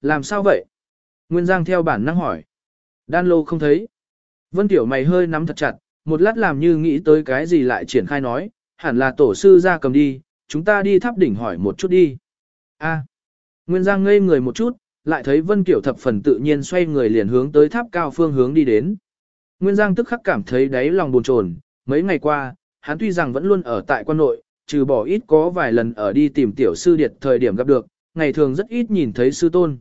Làm sao vậy? Nguyên Giang theo bản năng hỏi. Đan lô không thấy. Vân Tiểu mày hơi nắm thật chặt, một lát làm như nghĩ tới cái gì lại triển khai nói, hẳn là tổ sư ra cầm đi, chúng ta đi tháp đỉnh hỏi một chút đi. A. À. Nguyên Giang ngây người một chút, lại thấy Vân Kiểu thập phần tự nhiên xoay người liền hướng tới tháp cao phương hướng đi đến. Nguyên Giang tức khắc cảm thấy đáy lòng buồn chồn, mấy ngày qua, hắn tuy rằng vẫn luôn ở tại quan nội, trừ bỏ ít có vài lần ở đi tìm tiểu sư điệt thời điểm gặp được, ngày thường rất ít nhìn thấy sư tôn.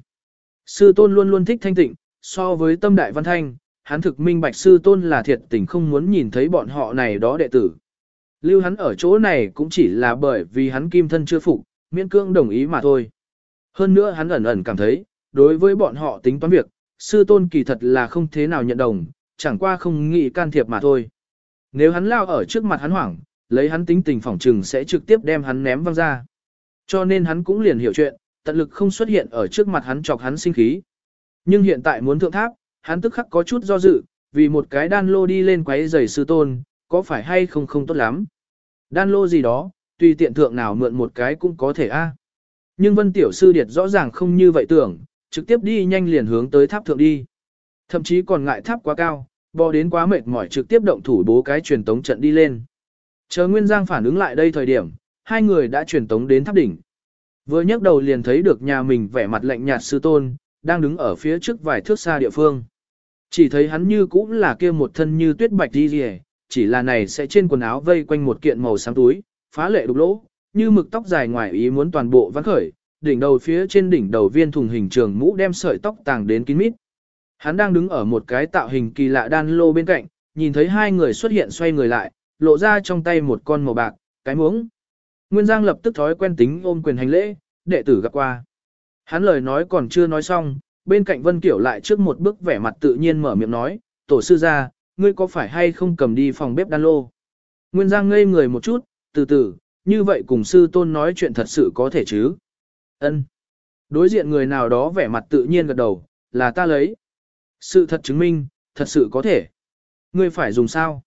Sư tôn luôn luôn thích thanh tịnh, so với tâm đại văn thanh, hắn thực minh bạch sư tôn là thiệt tình không muốn nhìn thấy bọn họ này đó đệ tử. Lưu hắn ở chỗ này cũng chỉ là bởi vì hắn kim thân chưa phục, miễn cương đồng ý mà thôi. Hơn nữa hắn ẩn ẩn cảm thấy, đối với bọn họ tính toán việc, sư tôn kỳ thật là không thế nào nhận đồng, chẳng qua không nghĩ can thiệp mà thôi. Nếu hắn lao ở trước mặt hắn hoảng, lấy hắn tính tình phỏng trừng sẽ trực tiếp đem hắn ném văng ra. Cho nên hắn cũng liền hiểu chuyện, tận lực không xuất hiện ở trước mặt hắn chọc hắn sinh khí. Nhưng hiện tại muốn thượng tháp, hắn tức khắc có chút do dự, vì một cái đan lô đi lên quấy giày sư tôn, có phải hay không không tốt lắm. Đan lô gì đó, tùy tiện thượng nào mượn một cái cũng có thể a. Nhưng Vân Tiểu Sư Điệt rõ ràng không như vậy tưởng, trực tiếp đi nhanh liền hướng tới tháp thượng đi. Thậm chí còn ngại tháp quá cao, bò đến quá mệt mỏi trực tiếp động thủ bố cái truyền tống trận đi lên. Chờ Nguyên Giang phản ứng lại đây thời điểm, hai người đã truyền tống đến tháp đỉnh. Vừa nhấc đầu liền thấy được nhà mình vẻ mặt lạnh nhạt sư tôn, đang đứng ở phía trước vài thước xa địa phương. Chỉ thấy hắn như cũng là kia một thân như tuyết bạch đi rìa, chỉ là này sẽ trên quần áo vây quanh một kiện màu xám túi, phá lệ đục lỗ, như mực tóc dài ngoài ý muốn toàn bộ vắng khởi, đỉnh đầu phía trên đỉnh đầu viên thùng hình trường mũ đem sợi tóc tàng đến kín mít. Hắn đang đứng ở một cái tạo hình kỳ lạ đan lô bên cạnh, nhìn thấy hai người xuất hiện xoay người lại, lộ ra trong tay một con màu bạc, cái muống. Nguyên Giang lập tức thói quen tính ôm quyền hành lễ, đệ tử gặp qua. Hắn lời nói còn chưa nói xong, bên cạnh Vân Kiểu lại trước một bước vẻ mặt tự nhiên mở miệng nói, tổ sư ra, ngươi có phải hay không cầm đi phòng bếp đan lô? Nguyên Giang ngây người một chút, từ từ, như vậy cùng sư tôn nói chuyện thật sự có thể chứ? Ân. Đối diện người nào đó vẻ mặt tự nhiên gật đầu, là ta lấy. Sự thật chứng minh, thật sự có thể. Ngươi phải dùng sao?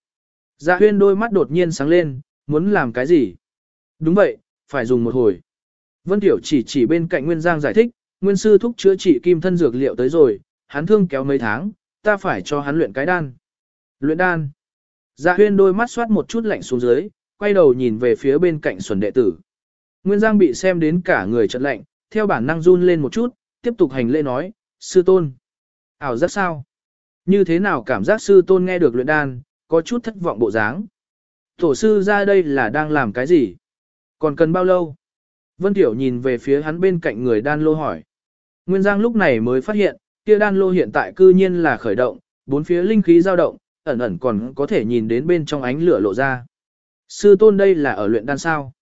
Dạ huyên đôi mắt đột nhiên sáng lên, muốn làm cái gì? Đúng vậy, phải dùng một hồi. Vân Tiểu chỉ chỉ bên cạnh Nguyên Giang giải thích, Nguyên sư thúc chữa trị kim thân dược liệu tới rồi, hắn thương kéo mấy tháng, ta phải cho hắn luyện cái đan. Luyện đan. Dạ huyên đôi mắt xoát một chút lạnh xuống dưới, quay đầu nhìn về phía bên cạnh xuẩn đệ tử. Nguyên Giang bị xem đến cả người trận lạnh, theo bản năng run lên một chút, tiếp tục hành lễ nói, sư tôn. Ảo giác sao? Như thế nào cảm giác sư tôn nghe được luyện đan, có chút thất vọng bộ dáng. Tổ sư ra đây là đang làm cái gì? Còn cần bao lâu? Vân Tiểu nhìn về phía hắn bên cạnh người đan lô hỏi. Nguyên Giang lúc này mới phát hiện, kia đan lô hiện tại cư nhiên là khởi động, bốn phía linh khí dao động, ẩn ẩn còn có thể nhìn đến bên trong ánh lửa lộ ra. Sư tôn đây là ở luyện đan sao?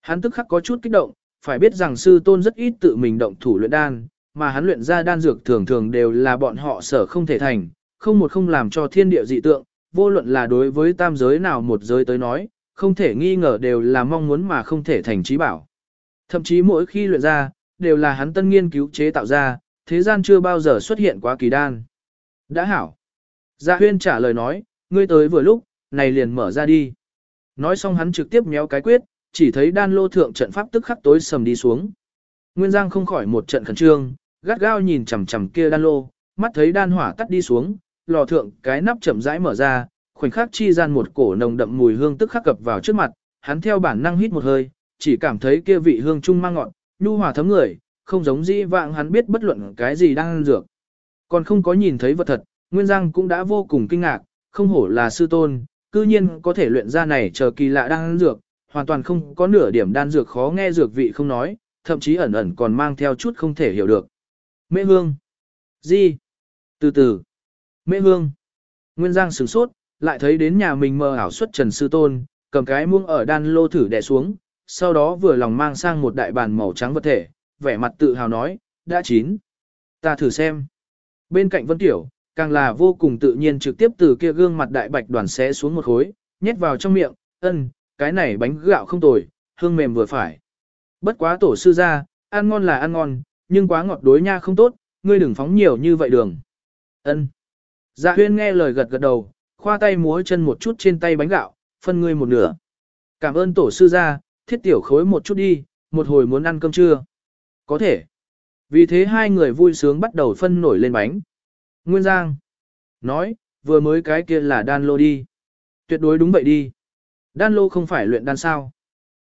Hắn tức khắc có chút kích động, phải biết rằng sư tôn rất ít tự mình động thủ luyện đan, mà hắn luyện ra đan dược thường thường đều là bọn họ sở không thể thành, không một không làm cho thiên địa dị tượng, vô luận là đối với tam giới nào một giới tới nói, không thể nghi ngờ đều là mong muốn mà không thể thành trí bảo. Thậm chí mỗi khi luyện ra, đều là hắn tân nghiên cứu chế tạo ra, thế gian chưa bao giờ xuất hiện quá kỳ đan. Đã hảo. Dạ huyên trả lời nói, ngươi tới vừa lúc, này liền mở ra đi. Nói xong hắn trực tiếp méo cái quyết, chỉ thấy đan lô thượng trận pháp tức khắc tối sầm đi xuống. Nguyên Giang không khỏi một trận khẩn trương, gắt gao nhìn chằm chằm kia đan lô, mắt thấy đan hỏa tắt đi xuống, lò thượng cái nắp chậm rãi mở ra, khoảnh khắc chi gian một cổ nồng đậm mùi hương tức khắc cập vào trước mặt, hắn theo bản năng hít một hơi, chỉ cảm thấy kia vị hương trung mang ngọn, nhu hòa thấm người, không giống dĩ vãng hắn biết bất luận cái gì đang ăn dược. Còn không có nhìn thấy vật thật, Nguyên Giang cũng đã vô cùng kinh ngạc, không hổ là sư tôn, cư nhiên có thể luyện ra này chờ kỳ lạ đang ăn dược, hoàn toàn không có nửa điểm đan dược khó nghe dược vị không nói, thậm chí ẩn ẩn còn mang theo chút không thể hiểu được. Mễ hương. Gì? Từ từ. Mễ hương. Nguyên Giang sửng sốt, lại thấy đến nhà mình mơ ảo xuất Trần Sư Tôn, cầm cái muông ở đan lô thử đè xuống, sau đó vừa lòng mang sang một đại bàn màu trắng vật thể, vẻ mặt tự hào nói, đã chín. Ta thử xem. Bên cạnh Vân Tiểu, càng là vô cùng tự nhiên trực tiếp từ kia gương mặt đại bạch đoàn xé xuống một khối, nhét vào trong miệng, ân, cái này bánh gạo không tồi, hương mềm vừa phải. Bất quá tổ sư ra, ăn ngon là ăn ngon, nhưng quá ngọt đối nha không tốt, ngươi đừng phóng nhiều như vậy đường. Ân. Dạ huyên nghe lời gật gật đầu, khoa tay múa chân một chút trên tay bánh gạo, phân ngươi một nửa. Cảm ơn tổ sư gia, thiết tiểu khối một chút đi, một hồi muốn ăn cơm trưa. Có thể. Vì thế hai người vui sướng bắt đầu phân nổi lên bánh. Nguyên Giang nói, vừa mới cái kia là đan lô đi. Tuyệt đối đúng vậy đi. Đan lô không phải luyện đan sao.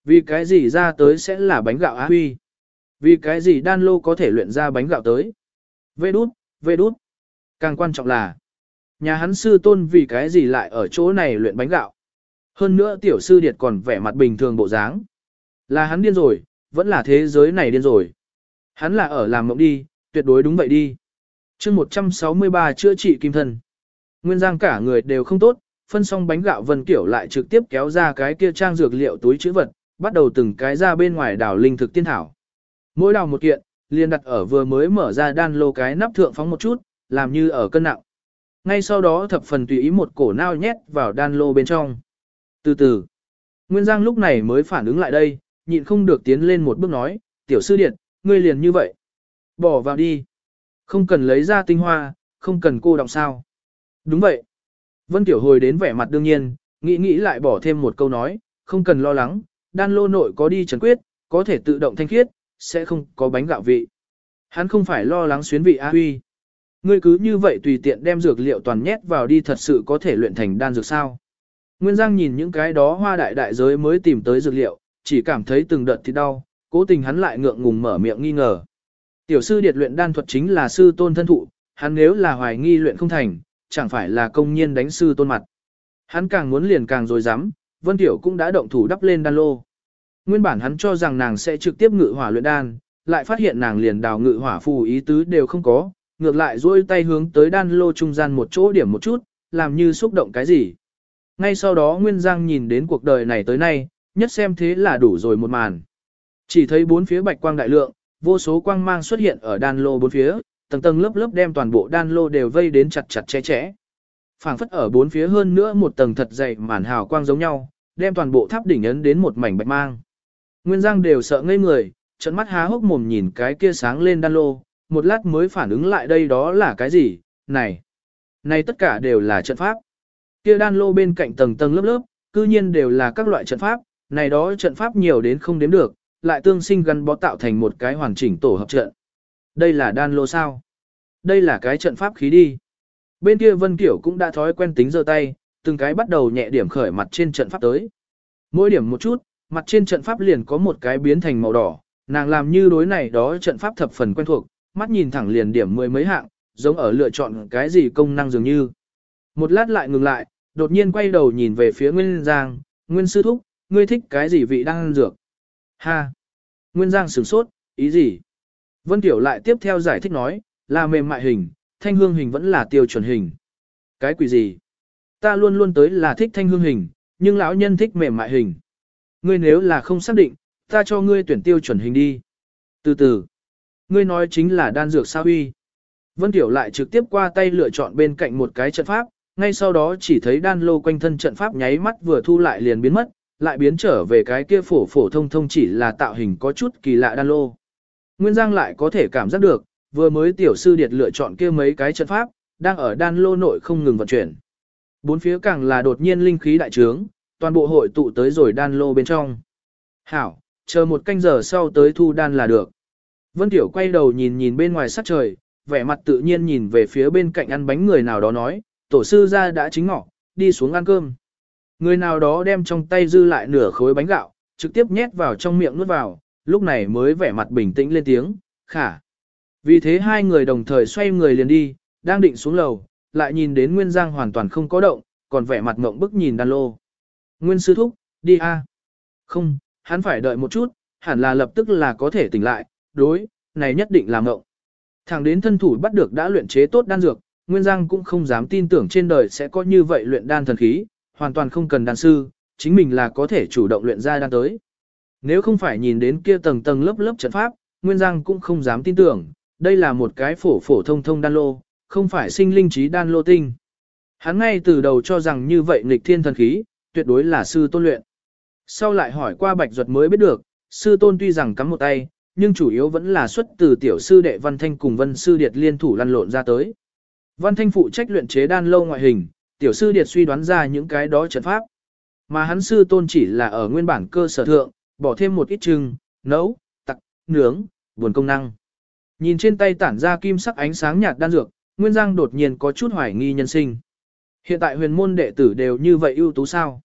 Vì cái gì ra tới sẽ là bánh gạo á huy. Vì cái gì đan lô có thể luyện ra bánh gạo tới. Vê đút, vê đút. Càng quan trọng là, nhà hắn sư tôn vì cái gì lại ở chỗ này luyện bánh gạo. Hơn nữa tiểu sư điệt còn vẻ mặt bình thường bộ dáng. Là hắn điên rồi, vẫn là thế giới này điên rồi. Hắn là ở làm mộng đi, tuyệt đối đúng vậy đi. chương 163 chữa trị kim thân. Nguyên giang cả người đều không tốt, phân xong bánh gạo vân kiểu lại trực tiếp kéo ra cái kia trang dược liệu túi chữ vật, bắt đầu từng cái ra bên ngoài đảo linh thực tiên thảo. Mỗi đào một kiện, liền đặt ở vừa mới mở ra đan lô cái nắp thượng phóng một chút, làm như ở cân nặng. Ngay sau đó thập phần tùy ý một cổ nao nhét vào đan lô bên trong. Từ từ, Nguyên Giang lúc này mới phản ứng lại đây, nhịn không được tiến lên một bước nói, tiểu sư điện, ngươi liền như vậy. Bỏ vào đi. Không cần lấy ra tinh hoa, không cần cô động sao. Đúng vậy. Vân Tiểu hồi đến vẻ mặt đương nhiên, nghĩ nghĩ lại bỏ thêm một câu nói, không cần lo lắng, đan lô nội có đi trần quyết, có thể tự động thanh khiết, sẽ không có bánh gạo vị. Hắn không phải lo lắng xuyến vị A Huy. Ngươi cứ như vậy tùy tiện đem dược liệu toàn nhét vào đi thật sự có thể luyện thành đan dược sao. Nguyên Giang nhìn những cái đó hoa đại đại giới mới tìm tới dược liệu, chỉ cảm thấy từng đợt thì đau, cố tình hắn lại ngượng ngùng mở miệng nghi ngờ. Tiểu sư điệt luyện đan thuật chính là sư tôn thân thụ, hắn nếu là hoài nghi luyện không thành, chẳng phải là công nhiên đánh sư tôn mặt. Hắn càng muốn liền càng rồi dám, Vân Tiểu cũng đã động thủ đắp lên đan lô. Nguyên bản hắn cho rằng nàng sẽ trực tiếp ngự hỏa luyện đan, lại phát hiện nàng liền đào ngự hỏa phù ý tứ đều không có, ngược lại duỗi tay hướng tới đan lô trung gian một chỗ điểm một chút, làm như xúc động cái gì. Ngay sau đó Nguyên Giang nhìn đến cuộc đời này tới nay, nhất xem thế là đủ rồi một màn. Chỉ thấy bốn phía bạch quang đại lượng, vô số quang mang xuất hiện ở đan lô bốn phía, tầng tầng lớp lớp đem toàn bộ đan lô đều vây đến chặt chặt chẽ chẽ. Phảng phất ở bốn phía hơn nữa một tầng thật dày màn hào quang giống nhau, đem toàn bộ tháp đỉnh ấn đến một mảnh bạch mang. Nguyên Giang đều sợ ngây người, trận mắt há hốc mồm nhìn cái kia sáng lên đan lô, một lát mới phản ứng lại đây đó là cái gì, này, này tất cả đều là trận pháp. Kia đan lô bên cạnh tầng tầng lớp lớp, cư nhiên đều là các loại trận pháp, này đó trận pháp nhiều đến không đếm được, lại tương sinh gắn bó tạo thành một cái hoàn chỉnh tổ hợp trận. Đây là đan lô sao? Đây là cái trận pháp khí đi. Bên kia Vân Kiểu cũng đã thói quen tính giơ tay, từng cái bắt đầu nhẹ điểm khởi mặt trên trận pháp tới. Mỗi điểm một chút, mặt trên trận pháp liền có một cái biến thành màu đỏ, nàng làm như đối này đó trận pháp thập phần quen thuộc, mắt nhìn thẳng liền điểm mười mấy hạng, giống ở lựa chọn cái gì công năng dường như. Một lát lại ngừng lại, đột nhiên quay đầu nhìn về phía Nguyên Giang, Nguyên Sư Thúc, ngươi thích cái gì vị đang ăn dược? Ha! Nguyên Giang sửng sốt, ý gì? Vân Tiểu lại tiếp theo giải thích nói, là mềm mại hình, thanh hương hình vẫn là tiêu chuẩn hình. Cái quỷ gì? Ta luôn luôn tới là thích thanh hương hình, nhưng lão nhân thích mềm mại hình. Ngươi nếu là không xác định, ta cho ngươi tuyển tiêu chuẩn hình đi. Từ từ, ngươi nói chính là đan dược sao uy. Vân Tiểu lại trực tiếp qua tay lựa chọn bên cạnh một cái trận pháp, ngay sau đó chỉ thấy đan lô quanh thân trận pháp nháy mắt vừa thu lại liền biến mất, lại biến trở về cái kia phổ phổ thông thông chỉ là tạo hình có chút kỳ lạ đan lô. Nguyên Giang lại có thể cảm giác được, vừa mới tiểu sư điệt lựa chọn kia mấy cái trận pháp, đang ở đan lô nội không ngừng vận chuyển. Bốn phía càng là đột nhiên linh khí đại trướng, toàn bộ hội tụ tới rồi đan lô bên trong. Hảo, chờ một canh giờ sau tới thu đan là được. Vân Tiểu quay đầu nhìn nhìn bên ngoài sát trời, vẻ mặt tự nhiên nhìn về phía bên cạnh ăn bánh người nào đó nói, tổ sư ra đã chính ngọ, đi xuống ăn cơm. Người nào đó đem trong tay dư lại nửa khối bánh gạo, trực tiếp nhét vào trong miệng nuốt vào, lúc này mới vẻ mặt bình tĩnh lên tiếng, khả. Vì thế hai người đồng thời xoay người liền đi, đang định xuống lầu, lại nhìn đến Nguyên Giang hoàn toàn không có động, còn vẻ mặt ngộng bức nhìn đan lô. Nguyên sư thúc, đi a. Không, hắn phải đợi một chút, hẳn là lập tức là có thể tỉnh lại, đối, này nhất định là ngộng. Thẳng đến thân thủ bắt được đã luyện chế tốt đan dược, Nguyên Giang cũng không dám tin tưởng trên đời sẽ có như vậy luyện đan thần khí, hoàn toàn không cần đan sư, chính mình là có thể chủ động luyện ra đan tới. Nếu không phải nhìn đến kia tầng tầng lớp lớp trận pháp, Nguyên Giang cũng không dám tin tưởng, đây là một cái phổ phổ thông thông đan lô, không phải sinh linh trí đan lô tinh. Hắn ngay từ đầu cho rằng như vậy nghịch thiên thần khí, tuyệt đối là sư tôn luyện. Sau lại hỏi qua Bạch Duật mới biết được, sư tôn tuy rằng cắm một tay, nhưng chủ yếu vẫn là xuất từ tiểu sư đệ Văn Thanh cùng Vân sư điệt liên thủ lăn lộn ra tới. Văn Thanh phụ trách luyện chế đan lô ngoại hình, tiểu sư điệt suy đoán ra những cái đó trận pháp. Mà hắn sư tôn chỉ là ở nguyên bản cơ sở thượng, bỏ thêm một ít trưng, nấu, tặc, nướng, buồn công năng. Nhìn trên tay tản ra kim sắc ánh sáng nhạt đan dược, Nguyên Giang đột nhiên có chút hoài nghi nhân sinh. Hiện tại huyền môn đệ tử đều như vậy ưu tú sao?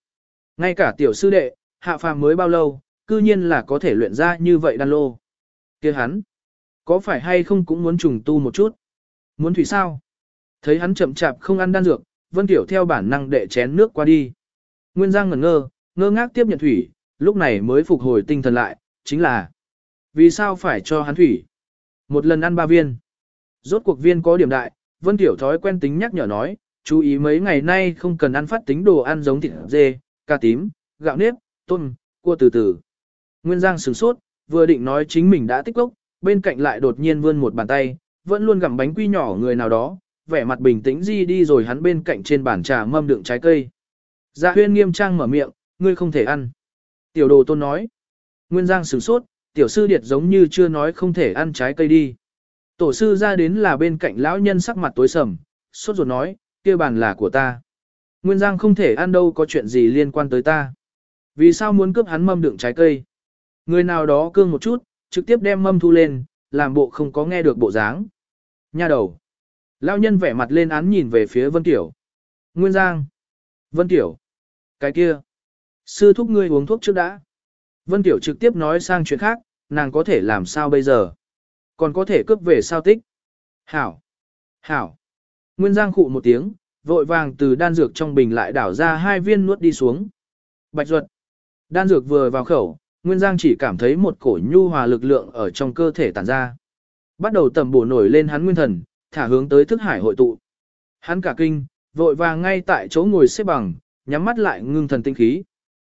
Ngay cả tiểu sư đệ, hạ phàm mới bao lâu, cư nhiên là có thể luyện ra như vậy đan lô kia hắn, có phải hay không cũng muốn trùng tu một chút? Muốn thủy sao? Thấy hắn chậm chạp không ăn đan dược, Vân Tiểu theo bản năng đệ chén nước qua đi. Nguyên Giang ngẩn ngơ, ngơ ngác tiếp nhận thủy, lúc này mới phục hồi tinh thần lại, chính là vì sao phải cho hắn thủy? Một lần ăn ba viên. Rốt cuộc viên có điểm đại, Vân Tiểu thói quen tính nhắc nhở nói, chú ý mấy ngày nay không cần ăn phát tính đồ ăn giống thịt dê, cà tím, gạo nếp, tôm, cua từ từ. Nguyên Giang sửng sốt, vừa định nói chính mình đã tích cốc, bên cạnh lại đột nhiên vươn một bàn tay, vẫn luôn gặm bánh quy nhỏ người nào đó, vẻ mặt bình tĩnh di đi rồi hắn bên cạnh trên bàn trà mâm đựng trái cây. Dạ huyên nghiêm trang mở miệng, ngươi không thể ăn. Tiểu đồ tôn nói. Nguyên Giang sửng sốt, tiểu sư điệt giống như chưa nói không thể ăn trái cây đi. Tổ sư ra đến là bên cạnh lão nhân sắc mặt tối sầm, sốt ruột nói, kia bàn là của ta. Nguyên Giang không thể ăn đâu có chuyện gì liên quan tới ta. Vì sao muốn cướp hắn mâm đựng trái cây? Người nào đó cương một chút, trực tiếp đem mâm thu lên, làm bộ không có nghe được bộ dáng. Nha đầu. Lão nhân vẻ mặt lên án nhìn về phía Vân Tiểu. Nguyên Giang. Vân Tiểu. Cái kia. Sư thúc ngươi uống thuốc trước đã. Vân Tiểu trực tiếp nói sang chuyện khác, nàng có thể làm sao bây giờ? Còn có thể cướp về sao tích? Hảo. Hảo. Nguyên Giang khụ một tiếng, vội vàng từ đan dược trong bình lại đảo ra hai viên nuốt đi xuống. Bạch ruột. Đan dược vừa vào khẩu, Nguyên Giang chỉ cảm thấy một cổ nhu hòa lực lượng ở trong cơ thể tản ra. Bắt đầu tầm bổ nổi lên hắn nguyên thần, thả hướng tới thức hải hội tụ. Hắn cả kinh, vội vàng ngay tại chỗ ngồi xếp bằng, nhắm mắt lại ngưng thần tinh khí.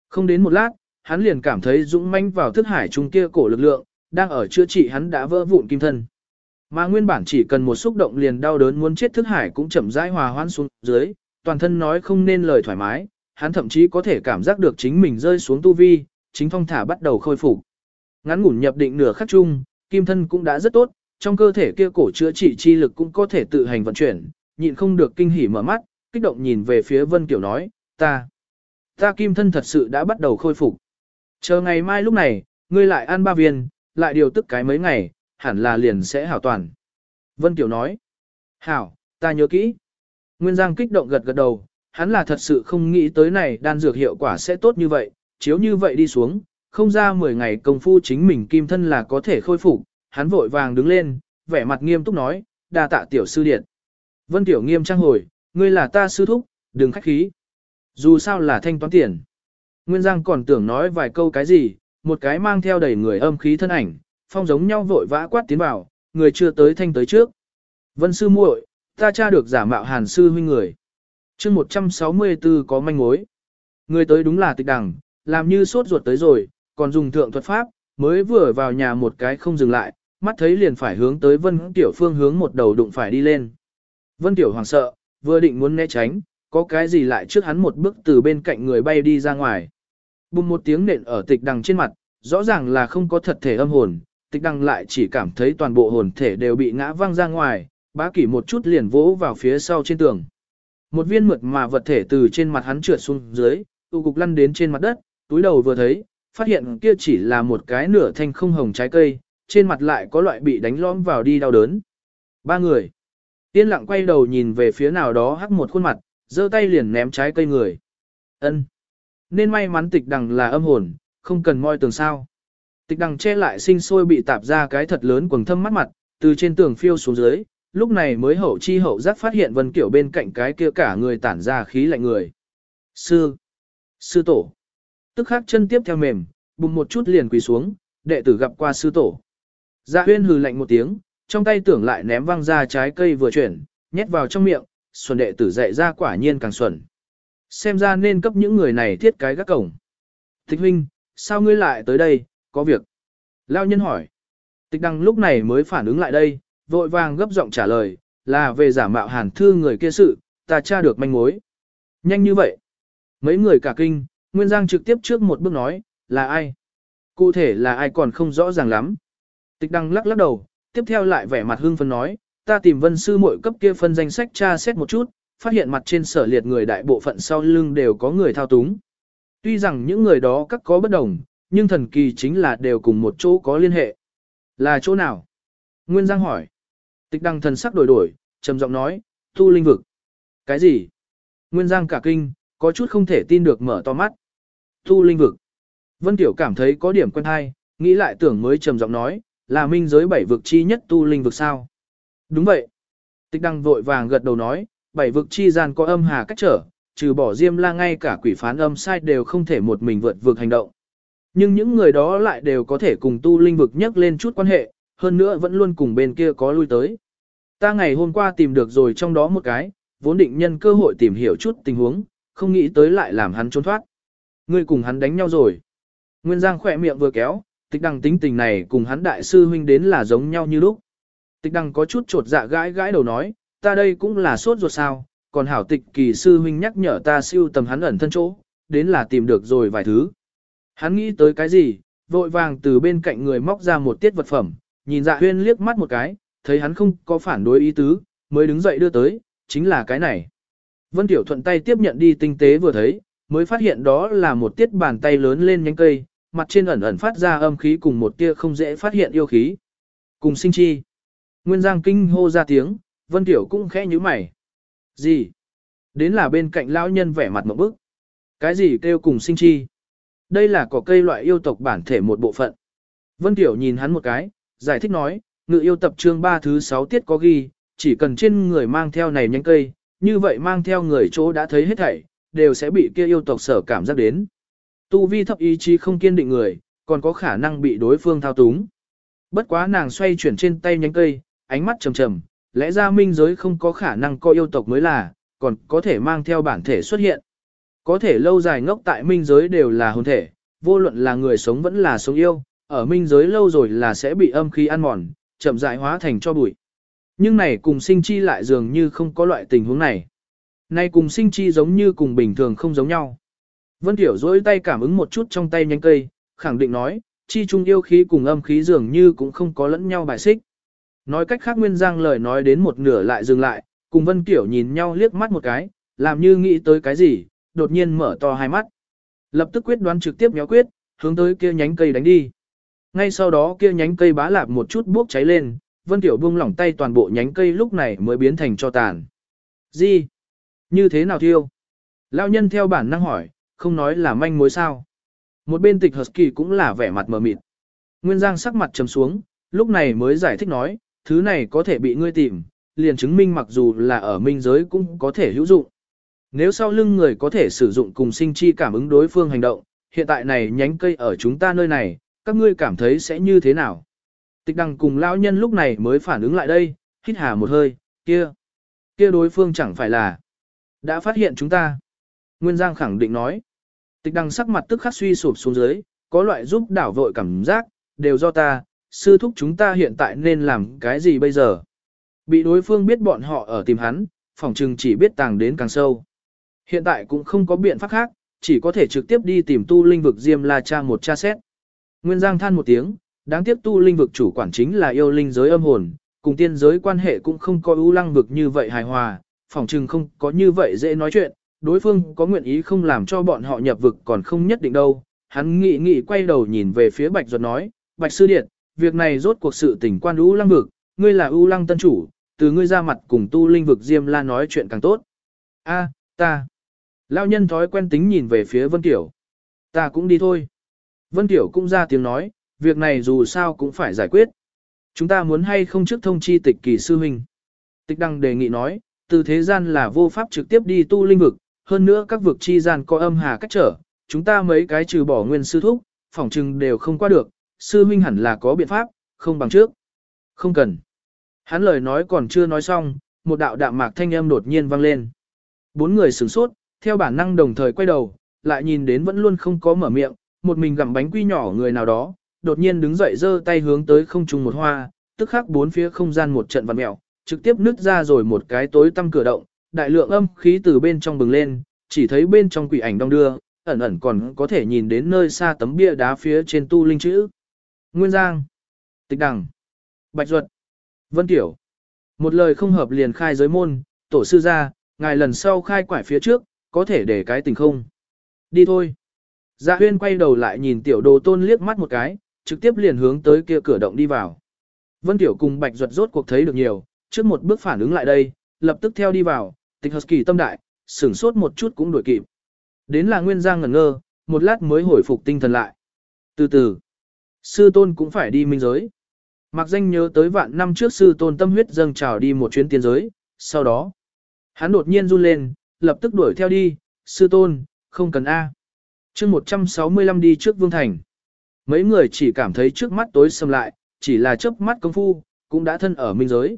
Không đến một lát, hắn liền cảm thấy dũng manh vào thức hải trung kia cổ lực lượng, đang ở chữa trị hắn đã vỡ vụn kim thân. Mà nguyên bản chỉ cần một xúc động liền đau đớn muốn chết thức hải cũng chậm rãi hòa hoãn xuống dưới, toàn thân nói không nên lời thoải mái, hắn thậm chí có thể cảm giác được chính mình rơi xuống tu vi, chính phong thả bắt đầu khôi phục. Ngắn ngủn nhập định nửa khắc chung, kim thân cũng đã rất tốt, trong cơ thể kia cổ chữa trị chi lực cũng có thể tự hành vận chuyển, nhịn không được kinh hỉ mở mắt, kích động nhìn về phía Vân Kiều nói, ta, ta kim thân thật sự đã bắt đầu khôi phục. Chờ ngày mai lúc này, ngươi lại ăn ba viên, lại điều tức cái mấy ngày, hẳn là liền sẽ hảo toàn. Vân Kiều nói, hảo, ta nhớ kỹ. Nguyên Giang kích động gật gật đầu, hắn là thật sự không nghĩ tới này đan dược hiệu quả sẽ tốt như vậy, chiếu như vậy đi xuống, không ra 10 ngày công phu chính mình kim thân là có thể khôi phục, hắn vội vàng đứng lên, vẻ mặt nghiêm túc nói, đa tạ tiểu sư điện. Vân Tiểu nghiêm trang hồi, ngươi là ta sư thúc, đừng khách khí. Dù sao là thanh toán tiền. Nguyên Giang còn tưởng nói vài câu cái gì, một cái mang theo đầy người âm khí thân ảnh, phong giống nhau vội vã quát tiến vào, người chưa tới thanh tới trước. Vân sư muội, ta tra được giả mạo hàn sư huynh người. chương 164 có manh mối. Người tới đúng là tịch đằng, làm như sốt ruột tới rồi, còn dùng thượng thuật pháp, mới vừa vào nhà một cái không dừng lại, mắt thấy liền phải hướng tới Vân Tiểu phương hướng một đầu đụng phải đi lên. Vân Tiểu hoảng sợ, vừa định muốn né tránh, có cái gì lại trước hắn một bước từ bên cạnh người bay đi ra ngoài. Bùng một tiếng nện ở tịch đằng trên mặt, rõ ràng là không có thật thể âm hồn, tịch đằng lại chỉ cảm thấy toàn bộ hồn thể đều bị ngã văng ra ngoài, bá kỷ một chút liền vỗ vào phía sau trên tường. Một viên mượt mà vật thể từ trên mặt hắn trượt xuống dưới, tụ cục lăn đến trên mặt đất, túi đầu vừa thấy, phát hiện kia chỉ là một cái nửa thanh không hồng trái cây, trên mặt lại có loại bị đánh lõm vào đi đau đớn. Ba người. Tiên lặng quay đầu nhìn về phía nào đó hắc một khuôn mặt, giơ tay liền ném trái cây người. Ân. Nên may mắn tịch đằng là âm hồn, không cần moi tường sao. Tịch đằng che lại sinh sôi bị tạp ra cái thật lớn quầng thâm mắt mặt, từ trên tường phiêu xuống dưới, lúc này mới hậu chi hậu giác phát hiện vân kiểu bên cạnh cái kia cả người tản ra khí lạnh người. Sư. Sư tổ. Tức khắc chân tiếp theo mềm, bùng một chút liền quỳ xuống, đệ tử gặp qua sư tổ. Dạ huyên hừ lạnh một tiếng, trong tay tưởng lại ném văng ra trái cây vừa chuyển, nhét vào trong miệng, xuân đệ tử dạy ra quả nhiên càng xuẩn. Xem ra nên cấp những người này thiết cái gác cổng. Tịch huynh, sao ngươi lại tới đây, có việc. Lao nhân hỏi. Tịch đăng lúc này mới phản ứng lại đây, vội vàng gấp giọng trả lời, là về giả mạo hàn thư người kia sự, ta tra được manh mối. Nhanh như vậy. Mấy người cả kinh, Nguyên Giang trực tiếp trước một bước nói, là ai? Cụ thể là ai còn không rõ ràng lắm. Tịch đăng lắc lắc đầu, tiếp theo lại vẻ mặt hưng phấn nói, ta tìm vân sư mỗi cấp kia phân danh sách tra xét một chút, phát hiện mặt trên sở liệt người đại bộ phận sau lưng đều có người thao túng. Tuy rằng những người đó các có bất đồng, nhưng thần kỳ chính là đều cùng một chỗ có liên hệ. Là chỗ nào? Nguyên Giang hỏi. Tịch đăng thần sắc đổi đổi, trầm giọng nói, tu linh vực. Cái gì? Nguyên Giang cả kinh, có chút không thể tin được mở to mắt. Tu linh vực. Vân Tiểu cảm thấy có điểm quen hay, nghĩ lại tưởng mới trầm giọng nói, là minh giới bảy vực chi nhất tu linh vực sao? Đúng vậy. Tịch đăng vội vàng gật đầu nói, bảy vực chi gian có âm hà cách trở, trừ bỏ diêm la ngay cả quỷ phán âm sai đều không thể một mình vượt vực hành động. Nhưng những người đó lại đều có thể cùng tu linh vực nhắc lên chút quan hệ, hơn nữa vẫn luôn cùng bên kia có lui tới. Ta ngày hôm qua tìm được rồi trong đó một cái, vốn định nhân cơ hội tìm hiểu chút tình huống, không nghĩ tới lại làm hắn trốn thoát. Ngươi cùng hắn đánh nhau rồi. Nguyên Giang khỏe miệng vừa kéo, tịch đằng tính tình này cùng hắn đại sư huynh đến là giống nhau như lúc. Tịch đằng có chút trột dạ gãi gãi đầu nói, ta đây cũng là sốt ruột sao, còn hảo tịch kỳ sư huynh nhắc nhở ta siêu tầm hắn ẩn thân chỗ, đến là tìm được rồi vài thứ. Hắn nghĩ tới cái gì, vội vàng từ bên cạnh người móc ra một tiết vật phẩm, nhìn dạ huyên liếc mắt một cái, thấy hắn không có phản đối ý tứ, mới đứng dậy đưa tới, chính là cái này. Vân Tiểu thuận tay tiếp nhận đi tinh tế vừa thấy, mới phát hiện đó là một tiết bàn tay lớn lên nhánh cây, mặt trên ẩn ẩn phát ra âm khí cùng một tia không dễ phát hiện yêu khí. Cùng sinh chi. Nguyên Giang kinh hô ra tiếng, Vân Tiểu cũng khẽ nhíu mày. Gì? Đến là bên cạnh lão nhân vẻ mặt một bức. Cái gì kêu cùng sinh chi? Đây là cỏ cây loại yêu tộc bản thể một bộ phận. Vân Tiểu nhìn hắn một cái, giải thích nói, ngự yêu tập chương 3 thứ 6 tiết có ghi, chỉ cần trên người mang theo này nhánh cây, như vậy mang theo người chỗ đã thấy hết thảy, đều sẽ bị kia yêu tộc sở cảm giác đến. Tu vi thấp ý chí không kiên định người, còn có khả năng bị đối phương thao túng. Bất quá nàng xoay chuyển trên tay nhánh cây, ánh mắt trầm trầm, lẽ ra minh giới không có khả năng coi yêu tộc mới là, còn có thể mang theo bản thể xuất hiện. Có thể lâu dài ngốc tại minh giới đều là hồn thể, vô luận là người sống vẫn là sống yêu, ở minh giới lâu rồi là sẽ bị âm khí ăn mòn, chậm rãi hóa thành cho bụi. Nhưng này cùng sinh chi lại dường như không có loại tình huống này. Này cùng sinh chi giống như cùng bình thường không giống nhau. Vân Tiểu dối tay cảm ứng một chút trong tay nhánh cây, khẳng định nói, chi trung yêu khí cùng âm khí dường như cũng không có lẫn nhau bài xích. Nói cách khác Nguyên Giang lời nói đến một nửa lại dừng lại, cùng Vân Tiểu nhìn nhau liếc mắt một cái, làm như nghĩ tới cái gì, đột nhiên mở to hai mắt. Lập tức quyết đoán trực tiếp nhéo quyết, hướng tới kia nhánh cây đánh đi. Ngay sau đó kia nhánh cây bá lạp một chút bốc cháy lên, Vân Tiểu buông lỏng tay toàn bộ nhánh cây lúc này mới biến thành cho tàn. Gì? Như thế nào thiêu? Lão nhân theo bản năng hỏi, không nói là manh mối sao. Một bên tịch Husky cũng là vẻ mặt mờ mịt. Nguyên Giang sắc mặt trầm xuống, lúc này mới giải thích nói, thứ này có thể bị ngươi tìm, liền chứng minh mặc dù là ở minh giới cũng có thể hữu dụng. Nếu sau lưng người có thể sử dụng cùng sinh chi cảm ứng đối phương hành động, hiện tại này nhánh cây ở chúng ta nơi này, các ngươi cảm thấy sẽ như thế nào? Tịch đằng cùng lão nhân lúc này mới phản ứng lại đây, hít hà một hơi, kia, kia đối phương chẳng phải là đã phát hiện chúng ta. Nguyên Giang khẳng định nói, tịch đằng sắc mặt tức khắc suy sụp xuống dưới, có loại giúp đảo vội cảm giác, đều do ta, sư thúc chúng ta hiện tại nên làm cái gì bây giờ? Bị đối phương biết bọn họ ở tìm hắn, phòng trừng chỉ biết tàng đến càng sâu. Hiện tại cũng không có biện pháp khác, chỉ có thể trực tiếp đi tìm tu linh vực Diêm La Cha một cha xét. Nguyên Giang than một tiếng, đáng tiếc tu linh vực chủ quản chính là yêu linh giới âm hồn, cùng tiên giới quan hệ cũng không có ưu lăng vực như vậy hài hòa, phòng trừng không có như vậy dễ nói chuyện, đối phương có nguyện ý không làm cho bọn họ nhập vực còn không nhất định đâu. Hắn nghĩ nghĩ quay đầu nhìn về phía Bạch Duật nói, Bạch Sư Điện, việc này rốt cuộc sự tình quan ưu lăng vực, ngươi là ưu lăng tân chủ, từ ngươi ra mặt cùng tu linh vực Diêm La nói chuyện càng tốt. A, ta. lão nhân thói quen tính nhìn về phía Vân Tiểu. Ta cũng đi thôi. Vân Tiểu cũng ra tiếng nói, việc này dù sao cũng phải giải quyết. Chúng ta muốn hay không trước thông chi tịch kỳ sư huynh. Tịch đăng đề nghị nói, từ thế gian là vô pháp trực tiếp đi tu linh vực, hơn nữa các vực chi gian có âm hà cách trở, chúng ta mấy cái trừ bỏ nguyên sư thúc, phỏng chừng đều không qua được, sư huynh hẳn là có biện pháp, không bằng trước. Không cần. Hắn lời nói còn chưa nói xong, một đạo đạm mạc thanh âm đột nhiên vang lên. Bốn người sửng sốt, theo bản năng đồng thời quay đầu, lại nhìn đến vẫn luôn không có mở miệng, một mình gặm bánh quy nhỏ người nào đó, đột nhiên đứng dậy giơ tay hướng tới không trung một hoa, tức khắc bốn phía không gian một trận vặn mèo, trực tiếp nứt ra rồi một cái tối tăm cửa động, đại lượng âm khí từ bên trong bừng lên, chỉ thấy bên trong quỷ ảnh đông đưa, ẩn ẩn còn có thể nhìn đến nơi xa tấm bia đá phía trên tu linh chữ. Nguyên Giang, Tịch Đằng, Bạch Duật, Vân Tiểu. Một lời không hợp liền khai giới môn, tổ sư ra, ngài lần sau khai quải phía trước, có thể để cái tình không. Đi thôi. Dạ huyên quay đầu lại nhìn tiểu đồ tôn liếc mắt một cái, trực tiếp liền hướng tới kia cửa động đi vào. Vân Tiểu cùng Bạch Duật rốt cuộc thấy được nhiều, trước một bước phản ứng lại đây, lập tức theo đi vào, tịch hợp kỳ tâm đại, sửng sốt một chút cũng đuổi kịp. Đến là Nguyên Giang ngẩn ngơ, một lát mới hồi phục tinh thần lại. Từ từ, sư tôn cũng phải đi minh giới. Mặc danh nhớ tới vạn năm trước sư tôn tâm huyết dâng trào đi một chuyến tiên giới, sau đó, hắn đột nhiên run lên, lập tức đuổi theo đi, sư tôn, không cần A. chương 165 đi trước Vương Thành. Mấy người chỉ cảm thấy trước mắt tối sầm lại, chỉ là chớp mắt công phu, cũng đã thân ở minh giới.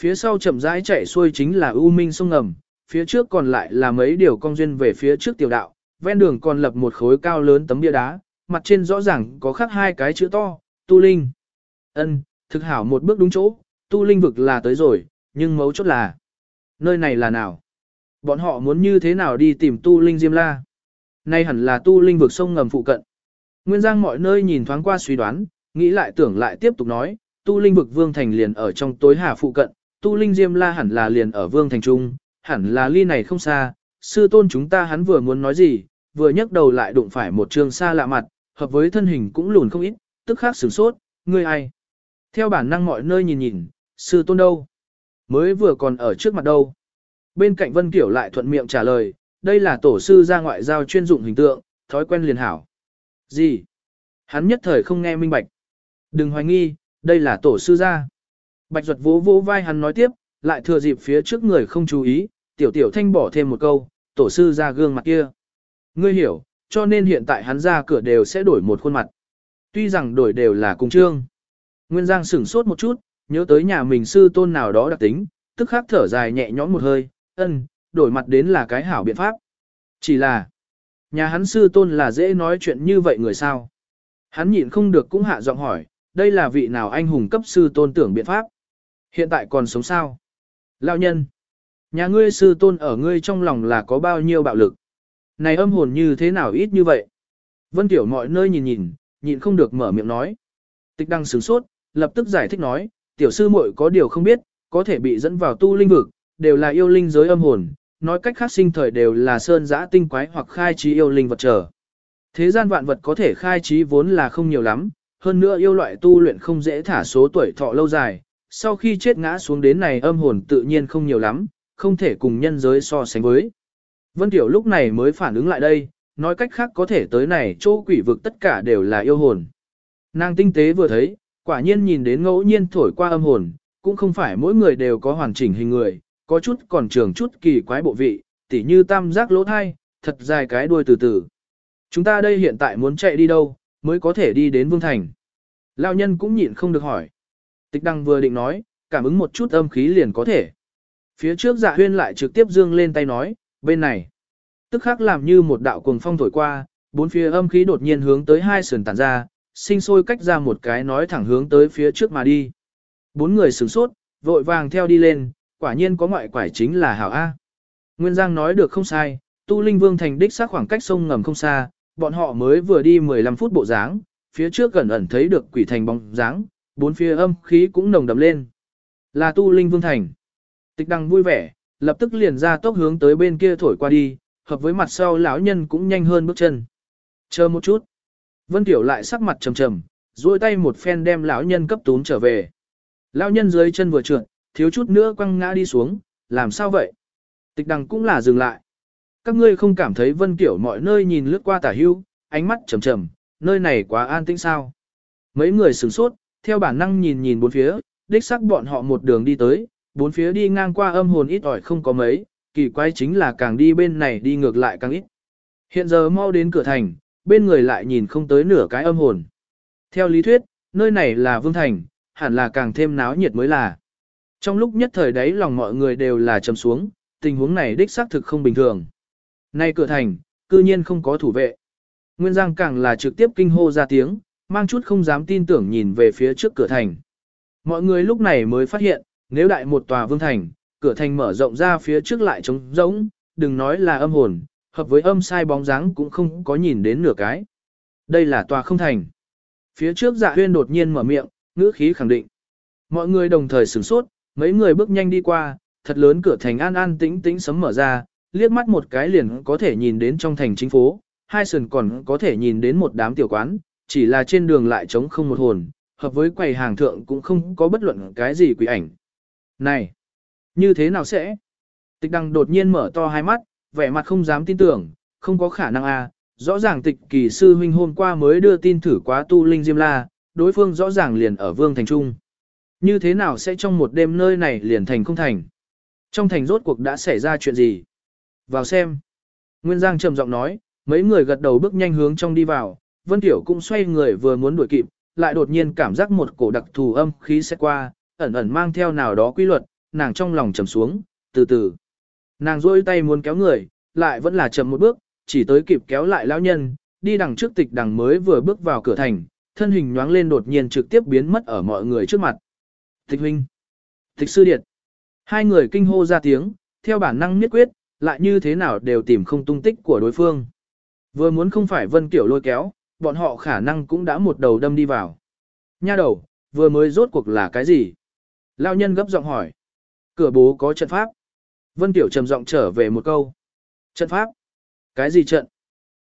Phía sau chậm rãi chạy xuôi chính là U Minh sông ngầm, phía trước còn lại là mấy điều cong duyên về phía trước tiểu đạo, ven đường còn lập một khối cao lớn tấm bia đá, mặt trên rõ ràng có khắc hai cái chữ to, tu linh. Ân, thực hảo một bước đúng chỗ, tu linh vực là tới rồi, nhưng mấu chốt là, nơi này là nào? Bọn họ muốn như thế nào đi tìm tu linh diêm la? Nay hẳn là tu linh vực sông ngầm phụ cận. Nguyên Giang mọi nơi nhìn thoáng qua suy đoán, nghĩ lại tưởng lại tiếp tục nói, tu linh vực vương thành liền ở trong tối hà phụ cận, tu linh diêm la hẳn là liền ở vương thành trung, hẳn là ly này không xa, sư tôn chúng ta hắn vừa muốn nói gì, vừa nhấc đầu lại đụng phải một trường xa lạ mặt, hợp với thân hình cũng lùn không ít, tức khắc sửng sốt, ngươi ai? Theo bản năng mọi nơi nhìn nhìn, sư tôn đâu? Mới vừa còn ở trước mặt đâu? Bên cạnh Vân Kiểu lại thuận miệng trả lời, đây là tổ sư ra ngoại giao chuyên dụng hình tượng, thói quen liền hảo. Gì? Hắn nhất thời không nghe minh bạch. Đừng hoài nghi, đây là tổ sư gia. Bạch Duật vỗ vỗ vai hắn nói tiếp, lại thừa dịp phía trước người không chú ý, tiểu tiểu thanh bỏ thêm một câu, tổ sư ra gương mặt kia. Ngươi hiểu, cho nên hiện tại hắn ra cửa đều sẽ đổi một khuôn mặt. Tuy rằng đổi đều là cùng trương. Nguyên Giang sửng sốt một chút, nhớ tới nhà mình sư tôn nào đó đặc tính, tức khắc thở dài nhẹ nhõm một hơi, ân, đổi mặt đến là cái hảo biện pháp. Chỉ là, nhà hắn sư tôn là dễ nói chuyện như vậy người sao. Hắn nhịn không được cũng hạ giọng hỏi, đây là vị nào anh hùng cấp sư tôn tưởng biện pháp. Hiện tại còn sống sao? Lão nhân, nhà ngươi sư tôn ở ngươi trong lòng là có bao nhiêu bạo lực? Này âm hồn như thế nào ít như vậy? Vân Tiểu mọi nơi nhìn nhìn, nhịn không được mở miệng nói. Tịch đăng sửng sốt, lập tức giải thích nói, tiểu sư muội có điều không biết, có thể bị dẫn vào tu linh vực, đều là yêu linh giới âm hồn, nói cách khác sinh thời đều là sơn giã tinh quái hoặc khai trí yêu linh vật trở. Thế gian vạn vật có thể khai trí vốn là không nhiều lắm, hơn nữa yêu loại tu luyện không dễ thả số tuổi thọ lâu dài, sau khi chết ngã xuống đến này âm hồn tự nhiên không nhiều lắm, không thể cùng nhân giới so sánh với. Vân Tiểu lúc này mới phản ứng lại đây, nói cách khác có thể tới này chỗ quỷ vực tất cả đều là yêu hồn. Nàng tinh tế vừa thấy, quả nhiên nhìn đến ngẫu nhiên thổi qua âm hồn, cũng không phải mỗi người đều có hoàn chỉnh hình người, có chút còn trường chút kỳ quái bộ vị, tỉ như tam giác lỗ thai, thật dài cái đuôi từ từ. Chúng ta đây hiện tại muốn chạy đi đâu, mới có thể đi đến Vương Thành. Lão nhân cũng nhịn không được hỏi. Tịch đăng vừa định nói, cảm ứng một chút âm khí liền có thể. Phía trước dạ huyên lại trực tiếp dương lên tay nói, bên này. Tức khắc làm như một đạo cuồng phong thổi qua, bốn phía âm khí đột nhiên hướng tới hai sườn tản ra, sinh sôi cách ra một cái nói thẳng hướng tới phía trước mà đi. Bốn người sửng sốt, vội vàng theo đi lên, quả nhiên có ngoại quải chính là hảo A. Nguyên Giang nói được không sai, tu linh vương thành đích xác khoảng cách sông ngầm không xa, bọn họ mới vừa đi 15 phút bộ dáng, phía trước gần ẩn thấy được quỷ thành bóng dáng, bốn phía âm khí cũng nồng đậm lên. Là tu linh vương thành. Tịch đăng vui vẻ, lập tức liền ra tốc hướng tới bên kia thổi qua đi, hợp với mặt sau lão nhân cũng nhanh hơn bước chân. Chờ một chút. Vân Tiểu lại sắc mặt trầm trầm, duỗi tay một phen đem lão nhân cấp tún trở về. Lão nhân dưới chân vừa trượt, thiếu chút nữa quăng ngã đi xuống, làm sao vậy? Tịch đằng cũng là dừng lại. Các ngươi không cảm thấy Vân kiểu mọi nơi nhìn lướt qua tả hưu, ánh mắt trầm trầm, nơi này quá an tĩnh sao? Mấy người sửng sốt, theo bản năng nhìn nhìn bốn phía, đích xác bọn họ một đường đi tới, bốn phía đi ngang qua âm hồn ít ỏi không có mấy, kỳ quái chính là càng đi bên này đi ngược lại càng ít. Hiện giờ mau đến cửa thành, bên người lại nhìn không tới nửa cái âm hồn. Theo lý thuyết, nơi này là vương thành, hẳn là càng thêm náo nhiệt mới là. Trong lúc nhất thời đấy lòng mọi người đều là trầm xuống, tình huống này đích xác thực không bình thường. Nay cửa thành, cư nhiên không có thủ vệ. Nguyên Giang càng là trực tiếp kinh hô ra tiếng, mang chút không dám tin tưởng nhìn về phía trước cửa thành. Mọi người lúc này mới phát hiện, nếu đại một tòa vương thành, cửa thành mở rộng ra phía trước lại trống rỗng, đừng nói là âm hồn, hợp với âm sai bóng dáng cũng không có nhìn đến nửa cái. Đây là tòa không thành. Phía trước dạ huyên đột nhiên mở miệng, ngữ khí khẳng định. Mọi người đồng thời sửng sốt, mấy người bước nhanh đi qua, thật lớn cửa thành an an tĩnh tĩnh sấm mở ra, liếc mắt một cái liền có thể nhìn đến trong thành chính phố, hai sườn còn có thể nhìn đến một đám tiểu quán, chỉ là trên đường lại trống không một hồn, hợp với quầy hàng thượng cũng không có bất luận cái gì quỷ ảnh. Này, như thế nào sẽ? Tịch Đăng đột nhiên mở to hai mắt, vẻ mặt không dám tin tưởng, không có khả năng à, rõ ràng tịch kỳ sư huynh hôm qua mới đưa tin thử quá tu linh diêm la, đối phương rõ ràng liền ở vương thành trung. Như thế nào sẽ trong một đêm nơi này liền thành không thành? Trong thành rốt cuộc đã xảy ra chuyện gì? Vào xem. Nguyên Giang trầm giọng nói, mấy người gật đầu bước nhanh hướng trong đi vào, Vân Tiểu cũng xoay người vừa muốn đuổi kịp, lại đột nhiên cảm giác một cổ đặc thù âm khí sẽ qua, ẩn ẩn mang theo nào đó quy luật, nàng trong lòng trầm xuống, từ từ. Nàng rôi tay muốn kéo người, lại vẫn là chậm một bước, chỉ tới kịp kéo lại lão nhân, đi đằng trước tịch đằng mới vừa bước vào cửa thành, thân hình nhoáng lên đột nhiên trực tiếp biến mất ở mọi người trước mặt. Tịch huynh, tịch sư điệt, hai người kinh hô ra tiếng, theo bản năng nhất quyết, lại như thế nào đều tìm không tung tích của đối phương. Vừa muốn không phải vân kiểu lôi kéo, bọn họ khả năng cũng đã một đầu đâm đi vào. Nha đầu, vừa mới rốt cuộc là cái gì? Lão nhân gấp giọng hỏi. Cửa bố có trận pháp. Vân Tiểu trầm giọng trở về một câu. Trận pháp? Cái gì trận?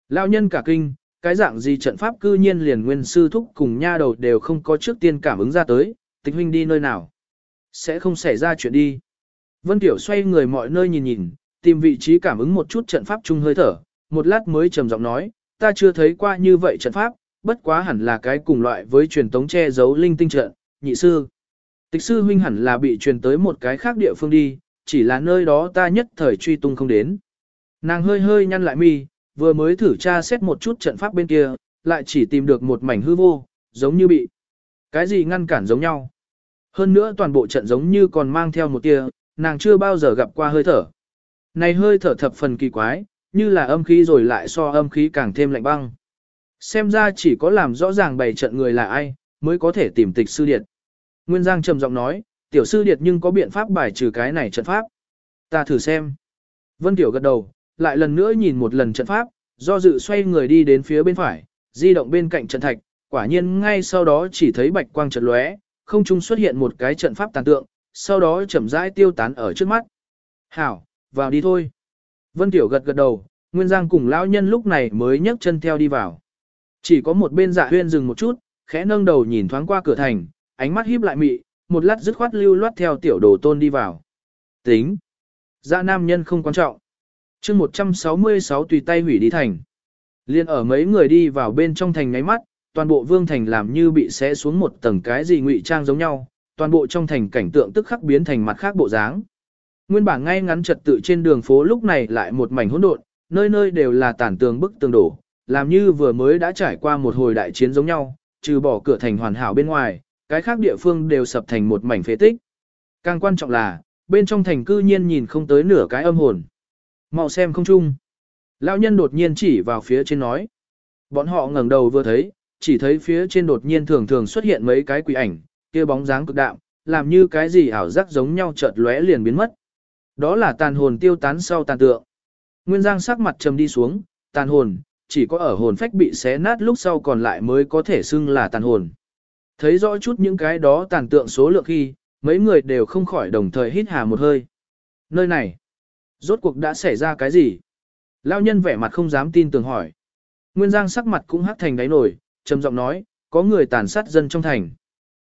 Lão nhân cả kinh, cái dạng gì trận pháp cư nhiên liền nguyên sư thúc cùng nha đầu đều không có trước tiên cảm ứng ra tới, tịch huynh đi nơi nào? Sẽ không xảy ra chuyện đi. Vân Tiểu xoay người mọi nơi nhìn nhìn, tìm vị trí cảm ứng một chút trận pháp chung hơi thở, một lát mới trầm giọng nói, ta chưa thấy qua như vậy trận pháp, bất quá hẳn là cái cùng loại với truyền tống che giấu linh tinh trận, nhị sư. Tịch sư huynh hẳn là bị truyền tới một cái khác địa phương đi, chỉ là nơi đó ta nhất thời truy tung không đến. Nàng hơi hơi nhăn lại mi, vừa mới thử tra xét một chút trận pháp bên kia, lại chỉ tìm được một mảnh hư vô, giống như bị. Cái gì ngăn cản giống nhau. Hơn nữa toàn bộ trận giống như còn mang theo một tia, nàng chưa bao giờ gặp qua hơi thở. Này hơi thở thập phần kỳ quái, như là âm khí rồi lại so âm khí càng thêm lạnh băng. Xem ra chỉ có làm rõ ràng bày trận người là ai, mới có thể tìm tịch sư điệt. Nguyên Giang trầm giọng nói, tiểu sư điệt nhưng có biện pháp bài trừ cái này trận pháp. Ta thử xem. Vân Tiểu gật đầu, lại lần nữa nhìn một lần trận pháp, do dự xoay người đi đến phía bên phải, di động bên cạnh trận thạch, quả nhiên ngay sau đó chỉ thấy bạch quang trận lóe, không trung xuất hiện một cái trận pháp tàn tượng, sau đó chậm rãi tiêu tán ở trước mắt. Hảo, vào đi thôi. Vân Tiểu gật gật đầu, Nguyên Giang cùng lão nhân lúc này mới nhấc chân theo đi vào. Chỉ có một bên dạ huyên dừng một chút, khẽ nâng đầu nhìn thoáng qua cửa thành, ánh mắt híp lại mị, một lát dứt khoát lưu loát theo tiểu đồ tôn đi vào. Tính. Dạ nam nhân không quan trọng. chương 166 tùy tay hủy đi thành. Liên ở mấy người đi vào bên trong thành ngáy mắt, toàn bộ vương thành làm như bị xé xuống một tầng cái gì ngụy trang giống nhau, toàn bộ trong thành cảnh tượng tức khắc biến thành mặt khác bộ dáng. Nguyên bản ngay ngắn trật tự trên đường phố lúc này lại một mảnh hỗn độn, nơi nơi đều là tản tường bức tường đổ, làm như vừa mới đã trải qua một hồi đại chiến giống nhau, trừ bỏ cửa thành hoàn hảo bên ngoài, cái khác địa phương đều sập thành một mảnh phế tích. Càng quan trọng là, bên trong thành cư nhiên nhìn không tới nửa cái âm hồn. Mau xem không chung. Lão nhân đột nhiên chỉ vào phía trên nói. Bọn họ ngẩng đầu vừa thấy, chỉ thấy phía trên đột nhiên thường thường xuất hiện mấy cái quỷ ảnh, kia bóng dáng cực đạm, làm như cái gì ảo giác giống nhau chợt lóe liền biến mất. Đó là tàn hồn tiêu tán sau tàn tượng. Nguyên Giang sắc mặt trầm đi xuống, tàn hồn, chỉ có ở hồn phách bị xé nát lúc sau còn lại mới có thể xưng là tàn hồn. Thấy rõ chút những cái đó tàn tượng số lượng khi, mấy người đều không khỏi đồng thời hít hà một hơi. Nơi này, rốt cuộc đã xảy ra cái gì? Lao nhân vẻ mặt không dám tin tưởng hỏi. Nguyên Giang sắc mặt cũng hắc thành đáy nổi, trầm giọng nói, có người tàn sát dân trong thành.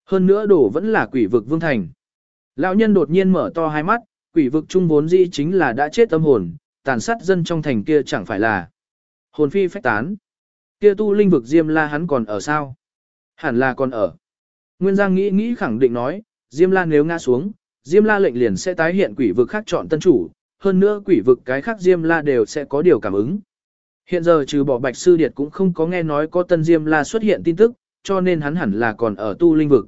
Hơn nữa đổ vẫn là quỷ vực vương thành. Lão nhân đột nhiên mở to hai mắt, quỷ vực trung vốn dĩ chính là đã chết tâm hồn, tàn sát dân trong thành kia chẳng phải là hồn phi phách tán. Kia tu linh vực Diêm La hắn còn ở sao? Hẳn là còn ở. Nguyên Giang nghĩ nghĩ khẳng định nói, Diêm La nếu ngã xuống, Diêm La lệnh liền sẽ tái hiện quỷ vực khác chọn tân chủ, hơn nữa quỷ vực cái khác Diêm La đều sẽ có điều cảm ứng. Hiện giờ trừ bỏ Bạch Sư Điệt cũng không có nghe nói có tân Diêm La xuất hiện tin tức, cho nên hắn hẳn là còn ở tu linh vực.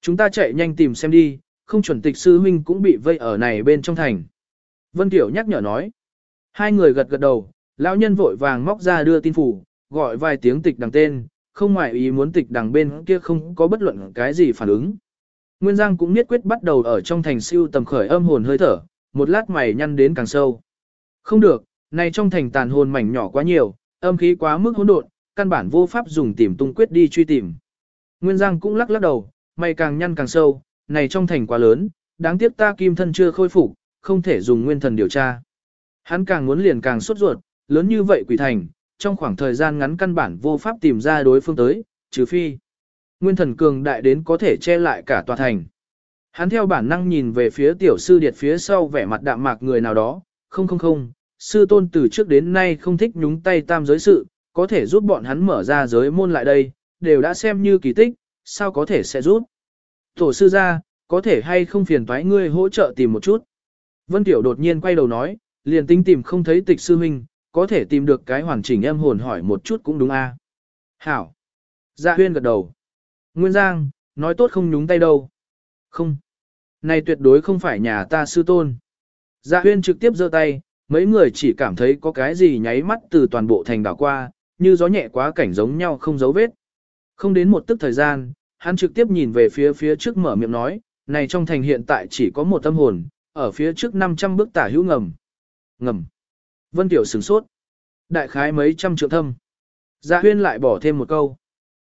Chúng ta chạy nhanh tìm xem đi, không chuẩn tịch sư huynh cũng bị vây ở này bên trong thành. Vân Tiểu nhắc nhở nói. Hai người gật gật đầu, lão nhân vội vàng móc ra đưa tin phủ, gọi vài tiếng tịch đằng tên, không ngoại ý muốn tịch đằng bên kia không có bất luận cái gì phản ứng. Nguyên Giang cũng nhất quyết bắt đầu ở trong thành siêu tầm khởi âm hồn hơi thở, một lát mày nhăn đến càng sâu. Không được, này trong thành tàn hồn mảnh nhỏ quá nhiều, âm khí quá mức hỗn độn, căn bản vô pháp dùng tìm tung quyết đi truy tìm. Nguyên Giang cũng lắc lắc đầu, mày càng nhăn càng sâu, này trong thành quá lớn, đáng tiếc ta kim thân chưa khôi phục, không thể dùng nguyên thần điều tra. Hắn càng muốn liền càng sốt ruột, lớn như vậy quỷ thành, trong khoảng thời gian ngắn căn bản vô pháp tìm ra đối phương tới, trừ phi. Nguyên thần cường đại đến có thể che lại cả tòa thành. Hắn theo bản năng nhìn về phía tiểu sư điệt phía sau vẻ mặt đạm mạc người nào đó, không không không, sư tôn từ trước đến nay không thích nhúng tay tam giới sự, có thể giúp bọn hắn mở ra giới môn lại đây, đều đã xem như kỳ tích, sao có thể sẽ giúp. Tổ sư ra, có thể hay không phiền toái ngươi hỗ trợ tìm một chút. Vân Tiểu đột nhiên quay đầu nói, liền tính tìm không thấy tịch sư huynh, có thể tìm được cái hoàn chỉnh em hồn hỏi một chút cũng đúng a. Hảo. Dạ huyên gật đầu. Nguyên Giang, nói tốt không nhúng tay đâu. Không. Này tuyệt đối không phải nhà ta sư tôn. Dạ huyên trực tiếp giơ tay, mấy người chỉ cảm thấy có cái gì nháy mắt từ toàn bộ thành đảo qua, như gió nhẹ quá cảnh giống nhau không dấu vết. Không đến một tức thời gian, hắn trực tiếp nhìn về phía phía trước mở miệng nói, này trong thành hiện tại chỉ có một tâm hồn, ở phía trước 500 bước tả hữu ngầm. Ngầm. Vân Tiểu sửng sốt. Đại khái mấy trăm triệu thâm. Dạ huyên lại bỏ thêm một câu.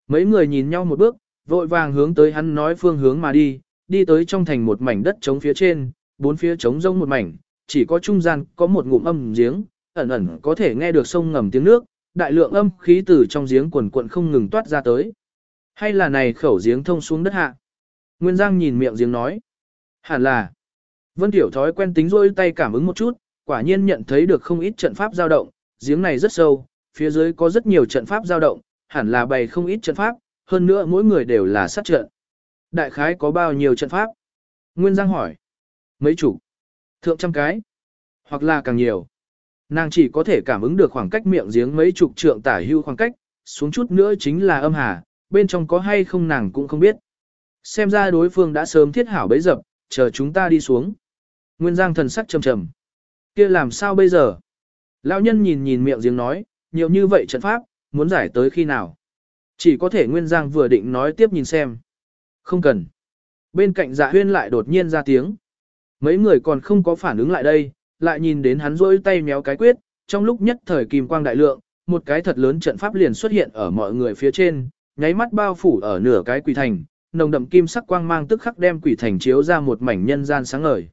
Mấy người nhìn nhau một bước, vội vàng hướng tới hắn nói phương hướng mà đi, đi tới trong thành một mảnh đất trống phía trên, bốn phía trống rông một mảnh, chỉ có trung gian có một ngụm âm giếng, ẩn ẩn có thể nghe được sông ngầm tiếng nước, đại lượng âm khí từ trong giếng quần quận không ngừng toát ra tới. Hay là này khẩu giếng thông xuống đất hạ? Nguyên Giang nhìn miệng giếng nói. Hẳn là. Vân Tiểu thói quen tính rôi tay cảm ứng một chút, quả nhiên nhận thấy được không ít trận pháp dao động, giếng này rất sâu, phía dưới có rất nhiều trận pháp dao động, hẳn là bày không ít trận pháp, hơn nữa mỗi người đều là sát trận. Đại khái có bao nhiêu trận pháp? Nguyên Giang hỏi. Mấy chủ? Thượng trăm cái? Hoặc là càng nhiều? Nàng chỉ có thể cảm ứng được khoảng cách miệng giếng mấy chục trượng tả hưu khoảng cách, xuống chút nữa chính là âm hà, bên trong có hay không nàng cũng không biết. Xem ra đối phương đã sớm thiết hảo bấy dập, chờ chúng ta đi xuống. Nguyên Giang thần sắc trầm trầm. kia làm sao bây giờ? Lão nhân nhìn nhìn miệng giếng nói, nhiều như vậy trận pháp, muốn giải tới khi nào? Chỉ có thể Nguyên Giang vừa định nói tiếp nhìn xem. Không cần. Bên cạnh dạ huyên lại đột nhiên ra tiếng. Mấy người còn không có phản ứng lại đây, lại nhìn đến hắn rỗi tay méo cái quyết, trong lúc nhất thời kim quang đại lượng, một cái thật lớn trận pháp liền xuất hiện ở mọi người phía trên, nháy mắt bao phủ ở nửa cái quỷ thành, nồng đậm kim sắc quang mang tức khắc đem quỷ thành chiếu ra một mảnh nhân gian sáng ngời.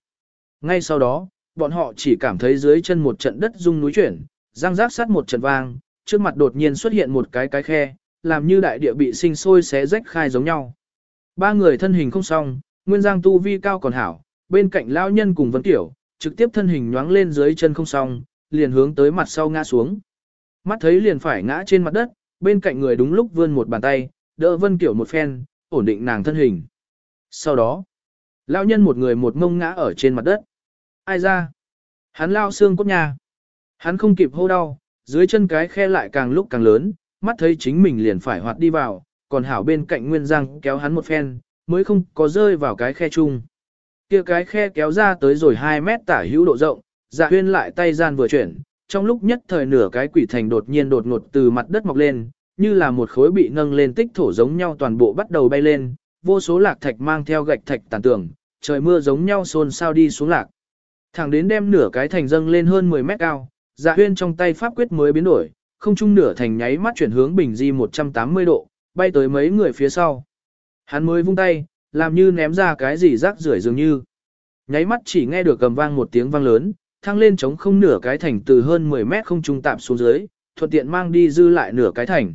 Ngay sau đó, bọn họ chỉ cảm thấy dưới chân một trận đất rung núi chuyển, răng rác sát một trận vang, trước mặt đột nhiên xuất hiện một cái cái khe, làm như đại địa bị sinh sôi xé rách khai giống nhau. Ba người thân hình không xong, Nguyên Giang tu vi cao còn hảo, bên cạnh lão nhân cùng Vân Tiểu, trực tiếp thân hình nhoáng lên dưới chân không xong, liền hướng tới mặt sau ngã xuống. Mắt thấy liền phải ngã trên mặt đất, bên cạnh người đúng lúc vươn một bàn tay, đỡ Vân Tiểu một phen, ổn định nàng thân hình. Sau đó, lão nhân một người một mông ngã ở trên mặt đất. Ai ra? Hắn lao xương cốt nhà. Hắn không kịp hô đau, dưới chân cái khe lại càng lúc càng lớn, mắt thấy chính mình liền phải hoạt đi vào, còn hảo bên cạnh Nguyên Giang kéo hắn một phen, mới không có rơi vào cái khe chung. Kia cái khe kéo ra tới rồi 2 mét tả hữu độ rộng, dạ huyên lại tay gian vừa chuyển, trong lúc nhất thời nửa cái quỷ thành đột nhiên đột ngột từ mặt đất mọc lên, như là một khối bị nâng lên tích thổ giống nhau toàn bộ bắt đầu bay lên, vô số lạc thạch mang theo gạch thạch tàn tường, trời mưa giống nhau xôn sao đi xuống lạc. Thẳng đến đem nửa cái thành dâng lên hơn 10 mét cao, dạ huyên trong tay pháp quyết mới biến đổi, không chung nửa thành nháy mắt chuyển hướng bình di 180 độ, bay tới mấy người phía sau. Hắn mới vung tay, làm như ném ra cái gì rác rưởi dường như. Nháy mắt chỉ nghe được cầm vang một tiếng vang lớn, thăng lên chống không nửa cái thành từ hơn 10 mét không trung tạm xuống dưới, thuận tiện mang đi dư lại nửa cái thành.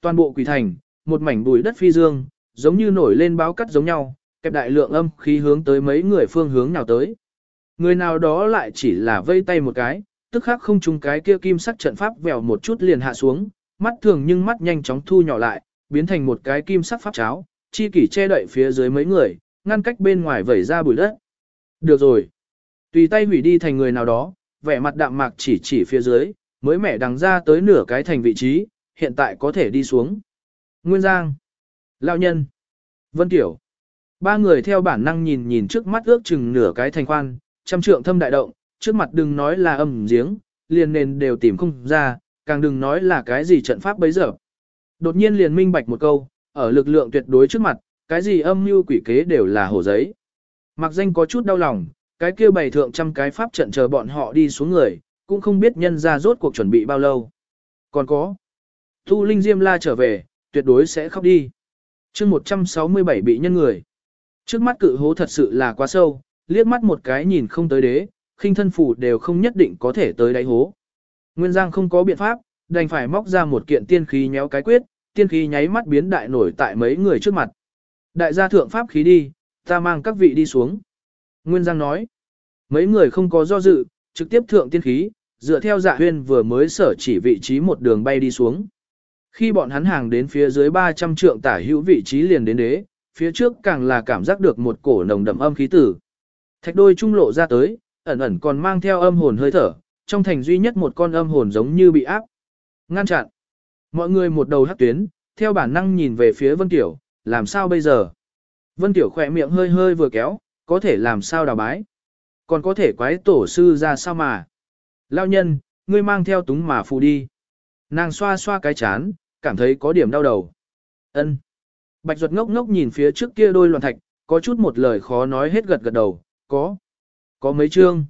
Toàn bộ quỷ thành, một mảnh bụi đất phi dương, giống như nổi lên báo cắt giống nhau, kẹp đại lượng âm khí hướng tới mấy người phương hướng nào tới. Người nào đó lại chỉ là vây tay một cái, tức khắc không trung cái kia kim sắc trận pháp vèo một chút liền hạ xuống, mắt thường nhưng mắt nhanh chóng thu nhỏ lại, biến thành một cái kim sắc pháp cháo, chi kỷ che đậy phía dưới mấy người, ngăn cách bên ngoài vẩy ra bụi đất. Được rồi. Tùy tay hủy đi thành người nào đó, vẻ mặt đạm mạc chỉ chỉ phía dưới, mới mẻ đằng ra tới nửa cái thành vị trí, hiện tại có thể đi xuống. Nguyên Giang. Lão nhân. Vân Tiểu. Ba người theo bản năng nhìn nhìn trước mắt ước chừng nửa cái thành khoan, trăm trượng thâm đại động, trước mặt đừng nói là âm giếng, liền nền đều tìm không ra, càng đừng nói là cái gì trận pháp bấy giờ. Đột nhiên liền minh bạch một câu, ở lực lượng tuyệt đối trước mặt, cái gì âm mưu quỷ kế đều là hồ giấy. Mặc danh có chút đau lòng, cái kia bày thượng trăm cái pháp trận chờ bọn họ đi xuống người, cũng không biết nhân ra rốt cuộc chuẩn bị bao lâu. Còn có, Thu Linh Diêm La trở về, tuyệt đối sẽ khóc đi. chương 167 bị nhân người. Trước mắt cự hố thật sự là quá sâu, liếc mắt một cái nhìn không tới đế, khinh thân phủ đều không nhất định có thể tới đáy hố. Nguyên Giang không có biện pháp, đành phải móc ra một kiện tiên khí nhéo cái quyết, tiên khí nháy mắt biến đại nổi tại mấy người trước mặt. Đại gia thượng pháp khí đi, ta mang các vị đi xuống. Nguyên Giang nói, mấy người không có do dự, trực tiếp thượng tiên khí, dựa theo dạ huyên vừa mới sở chỉ vị trí một đường bay đi xuống. Khi bọn hắn hàng đến phía dưới 300 trượng tả hữu vị trí liền đến đế, phía trước càng là cảm giác được một cổ nồng đậm âm khí tử. Thạch đôi trung lộ ra tới, ẩn ẩn còn mang theo âm hồn hơi thở, trong thành duy nhất một con âm hồn giống như bị áp. Ngăn chặn. Mọi người một đầu hắc tuyến, theo bản năng nhìn về phía Vân Tiểu, làm sao bây giờ? Vân Tiểu khỏe miệng hơi hơi vừa kéo, có thể làm sao đào bái? Còn có thể quái tổ sư ra sao mà? Lao nhân, ngươi mang theo túng mà phù đi. Nàng xoa xoa cái chán, cảm thấy có điểm đau đầu. Ân. Bạch ruột ngốc ngốc nhìn phía trước kia đôi loạn thạch, có chút một lời khó nói hết gật gật đầu, có. Có mấy chương.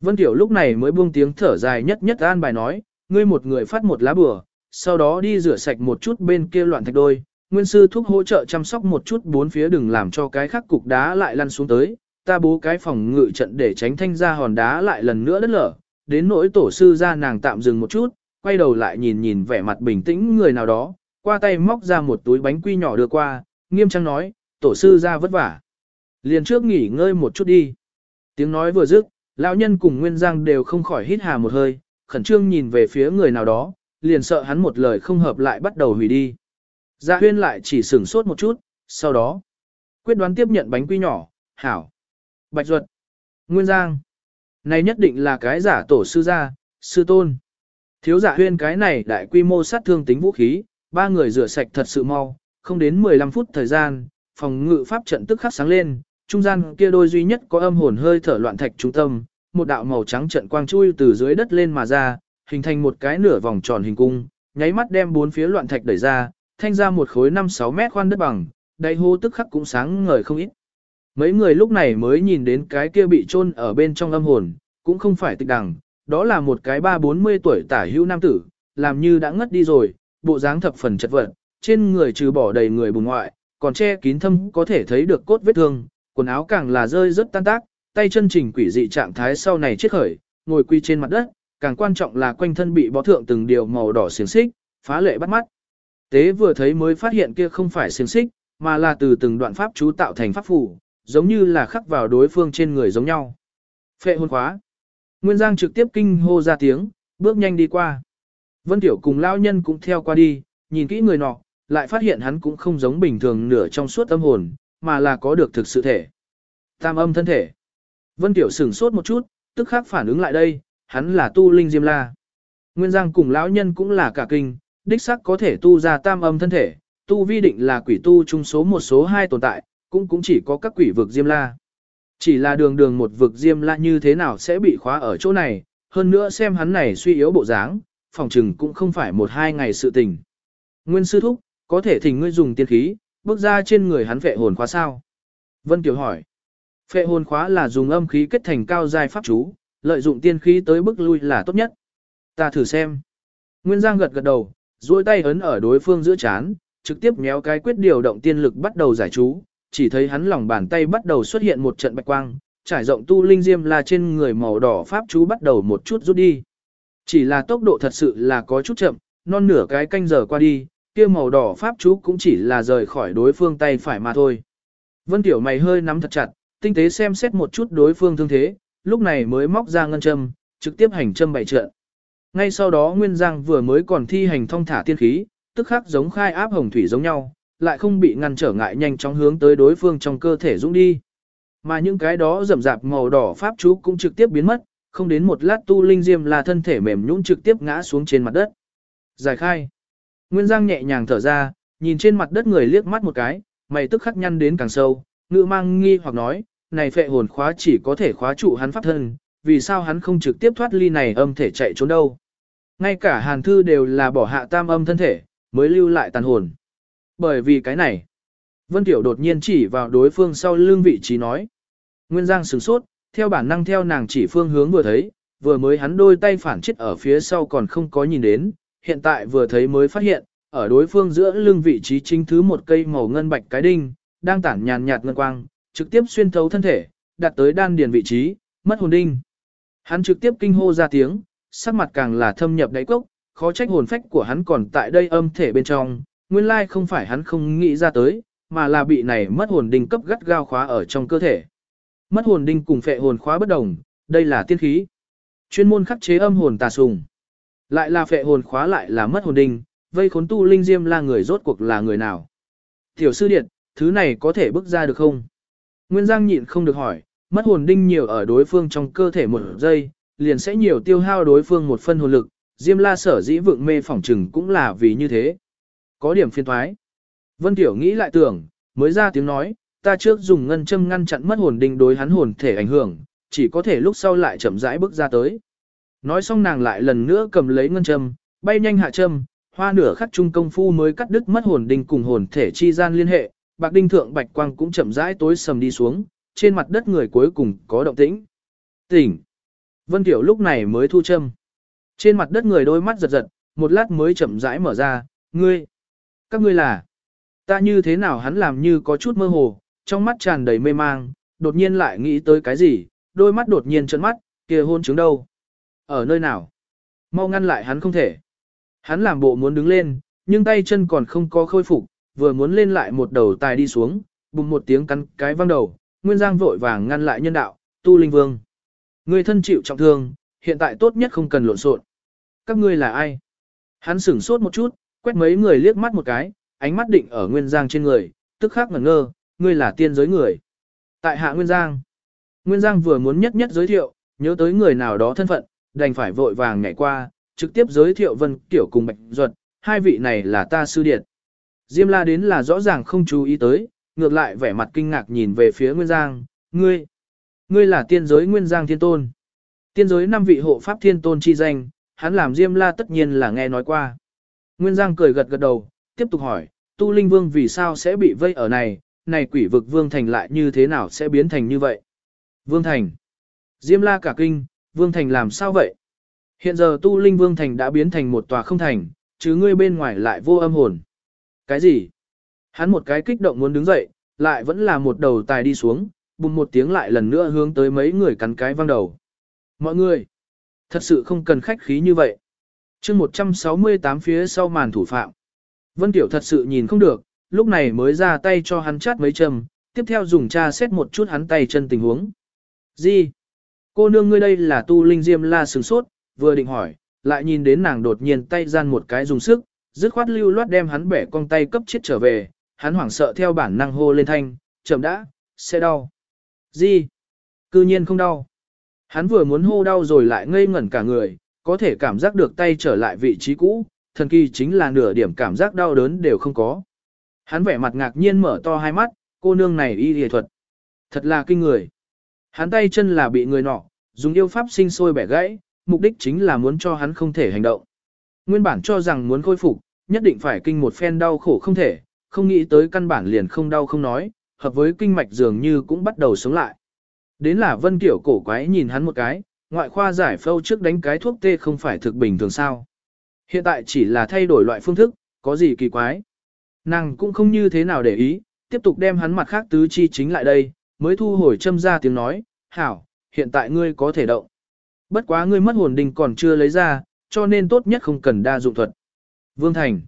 Vân Tiểu lúc này mới buông tiếng thở dài nhất nhất an bài nói, ngươi một người phát một lá bừa, sau đó đi rửa sạch một chút bên kia loạn thạch đôi, nguyên sư thúc hỗ trợ chăm sóc một chút bốn phía đừng làm cho cái khắc cục đá lại lăn xuống tới, ta bố cái phòng ngự trận để tránh thanh ra hòn đá lại lần nữa đất lở, đến nỗi tổ sư ra nàng tạm dừng một chút, quay đầu lại nhìn nhìn vẻ mặt bình tĩnh người nào đó, qua tay móc ra một túi bánh quy nhỏ đưa qua, nghiêm trang nói, tổ sư ra vất vả. Liền trước nghỉ ngơi một chút đi. Tiếng nói vừa dứt, lão nhân cùng Nguyên Giang đều không khỏi hít hà một hơi, khẩn trương nhìn về phía người nào đó, liền sợ hắn một lời không hợp lại bắt đầu hủy đi. Dạ huyên lại chỉ sửng sốt một chút, sau đó, quyết đoán tiếp nhận bánh quy nhỏ, hảo, bạch ruột, Nguyên Giang. Này nhất định là cái giả tổ sư gia, sư tôn. Thiếu giả huyên cái này đại quy mô sát thương tính vũ khí, ba người rửa sạch thật sự mau, không đến 15 phút thời gian, phòng ngự pháp trận tức khắc sáng lên, trung gian kia đôi duy nhất có âm hồn hơi thở loạn thạch trung tâm, một đạo màu trắng trận quang chui từ dưới đất lên mà ra, hình thành một cái nửa vòng tròn hình cung, nháy mắt đem bốn phía loạn thạch đẩy ra, thanh ra một khối 5-6 mét khoan đất bằng, đầy hô tức khắc cũng sáng ngời không ít. Mấy người lúc này mới nhìn đến cái kia bị chôn ở bên trong âm hồn, cũng không phải tịch đằng, đó là một cái ba bốn mươi tuổi tả hữu nam tử, làm như đã ngất đi rồi, bộ dáng thập phần chật vật, trên người trừ bỏ đầy người bùn ngoại, còn che kín thâm có thể thấy được cốt vết thương, quần áo càng là rơi rất tan tác, tay chân chỉnh quỷ dị trạng thái sau này chết khởi, ngồi quy trên mặt đất, càng quan trọng là quanh thân bị bó thượng từng điều màu đỏ xiềng xích, phá lệ bắt mắt. Tế vừa thấy mới phát hiện kia không phải xiềng xích, mà là từ từng đoạn pháp chú tạo thành pháp phù, giống như là khắc vào đối phương trên người giống nhau. Phệ hồn khóa. Nguyên Giang trực tiếp kinh hô ra tiếng, bước nhanh đi qua. Vân Tiểu cùng lão nhân cũng theo qua đi, nhìn kỹ người nọ, lại phát hiện hắn cũng không giống bình thường nửa trong suốt tâm hồn, mà là có được thực sự thể. Tam âm thân thể. Vân Tiểu sửng sốt một chút, tức khắc phản ứng lại đây, hắn là tu linh diêm la. Nguyên Giang cùng lão nhân cũng là cả kinh, đích sắc có thể tu ra tam âm thân thể, tu vi định là quỷ tu trung số một số hai tồn tại, cũng cũng chỉ có các quỷ vực diêm la. Chỉ là đường đường một vực diêm la như thế nào sẽ bị khóa ở chỗ này, hơn nữa xem hắn này suy yếu bộ dáng, phòng trừng cũng không phải một hai ngày sự tình. Nguyên sư thúc, có thể thỉnh ngươi dùng tiên khí, bước ra trên người hắn phệ hồn khóa sao? Vân Kiều hỏi. Phệ hồn khóa là dùng âm khí kết thành cao giai pháp chú, lợi dụng tiên khí tới bức lui là tốt nhất. Ta thử xem. Nguyên Giang gật gật đầu, duỗi tay ấn ở đối phương giữa chán, trực tiếp méo cái quyết điều động tiên lực bắt đầu giải chú, chỉ thấy hắn lòng bàn tay bắt đầu xuất hiện một trận bạch quang, trải rộng tu linh diêm là trên người màu đỏ pháp chú bắt đầu một chút rút đi. Chỉ là tốc độ thật sự là có chút chậm, non nửa cái canh giờ qua đi, kia màu đỏ pháp chú cũng chỉ là rời khỏi đối phương tay phải mà thôi. Vân Tiểu mày hơi nắm thật chặt, tinh tế xem xét một chút đối phương thương thế, lúc này mới móc ra ngân châm, trực tiếp hành châm bày trận. Ngay sau đó Nguyên Giang vừa mới còn thi hành thông thả tiên khí, tức khắc giống khai áp hồng thủy giống nhau, lại không bị ngăn trở ngại nhanh chóng hướng tới đối phương trong cơ thể dũng đi. Mà những cái đó rậm rạp màu đỏ pháp chú cũng trực tiếp biến mất, không đến một lát tu linh diêm là thân thể mềm nhũn trực tiếp ngã xuống trên mặt đất. Giải khai. Nguyên Giang nhẹ nhàng thở ra, nhìn trên mặt đất người liếc mắt một cái, mày tức khắc nhăn đến càng sâu, ngựa mang nghi hoặc nói, này phệ hồn khóa chỉ có thể khóa trụ hắn pháp thân, vì sao hắn không trực tiếp thoát ly này âm thể chạy trốn đâu. Ngay cả hàn thư đều là bỏ hạ tam âm thân thể, mới lưu lại tàn hồn. Bởi vì cái này, Vân Tiểu đột nhiên chỉ vào đối phương sau lưng vị trí nói. Nguyên Giang sửng sốt, theo bản năng theo nàng chỉ phương hướng vừa thấy, vừa mới hắn đôi tay phản chết ở phía sau còn không có nhìn đến, hiện tại vừa thấy mới phát hiện, ở đối phương giữa lưng vị trí chính thứ một cây màu ngân bạch cái đinh, đang tản nhàn nhạt ngân quang, trực tiếp xuyên thấu thân thể, đặt tới đan điền vị trí, mất hồn đinh. Hắn trực tiếp kinh hô ra tiếng, sắc mặt càng là thâm nhập đáy cốc, khó trách hồn phách của hắn còn tại đây âm thể bên trong, nguyên lai không phải hắn không nghĩ ra tới, mà là bị này mất hồn đinh cấp gắt gao khóa ở trong cơ thể. Mất hồn đinh cùng phệ hồn khóa bất đồng, đây là tiên khí. Chuyên môn khắc chế âm hồn tà sùng. Lại là phệ hồn khóa lại là mất hồn đinh, vây khốn tu linh diêm la người rốt cuộc là người nào. Tiểu sư điện, thứ này có thể bước ra được không? Nguyên Giang nhịn không được hỏi, mất hồn đinh nhiều ở đối phương trong cơ thể một giây, liền sẽ nhiều tiêu hao đối phương một phân hồn lực, Diêm La sở dĩ vượng mê phỏng trừng cũng là vì như thế. Có điểm phiên thoái. Vân Tiểu nghĩ lại tưởng, mới ra tiếng nói, ta trước dùng ngân châm ngăn chặn mất hồn đinh đối hắn hồn thể ảnh hưởng, chỉ có thể lúc sau lại chậm rãi bước ra tới. Nói xong nàng lại lần nữa cầm lấy ngân châm, bay nhanh hạ châm, hoa nửa khắc trung công phu mới cắt đứt mất hồn đinh cùng hồn thể chi gian liên hệ, bạc đinh thượng bạch quang cũng chậm rãi tối sầm đi xuống, trên mặt đất người cuối cùng có động tĩnh. Tỉnh. Vân Tiểu lúc này mới thu châm. Trên mặt đất người đôi mắt giật giật, một lát mới chậm rãi mở ra, ngươi. Các ngươi là. Ta như thế nào hắn làm như có chút mơ hồ, trong mắt tràn đầy mê mang, đột nhiên lại nghĩ tới cái gì, đôi mắt đột nhiên trợn mắt, kia hôn chứng đâu? Ở nơi nào? Mau ngăn lại hắn không thể. Hắn làm bộ muốn đứng lên, nhưng tay chân còn không có khôi phục, vừa muốn lên lại một đầu tài đi xuống, bùng một tiếng cắn cái văng đầu, Nguyên Giang vội vàng ngăn lại nhân đạo, tu linh vương. Người thân chịu trọng thương, hiện tại tốt nhất không cần lộn xộn. Các ngươi là ai? Hắn sửng sốt một chút, quét mấy người liếc mắt một cái, ánh mắt định ở Nguyên Giang trên người, tức khắc ngẩn ngơ, ngươi là tiên giới người. Tại hạ Nguyên Giang. Nguyên Giang vừa muốn nhất nhất giới thiệu, nhớ tới người nào đó thân phận, đành phải vội vàng nhảy qua, trực tiếp giới thiệu Vân Kiểu cùng Bạch Duật, hai vị này là ta sư điệt. Diêm la đến là rõ ràng không chú ý tới, ngược lại vẻ mặt kinh ngạc nhìn về phía Nguyên Giang, ngươi, ngươi là tiên giới Nguyên Giang Thiên Tôn. Tiên giới năm vị hộ pháp Thiên Tôn chi danh, hắn làm Diêm la tất nhiên là nghe nói qua. Nguyên Giang cười gật gật đầu, tiếp tục hỏi, Tu Linh Vương vì sao sẽ bị vây ở này, này quỷ vực Vương Thành lại như thế nào sẽ biến thành như vậy? Vương Thành. Diêm la cả kinh, Vương Thành làm sao vậy? Hiện giờ Tu Linh Vương Thành đã biến thành một tòa không thành, chứ ngươi bên ngoài lại vô âm hồn. Cái gì? Hắn một cái kích động muốn đứng dậy, lại vẫn là một đầu tài đi xuống, bùng một tiếng lại lần nữa hướng tới mấy người cắn cái văng đầu. Mọi người, thật sự không cần khách khí như vậy. chương 168 phía sau màn thủ phạm. Vân Tiểu thật sự nhìn không được, lúc này mới ra tay cho hắn chát mấy châm, tiếp theo dùng cha xét một chút hắn tay chân tình huống. Gì? Cô nương ngươi đây là tu linh diêm la sừng sốt, vừa định hỏi, lại nhìn đến nàng đột nhiên tay gian một cái dùng sức, dứt khoát lưu loát đem hắn bẻ cong tay cấp chết trở về, hắn hoảng sợ theo bản năng hô lên thanh, chậm đã, sẽ đau. Gì? Cư nhiên không đau. Hắn vừa muốn hô đau rồi lại ngây ngẩn cả người, có thể cảm giác được tay trở lại vị trí cũ, thần kỳ chính là nửa điểm cảm giác đau đớn đều không có. Hắn vẻ mặt ngạc nhiên mở to hai mắt, cô nương này y y thuật. Thật là kinh người. Hắn tay chân là bị người nọ, dùng yêu pháp sinh sôi bẻ gãy, mục đích chính là muốn cho hắn không thể hành động. Nguyên bản cho rằng muốn khôi phục, nhất định phải kinh một phen đau khổ không thể, không nghĩ tới căn bản liền không đau không nói, hợp với kinh mạch dường như cũng bắt đầu sống lại. Đến là Vân Tiểu cổ quái nhìn hắn một cái, ngoại khoa giải phâu trước đánh cái thuốc tê không phải thực bình thường sao. Hiện tại chỉ là thay đổi loại phương thức, có gì kỳ quái. Nàng cũng không như thế nào để ý, tiếp tục đem hắn mặt khác tứ chi chính lại đây, mới thu hồi châm ra tiếng nói, hảo, hiện tại ngươi có thể động. Bất quá ngươi mất hồn đình còn chưa lấy ra, cho nên tốt nhất không cần đa dụng thuật. Vương Thành.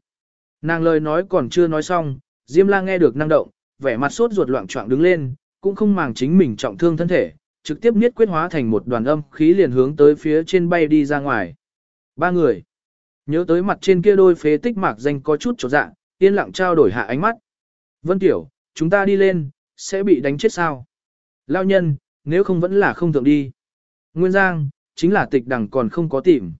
Nàng lời nói còn chưa nói xong, Diêm La nghe được năng động, vẻ mặt sốt ruột loạn trọng đứng lên, cũng không màng chính mình trọng thương thân thể, trực tiếp niết quyết hóa thành một đoàn âm khí liền hướng tới phía trên bay đi ra ngoài. Ba người. Nhớ tới mặt trên kia đôi phế tích mạc danh có chút chỗ dạng, yên lặng trao đổi hạ ánh mắt. Vân Tiểu, chúng ta đi lên, sẽ bị đánh chết sao? Lao nhân, nếu không vẫn là không thượng đi. Nguyên Giang, chính là tịch đằng còn không có tìm.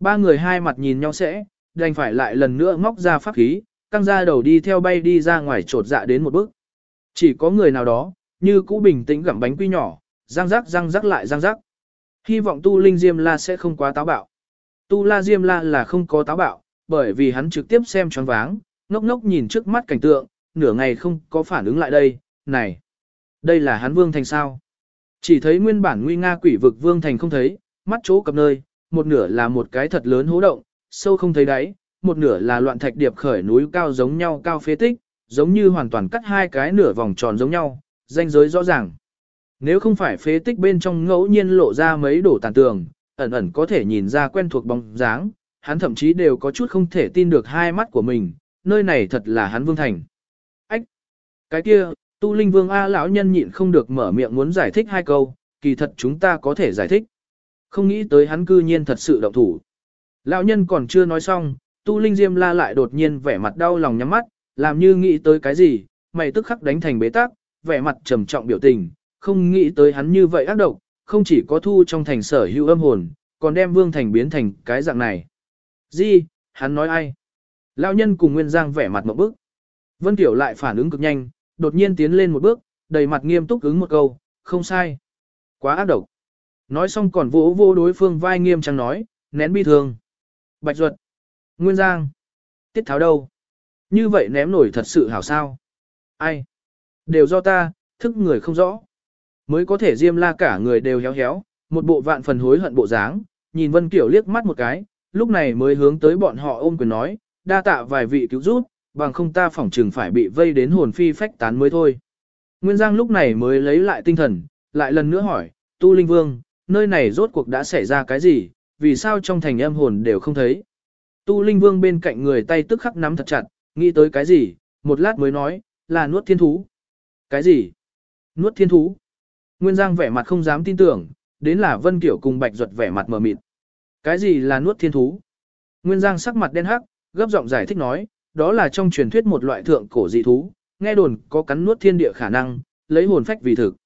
Ba người hai mặt nhìn nhau sẽ, đành phải lại lần nữa ngóc ra pháp khí, căng ra đầu đi theo bay đi ra ngoài trột dạ đến một bước. Chỉ có người nào đó, như cũ bình tĩnh gặm bánh quy nhỏ, răng rắc răng rắc lại răng rắc. Hy vọng tu linh diêm la sẽ không quá táo bạo. Tu la diêm la là không có táo bạo, bởi vì hắn trực tiếp xem choáng váng, ngốc ngốc nhìn trước mắt cảnh tượng, nửa ngày không có phản ứng lại đây, này, đây là hắn vương thành sao. Chỉ thấy nguyên bản nguy nga quỷ vực vương thành không thấy, mắt chỗ cập nơi, một nửa là một cái thật lớn hố động, sâu không thấy đáy, một nửa là loạn thạch điệp khởi núi cao giống nhau cao phế tích, giống như hoàn toàn cắt hai cái nửa vòng tròn giống nhau, ranh giới rõ ràng. Nếu không phải phế tích bên trong ngẫu nhiên lộ ra mấy đổ tàn tường, ẩn ẩn có thể nhìn ra quen thuộc bóng dáng, hắn thậm chí đều có chút không thể tin được hai mắt của mình, nơi này thật là hắn vương thành. Ách! Cái kia, tu linh vương A lão nhân nhịn không được mở miệng muốn giải thích hai câu, kỳ thật chúng ta có thể giải thích. Không nghĩ tới hắn cư nhiên thật sự động thủ. Lão nhân còn chưa nói xong, tu linh diêm la lại đột nhiên vẻ mặt đau lòng nhắm mắt, làm như nghĩ tới cái gì, mày tức khắc đánh thành bế tắc, vẻ mặt trầm trọng biểu tình, không nghĩ tới hắn như vậy ác độc, không chỉ có thu trong thành sở hữu âm hồn, còn đem vương thành biến thành cái dạng này. Gì, hắn nói ai? Lão nhân cùng Nguyên Giang vẻ mặt một bước, Vân Tiểu lại phản ứng cực nhanh, đột nhiên tiến lên một bước, đầy mặt nghiêm túc ứng một câu, không sai. Quá ác độc. Nói xong còn vỗ vô đối phương vai nghiêm trang nói, nén bi thương. Bạch Duật. Nguyên Giang. Tiết tháo đâu? Như vậy ném nổi thật sự hảo sao? Ai? Đều do ta, thức người không rõ. Mới có thể diêm la cả người đều héo héo, một bộ vạn phần hối hận bộ dáng, nhìn Vân Kiểu liếc mắt một cái, lúc này mới hướng tới bọn họ ôm quyền nói, đa tạ vài vị cứu giúp, bằng không ta phỏng trừng phải bị vây đến hồn phi phách tán mới thôi. Nguyên Giang lúc này mới lấy lại tinh thần, lại lần nữa hỏi, Tu Linh Vương, nơi này rốt cuộc đã xảy ra cái gì, vì sao trong thành âm hồn đều không thấy. Tu Linh Vương bên cạnh người tay tức khắc nắm thật chặt, nghĩ tới cái gì, một lát mới nói, là nuốt thiên thú. Cái gì? Nuốt thiên thú? Nguyên Giang vẻ mặt không dám tin tưởng, đến là Vân Kiểu cùng Bạch Duật vẻ mặt mờ mịt. Cái gì là nuốt thiên thú? Nguyên Giang sắc mặt đen hắc, gấp giọng giải thích nói, đó là trong truyền thuyết một loại thượng cổ dị thú, nghe đồn có cắn nuốt thiên địa khả năng, lấy hồn phách vì thực.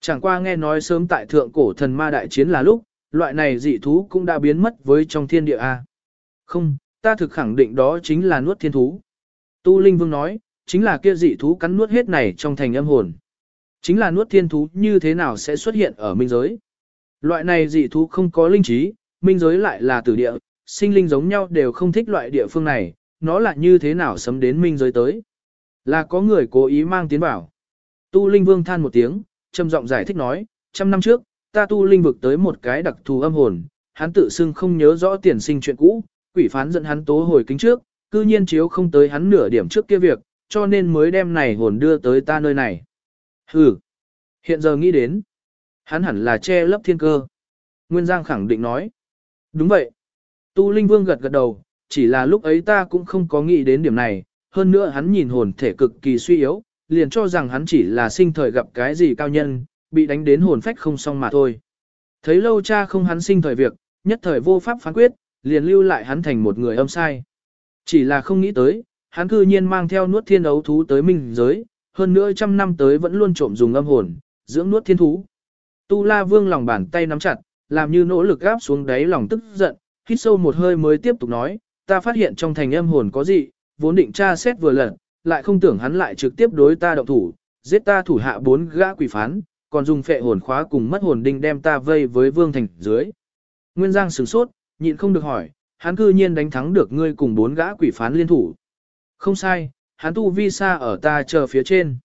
Chẳng qua nghe nói sớm tại thượng cổ thần ma đại chiến là lúc, loại này dị thú cũng đã biến mất với trong thiên địa A. Không, ta thực khẳng định đó chính là nuốt thiên thú. Tu Linh Vương nói, chính là kia dị thú cắn nuốt hết này trong thành âm hồn. Chính là nuốt thiên thú như thế nào sẽ xuất hiện ở minh giới. Loại này dị thú không có linh trí, minh giới lại là tử địa, sinh linh giống nhau đều không thích loại địa phương này, nó là như thế nào sấm đến minh giới tới. Là có người cố ý mang tiến bảo. Tu Linh Vương than một tiếng, trầm giọng giải thích nói, trăm năm trước, ta tu linh vực tới một cái đặc thù âm hồn, hắn tự xưng không nhớ rõ tiền sinh chuyện cũ, quỷ phán dẫn hắn tố hồi kính trước, cư nhiên chiếu không tới hắn nửa điểm trước kia việc, cho nên mới đem này hồn đưa tới ta nơi này. Hừ, hiện giờ nghĩ đến, hắn hẳn là che lấp thiên cơ. Nguyên Giang khẳng định nói, đúng vậy. Tu Linh Vương gật gật đầu, chỉ là lúc ấy ta cũng không có nghĩ đến điểm này, hơn nữa hắn nhìn hồn thể cực kỳ suy yếu, liền cho rằng hắn chỉ là sinh thời gặp cái gì cao nhân, bị đánh đến hồn phách không xong mà thôi. Thấy lâu cha không hắn sinh thời việc, nhất thời vô pháp phán quyết, liền lưu lại hắn thành một người âm sai. Chỉ là không nghĩ tới, hắn cư nhiên mang theo nuốt thiên ấu thú tới minh giới, hơn nữa trăm năm tới vẫn luôn trộm dùng âm hồn, dưỡng nuốt thiên thú. Tu La Vương lòng bàn tay nắm chặt, làm như nỗ lực gáp xuống đáy lòng tức giận, hít sâu một hơi mới tiếp tục nói, ta phát hiện trong thành âm hồn có gì, vốn định tra xét vừa lần, lại không tưởng hắn lại trực tiếp đối ta động thủ, giết ta thủ hạ bốn gã quỷ phán, còn dùng phệ hồn khóa cùng mất hồn đinh đem ta vây với vương thành dưới. Nguyên Giang sửng sốt, nhịn không được hỏi, hắn cư nhiên đánh thắng được ngươi cùng bốn gã quỷ phán liên thủ. Không sai, hắn tu vi xa ở ta chờ phía trên.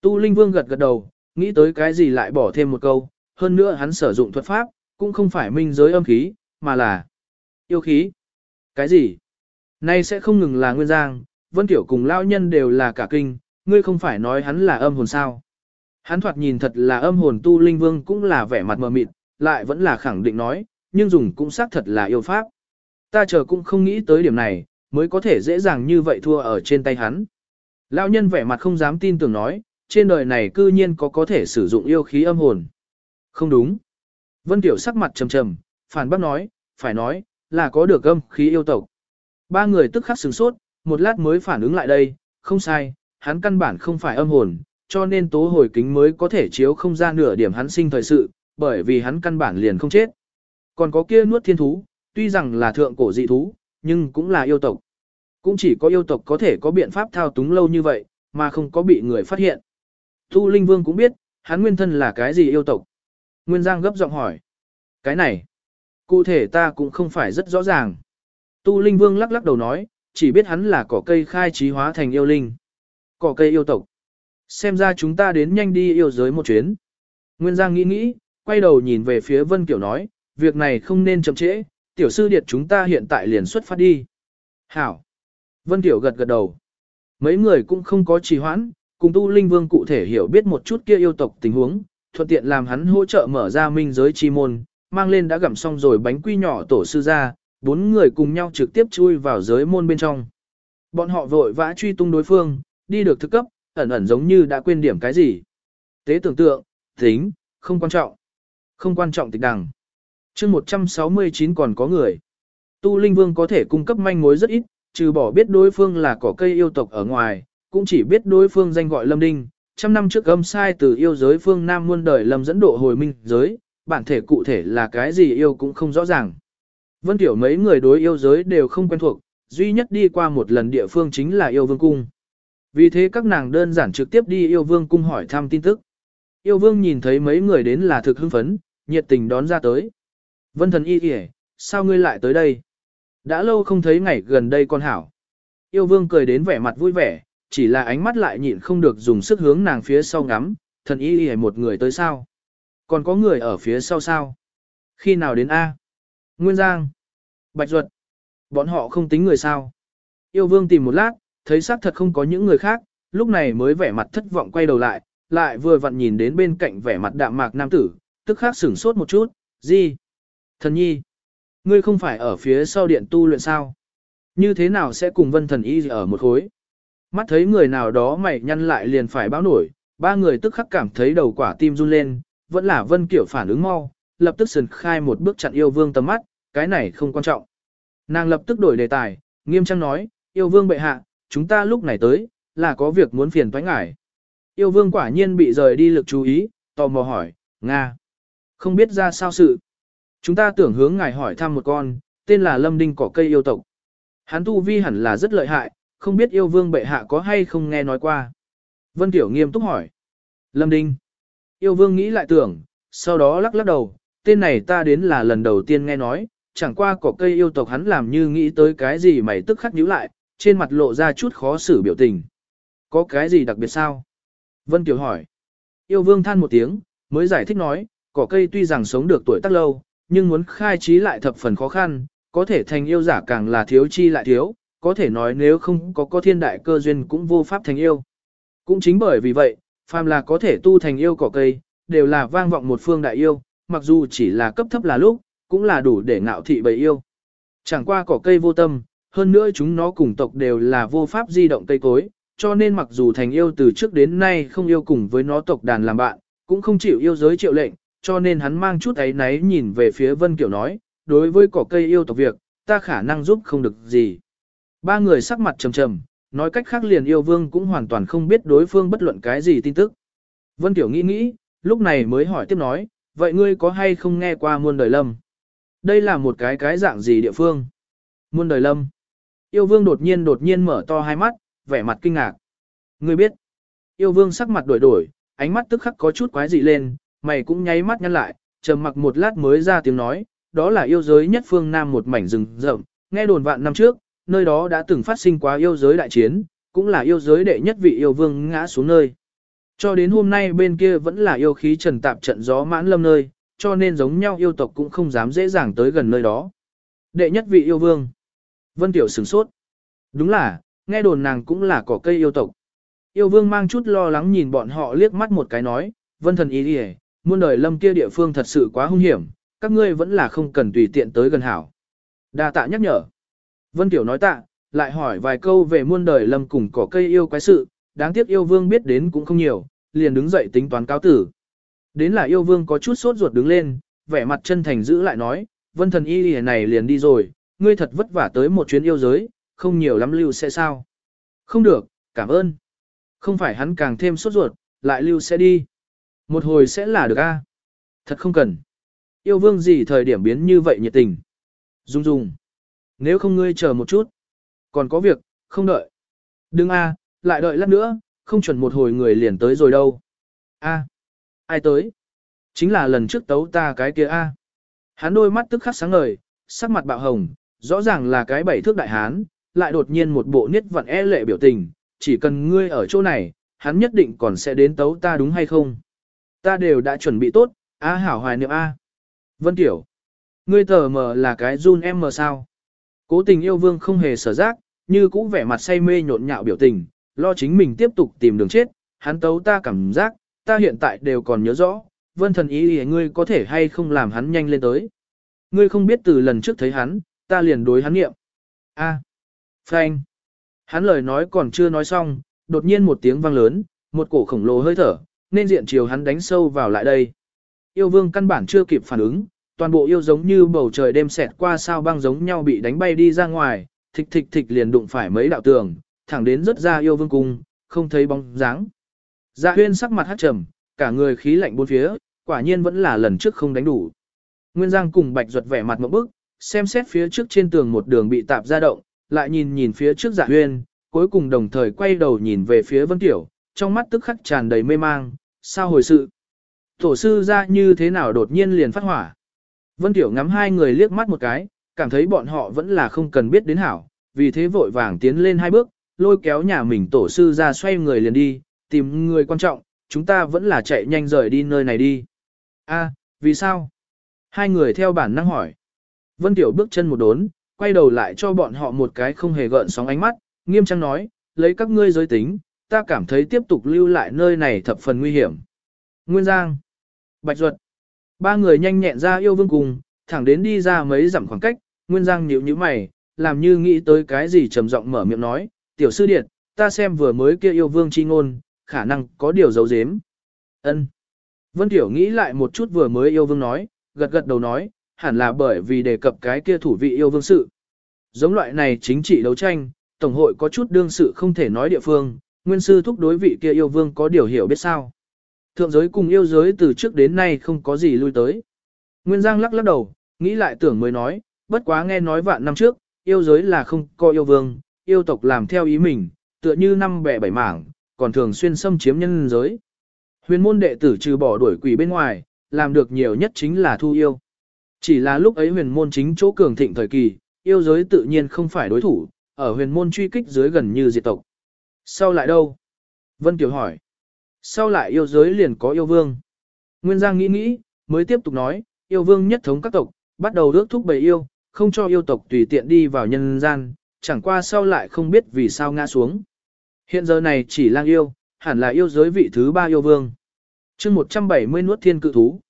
Tu Linh Vương gật gật đầu, nghĩ tới cái gì lại bỏ thêm một câu, hơn nữa hắn sử dụng thuật pháp, cũng không phải minh giới âm khí, mà là yêu khí. Cái gì? Nay sẽ không ngừng là Nguyên Giang, Vân Tiểu cùng lão nhân đều là cả kinh, ngươi không phải nói hắn là âm hồn sao. Hắn thoạt nhìn thật là âm hồn tu linh vương cũng là vẻ mặt mờ mịt, lại vẫn là khẳng định nói, nhưng dùng cũng xác thật là yêu pháp. Ta chờ cũng không nghĩ tới điểm này, mới có thể dễ dàng như vậy thua ở trên tay hắn. Lão nhân vẻ mặt không dám tin tưởng nói, trên đời này cư nhiên có có thể sử dụng yêu khí âm hồn. Không đúng. Vân Tiểu sắc mặt trầm trầm, phản bác nói, phải nói, là có được âm khí yêu tộc. Ba người tức khắc sửng sốt, một lát mới phản ứng lại đây, không sai, hắn căn bản không phải âm hồn, cho nên tố hồi kính mới có thể chiếu không ra nửa điểm hắn sinh thời sự, bởi vì hắn căn bản liền không chết. Còn có kia nuốt thiên thú, tuy rằng là thượng cổ dị thú, nhưng cũng là yêu tộc. Cũng chỉ có yêu tộc có thể có biện pháp thao túng lâu như vậy, mà không có bị người phát hiện. Thu Linh Vương cũng biết, hắn nguyên thân là cái gì yêu tộc. Nguyên Giang gấp giọng hỏi. Cái này, cụ thể ta cũng không phải rất rõ ràng. Tu Linh Vương lắc lắc đầu nói, chỉ biết hắn là cỏ cây khai trí hóa thành yêu linh. Cỏ cây yêu tộc. Xem ra chúng ta đến nhanh đi yêu giới một chuyến. Nguyên Giang nghĩ nghĩ, quay đầu nhìn về phía Vân Kiểu nói, việc này không nên chậm trễ, tiểu sư điệt chúng ta hiện tại liền xuất phát đi. Hảo. Vân Kiểu gật gật đầu. Mấy người cũng không có trì hoãn, cùng tu linh vương cụ thể hiểu biết một chút kia yêu tộc tình huống, thuận tiện làm hắn hỗ trợ mở ra minh giới chi môn, mang lên đã gặm xong rồi bánh quy nhỏ tổ sư ra, bốn người cùng nhau trực tiếp chui vào giới môn bên trong. Bọn họ vội vã truy tung đối phương, đi được thức cấp, ẩn ẩn giống như đã quên điểm cái gì. Tế tưởng tượng, tính, không quan trọng. Không quan trọng tịch đằng. chương 169 còn có người. Tu Linh Vương có thể cung cấp manh mối rất ít, trừ bỏ biết đối phương là cỏ cây yêu tộc ở ngoài, cũng chỉ biết đối phương danh gọi Lâm Đinh. Trăm năm trước âm sai từ yêu giới phương Nam muôn đời Lâm dẫn độ hồi minh giới, bản thể cụ thể là cái gì yêu cũng không rõ ràng. Vân Tiểu mấy người đối yêu giới đều không quen thuộc, duy nhất đi qua một lần địa phương chính là yêu vương cung. Vì thế các nàng đơn giản trực tiếp đi yêu vương cung hỏi thăm tin tức. Yêu vương nhìn thấy mấy người đến là thực hưng phấn, nhiệt tình đón ra tới. Vân thần y kìa, sao ngươi lại tới đây? Đã lâu không thấy ngày gần đây con hảo. Yêu vương cười đến vẻ mặt vui vẻ, chỉ là ánh mắt lại nhịn không được dùng sức hướng nàng phía sau ngắm, thần y kìa một người tới sao? Còn có người ở phía sau sao? Khi nào đến A? Nguyên Giang. Bạch Duật. Bọn họ không tính người sao. Yêu vương tìm một lát, thấy xác thật không có những người khác, lúc này mới vẻ mặt thất vọng quay đầu lại, lại vừa vặn nhìn đến bên cạnh vẻ mặt đạm mạc nam tử, tức khắc sửng sốt một chút, gì? Thần nhi, ngươi không phải ở phía sau điện tu luyện sao? Như thế nào sẽ cùng vân thần y ở một khối? Mắt thấy người nào đó mày nhăn lại liền phải báo nổi, ba người tức khắc cảm thấy đầu quả tim run lên, vẫn là vân kiểu phản ứng mau, lập tức sườn khai một bước chặn yêu vương tầm mắt, cái này không quan trọng. Nàng lập tức đổi đề tài, nghiêm trang nói, yêu vương bệ hạ, chúng ta lúc này tới, là có việc muốn phiền toái ngải. Yêu vương quả nhiên bị rời đi lực chú ý, tò mò hỏi, Nga. Không biết ra sao sự. Chúng ta tưởng hướng ngài hỏi thăm một con, tên là Lâm Đinh cỏ cây yêu tộc. Hắn tu vi hẳn là rất lợi hại, không biết yêu vương bệ hạ có hay không nghe nói qua. Vân Tiểu nghiêm túc hỏi. Lâm Đinh. Yêu vương nghĩ lại tưởng, sau đó lắc lắc đầu, tên này ta đến là lần đầu tiên nghe nói, chẳng qua cỏ cây yêu tộc hắn làm như nghĩ tới cái gì mày tức khắc nhíu lại, trên mặt lộ ra chút khó xử biểu tình. Có cái gì đặc biệt sao? Vân Kiều hỏi. Yêu vương than một tiếng, mới giải thích nói, cỏ cây tuy rằng sống được tuổi tác lâu, nhưng muốn khai trí lại thập phần khó khăn, có thể thành yêu giả càng là thiếu chi lại thiếu, có thể nói nếu không có có thiên đại cơ duyên cũng vô pháp thành yêu. Cũng chính bởi vì vậy, phàm là có thể tu thành yêu cỏ cây, đều là vang vọng một phương đại yêu, mặc dù chỉ là cấp thấp là lúc, cũng là đủ để ngạo thị bầy yêu. Chẳng qua cỏ cây vô tâm, hơn nữa chúng nó cùng tộc đều là vô pháp di động cây cối, cho nên mặc dù thành yêu từ trước đến nay không yêu cùng với nó tộc đàn làm bạn, cũng không chịu yêu giới triệu lệnh, cho nên hắn mang chút ấy náy nhìn về phía Vân Kiểu nói, đối với cỏ cây yêu tộc việc, ta khả năng giúp không được gì. Ba người sắc mặt trầm trầm, nói cách khác liền yêu vương cũng hoàn toàn không biết đối phương bất luận cái gì tin tức. Vân Kiểu nghĩ nghĩ, lúc này mới hỏi tiếp nói, vậy ngươi có hay không nghe qua muôn đời lâm? Đây là một cái cái dạng gì địa phương? Muôn đời lâm. Yêu vương đột nhiên đột nhiên mở to hai mắt, vẻ mặt kinh ngạc. Ngươi biết, yêu vương sắc mặt đổi đổi, ánh mắt tức khắc có chút quái dị lên, mày cũng nháy mắt nhăn lại, trầm mặc một lát mới ra tiếng nói, đó là yêu giới nhất phương Nam một mảnh rừng rậm, nghe đồn vạn năm trước, nơi đó đã từng phát sinh quá yêu giới đại chiến, cũng là yêu giới đệ nhất vị yêu vương ngã xuống nơi. Cho đến hôm nay bên kia vẫn là yêu khí trần tạp trận gió mãn lâm nơi, cho nên giống nhau yêu tộc cũng không dám dễ dàng tới gần nơi đó. Đệ nhất vị yêu vương. Vân Tiểu sửng sốt. Đúng là, nghe đồn nàng cũng là cỏ cây yêu tộc. Yêu vương mang chút lo lắng nhìn bọn họ liếc mắt một cái nói, vân thần ý đi muôn đời lâm kia địa phương thật sự quá hung hiểm, các ngươi vẫn là không cần tùy tiện tới gần hảo. Đa tạ nhắc nhở. Vân Tiểu nói tạ, lại hỏi vài câu về muôn đời lâm cùng cỏ cây yêu quái sự, đáng tiếc yêu vương biết đến cũng không nhiều, liền đứng dậy tính toán cáo tử. Đến là yêu vương có chút sốt ruột đứng lên, vẻ mặt chân thành giữ lại nói, vân thần y này liền đi rồi, ngươi thật vất vả tới một chuyến yêu giới, không nhiều lắm lưu sẽ sao. Không được, cảm ơn. Không phải hắn càng thêm sốt ruột, lại lưu sẽ đi. Một hồi sẽ là được a. Thật không cần. Yêu vương gì thời điểm biến như vậy nhiệt tình. Dung dung. Nếu không ngươi chờ một chút. Còn có việc, không đợi. Đừng a, lại đợi lát nữa, không chuẩn một hồi người liền tới rồi đâu. A. Ai tới? Chính là lần trước tấu ta cái kia A. Hắn đôi mắt tức khắc sáng ngời, sắc mặt bạo hồng, rõ ràng là cái bảy thước đại hán, lại đột nhiên một bộ niết vặn e lệ biểu tình, chỉ cần ngươi ở chỗ này, hắn nhất định còn sẽ đến tấu ta đúng hay không? Ta đều đã chuẩn bị tốt, A hảo hoài niệm A. Vân Tiểu, ngươi tờ mờ là cái run em mờ sao? Cố tình yêu vương không hề sở giác, như cũ vẻ mặt say mê nhộn nhạo biểu tình, lo chính mình tiếp tục tìm đường chết, hắn tấu ta cảm giác, ta hiện tại đều còn nhớ rõ, vân thần ý ý ngươi có thể hay không làm hắn nhanh lên tới. Ngươi không biết từ lần trước thấy hắn, ta liền đối hắn nghiệm. A. Frank. Hắn lời nói còn chưa nói xong, đột nhiên một tiếng vang lớn, một cổ khổng lồ hơi thở, nên diện chiều hắn đánh sâu vào lại đây. Yêu vương căn bản chưa kịp phản ứng, toàn bộ yêu giống như bầu trời đêm xẹt qua sao băng giống nhau bị đánh bay đi ra ngoài, thịch thịch thịch liền đụng phải mấy đạo tường, thẳng đến rất ra yêu vương cung, không thấy bóng dáng. Dạ huyên sắc mặt hát trầm, cả người khí lạnh bốn phía, quả nhiên vẫn là lần trước không đánh đủ. Nguyên Giang cùng Bạch Duật vẻ mặt một bức, xem xét phía trước trên tường một đường bị tạp ra động, lại nhìn nhìn phía trước dạ huyên, cuối cùng đồng thời quay đầu nhìn về phía Vân Tiểu, trong mắt tức khắc tràn đầy mê mang, sao hồi sự. Tổ sư ra như thế nào đột nhiên liền phát hỏa. Vân Tiểu ngắm hai người liếc mắt một cái, cảm thấy bọn họ vẫn là không cần biết đến hảo, vì thế vội vàng tiến lên hai bước, lôi kéo nhà mình tổ sư ra xoay người liền đi, tìm người quan trọng, chúng ta vẫn là chạy nhanh rời đi nơi này đi. A, vì sao? Hai người theo bản năng hỏi. Vân Tiểu bước chân một đốn, quay đầu lại cho bọn họ một cái không hề gợn sóng ánh mắt, nghiêm trang nói, lấy các ngươi giới tính, ta cảm thấy tiếp tục lưu lại nơi này thập phần nguy hiểm. Nguyên Giang, Bạch Duật, ba người nhanh nhẹn ra yêu vương cùng, thẳng đến đi ra mấy dặm khoảng cách, Nguyên Giang nhíu nhíu mày, làm như nghĩ tới cái gì trầm giọng mở miệng nói, tiểu sư điệt, ta xem vừa mới kia yêu vương chi ngôn, khả năng có điều giấu giếm. Ân. Vân Tiểu nghĩ lại một chút vừa mới yêu vương nói, gật gật đầu nói, hẳn là bởi vì đề cập cái kia thủ vị yêu vương sự. Giống loại này chính trị đấu tranh, Tổng hội có chút đương sự không thể nói địa phương, nguyên sư thúc đối vị kia yêu vương có điều hiểu biết sao. Thượng giới cùng yêu giới từ trước đến nay không có gì lui tới. Nguyên Giang lắc lắc đầu, nghĩ lại tưởng mới nói, bất quá nghe nói vạn năm trước, yêu giới là không có yêu vương, yêu tộc làm theo ý mình, tựa như năm bẻ bảy mảng, còn thường xuyên xâm chiếm nhân giới. Huyền môn đệ tử trừ bỏ đuổi quỷ bên ngoài, làm được nhiều nhất chính là thu yêu. Chỉ là lúc ấy huyền môn chính chỗ cường thịnh thời kỳ, yêu giới tự nhiên không phải đối thủ, ở huyền môn truy kích dưới gần như diệt tộc. Sau lại đâu? Vân Kiều hỏi. Sau lại yêu giới liền có yêu vương. Nguyên Giang nghĩ nghĩ, mới tiếp tục nói, yêu vương nhất thống các tộc, bắt đầu rước thúc bầy yêu, không cho yêu tộc tùy tiện đi vào nhân gian, chẳng qua sau lại không biết vì sao ngã xuống. Hiện giờ này chỉ lang yêu, hẳn là yêu giới vị thứ ba yêu vương. chương 170 nuốt thiên cự thú.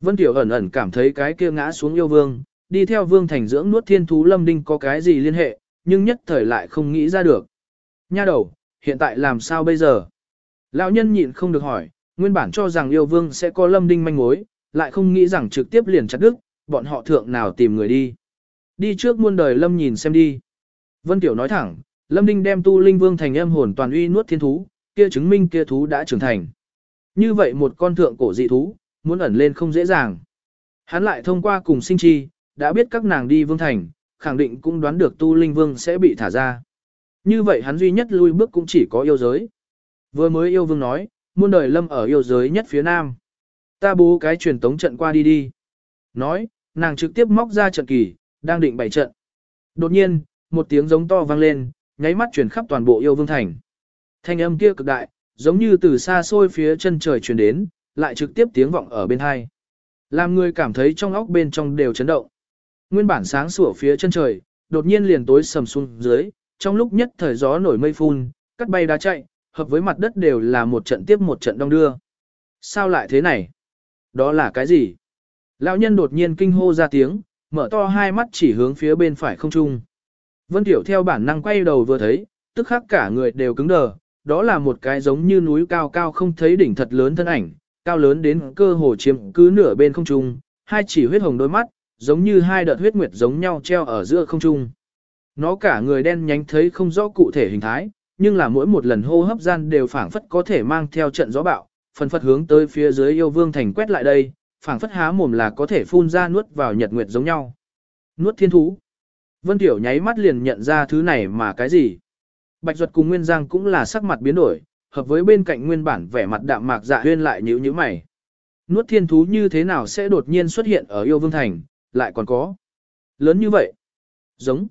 Vân Tiểu ẩn ẩn cảm thấy cái kia ngã xuống yêu vương, đi theo vương thành dưỡng nuốt thiên thú lâm đinh có cái gì liên hệ, nhưng nhất thời lại không nghĩ ra được. Nha đầu, hiện tại làm sao bây giờ? Lão nhân nhịn không được hỏi, nguyên bản cho rằng yêu vương sẽ có lâm đinh manh mối, lại không nghĩ rằng trực tiếp liền chặt đứt, bọn họ thượng nào tìm người đi. Đi trước muôn đời lâm nhìn xem đi. Vân Tiểu nói thẳng, lâm đinh đem tu linh vương thành âm hồn toàn uy nuốt thiên thú, kia chứng minh kia thú đã trưởng thành. Như vậy một con thượng cổ dị thú, muốn ẩn lên không dễ dàng. Hắn lại thông qua cùng sinh chi, đã biết các nàng đi vương thành, khẳng định cũng đoán được tu linh vương sẽ bị thả ra. Như vậy hắn duy nhất lui bước cũng chỉ có yêu giới. Vừa mới yêu vương nói, muôn đời lâm ở yêu giới nhất phía nam. Ta bố cái truyền tống trận qua đi đi. Nói, nàng trực tiếp móc ra trận kỳ, đang định bày trận. Đột nhiên, một tiếng giống to vang lên, nháy mắt truyền khắp toàn bộ yêu vương thành. Thanh âm kia cực đại, giống như từ xa xôi phía chân trời truyền đến, lại trực tiếp tiếng vọng ở bên hai. Làm người cảm thấy trong óc bên trong đều chấn động. Nguyên bản sáng sủa phía chân trời, đột nhiên liền tối sầm xuống dưới, trong lúc nhất thời gió nổi mây phun, cắt bay đá chạy, hợp với mặt đất đều là một trận tiếp một trận đông đưa. Sao lại thế này? Đó là cái gì? Lão nhân đột nhiên kinh hô ra tiếng, mở to hai mắt chỉ hướng phía bên phải không trung. Vân Tiểu theo bản năng quay đầu vừa thấy, tức khắc cả người đều cứng đờ, đó là một cái giống như núi cao cao không thấy đỉnh thật lớn thân ảnh, cao lớn đến cơ hồ chiếm cứ nửa bên không trung, hai chỉ huyết hồng đôi mắt, giống như hai đợt huyết nguyệt giống nhau treo ở giữa không trung. Nó cả người đen nhánh thấy không rõ cụ thể hình thái, nhưng là mỗi một lần hô hấp gian đều phảng phất có thể mang theo trận gió bạo, phần phật hướng tới phía dưới yêu vương thành quét lại đây, phảng phất há mồm là có thể phun ra nuốt vào nhật nguyệt giống nhau. Nuốt thiên thú. Vân Tiểu nháy mắt liền nhận ra thứ này mà cái gì. Bạch Duật cùng Nguyên Giang cũng là sắc mặt biến đổi, hợp với bên cạnh nguyên bản vẻ mặt đạm mạc dạ huyên lại nhíu nhíu mày. Nuốt thiên thú như thế nào sẽ đột nhiên xuất hiện ở yêu vương thành, lại còn có. Lớn như vậy. Giống.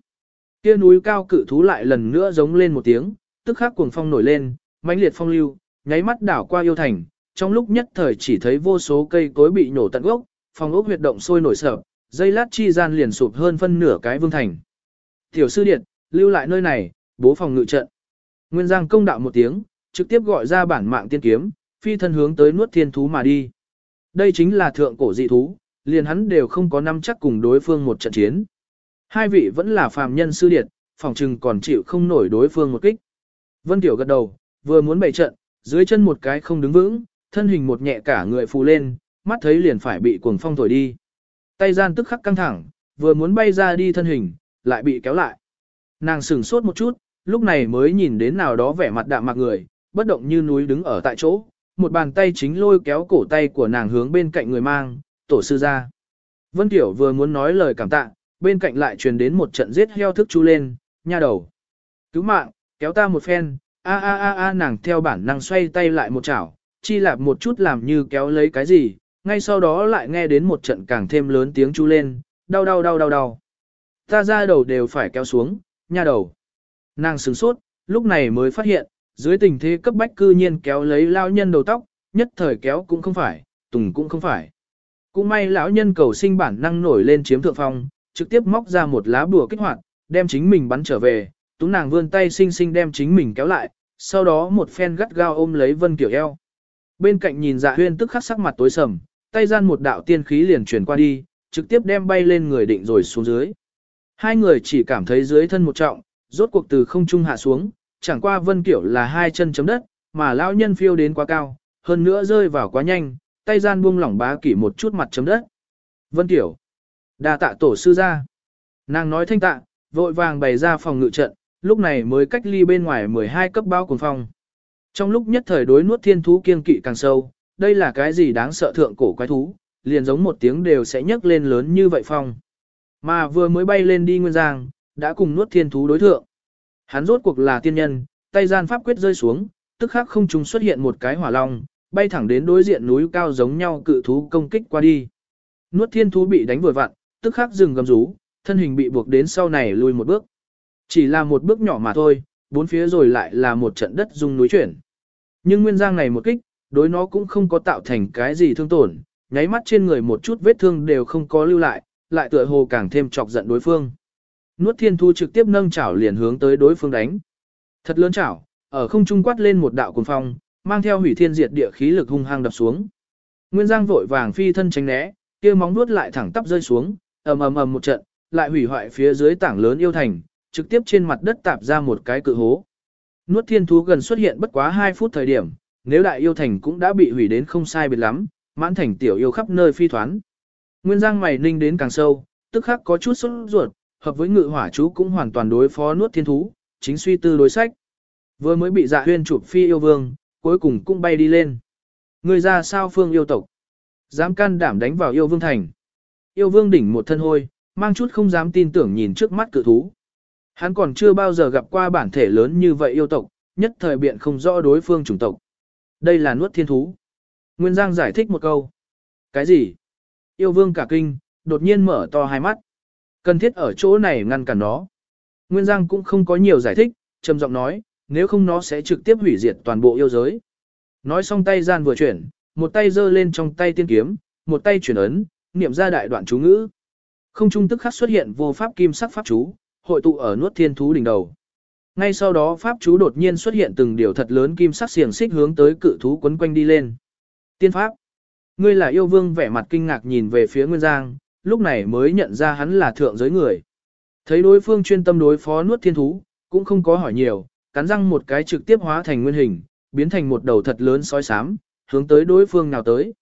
Kia núi cao cự thú lại lần nữa giống lên một tiếng, tức khắc cuồng phong nổi lên, mãnh liệt phong lưu, nháy mắt đảo qua yêu thành, trong lúc nhất thời chỉ thấy vô số cây cối bị nổ tận gốc, phòng ốc huyệt động sôi nổi sợ, dây lát chi gian liền sụp hơn phân nửa cái vương thành. Tiểu sư điện, lưu lại nơi này, bố phòng ngự trận. Nguyên Giang công đạo một tiếng, trực tiếp gọi ra bản mạng tiên kiếm, phi thân hướng tới nuốt thiên thú mà đi. Đây chính là thượng cổ dị thú, liền hắn đều không có năm chắc cùng đối phương một trận chiến. Hai vị vẫn là phàm nhân sư điệt, phòng trừng còn chịu không nổi đối phương một kích. Vân Tiểu gật đầu, vừa muốn bày trận, dưới chân một cái không đứng vững, thân hình một nhẹ cả người phù lên, mắt thấy liền phải bị cuồng phong thổi đi. Tay gian tức khắc căng thẳng, vừa muốn bay ra đi thân hình, lại bị kéo lại. Nàng sửng sốt một chút, lúc này mới nhìn đến nào đó vẻ mặt đạm mạc người, bất động như núi đứng ở tại chỗ, một bàn tay chính lôi kéo cổ tay của nàng hướng bên cạnh người mang, tổ sư ra. Vân Tiểu vừa muốn nói lời cảm tạ, bên cạnh lại truyền đến một trận giết heo thức chú lên, nha đầu. Cứu mạng, kéo ta một phen, a a a a nàng theo bản năng xoay tay lại một chảo, chi lạp một chút làm như kéo lấy cái gì, ngay sau đó lại nghe đến một trận càng thêm lớn tiếng chu lên, đau đau đau đau đau. Ta ra đầu đều phải kéo xuống, nha đầu. Nàng sửng sốt, lúc này mới phát hiện, dưới tình thế cấp bách cư nhiên kéo lấy lao nhân đầu tóc, nhất thời kéo cũng không phải, tùng cũng không phải. Cũng may lão nhân cầu sinh bản năng nổi lên chiếm thượng phong, trực tiếp móc ra một lá bùa kích hoạt, đem chính mình bắn trở về, tú nàng vươn tay xinh xinh đem chính mình kéo lại, sau đó một phen gắt gao ôm lấy Vân Kiểu eo. Bên cạnh nhìn dạ huyên tức khắc sắc mặt tối sầm, tay gian một đạo tiên khí liền chuyển qua đi, trực tiếp đem bay lên người định rồi xuống dưới. Hai người chỉ cảm thấy dưới thân một trọng, rốt cuộc từ không trung hạ xuống, chẳng qua Vân Kiểu là hai chân chấm đất, mà lão nhân phiêu đến quá cao, hơn nữa rơi vào quá nhanh, tay gian buông lỏng bá kỷ một chút mặt chấm đất. Vân Kiểu, đa tạ tổ sư ra. Nàng nói thanh tạ, vội vàng bày ra phòng ngự trận, lúc này mới cách ly bên ngoài 12 cấp bao cuồng phong. Trong lúc nhất thời đối nuốt thiên thú kiên kỵ càng sâu, đây là cái gì đáng sợ thượng cổ quái thú, liền giống một tiếng đều sẽ nhấc lên lớn như vậy phong. Mà vừa mới bay lên đi nguyên giang, đã cùng nuốt thiên thú đối thượng. Hắn rốt cuộc là tiên nhân, tay gian pháp quyết rơi xuống, tức khắc không trung xuất hiện một cái hỏa long, bay thẳng đến đối diện núi cao giống nhau cự thú công kích qua đi. Nuốt thiên thú bị đánh vừa vặn, tức khắc dừng gầm rú, thân hình bị buộc đến sau này lùi một bước. Chỉ là một bước nhỏ mà thôi, bốn phía rồi lại là một trận đất rung núi chuyển. Nhưng nguyên giang này một kích, đối nó cũng không có tạo thành cái gì thương tổn, nháy mắt trên người một chút vết thương đều không có lưu lại, lại tựa hồ càng thêm chọc giận đối phương. Nuốt thiên thu trực tiếp nâng chảo liền hướng tới đối phương đánh. Thật lớn chảo, ở không trung quát lên một đạo cuồng phong, mang theo hủy thiên diệt địa khí lực hung hăng đập xuống. Nguyên Giang vội vàng phi thân tránh né, kia móng nuốt lại thẳng tắp rơi xuống, ầm ầm ầm một trận, lại hủy hoại phía dưới tảng lớn yêu thành, trực tiếp trên mặt đất tạp ra một cái cự hố. Nuốt thiên thú gần xuất hiện bất quá 2 phút thời điểm, nếu đại yêu thành cũng đã bị hủy đến không sai biệt lắm, mãn thành tiểu yêu khắp nơi phi thoán. Nguyên Giang mày ninh đến càng sâu, tức khắc có chút sốt ruột, hợp với ngự hỏa chú cũng hoàn toàn đối phó nuốt thiên thú, chính suy tư đối sách. Vừa mới bị dạ huyên chụp phi yêu vương, cuối cùng cũng bay đi lên. Người ra sao phương yêu tộc? Dám can đảm đánh vào yêu vương thành. Yêu vương đỉnh một thân hôi, mang chút không dám tin tưởng nhìn trước mắt cự thú. Hắn còn chưa bao giờ gặp qua bản thể lớn như vậy yêu tộc, nhất thời biện không rõ đối phương chủng tộc. Đây là nuốt thiên thú. Nguyên Giang giải thích một câu. Cái gì? Yêu vương cả kinh, đột nhiên mở to hai mắt. Cần thiết ở chỗ này ngăn cản nó. Nguyên Giang cũng không có nhiều giải thích, trầm giọng nói, nếu không nó sẽ trực tiếp hủy diệt toàn bộ yêu giới. Nói xong tay gian vừa chuyển, một tay giơ lên trong tay tiên kiếm, một tay chuyển ấn, niệm ra đại đoạn chú ngữ. Không trung tức khắc xuất hiện vô pháp kim sắc pháp chú, hội tụ ở nuốt thiên thú đỉnh đầu. Ngay sau đó pháp chú đột nhiên xuất hiện từng điều thật lớn kim sắc xiềng xích hướng tới cự thú quấn quanh đi lên. Tiên pháp. Ngươi là yêu vương vẻ mặt kinh ngạc nhìn về phía Nguyên Giang, lúc này mới nhận ra hắn là thượng giới người. Thấy đối phương chuyên tâm đối phó nuốt thiên thú, cũng không có hỏi nhiều, cắn răng một cái trực tiếp hóa thành nguyên hình, biến thành một đầu thật lớn sói xám, hướng tới đối phương nào tới.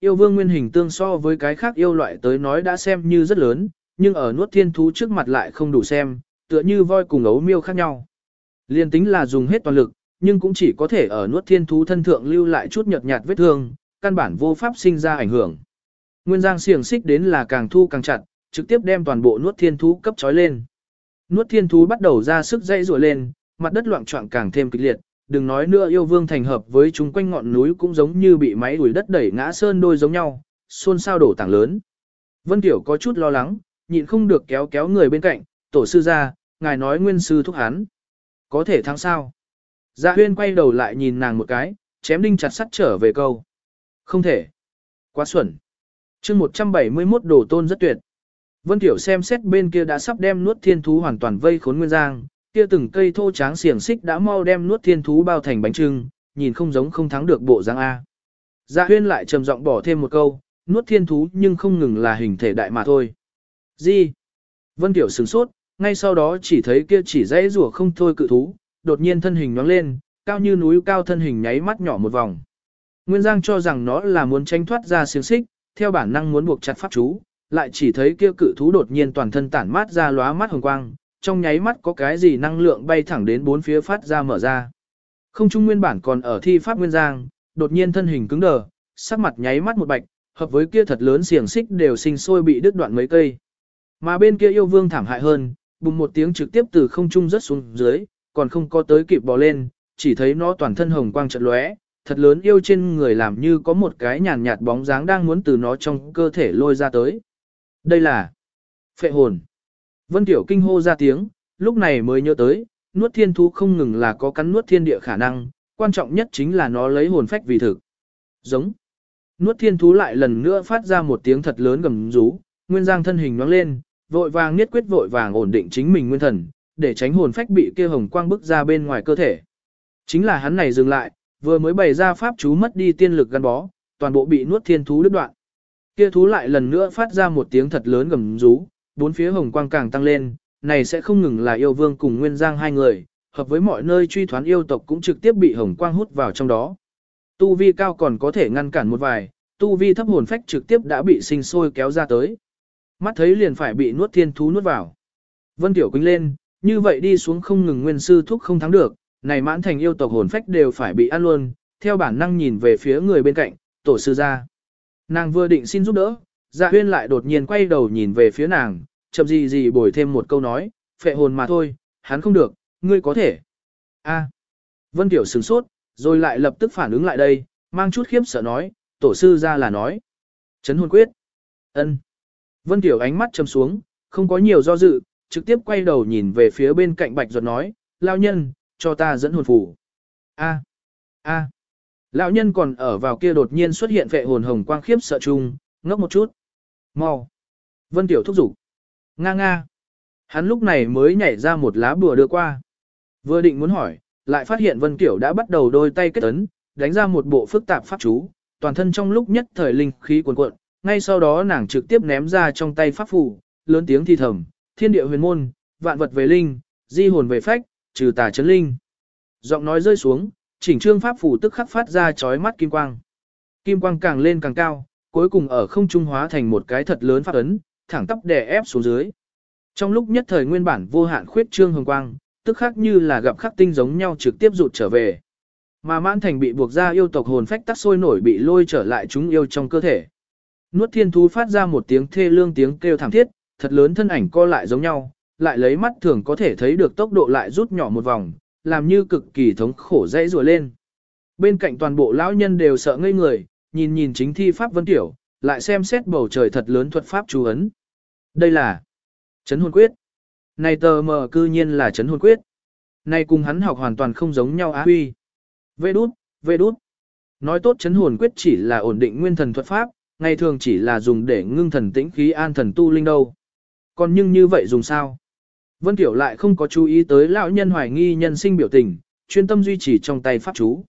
Yêu vương nguyên hình tương so với cái khác yêu loại tới nói đã xem như rất lớn, nhưng ở nuốt thiên thú trước mặt lại không đủ xem, tựa như voi cùng ấu miêu khác nhau. Liên tính là dùng hết toàn lực, nhưng cũng chỉ có thể ở nuốt thiên thú thân thượng lưu lại chút nhợt nhạt vết thương, căn bản vô pháp sinh ra ảnh hưởng. Nguyên giang xiềng xích đến là càng thu càng chặt, trực tiếp đem toàn bộ nuốt thiên thú cấp trói lên. Nuốt thiên thú bắt đầu ra sức dây rùa lên, mặt đất loạn trọng càng thêm kịch liệt, đừng nói nữa yêu vương thành hợp với chúng quanh ngọn núi cũng giống như bị máy đuổi đất đẩy ngã sơn đôi giống nhau, xôn xao đổ tảng lớn. Vân Tiểu có chút lo lắng, nhịn không được kéo kéo người bên cạnh, tổ sư ra, ngài nói nguyên sư thúc hắn. Có thể thắng sao? Dạ huyên quay đầu lại nhìn nàng một cái, chém đinh chặt sắt trở về câu. Không thể. Quá xuẩn. chương 171 đồ tôn rất tuyệt. Vân Tiểu xem xét bên kia đã sắp đem nuốt thiên thú hoàn toàn vây khốn nguyên giang, kia từng cây thô tráng xiềng xích đã mau đem nuốt thiên thú bao thành bánh trưng, nhìn không giống không thắng được bộ giang A. Dạ huyên lại trầm giọng bỏ thêm một câu, nuốt thiên thú nhưng không ngừng là hình thể đại mà thôi. Gì? Vân Tiểu sửng sốt, ngay sau đó chỉ thấy kia chỉ dãy rủa không thôi cự thú, đột nhiên thân hình nhoáng lên, cao như núi cao thân hình nháy mắt nhỏ một vòng. Nguyên Giang cho rằng nó là muốn tranh thoát ra xiềng xích, theo bản năng muốn buộc chặt pháp chú, lại chỉ thấy kia cự thú đột nhiên toàn thân tản mát ra lóa mắt hồng quang, trong nháy mắt có cái gì năng lượng bay thẳng đến bốn phía phát ra mở ra. Không trung nguyên bản còn ở thi pháp Nguyên Giang, đột nhiên thân hình cứng đờ, sắc mặt nháy mắt một bạch, hợp với kia thật lớn xiềng xích đều sinh sôi bị đứt đoạn mấy cây. Mà bên kia yêu vương thảm hại hơn, bùng một tiếng trực tiếp từ không trung rớt xuống dưới, còn không có tới kịp bò lên, chỉ thấy nó toàn thân hồng quang trận lóe, thật lớn yêu trên người làm như có một cái nhàn nhạt bóng dáng đang muốn từ nó trong cơ thể lôi ra tới. Đây là phệ hồn. Vân Tiểu kinh hô ra tiếng, lúc này mới nhớ tới, nuốt thiên thú không ngừng là có cắn nuốt thiên địa khả năng, quan trọng nhất chính là nó lấy hồn phách vì thực. Giống. Nuốt thiên thú lại lần nữa phát ra một tiếng thật lớn gầm rú, nguyên giang thân hình nhoáng lên, vội vàng niết quyết vội vàng ổn định chính mình nguyên thần, để tránh hồn phách bị kia hồng quang bức ra bên ngoài cơ thể. Chính là hắn này dừng lại, vừa mới bày ra pháp chú mất đi tiên lực gắn bó, toàn bộ bị nuốt thiên thú đứt đoạn. Kia thú lại lần nữa phát ra một tiếng thật lớn gầm rú, bốn phía hồng quang càng tăng lên, này sẽ không ngừng là yêu vương cùng nguyên giang hai người, hợp với mọi nơi truy thoán yêu tộc cũng trực tiếp bị hồng quang hút vào trong đó. Tu vi cao còn có thể ngăn cản một vài, tu vi thấp hồn phách trực tiếp đã bị sinh sôi kéo ra tới. Mắt thấy liền phải bị nuốt thiên thú nuốt vào. Vân Tiểu Quỳnh lên, như vậy đi xuống không ngừng nguyên sư thúc không thắng được, này mãn thành yêu tộc hồn phách đều phải bị ăn luôn, theo bản năng nhìn về phía người bên cạnh, tổ sư ra. Nàng vừa định xin giúp đỡ, dạ huyên lại đột nhiên quay đầu nhìn về phía nàng, chậm gì gì bồi thêm một câu nói, phệ hồn mà thôi, hắn không được, ngươi có thể. A. Vân Tiểu sửng sốt, rồi lại lập tức phản ứng lại đây, mang chút khiếp sợ nói, tổ sư ra là nói. Chấn hồn quyết. ân. Vân Tiểu ánh mắt châm xuống, không có nhiều do dự, trực tiếp quay đầu nhìn về phía bên cạnh bạch Duật nói, lao nhân, cho ta dẫn hồn phủ. A. A. Lão nhân còn ở vào kia đột nhiên xuất hiện vệ hồn hồng quang khiếp sợ chung, ngốc một chút. Mau. Vân Tiểu thúc giục. Nga nga. Hắn lúc này mới nhảy ra một lá bùa đưa qua. Vừa định muốn hỏi, lại phát hiện Vân Tiểu đã bắt đầu đôi tay kết ấn, đánh ra một bộ phức tạp pháp chú, toàn thân trong lúc nhất thời linh khí cuồn cuộn, ngay sau đó nàng trực tiếp ném ra trong tay pháp phù, lớn tiếng thi thầm, thiên địa huyền môn, vạn vật về linh, di hồn về phách, trừ tà chấn linh. Giọng nói rơi xuống, chỉnh trương pháp phù tức khắc phát ra chói mắt kim quang. Kim quang càng lên càng cao, cuối cùng ở không trung hóa thành một cái thật lớn pháp ấn, thẳng tắp đè ép xuống dưới. Trong lúc nhất thời nguyên bản vô hạn khuyết trương hồng quang, tức khắc như là gặp khắc tinh giống nhau trực tiếp rụt trở về. Mà mãn thành bị buộc ra yêu tộc hồn phách tắc sôi nổi bị lôi trở lại chúng yêu trong cơ thể. Nuốt thiên thú phát ra một tiếng thê lương tiếng kêu thảm thiết, thật lớn thân ảnh co lại giống nhau, lại lấy mắt thường có thể thấy được tốc độ lại rút nhỏ một vòng, làm như cực kỳ thống khổ dãy rùa lên. Bên cạnh toàn bộ lão nhân đều sợ ngây người, nhìn nhìn chính thi pháp vân tiểu, lại xem xét bầu trời thật lớn thuật pháp chú ấn. Đây là chấn hồn quyết. Này tờ mờ cư nhiên là chấn hồn quyết. Này cùng hắn học hoàn toàn không giống nhau á huy. Vê đút, vê đút. Nói tốt chấn hồn quyết chỉ là ổn định nguyên thần thuật pháp, ngày thường chỉ là dùng để ngưng thần tĩnh khí an thần tu linh đâu. Còn nhưng như vậy dùng sao? Vân Tiểu lại không có chú ý tới lão nhân hoài nghi nhân sinh biểu tình, chuyên tâm duy trì trong tay pháp chú.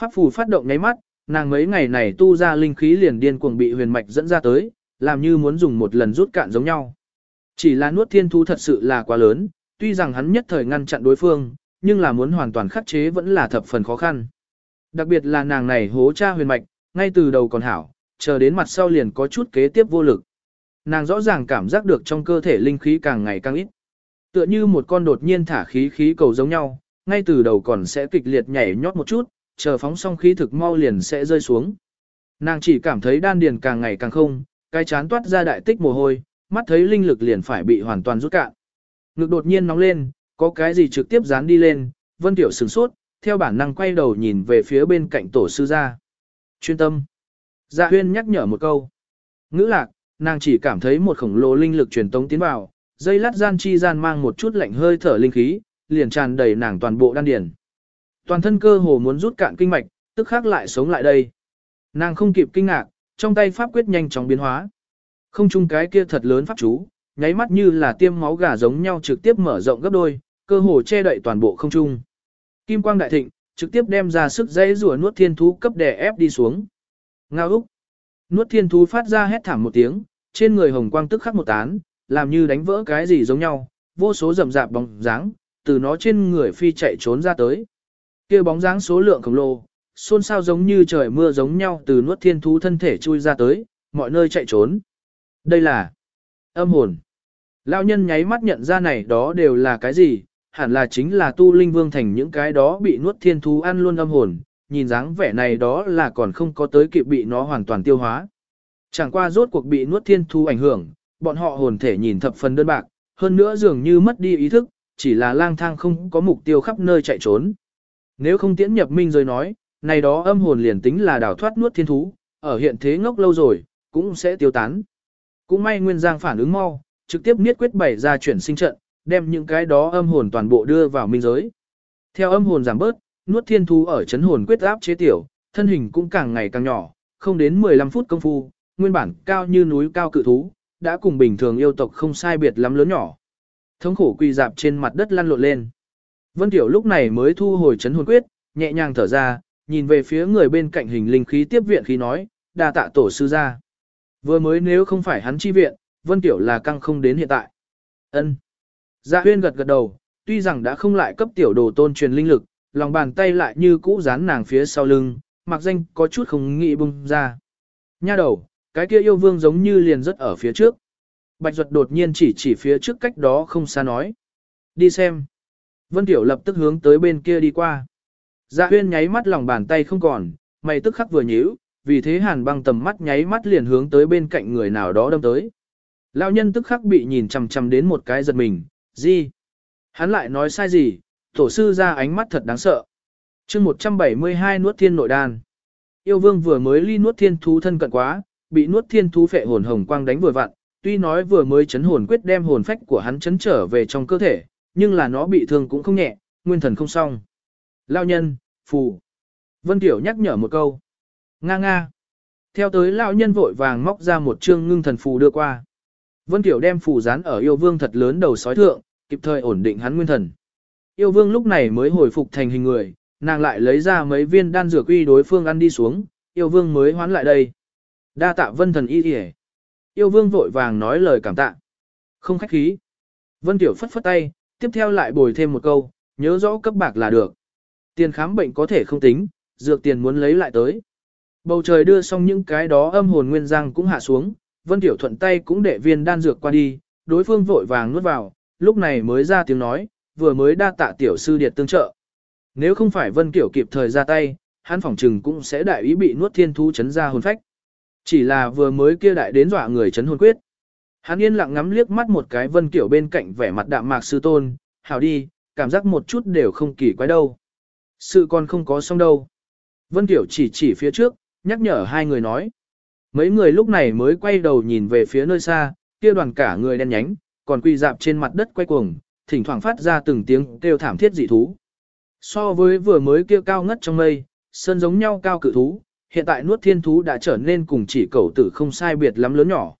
Pháp phù phát động nháy mắt, nàng mấy ngày này tu ra linh khí liền điên cuồng bị huyền mạch dẫn ra tới, làm như muốn dùng một lần rút cạn giống nhau. Chỉ là nuốt thiên thu thật sự là quá lớn, tuy rằng hắn nhất thời ngăn chặn đối phương, nhưng là muốn hoàn toàn khắc chế vẫn là thập phần khó khăn. Đặc biệt là nàng này hố cha huyền mạch, ngay từ đầu còn hảo, chờ đến mặt sau liền có chút kế tiếp vô lực. Nàng rõ ràng cảm giác được trong cơ thể linh khí càng ngày càng ít. Tựa như một con đột nhiên thả khí khí cầu giống nhau, ngay từ đầu còn sẽ kịch liệt nhảy nhót một chút, chờ phóng xong khí thực mau liền sẽ rơi xuống. Nàng chỉ cảm thấy đan điền càng ngày càng không, cái chán toát ra đại tích mồ hôi, mắt thấy linh lực liền phải bị hoàn toàn rút cạn. Ngực đột nhiên nóng lên, có cái gì trực tiếp dán đi lên, Vân Tiểu sửng sốt, theo bản năng quay đầu nhìn về phía bên cạnh tổ sư gia. Chuyên tâm. Dạ huyên nhắc nhở một câu. Ngữ lạc, nàng chỉ cảm thấy một khổng lồ linh lực truyền tống tiến vào, dây lát gian chi gian mang một chút lạnh hơi thở linh khí, liền tràn đầy nàng toàn bộ đan điền. Toàn thân cơ hồ muốn rút cạn kinh mạch, tức khắc lại sống lại đây. Nàng không kịp kinh ngạc, trong tay pháp quyết nhanh chóng biến hóa. Không chung cái kia thật lớn pháp chú, nháy mắt như là tiêm máu gà giống nhau trực tiếp mở rộng gấp đôi, cơ hồ che đậy toàn bộ không trung. Kim quang đại thịnh, trực tiếp đem ra sức dây rùa nuốt thiên thú cấp đè ép đi xuống. Ngao úc. Nuốt thiên thú phát ra hét thảm một tiếng, trên người hồng quang tức khắc một tán, làm như đánh vỡ cái gì giống nhau, vô số rậm rạp bóng dáng, từ nó trên người phi chạy trốn ra tới. kia bóng dáng số lượng khổng lồ, xôn xao giống như trời mưa giống nhau từ nuốt thiên thú thân thể chui ra tới, mọi nơi chạy trốn. Đây là âm hồn. Lão nhân nháy mắt nhận ra này đó đều là cái gì, hẳn là chính là tu linh vương thành những cái đó bị nuốt thiên thú ăn luôn âm hồn, nhìn dáng vẻ này đó là còn không có tới kịp bị nó hoàn toàn tiêu hóa. Chẳng qua rốt cuộc bị nuốt thiên thú ảnh hưởng, bọn họ hồn thể nhìn thập phần đơn bạc, hơn nữa dường như mất đi ý thức, chỉ là lang thang không có mục tiêu khắp nơi chạy trốn. Nếu không tiễn nhập minh rồi nói, này đó âm hồn liền tính là đào thoát nuốt thiên thú, ở hiện thế ngốc lâu rồi, cũng sẽ tiêu tán. Cũng may Nguyên Giang phản ứng mau, trực tiếp niết quyết bày ra chuyển sinh trận, đem những cái đó âm hồn toàn bộ đưa vào minh giới. Theo âm hồn giảm bớt, nuốt thiên thú ở chấn hồn quyết áp chế tiểu, thân hình cũng càng ngày càng nhỏ, không đến 15 phút công phu, nguyên bản cao như núi cao cự thú, đã cùng bình thường yêu tộc không sai biệt lắm lớn nhỏ. Thống khổ quỳ dạp trên mặt đất lăn lộn lên. Vân Tiểu lúc này mới thu hồi chấn hồn quyết, nhẹ nhàng thở ra, nhìn về phía người bên cạnh hình linh khí tiếp viện khí nói, đa tạ tổ sư ra. Vừa mới nếu không phải hắn chi viện, Vân Tiểu là căng không đến hiện tại. Ân. Dạ huyên gật gật đầu, tuy rằng đã không lại cấp tiểu đồ tôn truyền linh lực, lòng bàn tay lại như cũ dán nàng phía sau lưng, mặc danh có chút không nghĩ bung ra. Nha đầu, cái kia yêu vương giống như liền rất ở phía trước. Bạch Duật đột nhiên chỉ chỉ phía trước cách đó không xa nói. Đi xem. Vân Tiểu lập tức hướng tới bên kia đi qua. Dạ huyên nháy mắt lòng bàn tay không còn, mày tức khắc vừa nhíu, vì thế hàn băng tầm mắt nháy mắt liền hướng tới bên cạnh người nào đó đâm tới. Lão nhân tức khắc bị nhìn chằm chằm đến một cái giật mình, gì? Hắn lại nói sai gì, tổ sư ra ánh mắt thật đáng sợ. chương 172 nuốt thiên nội đan. Yêu vương vừa mới ly nuốt thiên thú thân cận quá, bị nuốt thiên thú phệ hồn hồng quang đánh vừa vặn, tuy nói vừa mới chấn hồn quyết đem hồn phách của hắn chấn trở về trong cơ thể, nhưng là nó bị thương cũng không nhẹ, nguyên thần không xong. Lao nhân, phù. Vân Tiểu nhắc nhở một câu. Nga nga. Theo tới lão nhân vội vàng móc ra một chương ngưng thần phù đưa qua. Vân Tiểu đem phù dán ở yêu vương thật lớn đầu sói thượng, kịp thời ổn định hắn nguyên thần. Yêu vương lúc này mới hồi phục thành hình người, nàng lại lấy ra mấy viên đan dược uy đối phương ăn đi xuống, yêu vương mới hoán lại đây. Đa tạ vân thần y kìa. Yêu vương vội vàng nói lời cảm tạ. Không khách khí. Vân Tiểu phất phất tay, tiếp theo lại bồi thêm một câu, nhớ rõ cấp bạc là được. Tiền khám bệnh có thể không tính, dược tiền muốn lấy lại tới. Bầu trời đưa xong những cái đó âm hồn nguyên giang cũng hạ xuống, Vân Tiểu thuận tay cũng để viên đan dược qua đi, đối phương vội vàng nuốt vào, lúc này mới ra tiếng nói, vừa mới đa tạ tiểu sư điệt tương trợ. Nếu không phải Vân Tiểu kịp thời ra tay, hắn phỏng trừng cũng sẽ đại ý bị nuốt thiên thú chấn ra hồn phách. Chỉ là vừa mới kia đại đến dọa người chấn hồn quyết. Hắn yên lặng ngắm liếc mắt một cái Vân Tiểu bên cạnh vẻ mặt đạm mạc sư tôn, hảo đi, cảm giác một chút đều không kỳ quái đâu. Sự còn không có xong đâu. Vân Tiểu chỉ chỉ phía trước, nhắc nhở hai người nói. Mấy người lúc này mới quay đầu nhìn về phía nơi xa, kia đoàn cả người đen nhánh, còn quỳ dạp trên mặt đất quay cuồng, thỉnh thoảng phát ra từng tiếng kêu thảm thiết dị thú. So với vừa mới kia cao ngất trong mây, sơn giống nhau cao cự thú, hiện tại nuốt thiên thú đã trở nên cùng chỉ cầu tử không sai biệt lắm lớn nhỏ.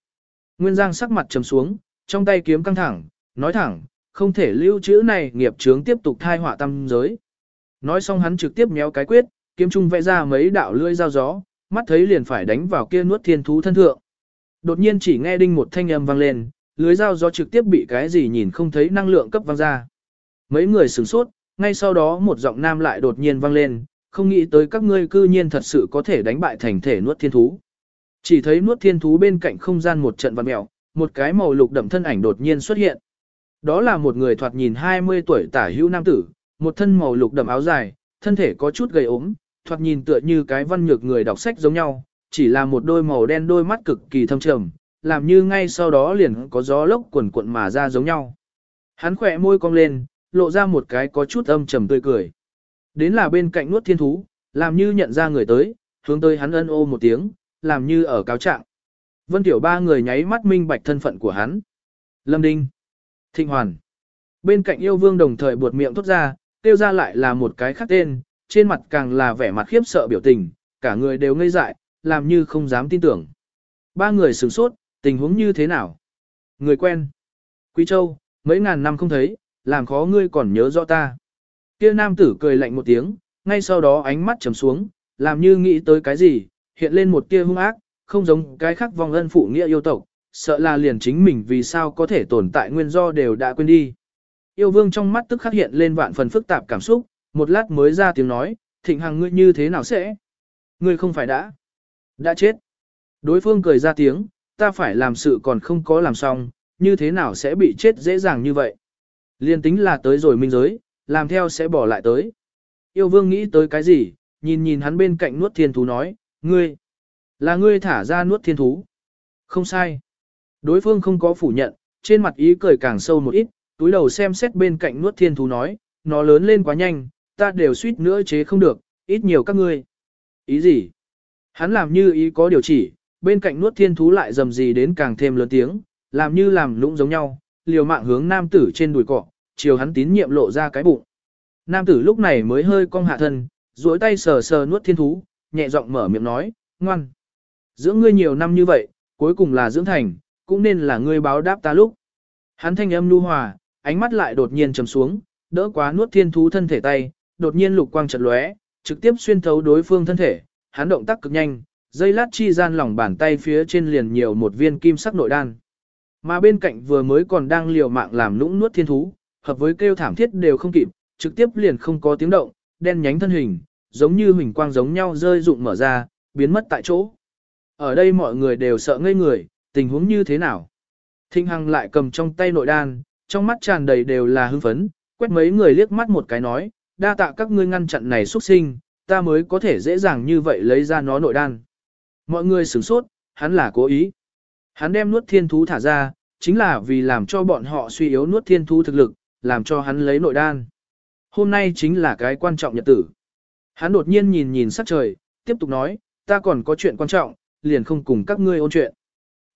Nguyên Giang sắc mặt trầm xuống, trong tay kiếm căng thẳng, nói thẳng, không thể lưu trữ này nghiệp chướng tiếp tục thai họa tâm giới. Nói xong hắn trực tiếp méo cái quyết, kiếm trung vẽ ra mấy đạo lưỡi dao gió, mắt thấy liền phải đánh vào kia nuốt thiên thú thân thượng. Đột nhiên chỉ nghe đinh một thanh âm vang lên, lưới dao gió trực tiếp bị cái gì nhìn không thấy năng lượng cấp vang ra. Mấy người sửng sốt, ngay sau đó một giọng nam lại đột nhiên vang lên, không nghĩ tới các ngươi cư nhiên thật sự có thể đánh bại thành thể nuốt thiên thú. Chỉ thấy nuốt thiên thú bên cạnh không gian một trận vặn mèo, một cái màu lục đậm thân ảnh đột nhiên xuất hiện. Đó là một người thoạt nhìn 20 tuổi tả hữu nam tử, một thân màu lục đậm áo dài, thân thể có chút gầy ốm, thoạt nhìn tựa như cái văn nhược người đọc sách giống nhau, chỉ là một đôi màu đen đôi mắt cực kỳ thâm trầm, làm như ngay sau đó liền có gió lốc quần cuộn mà ra giống nhau. Hắn khỏe môi cong lên, lộ ra một cái có chút âm trầm tươi cười. Đến là bên cạnh nuốt thiên thú, làm như nhận ra người tới, hướng tới hắn ân ô một tiếng, làm như ở cáo trạng. Vân Tiểu ba người nháy mắt minh bạch thân phận của hắn. Lâm Đinh, Thịnh Hoàn. Bên cạnh yêu vương đồng thời buột miệng thốt ra, tiêu ra lại là một cái khác tên, trên mặt càng là vẻ mặt khiếp sợ biểu tình, cả người đều ngây dại, làm như không dám tin tưởng. Ba người sửng sốt, tình huống như thế nào? Người quen. Quý Châu, mấy ngàn năm không thấy, làm khó ngươi còn nhớ rõ ta. Kia nam tử cười lạnh một tiếng, ngay sau đó ánh mắt trầm xuống, làm như nghĩ tới cái gì, hiện lên một tia hung ác, không giống cái khác vong ân phụ nghĩa yêu tộc, sợ là liền chính mình vì sao có thể tồn tại nguyên do đều đã quên đi. yêu vương trong mắt tức khắc hiện lên vạn phần phức tạp cảm xúc, một lát mới ra tiếng nói, thịnh hằng ngươi như thế nào sẽ? Ngươi không phải đã? Đã chết. Đối phương cười ra tiếng, ta phải làm sự còn không có làm xong, như thế nào sẽ bị chết dễ dàng như vậy? Liên tính là tới rồi minh giới, làm theo sẽ bỏ lại tới. Yêu vương nghĩ tới cái gì, nhìn nhìn hắn bên cạnh nuốt thiên thú nói, ngươi, là ngươi thả ra nuốt thiên thú. Không sai. Đối phương không có phủ nhận, trên mặt ý cười càng sâu một ít, túi đầu xem xét bên cạnh nuốt thiên thú nói, nó lớn lên quá nhanh, ta đều suýt nữa chế không được, ít nhiều các ngươi. Ý gì? Hắn làm như ý có điều chỉ, bên cạnh nuốt thiên thú lại dầm gì đến càng thêm lớn tiếng, làm như làm lũng giống nhau, liều mạng hướng nam tử trên đùi cọ, chiều hắn tín nhiệm lộ ra cái bụng. Nam tử lúc này mới hơi cong hạ thân, duỗi tay sờ sờ nuốt thiên thú, nhẹ giọng mở miệng nói, ngoan. Dưỡng ngươi nhiều năm như vậy, cuối cùng là dưỡng thành, cũng nên là ngươi báo đáp ta lúc. Hắn thanh âm nu hòa, ánh mắt lại đột nhiên trầm xuống, đỡ quá nuốt thiên thú thân thể tay, đột nhiên lục quang chợt lóe, trực tiếp xuyên thấu đối phương thân thể, hắn động tác cực nhanh, dây lát chi gian lòng bàn tay phía trên liền nhiều một viên kim sắc nội đan. Mà bên cạnh vừa mới còn đang liều mạng làm nũng nuốt thiên thú, hợp với kêu thảm thiết đều không kịp, trực tiếp liền không có tiếng động, đen nhánh thân hình, giống như huỳnh quang giống nhau rơi rụng mở ra, biến mất tại chỗ. Ở đây mọi người đều sợ ngây người, tình huống như thế nào? Thinh Hằng lại cầm trong tay nội đan, trong mắt tràn đầy đều là hưng phấn, quét mấy người liếc mắt một cái nói, đa tạ các ngươi ngăn chặn này xuất sinh, ta mới có thể dễ dàng như vậy lấy ra nó nội đan. Mọi người sửng sốt, hắn là cố ý. Hắn đem nuốt thiên thú thả ra, chính là vì làm cho bọn họ suy yếu nuốt thiên thú thực lực, làm cho hắn lấy nội đan. Hôm nay chính là cái quan trọng nhật tử. Hắn đột nhiên nhìn nhìn sắc trời, tiếp tục nói, ta còn có chuyện quan trọng, liền không cùng các ngươi ôn chuyện.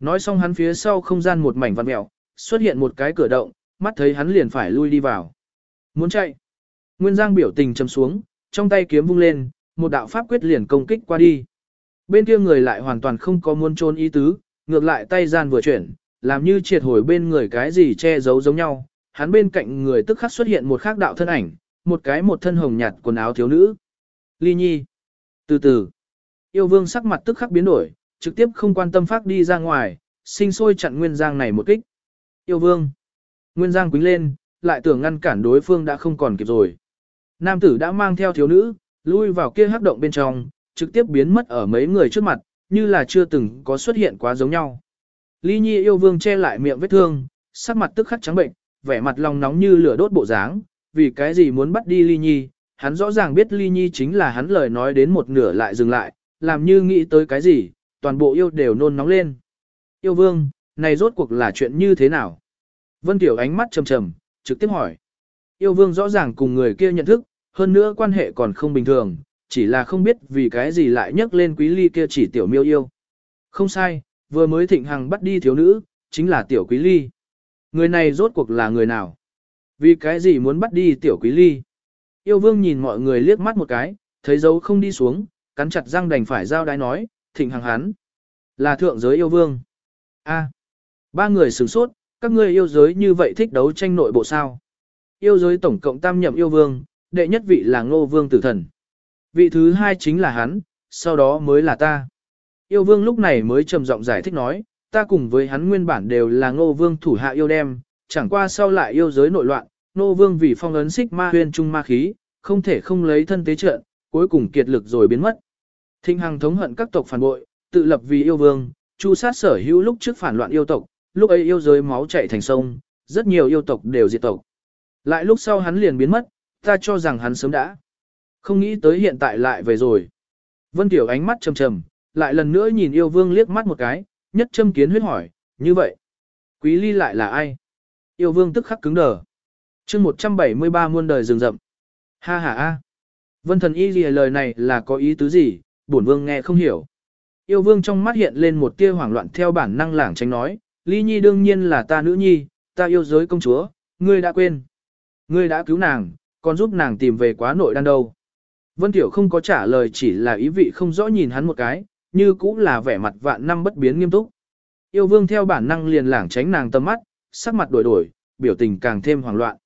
Nói xong hắn phía sau không gian một mảnh vặn mèo, xuất hiện một cái cửa động, mắt thấy hắn liền phải lui đi vào. Muốn chạy. Nguyên Giang biểu tình trầm xuống, trong tay kiếm vung lên, một đạo pháp quyết liền công kích qua đi. Bên kia người lại hoàn toàn không có muốn trôn ý tứ, ngược lại tay gian vừa chuyển, làm như triệt hồi bên người cái gì che giấu giống nhau. Hắn bên cạnh người tức khắc xuất hiện một khác đạo thân ảnh, một cái một thân hồng nhạt quần áo thiếu nữ. Ly Nhi. Từ từ. Yêu vương sắc mặt tức khắc biến đổi, trực tiếp không quan tâm phát đi ra ngoài, sinh sôi chặn Nguyên Giang này một kích. Yêu vương. Nguyên Giang quính lên, lại tưởng ngăn cản đối phương đã không còn kịp rồi. Nam tử đã mang theo thiếu nữ, lui vào kia hắc động bên trong, trực tiếp biến mất ở mấy người trước mặt, như là chưa từng có xuất hiện quá giống nhau. Ly Nhi yêu vương che lại miệng vết thương, sắc mặt tức khắc trắng bệnh, vẻ mặt lòng nóng như lửa đốt bộ dáng, vì cái gì muốn bắt đi Ly Nhi, hắn rõ ràng biết Ly Nhi chính là hắn lời nói đến một nửa lại dừng lại, làm như nghĩ tới cái gì, toàn bộ yêu đều nôn nóng lên. Yêu vương, này rốt cuộc là chuyện như thế nào? Vân Tiểu ánh mắt trầm trầm, trực tiếp hỏi. Yêu vương rõ ràng cùng người kia nhận thức, hơn nữa quan hệ còn không bình thường, chỉ là không biết vì cái gì lại nhắc lên quý ly kia chỉ tiểu miêu yêu. Không sai, vừa mới thịnh hằng bắt đi thiếu nữ, chính là tiểu quý ly. Người này rốt cuộc là người nào? Vì cái gì muốn bắt đi tiểu quý ly? Yêu vương nhìn mọi người liếc mắt một cái, thấy dấu không đi xuống, cắn chặt răng đành phải giao đái nói, thịnh hằng hắn. Là thượng giới yêu vương. a ba người sửng sốt, các ngươi yêu giới như vậy thích đấu tranh nội bộ sao? Yêu giới tổng cộng tam nhậm yêu vương, đệ nhất vị là ngô vương tử thần. Vị thứ hai chính là hắn, sau đó mới là ta. Yêu vương lúc này mới trầm giọng giải thích nói, ta cùng với hắn nguyên bản đều là ngô vương thủ hạ yêu đem, chẳng qua sau lại yêu giới nội loạn, ngô vương vì phong ấn xích ma huyên trung ma khí, không thể không lấy thân tế trợ, cuối cùng kiệt lực rồi biến mất. Thịnh Hằng thống hận các tộc phản bội, tự lập vì yêu vương, chu sát sở hữu lúc trước phản loạn yêu tộc, lúc ấy yêu giới máu chảy thành sông, rất nhiều yêu tộc đều diệt tộc. Lại lúc sau hắn liền biến mất, ta cho rằng hắn sớm đã. Không nghĩ tới hiện tại lại về rồi. Vân Tiểu ánh mắt trầm trầm, lại lần nữa nhìn yêu vương liếc mắt một cái, nhất châm kiến huyết hỏi, như vậy. Quý ly lại là ai? Yêu vương tức khắc cứng đờ. chương 173 muôn đời rừng rậm. Ha ha a. Vân thần y gì lời này là có ý tứ gì, bổn vương nghe không hiểu. Yêu vương trong mắt hiện lên một tia hoảng loạn theo bản năng lảng tránh nói, ly nhi đương nhiên là ta nữ nhi, ta yêu giới công chúa, ngươi đã quên. Ngươi đã cứu nàng, còn giúp nàng tìm về quá nội đan đâu. Vân Tiểu không có trả lời chỉ là ý vị không rõ nhìn hắn một cái, như cũng là vẻ mặt vạn năm bất biến nghiêm túc. Yêu vương theo bản năng liền lảng tránh nàng tầm mắt, sắc mặt đổi đổi, biểu tình càng thêm hoảng loạn.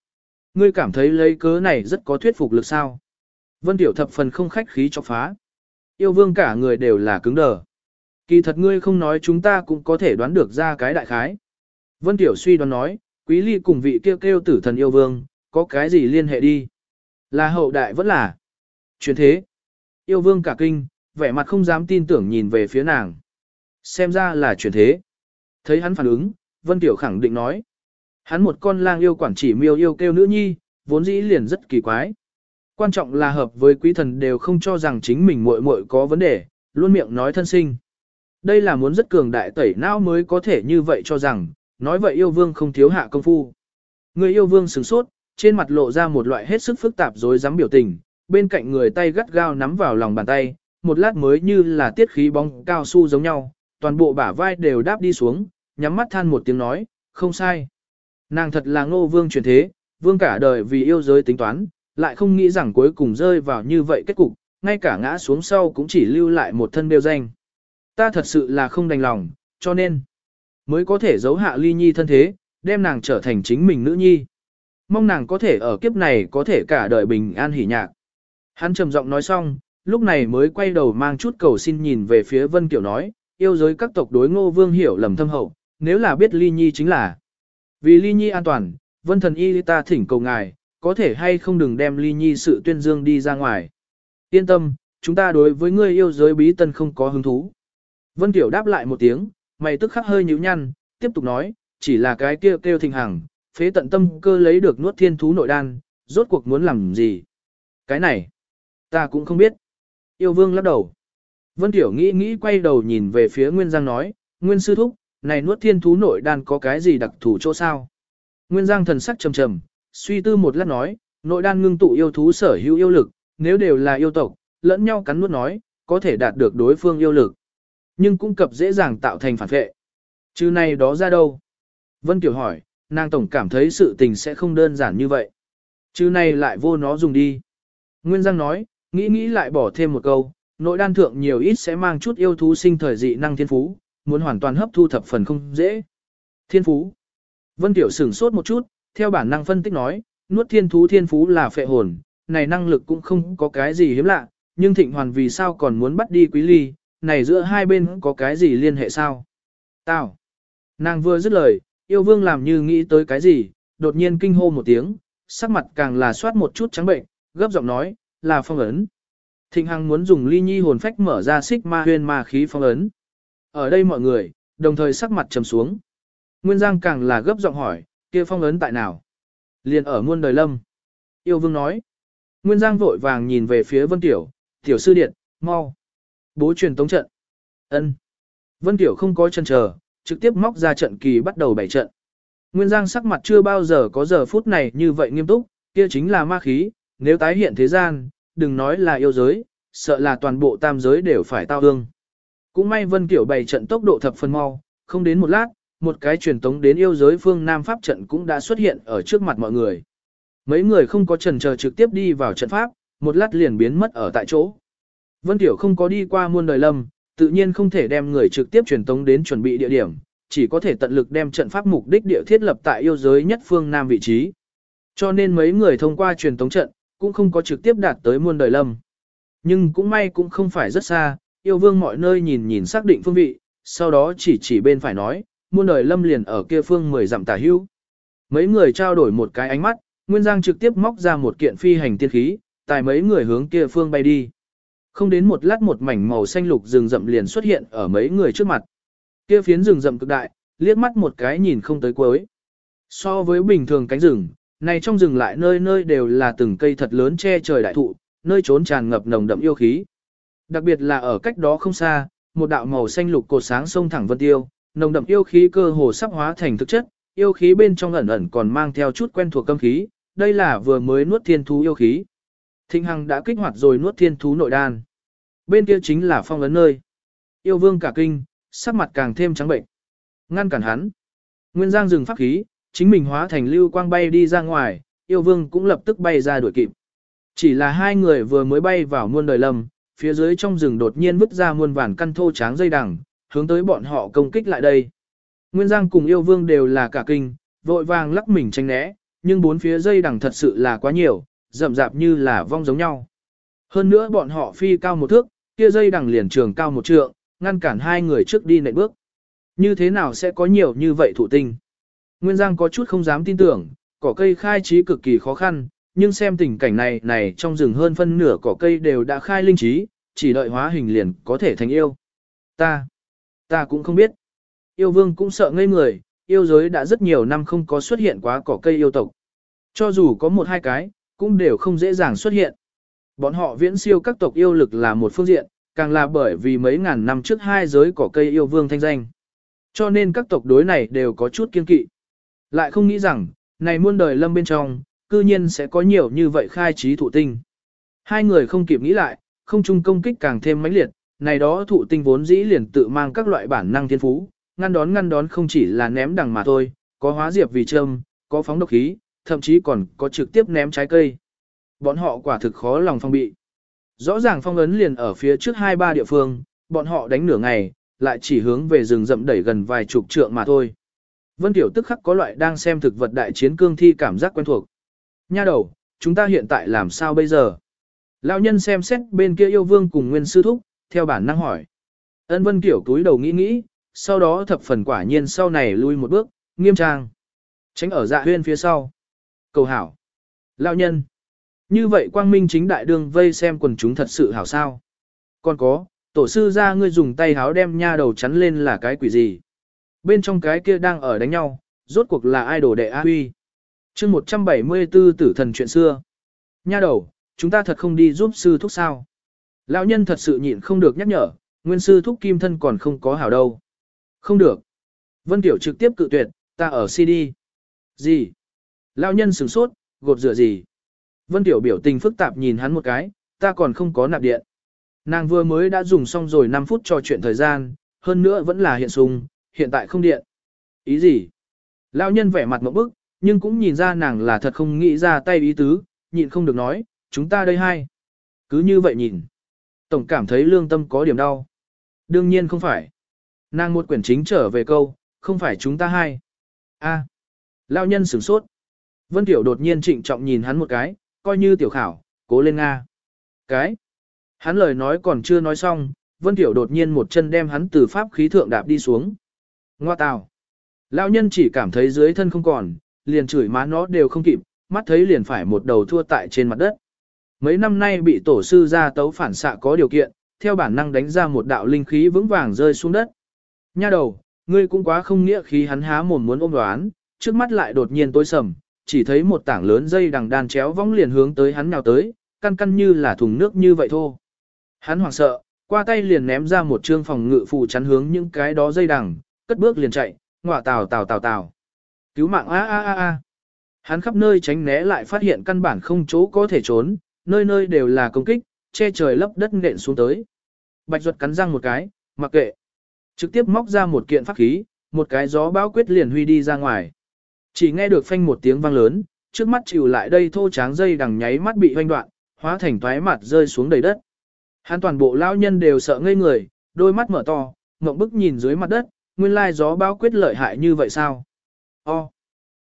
Ngươi cảm thấy lấy cớ này rất có thuyết phục lực sao. Vân Tiểu thập phần không khách khí cho phá. Yêu vương cả người đều là cứng đờ. Kỳ thật ngươi không nói chúng ta cũng có thể đoán được ra cái đại khái. Vân Tiểu suy đoán nói, quý ly cùng vị kêu kêu tử thần yêu vương, có cái gì liên hệ đi? Là hậu đại vẫn là chuyển thế. Yêu vương cả kinh, vẻ mặt không dám tin tưởng nhìn về phía nàng. Xem ra là chuyển thế. Thấy hắn phản ứng, Vân Tiểu khẳng định nói. Hắn một con lang yêu quản chỉ miêu yêu kêu nữ nhi, vốn dĩ liền rất kỳ quái. Quan trọng là hợp với quý thần đều không cho rằng chính mình muội muội có vấn đề, luôn miệng nói thân sinh. Đây là muốn rất cường đại tẩy não mới có thể như vậy cho rằng, nói vậy yêu vương không thiếu hạ công phu. Người yêu vương sửng sốt, trên mặt lộ ra một loại hết sức phức tạp rối rắm biểu tình, bên cạnh người tay gắt gao nắm vào lòng bàn tay, một lát mới như là tiết khí bóng cao su giống nhau, toàn bộ bả vai đều đáp đi xuống, nhắm mắt than một tiếng nói, không sai. Nàng thật là ngô vương truyền thế, vương cả đời vì yêu giới tính toán, lại không nghĩ rằng cuối cùng rơi vào như vậy kết cục, ngay cả ngã xuống sau cũng chỉ lưu lại một thân đều danh. Ta thật sự là không đành lòng, cho nên mới có thể giấu hạ ly nhi thân thế, đem nàng trở thành chính mình nữ nhi. Mong nàng có thể ở kiếp này có thể cả đời bình an hỉ nhạc. Hắn trầm giọng nói xong, lúc này mới quay đầu mang chút cầu xin nhìn về phía Vân Kiểu nói, yêu giới các tộc đối ngô vương hiểu lầm thâm hậu, nếu là biết ly nhi chính là. Vì ly nhi an toàn, vân thần y ta thỉnh cầu ngài, có thể hay không đừng đem ly nhi sự tuyên dương đi ra ngoài. Yên tâm, chúng ta đối với ngươi yêu giới bí tân không có hứng thú. Vân Tiểu đáp lại một tiếng, mày tức khắc hơi nhíu nhăn, tiếp tục nói, chỉ là cái kia kêu, kêu thình hằng, phế tận tâm cơ lấy được nuốt thiên thú nội đan, rốt cuộc muốn làm gì. Cái này, ta cũng không biết. Yêu vương lắc đầu. Vân Tiểu nghĩ nghĩ quay đầu nhìn về phía Nguyên Giang nói, Nguyên sư thúc, này nuốt thiên thú nội đan có cái gì đặc thù chỗ sao? Nguyên Giang thần sắc trầm trầm, suy tư một lát nói, nội đan ngưng tụ yêu thú sở hữu yêu lực, nếu đều là yêu tộc, lẫn nhau cắn nuốt nói, có thể đạt được đối phương yêu lực. Nhưng cũng cập dễ dàng tạo thành phản vệ. Chứ này đó ra đâu? Vân Tiểu hỏi, nàng tổng cảm thấy sự tình sẽ không đơn giản như vậy. Chứ này lại vô nó dùng đi. Nguyên Giang nói, nghĩ nghĩ lại bỏ thêm một câu, nội đan thượng nhiều ít sẽ mang chút yêu thú sinh thời dị năng thiên phú, muốn hoàn toàn hấp thu thập phần không dễ. Thiên phú. Vân Tiểu sửng sốt một chút, theo bản năng phân tích nói, nuốt thiên thú thiên phú là phệ hồn, này năng lực cũng không có cái gì hiếm lạ, nhưng thịnh hoàn vì sao còn muốn bắt đi quý ly, này giữa hai bên có cái gì liên hệ sao? Tao. Nàng vừa dứt lời, yêu vương làm như nghĩ tới cái gì, đột nhiên kinh hô một tiếng, sắc mặt càng là soát một chút trắng bệnh, gấp giọng nói, là phong ấn. Thịnh Hằng muốn dùng ly nhi hồn phách mở ra xích ma huyên ma khí phong ấn. Ở đây mọi người, đồng thời sắc mặt trầm xuống. Nguyên Giang càng là gấp giọng hỏi, kia phong ấn tại nào? Liền ở muôn đời lâm. Yêu vương nói. Nguyên Giang vội vàng nhìn về phía Vân Tiểu, Tiểu sư điện, mau. Bố truyền tống trận. ân Vân Tiểu không có chân chờ, trực tiếp móc ra trận kỳ bắt đầu bày trận. Nguyên Giang sắc mặt chưa bao giờ có giờ phút này như vậy nghiêm túc, kia chính là ma khí, nếu tái hiện thế gian, đừng nói là yêu giới, sợ là toàn bộ tam giới đều phải tao hương. Cũng may Vân Kiểu bày trận tốc độ thập phần mau, không đến một lát, một cái truyền tống đến yêu giới phương Nam Pháp trận cũng đã xuất hiện ở trước mặt mọi người. Mấy người không có trần chờ trực tiếp đi vào trận Pháp, một lát liền biến mất ở tại chỗ. Vân Tiểu không có đi qua muôn đời lâm, tự nhiên không thể đem người trực tiếp truyền tống đến chuẩn bị địa điểm, chỉ có thể tận lực đem trận pháp mục đích địa thiết lập tại yêu giới nhất phương Nam vị trí. Cho nên mấy người thông qua truyền tống trận, cũng không có trực tiếp đạt tới muôn đời lâm. Nhưng cũng may cũng không phải rất xa, yêu vương mọi nơi nhìn nhìn xác định phương vị, sau đó chỉ chỉ bên phải nói, muôn đời lâm liền ở kia phương mười dặm tả hữu. Mấy người trao đổi một cái ánh mắt, Nguyên Giang trực tiếp móc ra một kiện phi hành tiên khí, tài mấy người hướng kia phương bay đi. Không đến một lát một mảnh màu xanh lục rừng rậm liền xuất hiện ở mấy người trước mặt. Kia phiến rừng rậm cực đại, liếc mắt một cái nhìn không tới cuối. So với bình thường cánh rừng, này trong rừng lại nơi nơi đều là từng cây thật lớn che trời đại thụ, nơi trốn tràn ngập nồng đậm yêu khí. Đặc biệt là ở cách đó không xa, một đạo màu xanh lục cột sáng sông thẳng vân tiêu, nồng đậm yêu khí cơ hồ sắp hóa thành thực chất, yêu khí bên trong ẩn ẩn còn mang theo chút quen thuộc cấm khí, đây là vừa mới nuốt thiên thú yêu khí. Thịnh Hằng đã kích hoạt rồi nuốt thiên thú nội đan. Bên kia chính là phong ấn nơi. Yêu vương cả kinh, sắc mặt càng thêm trắng bệnh. Ngăn cản hắn. Nguyên Giang dừng pháp khí, chính mình hóa thành lưu quang bay đi ra ngoài, yêu vương cũng lập tức bay ra đuổi kịp. Chỉ là hai người vừa mới bay vào muôn đời lâm, phía dưới trong rừng đột nhiên vứt ra muôn vàn căn thô tráng dây đằng, hướng tới bọn họ công kích lại đây. Nguyên Giang cùng yêu vương đều là cả kinh, vội vàng lắc mình tránh né, nhưng bốn phía dây đằng thật sự là quá nhiều, rậm rạp như là vong giống nhau. Hơn nữa bọn họ phi cao một thước, kia dây đằng liền trường cao một trượng, ngăn cản hai người trước đi nệm bước. Như thế nào sẽ có nhiều như vậy thủ tinh? Nguyên Giang có chút không dám tin tưởng, cỏ cây khai trí cực kỳ khó khăn, nhưng xem tình cảnh này này trong rừng hơn phân nửa cỏ cây đều đã khai linh trí, chỉ đợi hóa hình liền có thể thành yêu. Ta, ta cũng không biết. Yêu vương cũng sợ ngây người, yêu giới đã rất nhiều năm không có xuất hiện quá cỏ cây yêu tộc. Cho dù có một hai cái, cũng đều không dễ dàng xuất hiện. Bọn họ viễn siêu các tộc yêu lực là một phương diện, càng là bởi vì mấy ngàn năm trước hai giới cỏ cây yêu vương thanh danh. Cho nên các tộc đối này đều có chút kiên kỵ. Lại không nghĩ rằng, này muôn đời lâm bên trong, cư nhiên sẽ có nhiều như vậy khai trí thụ tinh. Hai người không kịp nghĩ lại, không chung công kích càng thêm mãnh liệt, này đó thụ tinh vốn dĩ liền tự mang các loại bản năng thiên phú, ngăn đón ngăn đón không chỉ là ném đằng mà thôi, có hóa diệp vì châm, có phóng độc khí, thậm chí còn có trực tiếp ném trái cây. Bọn họ quả thực khó lòng phong bị. Rõ ràng phong ấn liền ở phía trước hai ba địa phương, bọn họ đánh nửa ngày, lại chỉ hướng về rừng rậm đẩy gần vài chục trượng mà thôi. Vân Tiểu tức khắc có loại đang xem thực vật đại chiến cương thi cảm giác quen thuộc. Nha đầu, chúng ta hiện tại làm sao bây giờ? Lão nhân xem xét bên kia yêu vương cùng nguyên sư thúc, theo bản năng hỏi. Ân Vân Tiểu túi đầu nghĩ nghĩ, sau đó thập phần quả nhiên sau này lui một bước, nghiêm trang. Tránh ở dạ huyên phía sau. Cầu hảo. Lão nhân. Như vậy quang minh chính đại đường vây xem quần chúng thật sự hảo sao. Còn có, tổ sư ra ngươi dùng tay háo đem nha đầu chắn lên là cái quỷ gì. Bên trong cái kia đang ở đánh nhau, rốt cuộc là ai đổ đệ A Huy. chương 174 tử thần chuyện xưa. Nha đầu, chúng ta thật không đi giúp sư thúc sao. Lão nhân thật sự nhịn không được nhắc nhở, nguyên sư thúc kim thân còn không có hảo đâu. Không được. Vân Tiểu trực tiếp cự tuyệt, ta ở CD. Gì? Lão nhân sửng sốt, gột rửa gì? Vân Tiểu biểu tình phức tạp nhìn hắn một cái, ta còn không có nạp điện. Nàng vừa mới đã dùng xong rồi 5 phút trò chuyện thời gian, hơn nữa vẫn là hiện sung, hiện tại không điện. Ý gì? Lão nhân vẻ mặt mộng bức, nhưng cũng nhìn ra nàng là thật không nghĩ ra tay ý tứ, nhịn không được nói, chúng ta đây hai. Cứ như vậy nhìn. Tổng cảm thấy lương tâm có điểm đau. Đương nhiên không phải. Nàng một quyển chính trở về câu, không phải chúng ta hai. A. Lão nhân sửng sốt. Vân Tiểu đột nhiên trịnh trọng nhìn hắn một cái, coi như tiểu khảo, cố lên Nga. Cái. Hắn lời nói còn chưa nói xong, Vân Tiểu đột nhiên một chân đem hắn từ pháp khí thượng đạp đi xuống. Ngoa tào. Lão nhân chỉ cảm thấy dưới thân không còn, liền chửi má nó đều không kịp, mắt thấy liền phải một đầu thua tại trên mặt đất. Mấy năm nay bị tổ sư ra tấu phản xạ có điều kiện, theo bản năng đánh ra một đạo linh khí vững vàng rơi xuống đất. Nha đầu, ngươi cũng quá không nghĩa khí hắn há mồm muốn ôm đoán, trước mắt lại đột nhiên tối sầm, chỉ thấy một tảng lớn dây đằng đan chéo vong liền hướng tới hắn nào tới, căn căn như là thùng nước như vậy thôi. Hắn hoảng sợ, qua tay liền ném ra một trương phòng ngự phù chắn hướng những cái đó dây đằng, cất bước liền chạy, ngọa tào tào tào tào. Cứu mạng a a a a. Hắn khắp nơi tránh né lại phát hiện căn bản không chỗ có thể trốn, nơi nơi đều là công kích, che trời lấp đất nện xuống tới. Bạch ruột cắn răng một cái, mặc kệ. Trực tiếp móc ra một kiện pháp khí, một cái gió bão quyết liền huy đi ra ngoài. Chỉ nghe được phanh một tiếng vang lớn, trước mắt chịu lại đây thô tráng dây đằng nháy mắt bị hoanh đoạn, hóa thành toái mặt rơi xuống đầy đất. Hắn toàn bộ lão nhân đều sợ ngây người, đôi mắt mở to, ngậm bức nhìn dưới mặt đất, nguyên lai gió bão quyết lợi hại như vậy sao? O.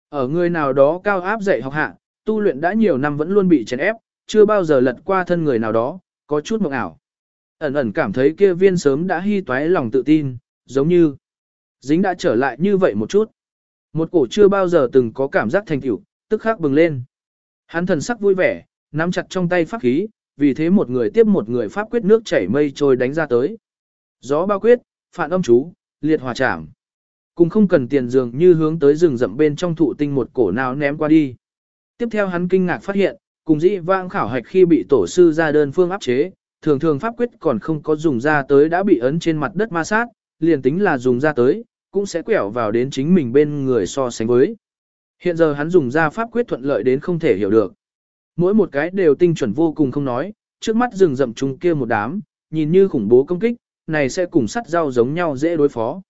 Ở người nào đó cao áp dạy học hạ, tu luyện đã nhiều năm vẫn luôn bị chèn ép, chưa bao giờ lật qua thân người nào đó, có chút mộng ảo. Ẩn ẩn cảm thấy kia viên sớm đã hy toái lòng tự tin, giống như dính đã trở lại như vậy một chút. Một cổ chưa bao giờ từng có cảm giác thành tựu, tức khắc bừng lên. Hắn thần sắc vui vẻ, nắm chặt trong tay pháp khí, vì thế một người tiếp một người pháp quyết nước chảy mây trôi đánh ra tới. Gió bao quyết, phản âm chú, liệt hòa chạm. Cùng không cần tiền dường như hướng tới rừng rậm bên trong thụ tinh một cổ nào ném qua đi. Tiếp theo hắn kinh ngạc phát hiện, cùng dĩ vãng khảo hạch khi bị tổ sư ra đơn phương áp chế, thường thường pháp quyết còn không có dùng ra tới đã bị ấn trên mặt đất ma sát, liền tính là dùng ra tới, cũng sẽ quẹo vào đến chính mình bên người so sánh với. Hiện giờ hắn dùng ra pháp quyết thuận lợi đến không thể hiểu được. Mỗi một cái đều tinh chuẩn vô cùng không nói, trước mắt rừng rậm chung kia một đám, nhìn như khủng bố công kích, này sẽ cùng sắt rau giống nhau dễ đối phó.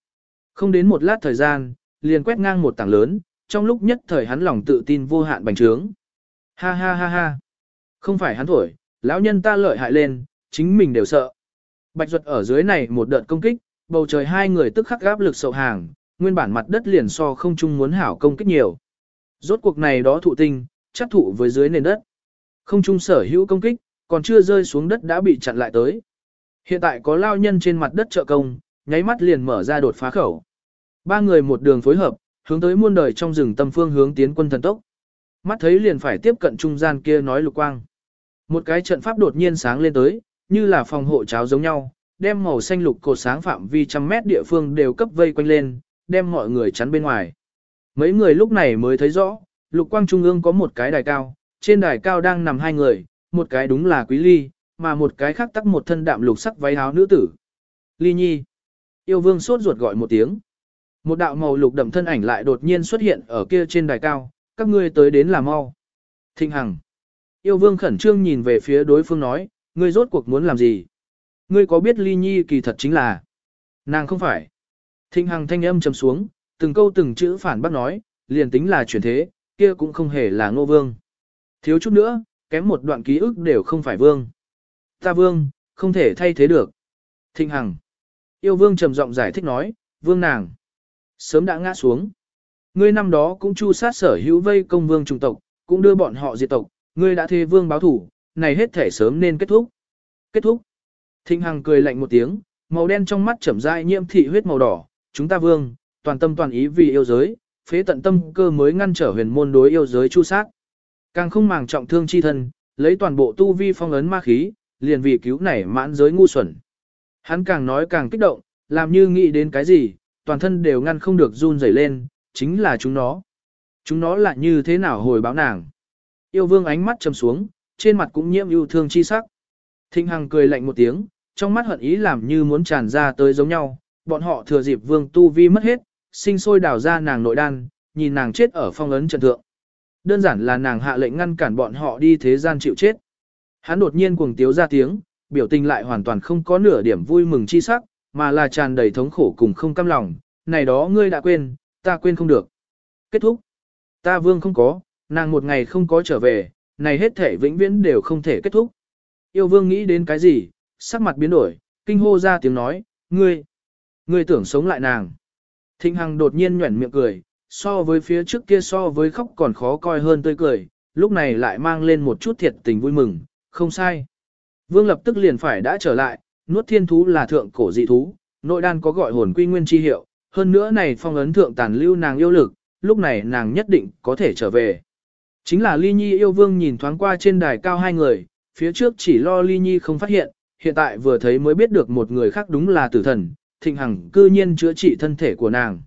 Không đến một lát thời gian, liền quét ngang một tảng lớn, trong lúc nhất thời hắn lòng tự tin vô hạn bành trướng. Ha ha ha ha. Không phải hắn thổi, lão nhân ta lợi hại lên, chính mình đều sợ. Bạch Duật ở dưới này một đợt công kích, bầu trời hai người tức khắc gáp lực sậu hàng, nguyên bản mặt đất liền so không chung muốn hảo công kích nhiều. Rốt cuộc này đó thụ tinh, chắc thụ với dưới nền đất. Không chung sở hữu công kích, còn chưa rơi xuống đất đã bị chặn lại tới. Hiện tại có lao nhân trên mặt đất trợ công, nháy mắt liền mở ra đột phá khẩu. Ba người một đường phối hợp, hướng tới muôn đời trong rừng tâm phương hướng tiến quân thần tốc. Mắt thấy liền phải tiếp cận trung gian kia nói lục quang. Một cái trận pháp đột nhiên sáng lên tới, như là phòng hộ cháo giống nhau, đem màu xanh lục cột sáng phạm vi trăm mét địa phương đều cấp vây quanh lên, đem mọi người chắn bên ngoài. Mấy người lúc này mới thấy rõ, lục quang trung ương có một cái đài cao, trên đài cao đang nằm hai người, một cái đúng là quý ly, mà một cái khác tắc một thân đạm lục sắc váy áo nữ tử. Ly nhi. Yêu vương sốt ruột gọi một tiếng. Một đạo màu lục đậm thân ảnh lại đột nhiên xuất hiện ở kia trên đài cao, các ngươi tới đến là mau. Thịnh Hằng. Yêu vương khẩn trương nhìn về phía đối phương nói, ngươi rốt cuộc muốn làm gì? Ngươi có biết ly nhi kỳ thật chính là... Nàng không phải. Thịnh Hằng thanh âm trầm xuống, từng câu từng chữ phản bác nói, liền tính là chuyển thế, kia cũng không hề là ngô vương. Thiếu chút nữa, kém một đoạn ký ức đều không phải vương. Ta vương, không thể thay thế được. Thịnh Hằng. Yêu vương trầm giọng giải thích nói, vương nàng. Sớm đã ngã xuống. Ngươi năm đó cũng chu sát sở hữu vây công vương trung tộc, cũng đưa bọn họ diệt tộc, ngươi đã thê vương báo thủ, này hết thể sớm nên kết thúc. Kết thúc. Thịnh Hằng cười lạnh một tiếng, màu đen trong mắt chậm rãi nhiễm thị huyết màu đỏ, chúng ta vương, toàn tâm toàn ý vì yêu giới, phế tận tâm cơ mới ngăn trở huyền môn đối yêu giới chu sát. Càng không màng trọng thương chi thân, lấy toàn bộ tu vi phong ấn ma khí, liền vì cứu nảy mãn giới ngu xuẩn. Hắn càng nói càng kích động, làm như nghĩ đến cái gì, toàn thân đều ngăn không được run rẩy lên, chính là chúng nó. Chúng nó lại như thế nào hồi báo nàng. Yêu vương ánh mắt trầm xuống, trên mặt cũng nhiễm yêu thương chi sắc. Thịnh Hằng cười lạnh một tiếng, trong mắt hận ý làm như muốn tràn ra tới giống nhau, bọn họ thừa dịp vương tu vi mất hết, sinh sôi đào ra nàng nội đan, nhìn nàng chết ở phong ấn trận thượng. Đơn giản là nàng hạ lệnh ngăn cản bọn họ đi thế gian chịu chết. Hắn đột nhiên cuồng tiếu ra tiếng, biểu tình lại hoàn toàn không có nửa điểm vui mừng chi sắc, mà là tràn đầy thống khổ cùng không cam lòng, này đó ngươi đã quên, ta quên không được. Kết thúc. Ta vương không có, nàng một ngày không có trở về, này hết thể vĩnh viễn đều không thể kết thúc. Yêu vương nghĩ đến cái gì, sắc mặt biến đổi, kinh hô ra tiếng nói, ngươi, ngươi tưởng sống lại nàng. Thịnh Hằng đột nhiên nhuẩn miệng cười, so với phía trước kia so với khóc còn khó coi hơn tươi cười, lúc này lại mang lên một chút thiệt tình vui mừng, không sai. Vương lập tức liền phải đã trở lại, nuốt thiên thú là thượng cổ dị thú, nội đan có gọi hồn quy nguyên chi hiệu, hơn nữa này phong ấn thượng tàn lưu nàng yêu lực, lúc này nàng nhất định có thể trở về. Chính là Ly Nhi yêu vương nhìn thoáng qua trên đài cao hai người, phía trước chỉ lo Ly Nhi không phát hiện, hiện tại vừa thấy mới biết được một người khác đúng là tử thần, thịnh hằng cư nhiên chữa trị thân thể của nàng.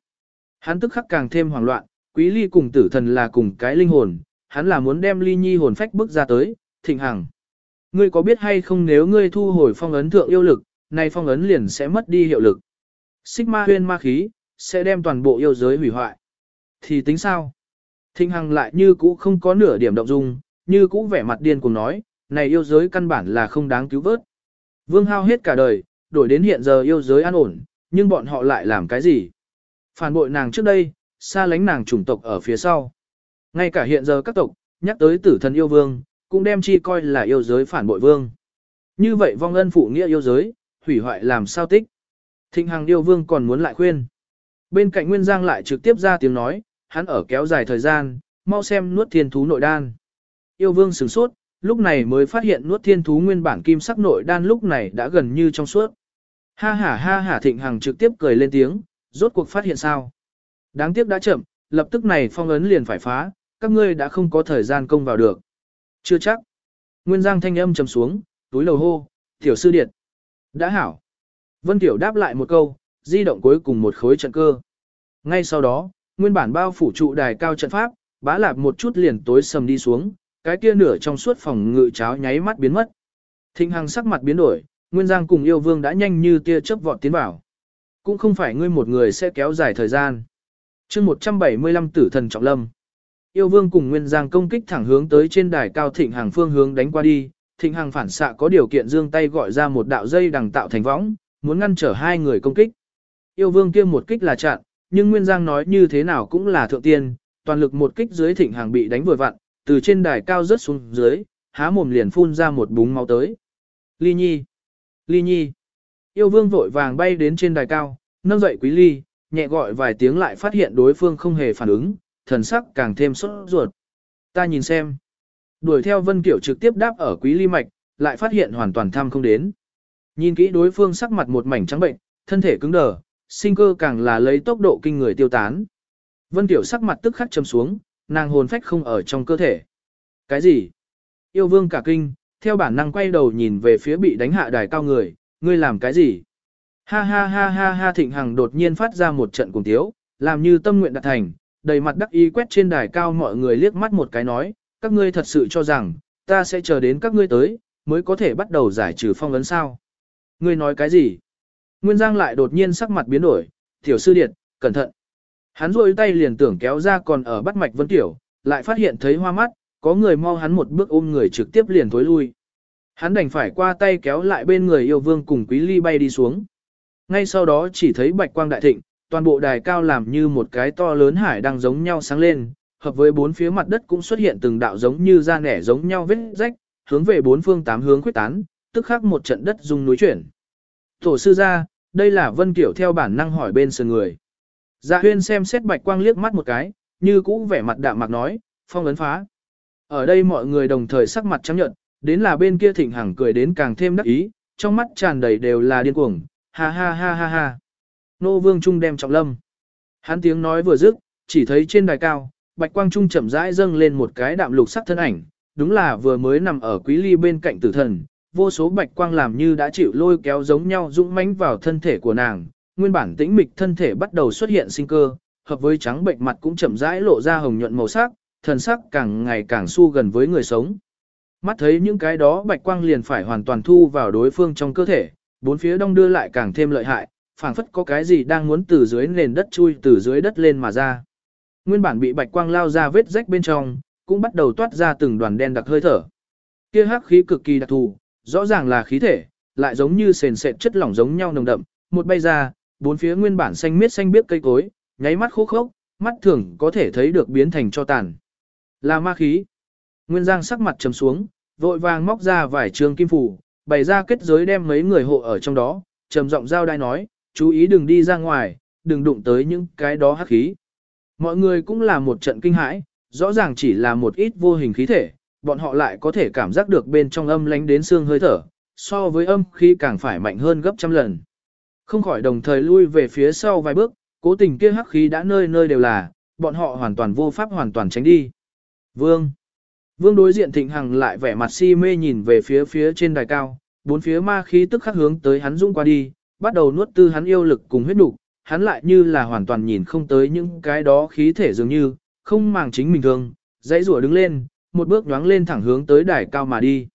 Hắn tức khắc càng thêm hoảng loạn, quý ly cùng tử thần là cùng cái linh hồn, hắn là muốn đem ly nhi hồn phách bước ra tới, thịnh hằng. Ngươi có biết hay không nếu ngươi thu hồi phong ấn thượng yêu lực, nay phong ấn liền sẽ mất đi hiệu lực. Xích ma huyên ma khí, sẽ đem toàn bộ yêu giới hủy hoại. Thì tính sao? Thinh hằng lại như cũ không có nửa điểm động dung, như cũ vẻ mặt điên cùng nói, này yêu giới căn bản là không đáng cứu vớt. Vương hao hết cả đời, đổi đến hiện giờ yêu giới an ổn, nhưng bọn họ lại làm cái gì? Phản bội nàng trước đây, xa lánh nàng chủng tộc ở phía sau. Ngay cả hiện giờ các tộc, nhắc tới tử thần yêu vương, cũng đem chi coi là yêu giới phản bội vương. Như vậy vong ân phụ nghĩa yêu giới, hủy hoại làm sao tích. Thịnh Hằng yêu vương còn muốn lại khuyên. Bên cạnh Nguyên Giang lại trực tiếp ra tiếng nói, hắn ở kéo dài thời gian, mau xem nuốt thiên thú nội đan. Yêu vương sửng sốt, lúc này mới phát hiện nuốt thiên thú nguyên bản kim sắc nội đan lúc này đã gần như trong suốt. Ha ha ha ha Thịnh Hằng trực tiếp cười lên tiếng, rốt cuộc phát hiện sao. Đáng tiếc đã chậm, lập tức này phong ấn liền phải phá, các ngươi đã không có thời gian công vào được. Chưa chắc. Nguyên Giang thanh âm trầm xuống, túi lầu hô, tiểu sư điện. Đã hảo. Vân Tiểu đáp lại một câu, di động cuối cùng một khối trận cơ. Ngay sau đó, nguyên bản bao phủ trụ đài cao trận pháp, bá lạp một chút liền tối sầm đi xuống, cái kia nửa trong suốt phòng ngự cháo nháy mắt biến mất. Thịnh Hằng sắc mặt biến đổi, Nguyên Giang cùng yêu vương đã nhanh như tia chớp vọt tiến vào. Cũng không phải ngươi một người sẽ kéo dài thời gian. chương 175 tử thần trọng lâm. Yêu vương cùng Nguyên Giang công kích thẳng hướng tới trên đài cao thịnh hàng phương hướng đánh qua đi. Thịnh hàng phản xạ có điều kiện dương tay gọi ra một đạo dây đằng tạo thành võng, muốn ngăn trở hai người công kích. Yêu vương kia một kích là chặn, nhưng Nguyên Giang nói như thế nào cũng là thượng tiên, toàn lực một kích dưới thịnh hàng bị đánh vừa vặn, từ trên đài cao rớt xuống dưới, há mồm liền phun ra một búng máu tới. Ly Nhi! Ly Nhi! Yêu vương vội vàng bay đến trên đài cao, nâng dậy quý ly, nhẹ gọi vài tiếng lại phát hiện đối phương không hề phản ứng, thần sắc càng thêm sốt ruột. Ta nhìn xem. Đuổi theo Vân Kiểu trực tiếp đáp ở quý ly mạch, lại phát hiện hoàn toàn thăm không đến. Nhìn kỹ đối phương sắc mặt một mảnh trắng bệnh, thân thể cứng đờ, sinh cơ càng là lấy tốc độ kinh người tiêu tán. Vân Tiểu sắc mặt tức khắc trầm xuống, nàng hồn phách không ở trong cơ thể. Cái gì? Yêu vương cả kinh, theo bản năng quay đầu nhìn về phía bị đánh hạ đài cao người, ngươi làm cái gì? Ha ha ha ha ha thịnh hằng đột nhiên phát ra một trận cùng tiếu, làm như tâm nguyện đạt thành, đầy mặt đắc ý quét trên đài cao mọi người liếc mắt một cái nói, các ngươi thật sự cho rằng, ta sẽ chờ đến các ngươi tới, mới có thể bắt đầu giải trừ phong ấn sao. Ngươi nói cái gì? Nguyên Giang lại đột nhiên sắc mặt biến đổi, tiểu sư điệt, cẩn thận. Hắn rôi tay liền tưởng kéo ra còn ở bắt mạch vân tiểu, lại phát hiện thấy hoa mắt, có người mau hắn một bước ôm người trực tiếp liền thối lui. Hắn đành phải qua tay kéo lại bên người yêu vương cùng quý ly bay đi xuống. Ngay sau đó chỉ thấy bạch quang đại thịnh, toàn bộ đài cao làm như một cái to lớn hải đang giống nhau sáng lên, hợp với bốn phía mặt đất cũng xuất hiện từng đạo giống như da nẻ giống nhau vết rách, hướng về bốn phương tám hướng quyết tán, tức khắc một trận đất rung núi chuyển. Tổ sư ra, đây là Vân Kiểu theo bản năng hỏi bên sườn người. Dạ huyên xem xét bạch quang liếc mắt một cái, như cũ vẻ mặt đạm mạc nói, phong ấn phá. Ở đây mọi người đồng thời sắc mặt chấp nhận, đến là bên kia thỉnh hằng cười đến càng thêm đắc ý, trong mắt tràn đầy đều là điên cuồng, ha ha ha ha ha. Nô vương trung đem trọng lâm. Hắn tiếng nói vừa dứt, chỉ thấy trên đài cao, bạch quang trung chậm rãi dâng lên một cái đạm lục sắc thân ảnh, đúng là vừa mới nằm ở quý ly bên cạnh tử thần, vô số bạch quang làm như đã chịu lôi kéo giống nhau dũng mãnh vào thân thể của nàng, nguyên bản tĩnh mịch thân thể bắt đầu xuất hiện sinh cơ, hợp với trắng bệnh mặt cũng chậm rãi lộ ra hồng nhuận màu sắc, thần sắc càng ngày càng su gần với người sống. Mắt thấy những cái đó bạch quang liền phải hoàn toàn thu vào đối phương trong cơ thể, bốn phía đông đưa lại càng thêm lợi hại, phảng phất có cái gì đang muốn từ dưới nền đất chui từ dưới đất lên mà ra. Nguyên bản bị bạch quang lao ra vết rách bên trong, cũng bắt đầu toát ra từng đoàn đen đặc hơi thở. Kia hắc khí cực kỳ đặc thù, rõ ràng là khí thể, lại giống như sền sệt chất lỏng giống nhau nồng đậm, một bay ra, bốn phía nguyên bản xanh miết xanh biếc cây cối, nháy mắt khô khốc, mắt thường có thể thấy được biến thành cho tàn. Là ma khí. Nguyên Giang sắc mặt trầm xuống, vội vàng móc ra vài trường kim phủ, bày ra kết giới đem mấy người hộ ở trong đó, trầm giọng giao đai nói, chú ý đừng đi ra ngoài, đừng đụng tới những cái đó hắc khí. Mọi người cũng là một trận kinh hãi, rõ ràng chỉ là một ít vô hình khí thể, bọn họ lại có thể cảm giác được bên trong âm lánh đến xương hơi thở, so với âm khí càng phải mạnh hơn gấp trăm lần. Không khỏi đồng thời lui về phía sau vài bước, cố tình kia hắc khí đã nơi nơi đều là, bọn họ hoàn toàn vô pháp hoàn toàn tránh đi. Vương Vương đối diện thịnh hằng lại vẻ mặt si mê nhìn về phía phía trên đài cao, bốn phía ma khí tức khắc hướng tới hắn dũng qua đi, bắt đầu nuốt tư hắn yêu lực cùng huyết đủ, hắn lại như là hoàn toàn nhìn không tới những cái đó khí thể dường như, không màng chính mình thường, dãy rủa đứng lên, một bước nhoáng lên thẳng hướng tới đài cao mà đi.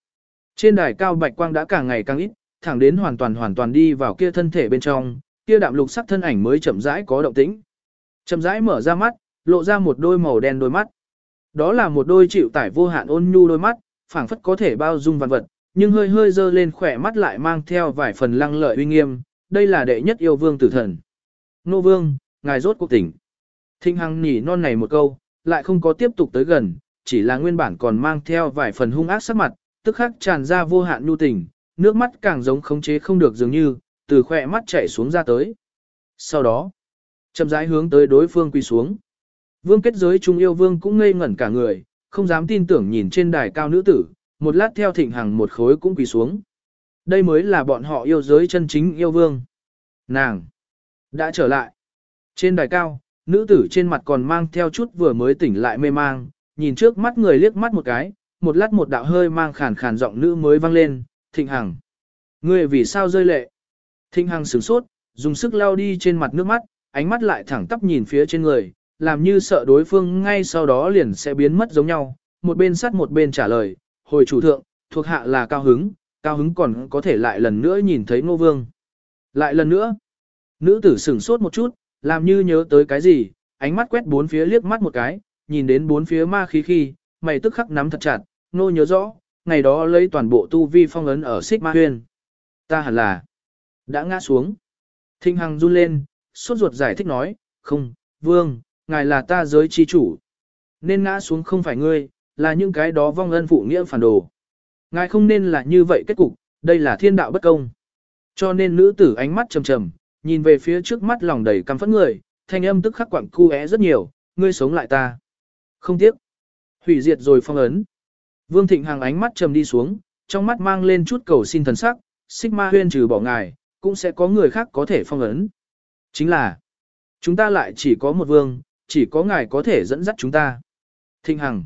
Trên đài cao bạch quang đã càng ngày càng ít, thẳng đến hoàn toàn hoàn toàn đi vào kia thân thể bên trong, kia đạm lục sắc thân ảnh mới chậm rãi có động tĩnh. Chậm rãi mở ra mắt, lộ ra một đôi màu đen đôi mắt. Đó là một đôi chịu tải vô hạn ôn nhu đôi mắt, phảng phất có thể bao dung vạn vật, nhưng hơi hơi dơ lên khỏe mắt lại mang theo vài phần lăng lợi uy nghiêm, đây là đệ nhất yêu vương tử thần. Nô vương, ngài rốt cuộc tỉnh. Thinh hằng nhỉ non này một câu, lại không có tiếp tục tới gần, chỉ là nguyên bản còn mang theo vài phần hung ác sắc mặt, tức khắc tràn ra vô hạn nhu tình, nước mắt càng giống khống chế không được dường như, từ khỏe mắt chảy xuống ra tới. Sau đó, chậm rãi hướng tới đối phương quỳ xuống. Vương kết giới trung yêu vương cũng ngây ngẩn cả người, không dám tin tưởng nhìn trên đài cao nữ tử, một lát theo thịnh hằng một khối cũng quỳ xuống. Đây mới là bọn họ yêu giới chân chính yêu vương. Nàng đã trở lại. Trên đài cao, nữ tử trên mặt còn mang theo chút vừa mới tỉnh lại mê mang, nhìn trước mắt người liếc mắt một cái, một lát một đạo hơi mang khàn khàn giọng nữ mới vang lên, thịnh hằng. Ngươi vì sao rơi lệ? Thịnh hằng sửng sốt, dùng sức lao đi trên mặt nước mắt, ánh mắt lại thẳng tắp nhìn phía trên người, làm như sợ đối phương ngay sau đó liền sẽ biến mất giống nhau, một bên sắt một bên trả lời, hồi chủ thượng, thuộc hạ là cao hứng, cao hứng còn có thể lại lần nữa nhìn thấy ngô vương. Lại lần nữa, nữ tử sửng sốt một chút, làm như nhớ tới cái gì, ánh mắt quét bốn phía liếc mắt một cái, nhìn đến bốn phía ma khí khi, mày tức khắc nắm thật chặt, nô nhớ rõ, ngày đó lấy toàn bộ tu vi phong ấn ở xích ma huyên. Ta hẳn là, đã ngã xuống. Thinh Hằng run lên, suốt ruột giải thích nói, không, vương, ngài là ta giới chi chủ. Nên ngã xuống không phải ngươi, là những cái đó vong ân phụ nghĩa phản đồ. Ngài không nên là như vậy kết cục, đây là thiên đạo bất công. Cho nên nữ tử ánh mắt trầm trầm, nhìn về phía trước mắt lòng đầy căm phẫn người, thanh âm tức khắc quặng cu é rất nhiều, ngươi sống lại ta. Không tiếc. Hủy diệt rồi phong ấn. Vương Thịnh Hàng ánh mắt trầm đi xuống, trong mắt mang lên chút cầu xin thần sắc, Sigma huyên trừ bỏ ngài, cũng sẽ có người khác có thể phong ấn. Chính là, chúng ta lại chỉ có một vương, chỉ có ngài có thể dẫn dắt chúng ta. Thịnh Hằng.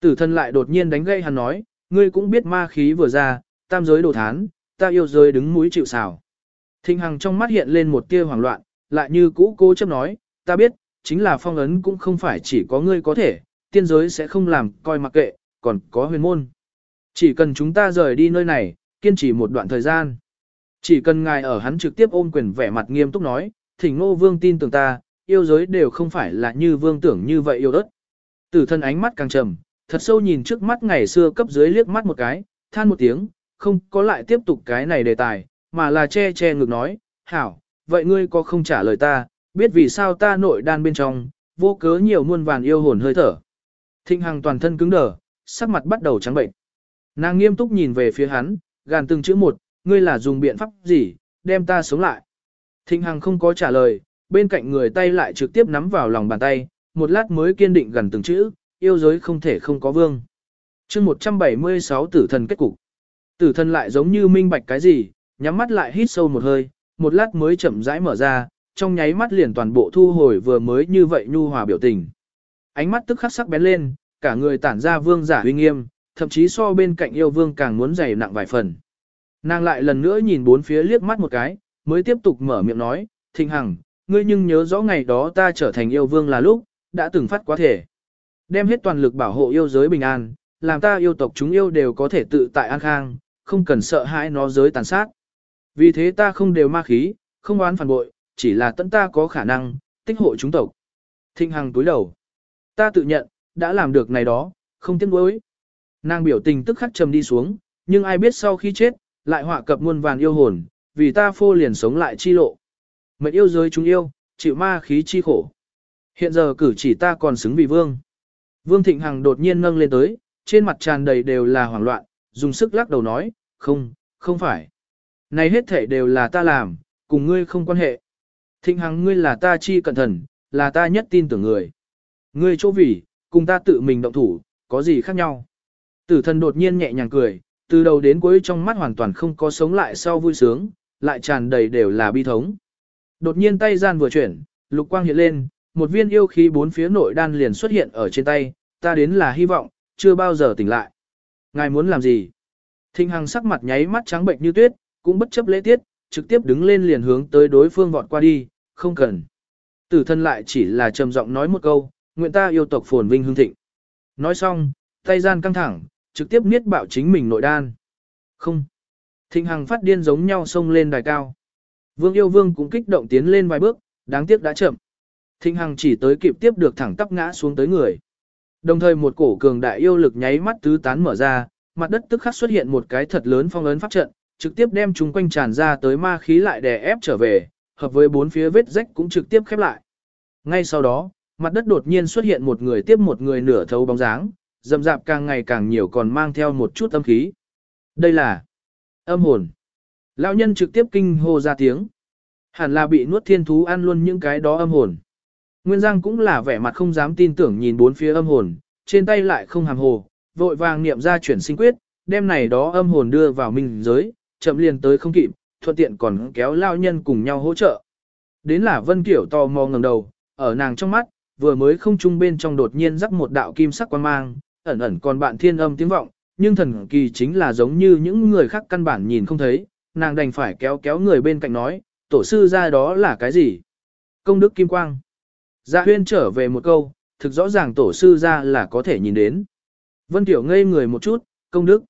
Tử thân lại đột nhiên đánh gây hắn nói, ngươi cũng biết ma khí vừa ra, tam giới đồ thán, ta yêu giới đứng mũi chịu xào. Thịnh Hằng trong mắt hiện lên một tia hoảng loạn, lại như cũ cố chấp nói, ta biết, chính là phong ấn cũng không phải chỉ có ngươi có thể, tiên giới sẽ không làm coi mặc kệ, còn có huyền môn. Chỉ cần chúng ta rời đi nơi này, kiên trì một đoạn thời gian. Chỉ cần ngài ở hắn trực tiếp ôm quyền vẻ mặt nghiêm túc nói, thỉnh ngô vương tin tưởng ta, yêu giới đều không phải là như vương tưởng như vậy yêu đất. Tử thân ánh mắt càng trầm, thật sâu nhìn trước mắt ngày xưa cấp dưới liếc mắt một cái, than một tiếng, không có lại tiếp tục cái này đề tài, mà là che che ngược nói, hảo, vậy ngươi có không trả lời ta, biết vì sao ta nội đan bên trong, vô cớ nhiều muôn vàn yêu hồn hơi thở. Thịnh Hằng toàn thân cứng đờ, sắc mặt bắt đầu trắng bệnh. Nàng nghiêm túc nhìn về phía hắn, gàn từng chữ một, ngươi là dùng biện pháp gì, đem ta sống lại. Thịnh Hằng không có trả lời, bên cạnh người tay lại trực tiếp nắm vào lòng bàn tay, một lát mới kiên định gần từng chữ, yêu giới không thể không có vương. chương 176 tử thần kết cục. Tử thần lại giống như minh bạch cái gì, nhắm mắt lại hít sâu một hơi, một lát mới chậm rãi mở ra, trong nháy mắt liền toàn bộ thu hồi vừa mới như vậy nhu hòa biểu tình. Ánh mắt tức khắc sắc bén lên, cả người tản ra vương giả uy nghiêm, thậm chí so bên cạnh yêu vương càng muốn dày nặng vài phần. Nàng lại lần nữa nhìn bốn phía liếc mắt một cái, mới tiếp tục mở miệng nói, Thịnh Hằng, ngươi nhưng nhớ rõ ngày đó ta trở thành yêu vương là lúc, đã từng phát quá thể. Đem hết toàn lực bảo hộ yêu giới bình an, làm ta yêu tộc chúng yêu đều có thể tự tại an khang, không cần sợ hãi nó giới tàn sát. Vì thế ta không đều ma khí, không oán phản bội, chỉ là tận ta có khả năng, tích hộ chúng tộc. Thịnh Hằng túi đầu. Ta tự nhận, đã làm được này đó, không tiếc nuối. Nàng biểu tình tức khắc trầm đi xuống, nhưng ai biết sau khi chết, lại họa cập muôn vàn yêu hồn, vì ta phô liền sống lại chi lộ. Mệnh yêu giới chúng yêu, chịu ma khí chi khổ. Hiện giờ cử chỉ ta còn xứng vì vương. Vương Thịnh Hằng đột nhiên nâng lên tới, trên mặt tràn đầy đều là hoảng loạn, dùng sức lắc đầu nói, không, không phải. Này hết thể đều là ta làm, cùng ngươi không quan hệ. Thịnh Hằng ngươi là ta chi cẩn thận, là ta nhất tin tưởng người. Ngươi chỗ vì, cùng ta tự mình động thủ, có gì khác nhau. Tử thần đột nhiên nhẹ nhàng cười, từ đầu đến cuối trong mắt hoàn toàn không có sống lại sau vui sướng, lại tràn đầy đều là bi thống. Đột nhiên tay gian vừa chuyển, lục quang hiện lên, một viên yêu khí bốn phía nội đan liền xuất hiện ở trên tay, ta đến là hy vọng, chưa bao giờ tỉnh lại. Ngài muốn làm gì? Thinh Hằng sắc mặt nháy mắt trắng bệnh như tuyết, cũng bất chấp lễ tiết, trực tiếp đứng lên liền hướng tới đối phương vọt qua đi, không cần. Tử thân lại chỉ là trầm giọng nói một câu, nguyện ta yêu tộc phồn vinh hương thịnh. Nói xong, tay gian căng thẳng, trực tiếp niết bạo chính mình nội đan. Không. Thịnh Hằng phát điên giống nhau xông lên đài cao. Vương yêu vương cũng kích động tiến lên vài bước, đáng tiếc đã chậm. Thịnh Hằng chỉ tới kịp tiếp được thẳng tắp ngã xuống tới người. Đồng thời một cổ cường đại yêu lực nháy mắt tứ tán mở ra, mặt đất tức khắc xuất hiện một cái thật lớn phong ấn pháp trận, trực tiếp đem chúng quanh tràn ra tới ma khí lại đè ép trở về, hợp với bốn phía vết rách cũng trực tiếp khép lại. Ngay sau đó, mặt đất đột nhiên xuất hiện một người tiếp một người nửa thấu bóng dáng, dầm dạp càng ngày càng nhiều còn mang theo một chút âm khí. Đây là âm hồn. Lão nhân trực tiếp kinh hô ra tiếng. Hẳn là bị nuốt thiên thú ăn luôn những cái đó âm hồn. Nguyên Giang cũng là vẻ mặt không dám tin tưởng nhìn bốn phía âm hồn, trên tay lại không hàm hồ, vội vàng niệm ra chuyển sinh quyết, đem này đó âm hồn đưa vào minh giới, chậm liền tới không kịp, thuận tiện còn kéo lao nhân cùng nhau hỗ trợ. Đến là Vân Kiểu to mò ngẩng đầu, ở nàng trong mắt, vừa mới không trung bên trong đột nhiên rắc một đạo kim sắc quan mang, ẩn ẩn còn bạn thiên âm tiếng vọng, nhưng thần kỳ chính là giống như những người khác căn bản nhìn không thấy, nàng đành phải kéo kéo người bên cạnh nói, tổ sư ra đó là cái gì? Công đức kim quang. Dạ huyên trở về một câu, thực rõ ràng tổ sư ra là có thể nhìn đến. Vân Tiểu ngây người một chút, công đức.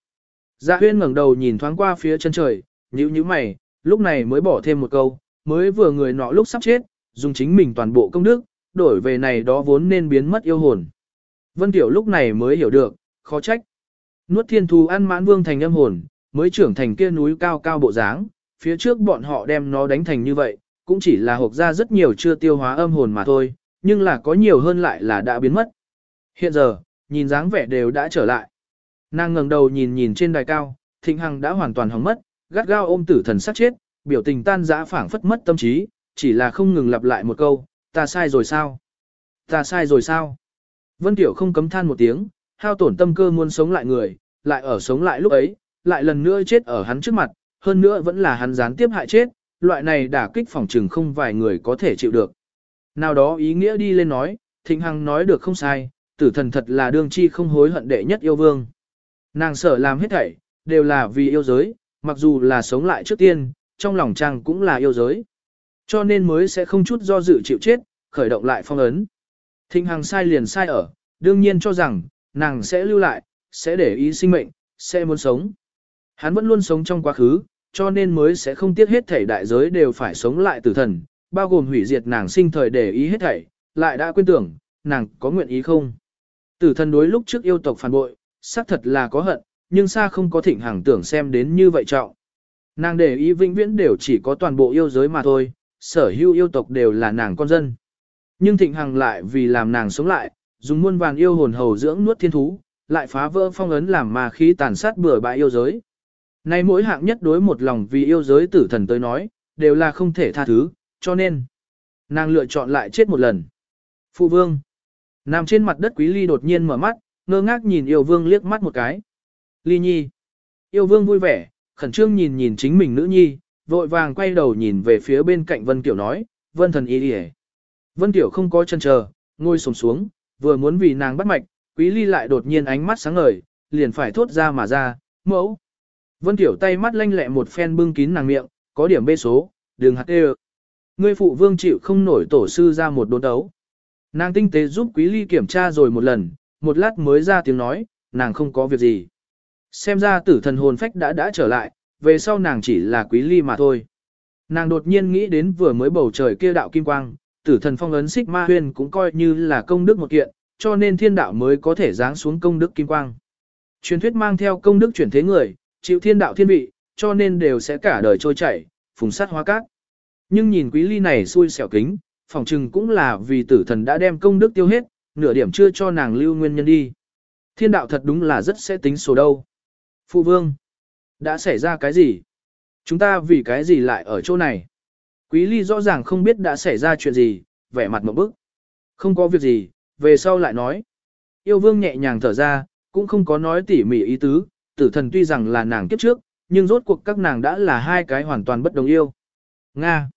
Dạ huyên ngẩng đầu nhìn thoáng qua phía chân trời, nhíu nhíu mày, lúc này mới bỏ thêm một câu, mới vừa người nọ lúc sắp chết, dùng chính mình toàn bộ công đức, đổi về này đó vốn nên biến mất yêu hồn. Vân Tiểu lúc này mới hiểu được, khó trách. Nuốt thiên thú ăn mãn vương thành âm hồn, mới trưởng thành kia núi cao cao bộ dáng, phía trước bọn họ đem nó đánh thành như vậy, cũng chỉ là hộp ra rất nhiều chưa tiêu hóa âm hồn mà thôi, nhưng là có nhiều hơn lại là đã biến mất. Hiện giờ, nhìn dáng vẻ đều đã trở lại. Nàng ngẩng đầu nhìn nhìn trên đài cao, Thịnh Hằng đã hoàn toàn hỏng mất, gắt gao ôm tử thần sát chết, biểu tình tan dã phảng phất mất tâm trí, chỉ là không ngừng lặp lại một câu, ta sai rồi sao? Ta sai rồi sao? Vân Tiểu không cấm than một tiếng, hao tổn tâm cơ muốn sống lại người, lại ở sống lại lúc ấy, lại lần nữa chết ở hắn trước mặt, hơn nữa vẫn là hắn gián tiếp hại chết, loại này đả kích phòng trừng không vài người có thể chịu được. Nào đó ý nghĩa đi lên nói, Thịnh Hằng nói được không sai, tử thần thật là đương chi không hối hận đệ nhất yêu vương. Nàng sợ làm hết thảy, đều là vì yêu giới, mặc dù là sống lại trước tiên, trong lòng chàng cũng là yêu giới. Cho nên mới sẽ không chút do dự chịu chết, khởi động lại phong ấn. Thịnh Hằng sai liền sai ở, đương nhiên cho rằng, nàng sẽ lưu lại, sẽ để ý sinh mệnh, sẽ muốn sống. Hắn vẫn luôn sống trong quá khứ, cho nên mới sẽ không tiếc hết thảy đại giới đều phải sống lại tử thần, bao gồm hủy diệt nàng sinh thời để ý hết thảy, lại đã quên tưởng, nàng có nguyện ý không. Tử thần đối lúc trước yêu tộc phản bội, xác thật là có hận, nhưng xa không có thịnh hàng tưởng xem đến như vậy trọng. Nàng để ý vĩnh viễn đều chỉ có toàn bộ yêu giới mà thôi, sở hữu yêu tộc đều là nàng con dân. Nhưng thịnh hằng lại vì làm nàng sống lại, dùng muôn vàng yêu hồn hầu dưỡng nuốt thiên thú, lại phá vỡ phong ấn làm mà khí tàn sát bừa bãi yêu giới. Nay mỗi hạng nhất đối một lòng vì yêu giới tử thần tới nói, đều là không thể tha thứ, cho nên, nàng lựa chọn lại chết một lần. Phụ vương, nằm trên mặt đất quý ly đột nhiên mở mắt, ngơ ngác nhìn yêu vương liếc mắt một cái. Ly nhi, yêu vương vui vẻ, khẩn trương nhìn nhìn chính mình nữ nhi, vội vàng quay đầu nhìn về phía bên cạnh Vân Tiểu nói, Vân thần y đi Vân Tiểu không có chân chờ, ngồi sồm xuống, vừa muốn vì nàng bắt mạch, quý ly lại đột nhiên ánh mắt sáng ngời, liền phải thốt ra mà ra, mẫu. Vân Tiểu tay mắt lanh lẹ một phen bưng kín nàng miệng, có điểm bê số, đường hạt đê Ngươi phụ vương chịu không nổi tổ sư ra một đốn đấu. Nàng tinh tế giúp quý ly kiểm tra rồi một lần, một lát mới ra tiếng nói, nàng không có việc gì. Xem ra tử thần hồn phách đã đã trở lại, về sau nàng chỉ là quý ly mà thôi. Nàng đột nhiên nghĩ đến vừa mới bầu trời kia đạo kim quang, tử thần phong ấn xích ma huyền cũng coi như là công đức một kiện, cho nên thiên đạo mới có thể giáng xuống công đức kim quang. Truyền thuyết mang theo công đức chuyển thế người, chịu thiên đạo thiên vị, cho nên đều sẽ cả đời trôi chảy, phùng sát hóa cát. Nhưng nhìn quý ly này xui xẻo kính, phòng trừng cũng là vì tử thần đã đem công đức tiêu hết, nửa điểm chưa cho nàng lưu nguyên nhân đi. Thiên đạo thật đúng là rất sẽ tính số đâu. Phụ vương, đã xảy ra cái gì? Chúng ta vì cái gì lại ở chỗ này? Quý ly rõ ràng không biết đã xảy ra chuyện gì, vẻ mặt một bức. Không có việc gì, về sau lại nói. Yêu vương nhẹ nhàng thở ra, cũng không có nói tỉ mỉ ý tứ, tử thần tuy rằng là nàng kiếp trước, nhưng rốt cuộc các nàng đã là hai cái hoàn toàn bất đồng yêu. Nga.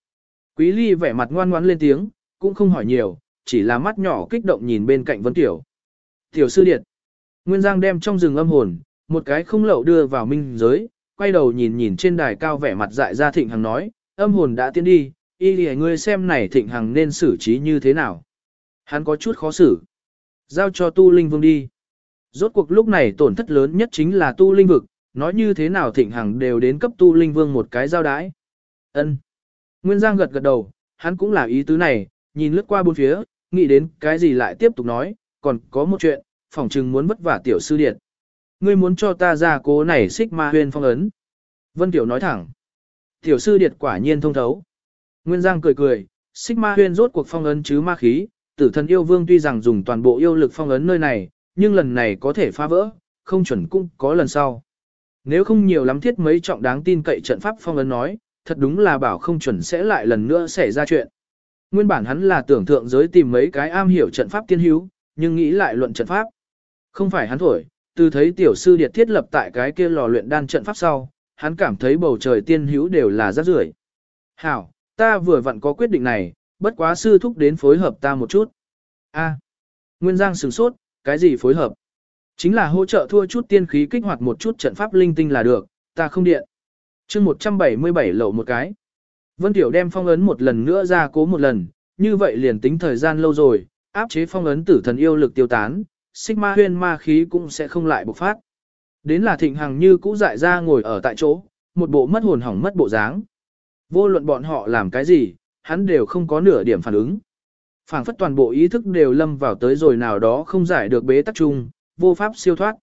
Quý ly vẻ mặt ngoan ngoãn lên tiếng, cũng không hỏi nhiều, chỉ là mắt nhỏ kích động nhìn bên cạnh Vân Tiểu. Tiểu sư điệt. Nguyên Giang đem trong rừng âm hồn, một cái không lậu đưa vào minh giới, quay đầu nhìn nhìn trên đài cao vẻ mặt dại ra thịnh hằng nói, âm hồn đã tiến đi, y lì ngươi xem này thịnh hằng nên xử trí như thế nào. Hắn có chút khó xử. Giao cho tu linh vương đi. Rốt cuộc lúc này tổn thất lớn nhất chính là tu linh vực, nói như thế nào thịnh hằng đều đến cấp tu linh vương một cái giao đái. Ân. Nguyên Giang gật gật đầu, hắn cũng là ý tứ này, nhìn lướt qua bốn phía, nghĩ đến cái gì lại tiếp tục nói, còn có một chuyện, phỏng chừng muốn vất vả tiểu sư điện. Ngươi muốn cho ta ra cố này xích ma Huyền phong ấn. Vân Tiểu nói thẳng. Tiểu sư điệt quả nhiên thông thấu. Nguyên Giang cười cười, xích ma Huyền rốt cuộc phong ấn chứ ma khí, tử thần yêu vương tuy rằng dùng toàn bộ yêu lực phong ấn nơi này, nhưng lần này có thể phá vỡ, không chuẩn cũng có lần sau. Nếu không nhiều lắm thiết mấy trọng đáng tin cậy trận pháp phong ấn nói, thật đúng là bảo không chuẩn sẽ lại lần nữa xảy ra chuyện. Nguyên bản hắn là tưởng thượng giới tìm mấy cái am hiểu trận pháp tiên hữu, nhưng nghĩ lại luận trận pháp. Không phải hắn thổi, từ thấy tiểu sư điệt thiết lập tại cái kia lò luyện đan trận pháp sau, hắn cảm thấy bầu trời tiên hữu đều là rác rưởi. Hảo, ta vừa vặn có quyết định này, bất quá sư thúc đến phối hợp ta một chút. A. Nguyên Giang sửng sốt, cái gì phối hợp? Chính là hỗ trợ thua chút tiên khí kích hoạt một chút trận pháp linh tinh là được, ta không điện chương 177 lậu một cái. Vân Tiểu đem phong ấn một lần nữa ra cố một lần, như vậy liền tính thời gian lâu rồi, áp chế phong ấn tử thần yêu lực tiêu tán, Sigma ma huyên ma khí cũng sẽ không lại bộc phát. Đến là thịnh hằng như cũ dại ra ngồi ở tại chỗ, một bộ mất hồn hỏng mất bộ dáng. Vô luận bọn họ làm cái gì, hắn đều không có nửa điểm phản ứng. phảng phất toàn bộ ý thức đều lâm vào tới rồi nào đó không giải được bế tắc chung, vô pháp siêu thoát.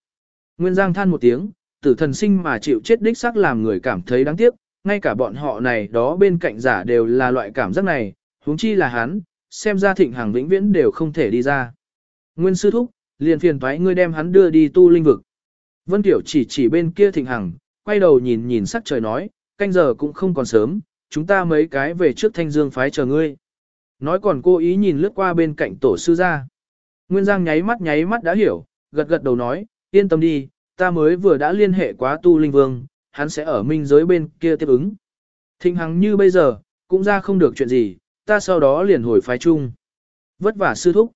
Nguyên Giang than một tiếng, tử thần sinh mà chịu chết đích xác làm người cảm thấy đáng tiếc, ngay cả bọn họ này đó bên cạnh giả đều là loại cảm giác này, huống chi là hắn, xem ra thịnh hàng vĩnh viễn đều không thể đi ra. Nguyên sư thúc, liền phiền thoái ngươi đem hắn đưa đi tu linh vực. Vân Tiểu chỉ chỉ bên kia thịnh hằng, quay đầu nhìn nhìn sắc trời nói, canh giờ cũng không còn sớm, chúng ta mấy cái về trước thanh dương phái chờ ngươi. Nói còn cô ý nhìn lướt qua bên cạnh tổ sư ra. Nguyên Giang nháy mắt nháy mắt đã hiểu, gật gật đầu nói, yên tâm đi, ta mới vừa đã liên hệ quá tu linh vương, hắn sẽ ở minh giới bên kia tiếp ứng. Thịnh hằng như bây giờ, cũng ra không được chuyện gì, ta sau đó liền hồi phái chung. Vất vả sư thúc.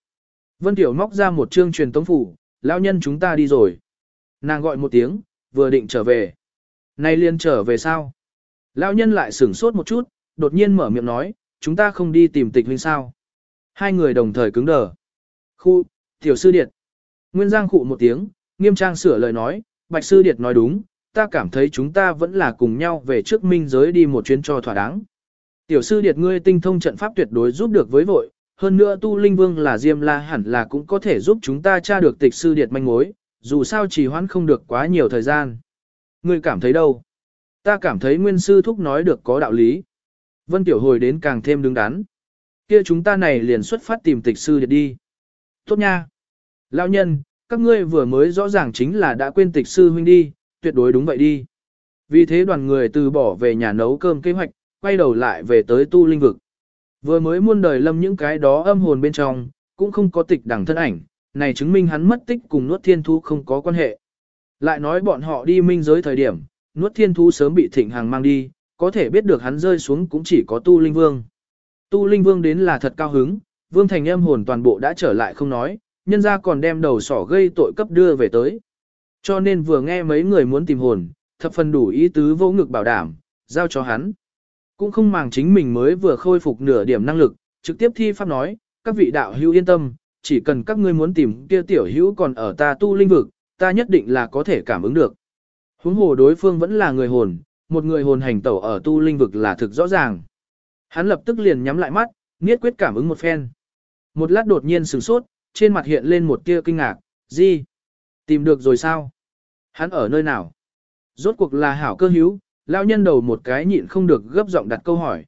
Vân Tiểu móc ra một chương truyền tống phủ, lão nhân chúng ta đi rồi. Nàng gọi một tiếng, vừa định trở về. Nay liền trở về sao? Lão nhân lại sửng sốt một chút, đột nhiên mở miệng nói, chúng ta không đi tìm tịch huynh sao. Hai người đồng thời cứng đờ. Khu, tiểu sư điệt. Nguyên Giang khụ một tiếng, nghiêm trang sửa lời nói, bạch sư điệt nói đúng, ta cảm thấy chúng ta vẫn là cùng nhau về trước minh giới đi một chuyến cho thỏa đáng. Tiểu sư điệt ngươi tinh thông trận pháp tuyệt đối giúp được với vội, hơn nữa tu linh vương là diêm la hẳn là cũng có thể giúp chúng ta tra được tịch sư điệt manh mối, dù sao chỉ hoãn không được quá nhiều thời gian. Ngươi cảm thấy đâu? Ta cảm thấy nguyên sư thúc nói được có đạo lý. Vân Tiểu hồi đến càng thêm đứng đắn. Kia chúng ta này liền xuất phát tìm tịch sư điệt đi. Tốt nha. Lão nhân, các ngươi vừa mới rõ ràng chính là đã quên tịch sư huynh đi, tuyệt đối đúng vậy đi. Vì thế đoàn người từ bỏ về nhà nấu cơm kế hoạch, quay đầu lại về tới tu linh vực. Vừa mới muôn đời lâm những cái đó âm hồn bên trong, cũng không có tịch đẳng thân ảnh, này chứng minh hắn mất tích cùng nuốt thiên thú không có quan hệ. Lại nói bọn họ đi minh giới thời điểm, nuốt thiên thú sớm bị thịnh hàng mang đi, có thể biết được hắn rơi xuống cũng chỉ có tu linh vương. Tu linh vương đến là thật cao hứng, vương thành âm hồn toàn bộ đã trở lại không nói, nhân ra còn đem đầu sỏ gây tội cấp đưa về tới. Cho nên vừa nghe mấy người muốn tìm hồn, thập phần đủ ý tứ vô ngực bảo đảm, giao cho hắn. Cũng không màng chính mình mới vừa khôi phục nửa điểm năng lực, trực tiếp thi pháp nói, các vị đạo hữu yên tâm, chỉ cần các ngươi muốn tìm kia tiểu hữu còn ở ta tu linh vực, ta nhất định là có thể cảm ứng được. Huống hồ đối phương vẫn là người hồn, một người hồn hành tẩu ở tu linh vực là thực rõ ràng. Hắn lập tức liền nhắm lại mắt, niết quyết cảm ứng một phen. Một lát đột nhiên sửng sốt, trên mặt hiện lên một tia kinh ngạc, gì? Tìm được rồi sao? Hắn ở nơi nào? Rốt cuộc là hảo cơ hữu, lão nhân đầu một cái nhịn không được gấp giọng đặt câu hỏi.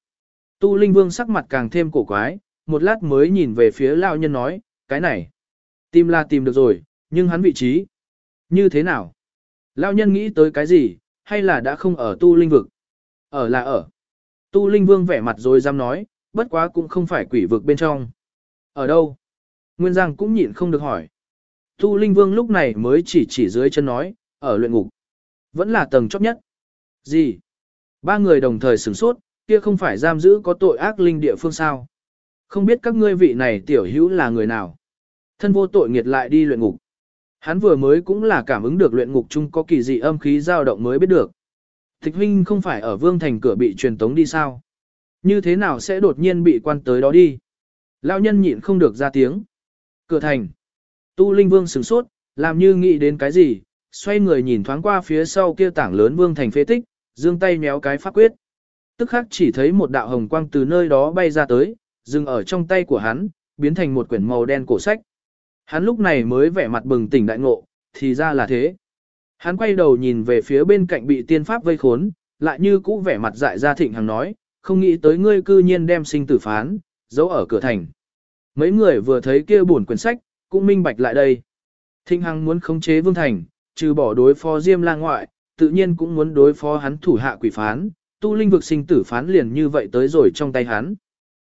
Tu Linh Vương sắc mặt càng thêm cổ quái, một lát mới nhìn về phía lão nhân nói, cái này, tìm là tìm được rồi, nhưng hắn vị trí, như thế nào? Lão nhân nghĩ tới cái gì, hay là đã không ở tu linh vực? Ở là ở. Tu Linh Vương vẻ mặt rồi dám nói, bất quá cũng không phải quỷ vực bên trong. Ở đâu? Nguyên Giang cũng nhịn không được hỏi. Tu Linh Vương lúc này mới chỉ chỉ dưới chân nói, ở luyện ngục. Vẫn là tầng chóp nhất. Gì? Ba người đồng thời sửng sốt, kia không phải giam giữ có tội ác linh địa phương sao? Không biết các ngươi vị này tiểu hữu là người nào? Thân vô tội nghiệt lại đi luyện ngục. Hắn vừa mới cũng là cảm ứng được luyện ngục chung có kỳ dị âm khí dao động mới biết được. Tịch huynh không phải ở vương thành cửa bị truyền tống đi sao? Như thế nào sẽ đột nhiên bị quan tới đó đi? Lão nhân nhịn không được ra tiếng. Cửa thành. Tu Linh Vương sửng sốt, làm như nghĩ đến cái gì, xoay người nhìn thoáng qua phía sau kia tảng lớn vương thành phế tích, giương tay méo cái pháp quyết. Tức khắc chỉ thấy một đạo hồng quang từ nơi đó bay ra tới, dừng ở trong tay của hắn, biến thành một quyển màu đen cổ sách. Hắn lúc này mới vẻ mặt bừng tỉnh đại ngộ, thì ra là thế. Hắn quay đầu nhìn về phía bên cạnh bị tiên pháp vây khốn, lại như cũ vẻ mặt dại ra thịnh hằng nói, không nghĩ tới ngươi cư nhiên đem sinh tử phán, giấu ở cửa thành. Mấy người vừa thấy kia buồn quyển sách, cũng minh bạch lại đây. Thịnh hằng muốn khống chế vương thành, trừ bỏ đối phó Diêm La ngoại, tự nhiên cũng muốn đối phó hắn thủ hạ quỷ phán, tu linh vực sinh tử phán liền như vậy tới rồi trong tay hắn.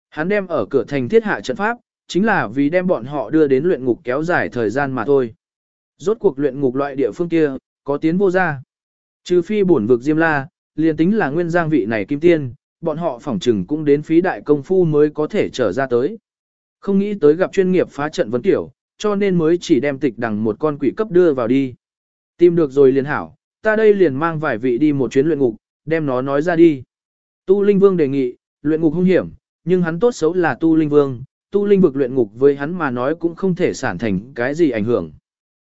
Hắn đem ở cửa thành thiết hạ trận pháp, chính là vì đem bọn họ đưa đến luyện ngục kéo dài thời gian mà thôi. Rốt cuộc luyện ngục loại địa phương kia, có tiến vô ra. Trừ phi bổn vực Diêm La, liền tính là nguyên giang vị này kim tiên, bọn họ phỏng trừng cũng đến phí đại công phu mới có thể trở ra tới. Không nghĩ tới gặp chuyên nghiệp phá trận vấn tiểu, cho nên mới chỉ đem tịch đằng một con quỷ cấp đưa vào đi. Tìm được rồi liền hảo, ta đây liền mang vài vị đi một chuyến luyện ngục, đem nó nói ra đi. Tu Linh Vương đề nghị, luyện ngục hung hiểm, nhưng hắn tốt xấu là Tu Linh Vương, Tu Linh vực luyện ngục với hắn mà nói cũng không thể sản thành cái gì ảnh hưởng.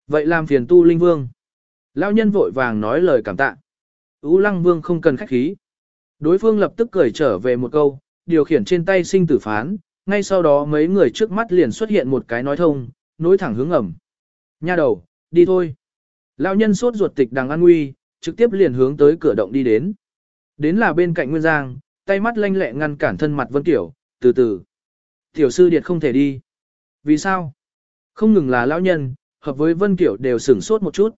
Vậy làm phiền Tu Linh Vương. Lão nhân vội vàng nói lời cảm tạ. Ú Lăng Vương không cần khách khí. Đối phương lập tức cười trở về một câu, điều khiển trên tay sinh tử phán, ngay sau đó mấy người trước mắt liền xuất hiện một cái nói thông, nối thẳng hướng ẩm. Nha đầu, đi thôi. Lão nhân sốt ruột tịch đằng an nguy, trực tiếp liền hướng tới cửa động đi đến. Đến là bên cạnh Nguyên Giang, tay mắt lanh lẹ ngăn cản thân mặt Vân Tiểu, từ từ. Tiểu sư điệt không thể đi. Vì sao? Không ngừng là lão nhân, hợp với Vân Tiểu đều sửng sốt một chút.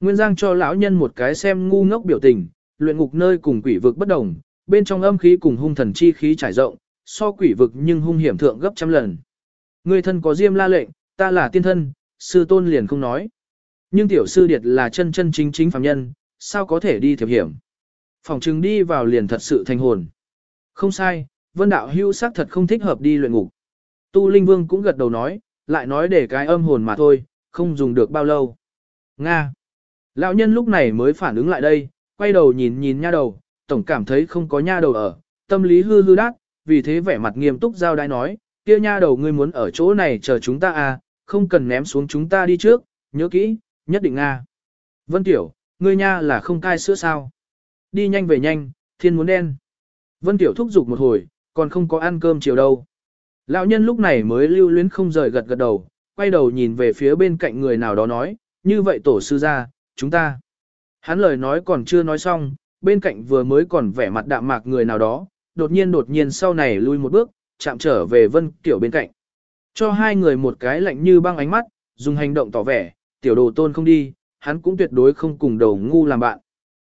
Nguyên Giang cho lão nhân một cái xem ngu ngốc biểu tình, luyện ngục nơi cùng quỷ vực bất đồng, bên trong âm khí cùng hung thần chi khí trải rộng, so quỷ vực nhưng hung hiểm thượng gấp trăm lần. Người thân có diêm la lệnh, ta là tiên thân, sư tôn liền không nói. Nhưng tiểu sư điệt là chân chân chính chính phạm nhân, sao có thể đi thiệp hiểm. Phòng trừng đi vào liền thật sự thành hồn. Không sai, vân đạo hưu sắc thật không thích hợp đi luyện ngục. Tu Linh Vương cũng gật đầu nói, lại nói để cái âm hồn mà thôi, không dùng được bao lâu. Nga. Lão nhân lúc này mới phản ứng lại đây, quay đầu nhìn nhìn nha đầu, tổng cảm thấy không có nha đầu ở, tâm lý hư hư đát, vì thế vẻ mặt nghiêm túc giao đai nói, kia nha đầu ngươi muốn ở chỗ này chờ chúng ta à, không cần ném xuống chúng ta đi trước, nhớ kỹ, nhất định Nga. Vân Tiểu, ngươi nha là không cai sữa sao. Đi nhanh về nhanh, thiên muốn đen. Vân Tiểu thúc giục một hồi, còn không có ăn cơm chiều đâu. Lão nhân lúc này mới lưu luyến không rời gật gật đầu, quay đầu nhìn về phía bên cạnh người nào đó nói, như vậy tổ sư ra, chúng ta. Hắn lời nói còn chưa nói xong, bên cạnh vừa mới còn vẻ mặt đạm mạc người nào đó, đột nhiên đột nhiên sau này lui một bước, chạm trở về Vân Kiểu bên cạnh. Cho hai người một cái lạnh như băng ánh mắt, dùng hành động tỏ vẻ, tiểu đồ tôn không đi, hắn cũng tuyệt đối không cùng đầu ngu làm bạn.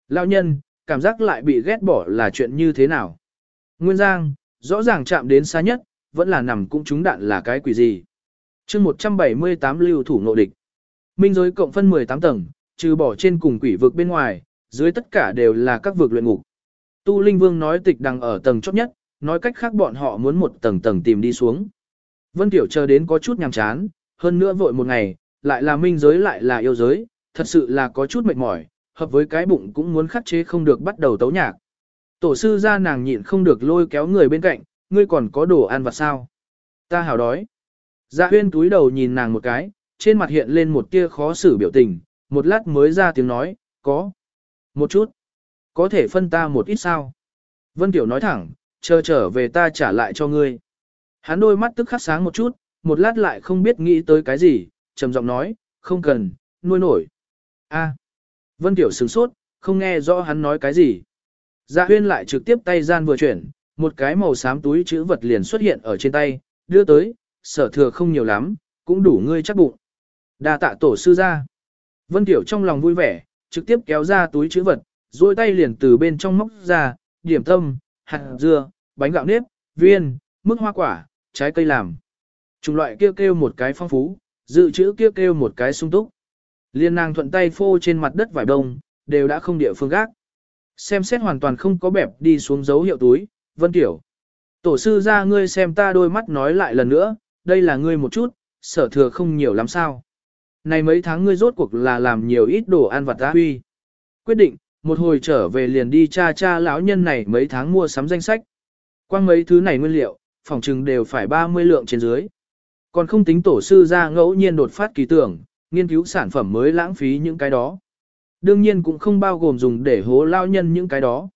Lão nhân, cảm giác lại bị ghét bỏ là chuyện như thế nào? Nguyên Giang, rõ ràng chạm đến xa nhất, vẫn là nằm cũng trúng đạn là cái quỷ gì. chương 178 lưu thủ nội địch. Minh giới cộng phân 18 tầng, trừ bỏ trên cùng quỷ vực bên ngoài, dưới tất cả đều là các vực luyện ngục. Tu Linh Vương nói tịch đang ở tầng chót nhất, nói cách khác bọn họ muốn một tầng tầng tìm đi xuống. Vân Tiểu chờ đến có chút nhàm chán, hơn nữa vội một ngày, lại là minh giới lại là yêu giới, thật sự là có chút mệt mỏi, hợp với cái bụng cũng muốn khắc chế không được bắt đầu tấu nhạc. Tổ sư ra nàng nhịn không được lôi kéo người bên cạnh, ngươi còn có đồ ăn vặt sao? Ta hào đói. Dạ huyên túi đầu nhìn nàng một cái, trên mặt hiện lên một tia khó xử biểu tình, một lát mới ra tiếng nói, có. Một chút. Có thể phân ta một ít sao? Vân Tiểu nói thẳng, chờ trở về ta trả lại cho ngươi. Hắn đôi mắt tức khắc sáng một chút, một lát lại không biết nghĩ tới cái gì, trầm giọng nói, không cần, nuôi nổi. A. Vân Tiểu sửng sốt, không nghe rõ hắn nói cái gì. Dạ huyên lại trực tiếp tay gian vừa chuyển, một cái màu xám túi chữ vật liền xuất hiện ở trên tay, đưa tới, sở thừa không nhiều lắm, cũng đủ ngươi chắc bụng. đa tạ tổ sư ra. Vân Tiểu trong lòng vui vẻ, trực tiếp kéo ra túi chữ vật, duỗi tay liền từ bên trong móc ra, điểm tâm, hạt dưa, bánh gạo nếp, viên, mức hoa quả, trái cây làm. Chủng loại kêu kêu một cái phong phú, dự trữ kêu kêu một cái sung túc. Liên nàng thuận tay phô trên mặt đất vải đông, đều đã không địa phương gác. Xem xét hoàn toàn không có bẹp đi xuống dấu hiệu túi, Vân Tiểu. Tổ sư ra ngươi xem ta đôi mắt nói lại lần nữa, đây là ngươi một chút, sở thừa không nhiều lắm sao. Này mấy tháng ngươi rốt cuộc là làm nhiều ít đồ ăn vặt ta huy. Quyết định, một hồi trở về liền đi cha cha lão nhân này mấy tháng mua sắm danh sách. Quang mấy thứ này nguyên liệu, phòng trừng đều phải 30 lượng trên dưới. Còn không tính tổ sư ra ngẫu nhiên đột phát kỳ tưởng, nghiên cứu sản phẩm mới lãng phí những cái đó. Đương nhiên cũng không bao gồm dùng để hố lao nhân những cái đó.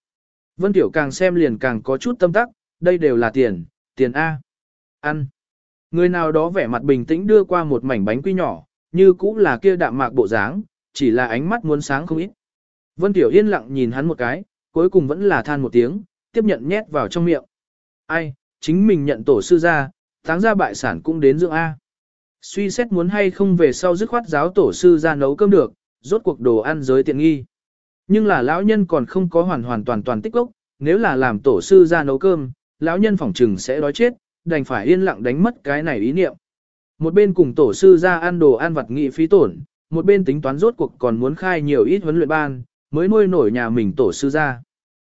Vân Tiểu càng xem liền càng có chút tâm tắc, đây đều là tiền, tiền A. Ăn. Người nào đó vẻ mặt bình tĩnh đưa qua một mảnh bánh quy nhỏ, như cũng là kia đạm mạc bộ dáng, chỉ là ánh mắt muốn sáng không ít. Vân Tiểu yên lặng nhìn hắn một cái, cuối cùng vẫn là than một tiếng, tiếp nhận nhét vào trong miệng. Ai, chính mình nhận tổ sư ra, tháng ra bại sản cũng đến dưỡng A. Suy xét muốn hay không về sau dứt khoát giáo tổ sư ra nấu cơm được, rốt cuộc đồ ăn giới tiện nghi. Nhưng là lão nhân còn không có hoàn hoàn toàn toàn tích lốc, nếu là làm tổ sư ra nấu cơm, lão nhân phỏng trừng sẽ đói chết, đành phải yên lặng đánh mất cái này ý niệm. Một bên cùng tổ sư ra ăn đồ ăn vặt nghị phí tổn, một bên tính toán rốt cuộc còn muốn khai nhiều ít huấn luyện ban, mới nuôi nổi nhà mình tổ sư ra.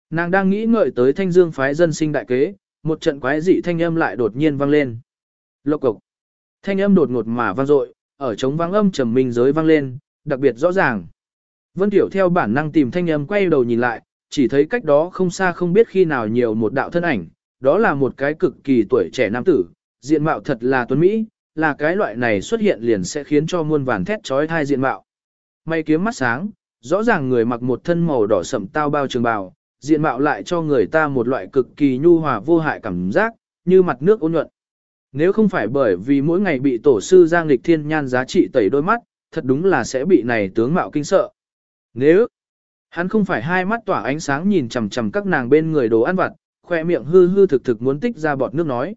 Nàng đang nghĩ ngợi tới thanh dương phái dân sinh đại kế, một trận quái dị thanh âm lại đột nhiên vang lên. Lộc cục. Thanh âm đột ngột mà vang dội, ở trống vang âm trầm minh giới vang lên, đặc biệt rõ ràng. Vân Tiểu theo bản năng tìm thanh âm quay đầu nhìn lại, chỉ thấy cách đó không xa không biết khi nào nhiều một đạo thân ảnh, đó là một cái cực kỳ tuổi trẻ nam tử, diện mạo thật là tuấn Mỹ, là cái loại này xuất hiện liền sẽ khiến cho muôn vàn thét trói thai diện mạo. May kiếm mắt sáng, rõ ràng người mặc một thân màu đỏ sậm tao bao trường bào, diện mạo lại cho người ta một loại cực kỳ nhu hòa vô hại cảm giác, như mặt nước ôn nhuận. Nếu không phải bởi vì mỗi ngày bị tổ sư Giang Lịch Thiên Nhan giá trị tẩy đôi mắt, thật đúng là sẽ bị này tướng mạo kinh sợ. Nếu hắn không phải hai mắt tỏa ánh sáng nhìn chằm chằm các nàng bên người đồ ăn vặt, khoe miệng hư hư thực thực muốn tích ra bọt nước nói.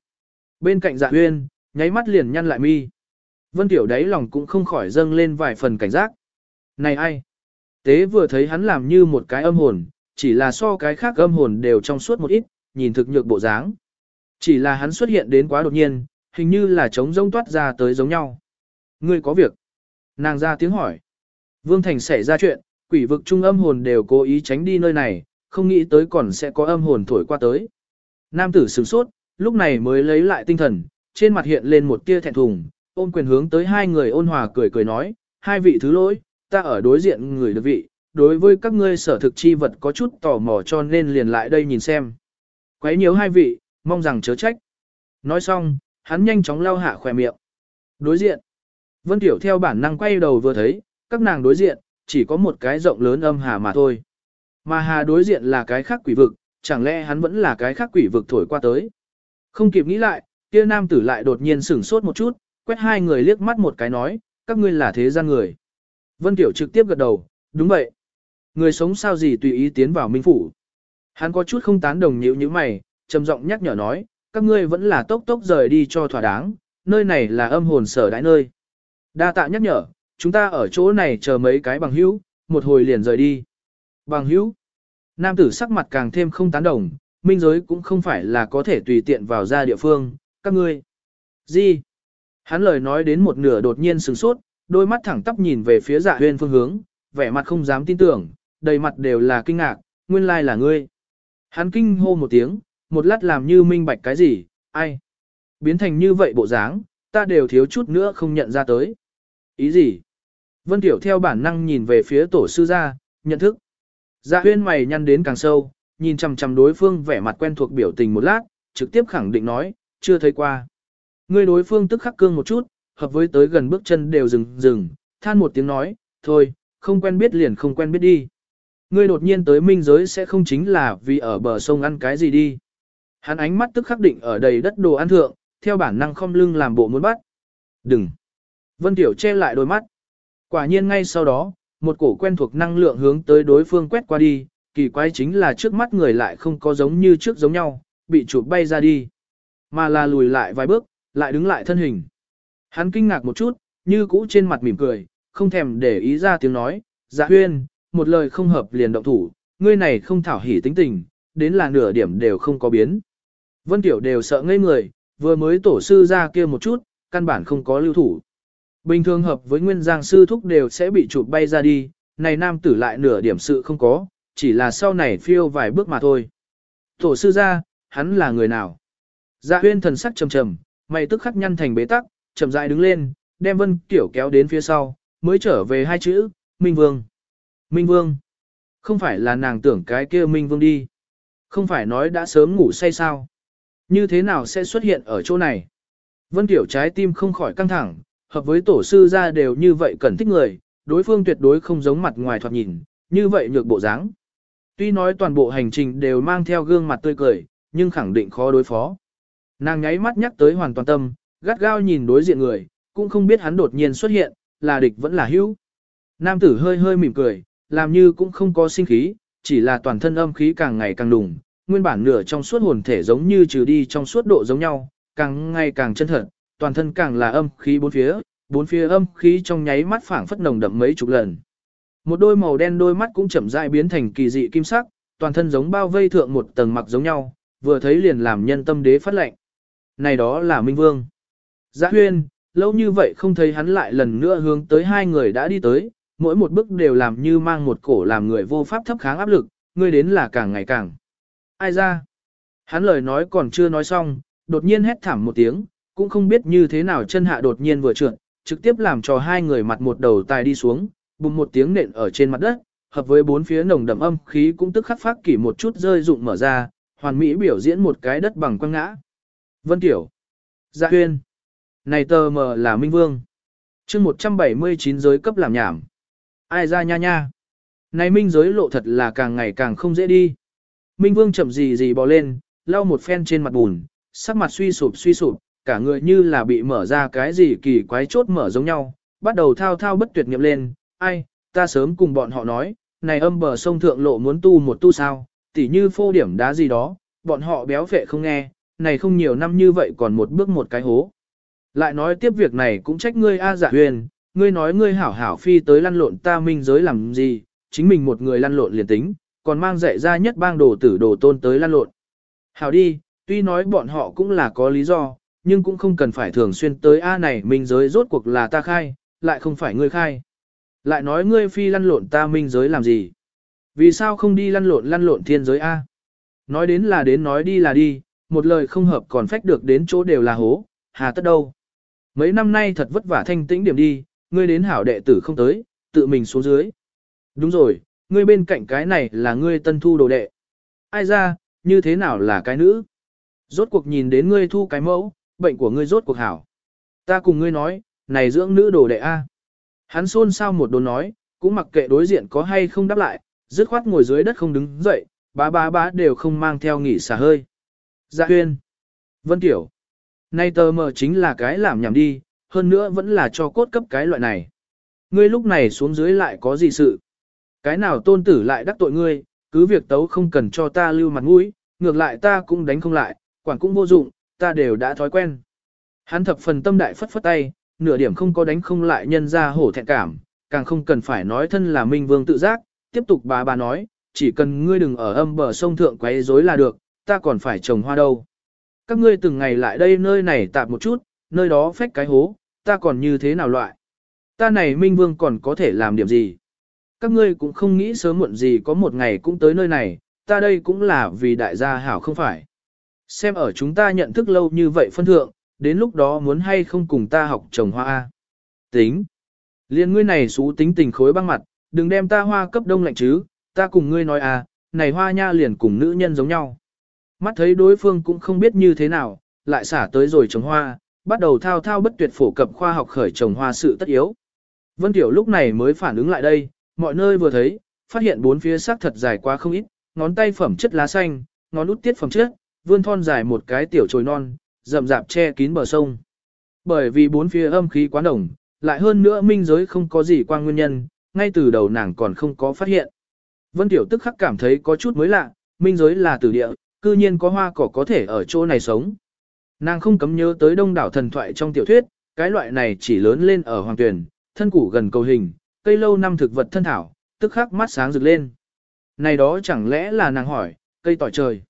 Bên cạnh dạ Uyên, nháy mắt liền nhăn lại mi. Vân Tiểu đáy lòng cũng không khỏi dâng lên vài phần cảnh giác. Này ai? Tế vừa thấy hắn làm như một cái âm hồn, chỉ là so cái khác âm hồn đều trong suốt một ít, nhìn thực nhược bộ dáng. Chỉ là hắn xuất hiện đến quá đột nhiên, hình như là trống rông toát ra tới giống nhau. Ngươi có việc. Nàng ra tiếng hỏi. Vương Thành xảy ra chuyện, quỷ vực trung âm hồn đều cố ý tránh đi nơi này, không nghĩ tới còn sẽ có âm hồn thổi qua tới. Nam tử sửng sốt, lúc này mới lấy lại tinh thần, trên mặt hiện lên một tia thẹn thùng, ôm quyền hướng tới hai người ôn hòa cười cười nói, hai vị thứ lỗi, ta ở đối diện người được vị, đối với các ngươi sở thực chi vật có chút tò mò cho nên liền lại đây nhìn xem. Quấy nhiều hai vị, mong rằng chớ trách. Nói xong, hắn nhanh chóng lau hạ khỏe miệng. Đối diện. Vân Tiểu theo bản năng quay đầu vừa thấy, các nàng đối diện, chỉ có một cái rộng lớn âm hà mà thôi. Mà hà đối diện là cái khác quỷ vực, chẳng lẽ hắn vẫn là cái khác quỷ vực thổi qua tới. Không kịp nghĩ lại, kia nam tử lại đột nhiên sửng sốt một chút, quét hai người liếc mắt một cái nói, các ngươi là thế gian người. Vân Tiểu trực tiếp gật đầu, đúng vậy. Người sống sao gì tùy ý tiến vào minh phủ. Hắn có chút không tán đồng nhíu như mày, trầm giọng nhắc nhở nói, các ngươi vẫn là tốc tốc rời đi cho thỏa đáng, nơi này là âm hồn sở đại nơi. Đa tạ nhắc nhở, chúng ta ở chỗ này chờ mấy cái bằng hữu, một hồi liền rời đi. Bằng hữu. Nam tử sắc mặt càng thêm không tán đồng, minh giới cũng không phải là có thể tùy tiện vào ra địa phương, các ngươi. Gì? Hắn lời nói đến một nửa đột nhiên sửng sốt, đôi mắt thẳng tắp nhìn về phía dạ huyên phương hướng, vẻ mặt không dám tin tưởng, đầy mặt đều là kinh ngạc, nguyên lai là ngươi. Hắn kinh hô một tiếng, một lát làm như minh bạch cái gì, ai? Biến thành như vậy bộ dáng, ta đều thiếu chút nữa không nhận ra tới. Ý gì? Vân Tiểu theo bản năng nhìn về phía tổ sư gia, nhận thức. Dạ huyên mày nhăn đến càng sâu, nhìn chằm chằm đối phương vẻ mặt quen thuộc biểu tình một lát, trực tiếp khẳng định nói, chưa thấy qua. Người đối phương tức khắc cương một chút, hợp với tới gần bước chân đều dừng dừng, than một tiếng nói, thôi, không quen biết liền không quen biết đi. Ngươi đột nhiên tới minh giới sẽ không chính là vì ở bờ sông ăn cái gì đi. Hắn ánh mắt tức khắc định ở đầy đất đồ ăn thượng, theo bản năng không lưng làm bộ muốn bắt. Đừng. Vân Tiểu che lại đôi mắt. Quả nhiên ngay sau đó, một cổ quen thuộc năng lượng hướng tới đối phương quét qua đi, kỳ quái chính là trước mắt người lại không có giống như trước giống nhau, bị chụp bay ra đi. Mà là lùi lại vài bước, lại đứng lại thân hình. Hắn kinh ngạc một chút, như cũ trên mặt mỉm cười, không thèm để ý ra tiếng nói, dạ huyên, một lời không hợp liền động thủ, ngươi này không thảo hỉ tính tình, đến là nửa điểm đều không có biến. Vân Tiểu đều sợ ngây người, vừa mới tổ sư ra kia một chút, căn bản không có lưu thủ. Bình thường hợp với nguyên giang sư thúc đều sẽ bị chụp bay ra đi, này nam tử lại nửa điểm sự không có, chỉ là sau này phiêu vài bước mà thôi. Tổ sư ra, hắn là người nào? Dạ huyên thần sắc trầm trầm, mày tức khắc nhăn thành bế tắc, chậm rãi đứng lên, đem Vân Tiểu kéo đến phía sau, mới trở về hai chữ, Minh Vương. Minh Vương. Không phải là nàng tưởng cái kia Minh Vương đi. Không phải nói đã sớm ngủ say sao. Như thế nào sẽ xuất hiện ở chỗ này? Vân Tiểu trái tim không khỏi căng thẳng, hợp với tổ sư ra đều như vậy cần thích người, đối phương tuyệt đối không giống mặt ngoài thoạt nhìn, như vậy nhược bộ dáng. Tuy nói toàn bộ hành trình đều mang theo gương mặt tươi cười, nhưng khẳng định khó đối phó. Nàng nháy mắt nhắc tới hoàn toàn tâm, gắt gao nhìn đối diện người, cũng không biết hắn đột nhiên xuất hiện, là địch vẫn là hữu. Nam tử hơi hơi mỉm cười, làm như cũng không có sinh khí, chỉ là toàn thân âm khí càng ngày càng đùng, nguyên bản nửa trong suốt hồn thể giống như trừ đi trong suốt độ giống nhau, càng ngày càng chân thật, toàn thân càng là âm khí bốn phía, bốn phía âm khí trong nháy mắt phảng phất nồng đậm mấy chục lần. Một đôi màu đen đôi mắt cũng chậm rãi biến thành kỳ dị kim sắc, toàn thân giống bao vây thượng một tầng mặc giống nhau, vừa thấy liền làm nhân tâm đế phát lệnh. Này đó là Minh Vương. Dạ huyên, lâu như vậy không thấy hắn lại lần nữa hướng tới hai người đã đi tới, mỗi một bước đều làm như mang một cổ làm người vô pháp thấp kháng áp lực, ngươi đến là càng ngày càng. Ai ra? Hắn lời nói còn chưa nói xong, đột nhiên hét thảm một tiếng, cũng không biết như thế nào chân hạ đột nhiên vừa trượt, trực tiếp làm cho hai người mặt một đầu tài đi xuống, bùng một tiếng nện ở trên mặt đất, hợp với bốn phía nồng đậm âm khí cũng tức khắc phát kỷ một chút rơi rụng mở ra, hoàn mỹ biểu diễn một cái đất bằng quăng ngã. Vân Tiểu. Dạ huyên. Này tờ mờ là Minh Vương. chương 179 giới cấp làm nhảm. Ai ra nha nha. Này Minh giới lộ thật là càng ngày càng không dễ đi. Minh Vương chậm gì gì bò lên, lau một phen trên mặt bùn, sắc mặt suy sụp suy sụp, cả người như là bị mở ra cái gì kỳ quái chốt mở giống nhau, bắt đầu thao thao bất tuyệt nghiệm lên, ai, ta sớm cùng bọn họ nói, này âm bờ sông thượng lộ muốn tu một tu sao, tỉ như phô điểm đá gì đó, bọn họ béo vệ không nghe, này không nhiều năm như vậy còn một bước một cái hố. Lại nói tiếp việc này cũng trách ngươi A giả huyền, ngươi nói ngươi hảo hảo phi tới lăn lộn ta minh giới làm gì, chính mình một người lăn lộn liền tính, còn mang dạy ra nhất bang đồ tử đồ tôn tới lăn lộn. Hảo đi, tuy nói bọn họ cũng là có lý do, nhưng cũng không cần phải thường xuyên tới A này minh giới rốt cuộc là ta khai, lại không phải ngươi khai. Lại nói ngươi phi lăn lộn ta minh giới làm gì? Vì sao không đi lăn lộn lăn lộn thiên giới A? Nói đến là đến nói đi là đi, một lời không hợp còn phách được đến chỗ đều là hố, hà tất đâu. Mấy năm nay thật vất vả thanh tĩnh điểm đi, ngươi đến hảo đệ tử không tới, tự mình xuống dưới. Đúng rồi, ngươi bên cạnh cái này là ngươi tân thu đồ đệ. Ai ra, như thế nào là cái nữ? Rốt cuộc nhìn đến ngươi thu cái mẫu, bệnh của ngươi rốt cuộc hảo. Ta cùng ngươi nói, này dưỡng nữ đồ đệ A. Hắn xôn xao một đồn nói, cũng mặc kệ đối diện có hay không đáp lại, dứt khoát ngồi dưới đất không đứng dậy, bá bá bá đều không mang theo nghỉ xả hơi. Dạ huyên. Vân Tiểu. Nay tờ mờ chính là cái làm nhảm đi, hơn nữa vẫn là cho cốt cấp cái loại này. Ngươi lúc này xuống dưới lại có gì sự? Cái nào tôn tử lại đắc tội ngươi, cứ việc tấu không cần cho ta lưu mặt mũi, ngược lại ta cũng đánh không lại, quản cũng vô dụng, ta đều đã thói quen. Hắn thập phần tâm đại phất phất tay, nửa điểm không có đánh không lại nhân ra hổ thẹn cảm, càng không cần phải nói thân là minh vương tự giác, tiếp tục bà bà nói, chỉ cần ngươi đừng ở âm bờ sông thượng quấy rối là được, ta còn phải trồng hoa đâu. Các ngươi từng ngày lại đây nơi này tạp một chút, nơi đó phách cái hố, ta còn như thế nào loại. Ta này minh vương còn có thể làm điểm gì. Các ngươi cũng không nghĩ sớm muộn gì có một ngày cũng tới nơi này, ta đây cũng là vì đại gia hảo không phải. Xem ở chúng ta nhận thức lâu như vậy phân thượng, đến lúc đó muốn hay không cùng ta học trồng hoa A. Tính. Liên ngươi này xú tính tình khối băng mặt, đừng đem ta hoa cấp đông lạnh chứ, ta cùng ngươi nói à, này hoa nha liền cùng nữ nhân giống nhau. Mắt thấy đối phương cũng không biết như thế nào, lại xả tới rồi trồng hoa, bắt đầu thao thao bất tuyệt phổ cập khoa học khởi trồng hoa sự tất yếu. Vân Tiểu lúc này mới phản ứng lại đây, mọi nơi vừa thấy, phát hiện bốn phía sắc thật dài quá không ít, ngón tay phẩm chất lá xanh, ngón út tiết phẩm chất, vươn thon dài một cái tiểu chồi non, rậm rạp che kín bờ sông. Bởi vì bốn phía âm khí quá nồng, lại hơn nữa minh giới không có gì quan nguyên nhân, ngay từ đầu nàng còn không có phát hiện. Vân Tiểu tức khắc cảm thấy có chút mới lạ, minh giới là tử địa, cư nhiên có hoa cỏ có thể ở chỗ này sống. Nàng không cấm nhớ tới đông đảo thần thoại trong tiểu thuyết, cái loại này chỉ lớn lên ở hoàng tuyển, thân củ gần cầu hình, cây lâu năm thực vật thân thảo, tức khắc mắt sáng rực lên. Này đó chẳng lẽ là nàng hỏi, cây tỏi trời.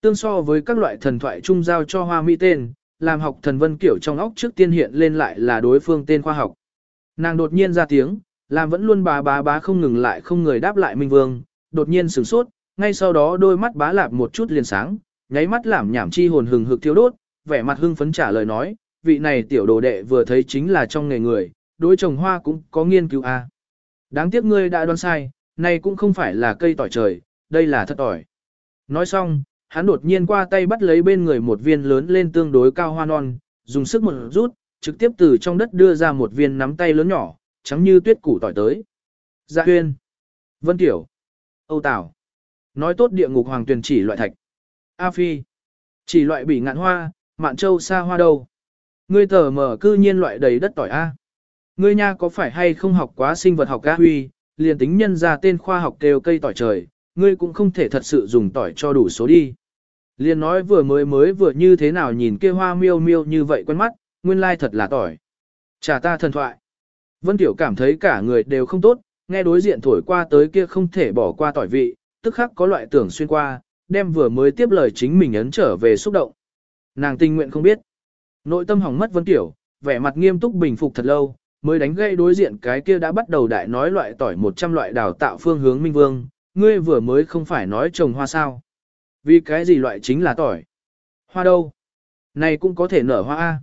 Tương so với các loại thần thoại trung giao cho hoa mỹ tên, làm học thần vân kiểu trong óc trước tiên hiện lên lại là đối phương tên khoa học. Nàng đột nhiên ra tiếng, làm vẫn luôn bà bá bá không ngừng lại không người đáp lại Minh Vương, đột nhiên sửng sốt, ngay sau đó đôi mắt bá lạp một chút liền sáng, nháy mắt làm nhảm chi hồn hừng hực thiếu đốt, vẻ mặt hưng phấn trả lời nói, vị này tiểu đồ đệ vừa thấy chính là trong nghề người, đối trồng hoa cũng có nghiên cứu a. À. Đáng tiếc ngươi đã đoán sai, này cũng không phải là cây tỏi trời, đây là thất tỏi. Nói xong, hắn đột nhiên qua tay bắt lấy bên người một viên lớn lên tương đối cao hoa non, dùng sức một rút, trực tiếp từ trong đất đưa ra một viên nắm tay lớn nhỏ, trắng như tuyết củ tỏi tới. Dạ huyên, Vân Tiểu, Âu Tảo, nói tốt địa ngục hoàng tuyển chỉ loại thạch. A Phi, chỉ loại bị ngạn hoa, mạn châu xa hoa đâu. Ngươi tờ mở cư nhiên loại đầy đất tỏi A. Ngươi nha có phải hay không học quá sinh vật học A Huy, liền tính nhân ra tên khoa học kêu cây tỏi trời, ngươi cũng không thể thật sự dùng tỏi cho đủ số đi. Liền nói vừa mới mới vừa như thế nào nhìn kia hoa miêu miêu như vậy quen mắt, nguyên lai thật là tỏi. Trả ta thần thoại. Vân Tiểu cảm thấy cả người đều không tốt, nghe đối diện thổi qua tới kia không thể bỏ qua tỏi vị, tức khắc có loại tưởng xuyên qua, đem vừa mới tiếp lời chính mình ấn trở về xúc động. Nàng tình nguyện không biết. Nội tâm hỏng mất Vân Tiểu, vẻ mặt nghiêm túc bình phục thật lâu, mới đánh gây đối diện cái kia đã bắt đầu đại nói loại tỏi 100 loại đào tạo phương hướng minh vương, ngươi vừa mới không phải nói trồng hoa sao. Vì cái gì loại chính là tỏi? Hoa đâu? Này cũng có thể nở hoa A.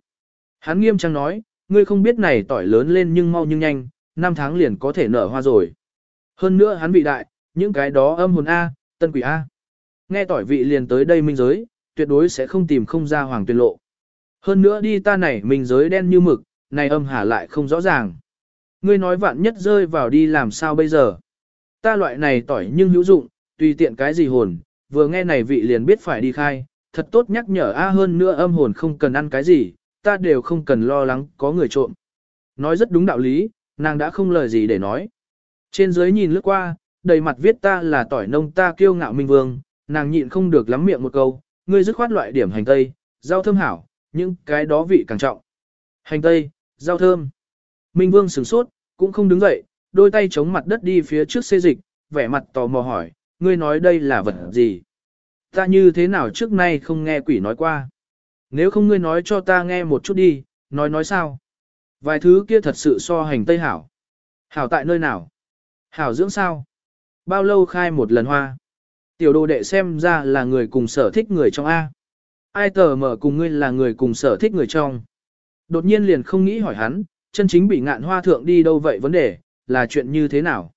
Hắn nghiêm trang nói, ngươi không biết này tỏi lớn lên nhưng mau nhưng nhanh, năm tháng liền có thể nở hoa rồi. Hơn nữa hắn vị đại, những cái đó âm hồn A, tân quỷ A. Nghe tỏi vị liền tới đây minh giới, tuyệt đối sẽ không tìm không ra hoàng tuyên lộ. Hơn nữa đi ta này minh giới đen như mực, này âm hà lại không rõ ràng. Ngươi nói vạn nhất rơi vào đi làm sao bây giờ? Ta loại này tỏi nhưng hữu dụng, tùy tiện cái gì hồn, vừa nghe này vị liền biết phải đi khai, thật tốt nhắc nhở A hơn nữa âm hồn không cần ăn cái gì, ta đều không cần lo lắng có người trộm. Nói rất đúng đạo lý, nàng đã không lời gì để nói. Trên dưới nhìn lướt qua, đầy mặt viết ta là tỏi nông ta kiêu ngạo minh vương, nàng nhịn không được lắm miệng một câu, ngươi dứt khoát loại điểm hành tây, rau thơm hảo, những cái đó vị càng trọng. Hành tây, rau thơm. Minh vương sửng sốt, cũng không đứng dậy, đôi tay chống mặt đất đi phía trước xê dịch, vẻ mặt tò mò hỏi, ngươi nói đây là vật gì? Ta như thế nào trước nay không nghe quỷ nói qua? Nếu không ngươi nói cho ta nghe một chút đi, nói nói sao? Vài thứ kia thật sự so hành tây hảo. Hảo tại nơi nào? Hảo dưỡng sao? Bao lâu khai một lần hoa? Tiểu đồ đệ xem ra là người cùng sở thích người trong A. Ai tờ mở cùng ngươi là người cùng sở thích người trong. Đột nhiên liền không nghĩ hỏi hắn, chân chính bị ngạn hoa thượng đi đâu vậy vấn đề, là chuyện như thế nào.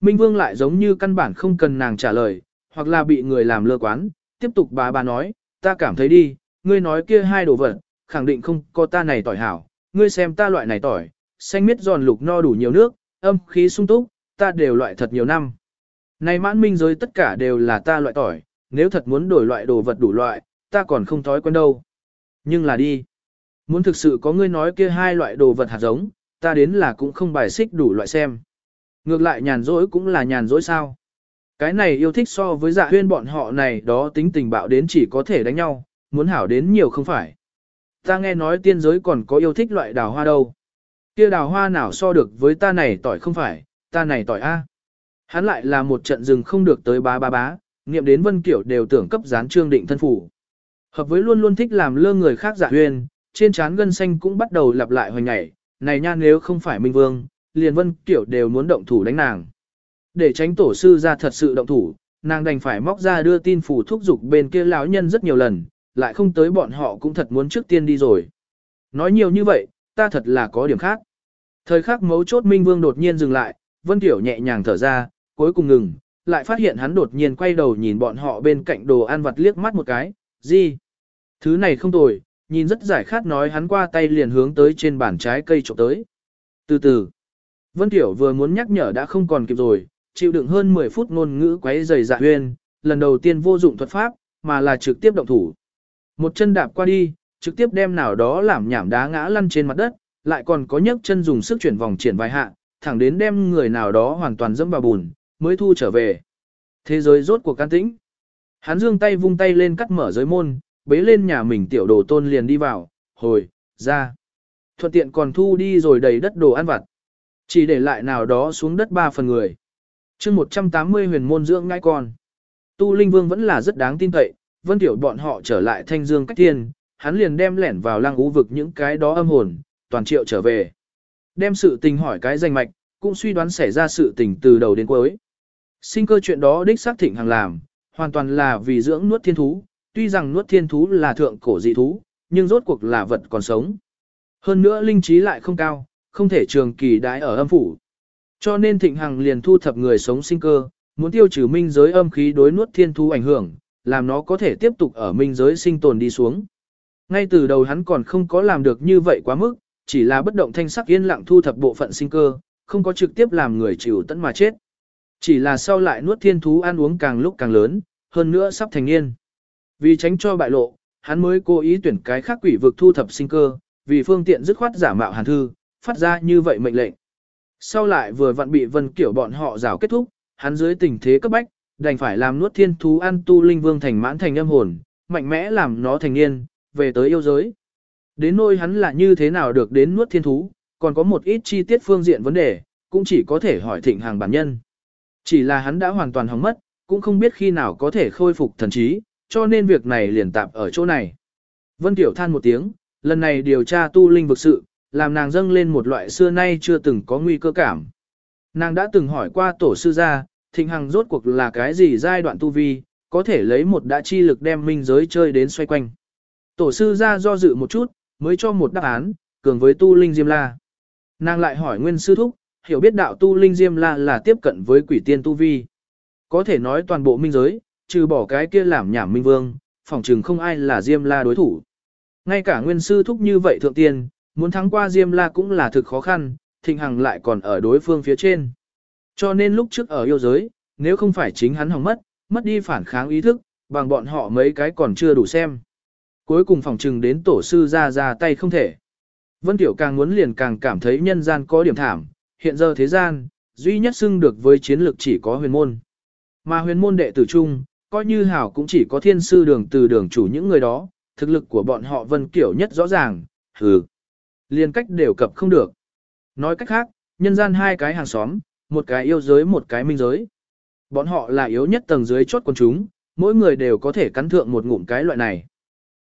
Minh Vương lại giống như căn bản không cần nàng trả lời, hoặc là bị người làm lơ quán, tiếp tục bà bà nói, ta cảm thấy đi, ngươi nói kia hai đồ vật, khẳng định không có ta này tỏi hảo, ngươi xem ta loại này tỏi, xanh miết giòn lục no đủ nhiều nước, âm khí sung túc, ta đều loại thật nhiều năm. Này mãn minh giới tất cả đều là ta loại tỏi, nếu thật muốn đổi loại đồ vật đủ loại, ta còn không thói quen đâu. Nhưng là đi. Muốn thực sự có ngươi nói kia hai loại đồ vật hạt giống, ta đến là cũng không bài xích đủ loại xem. Ngược lại nhàn rỗi cũng là nhàn rỗi sao. Cái này yêu thích so với dạ huyên bọn họ này đó tính tình bạo đến chỉ có thể đánh nhau, muốn hảo đến nhiều không phải. Ta nghe nói tiên giới còn có yêu thích loại đào hoa đâu. Kia đào hoa nào so được với ta này tỏi không phải, ta này tỏi A. Hắn lại là một trận rừng không được tới bá bá bá, niệm đến vân kiểu đều tưởng cấp gián trương định thân phủ. Hợp với luôn luôn thích làm lơ người khác dạ giả huyền trên trán gân xanh cũng bắt đầu lặp lại hoành nhảy, này nha nếu không phải Minh Vương, liền vân kiểu đều muốn động thủ đánh nàng. Để tránh tổ sư ra thật sự động thủ, nàng đành phải móc ra đưa tin phủ thúc giục bên kia lão nhân rất nhiều lần, lại không tới bọn họ cũng thật muốn trước tiên đi rồi. Nói nhiều như vậy, ta thật là có điểm khác. Thời khắc mấu chốt Minh Vương đột nhiên dừng lại, Vân Tiểu nhẹ nhàng thở ra, cuối cùng ngừng, lại phát hiện hắn đột nhiên quay đầu nhìn bọn họ bên cạnh đồ ăn vặt liếc mắt một cái, gì? Thứ này không tồi, nhìn rất giải khát nói hắn qua tay liền hướng tới trên bàn trái cây trộm tới. Từ từ, Vân Tiểu vừa muốn nhắc nhở đã không còn kịp rồi, chịu đựng hơn 10 phút ngôn ngữ quấy rầy dạ huyên, lần đầu tiên vô dụng thuật pháp, mà là trực tiếp động thủ. Một chân đạp qua đi, trực tiếp đem nào đó làm nhảm đá ngã lăn trên mặt đất, lại còn có nhấc chân dùng sức chuyển vòng triển vài hạ, thẳng đến đem người nào đó hoàn toàn dẫm vào bùn, mới thu trở về. Thế giới rốt cuộc can tĩnh. Hắn dương tay vung tay lên cắt mở giới môn, bế lên nhà mình tiểu đồ tôn liền đi vào, hồi, ra. Thuận tiện còn thu đi rồi đầy đất đồ ăn vặt. Chỉ để lại nào đó xuống đất ba phần người. chương 180 huyền môn dưỡng ngai con. Tu Linh Vương vẫn là rất đáng tin cậy, vân tiểu bọn họ trở lại thanh dương cách tiên, hắn liền đem lẻn vào lăng ú vực những cái đó âm hồn, toàn triệu trở về. Đem sự tình hỏi cái danh mạch, cũng suy đoán xảy ra sự tình từ đầu đến cuối. Sinh cơ chuyện đó đích xác thịnh hàng làm, hoàn toàn là vì dưỡng nuốt thiên thú, tuy rằng nuốt thiên thú là thượng cổ dị thú, nhưng rốt cuộc là vật còn sống. Hơn nữa linh trí lại không cao, không thể trường kỳ đái ở âm phủ. Cho nên thịnh hằng liền thu thập người sống sinh cơ, muốn tiêu trừ minh giới âm khí đối nuốt thiên thú ảnh hưởng, làm nó có thể tiếp tục ở minh giới sinh tồn đi xuống. Ngay từ đầu hắn còn không có làm được như vậy quá mức, chỉ là bất động thanh sắc yên lặng thu thập bộ phận sinh cơ, không có trực tiếp làm người chịu tận mà chết. Chỉ là sau lại nuốt thiên thú ăn uống càng lúc càng lớn, hơn nữa sắp thành niên. Vì tránh cho bại lộ, hắn mới cố ý tuyển cái khác quỷ vực thu thập sinh cơ, vì phương tiện dứt khoát giả mạo hàn thư, phát ra như vậy mệnh lệnh. Sau lại vừa vặn bị vân kiểu bọn họ rào kết thúc, hắn dưới tình thế cấp bách, đành phải làm nuốt thiên thú ăn tu linh vương thành mãn thành âm hồn, mạnh mẽ làm nó thành niên, về tới yêu giới. Đến nôi hắn là như thế nào được đến nuốt thiên thú, còn có một ít chi tiết phương diện vấn đề, cũng chỉ có thể hỏi thịnh hàng bản nhân. Chỉ là hắn đã hoàn toàn hỏng mất, cũng không biết khi nào có thể khôi phục thần trí, cho nên việc này liền tạm ở chỗ này. Vân Tiểu than một tiếng, lần này điều tra tu linh vực sự, làm nàng dâng lên một loại xưa nay chưa từng có nguy cơ cảm. Nàng đã từng hỏi qua tổ sư gia, thịnh hằng rốt cuộc là cái gì giai đoạn tu vi, có thể lấy một đã chi lực đem minh giới chơi đến xoay quanh. Tổ sư gia do dự một chút, mới cho một đáp án, cường với tu linh diêm la. Nàng lại hỏi nguyên sư thúc, hiểu biết đạo tu linh diêm la là tiếp cận với quỷ tiên tu vi. Có thể nói toàn bộ minh giới, trừ bỏ cái kia làm nhảm minh vương, phòng chừng không ai là diêm la đối thủ. Ngay cả nguyên sư thúc như vậy thượng tiên, muốn thắng qua diêm la cũng là thực khó khăn, thịnh hằng lại còn ở đối phương phía trên. Cho nên lúc trước ở yêu giới, nếu không phải chính hắn hỏng mất, mất đi phản kháng ý thức, bằng bọn họ mấy cái còn chưa đủ xem. Cuối cùng phòng trừng đến tổ sư ra ra tay không thể. Vân Tiểu càng muốn liền càng cảm thấy nhân gian có điểm thảm, hiện giờ thế gian, duy nhất xưng được với chiến lược chỉ có huyền môn. Mà huyền môn đệ tử chung, coi như hảo cũng chỉ có thiên sư đường từ đường chủ những người đó, thực lực của bọn họ Vân Kiểu nhất rõ ràng, hừ. Liên cách đều cập không được. Nói cách khác, nhân gian hai cái hàng xóm, một cái yêu giới một cái minh giới. Bọn họ là yếu nhất tầng dưới chốt quần chúng, mỗi người đều có thể cắn thượng một ngụm cái loại này.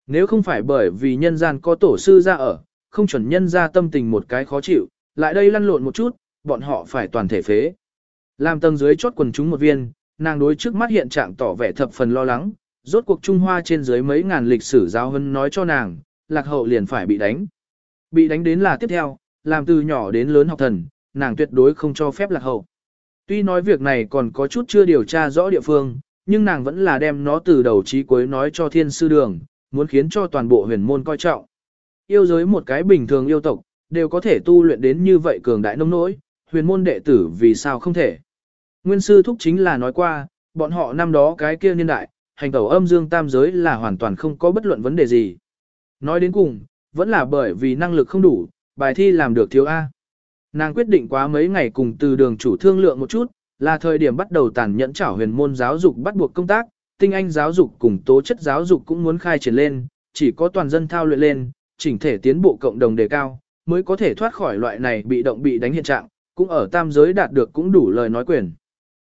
Nếu không phải bởi vì nhân gian có tổ sư ra ở, không chuẩn nhân ra tâm tình một cái khó chịu, lại đây lăn lộn một chút, bọn họ phải toàn thể phế. Làm tầng dưới chốt quần chúng một viên, nàng đối trước mắt hiện trạng tỏ vẻ thập phần lo lắng, rốt cuộc Trung Hoa trên dưới mấy ngàn lịch sử giáo hân nói cho nàng, lạc hậu liền phải bị đánh. Bị đánh đến là tiếp theo, làm từ nhỏ đến lớn học thần, nàng tuyệt đối không cho phép lạc hậu. Tuy nói việc này còn có chút chưa điều tra rõ địa phương, nhưng nàng vẫn là đem nó từ đầu chí cuối nói cho thiên sư đường, muốn khiến cho toàn bộ huyền môn coi trọng. Yêu giới một cái bình thường yêu tộc, đều có thể tu luyện đến như vậy cường đại nông nỗi, huyền môn đệ tử vì sao không thể. Nguyên sư thúc chính là nói qua, bọn họ năm đó cái kia niên đại, hành tẩu âm dương tam giới là hoàn toàn không có bất luận vấn đề gì. Nói đến cùng, vẫn là bởi vì năng lực không đủ, bài thi làm được thiếu A. Nàng quyết định quá mấy ngày cùng từ đường chủ thương lượng một chút, là thời điểm bắt đầu tàn nhẫn trảo huyền môn giáo dục bắt buộc công tác, tinh anh giáo dục cùng tố chất giáo dục cũng muốn khai triển lên, chỉ có toàn dân thao luyện lên, chỉnh thể tiến bộ cộng đồng đề cao, mới có thể thoát khỏi loại này bị động bị đánh hiện trạng, cũng ở tam giới đạt được cũng đủ lời nói quyền.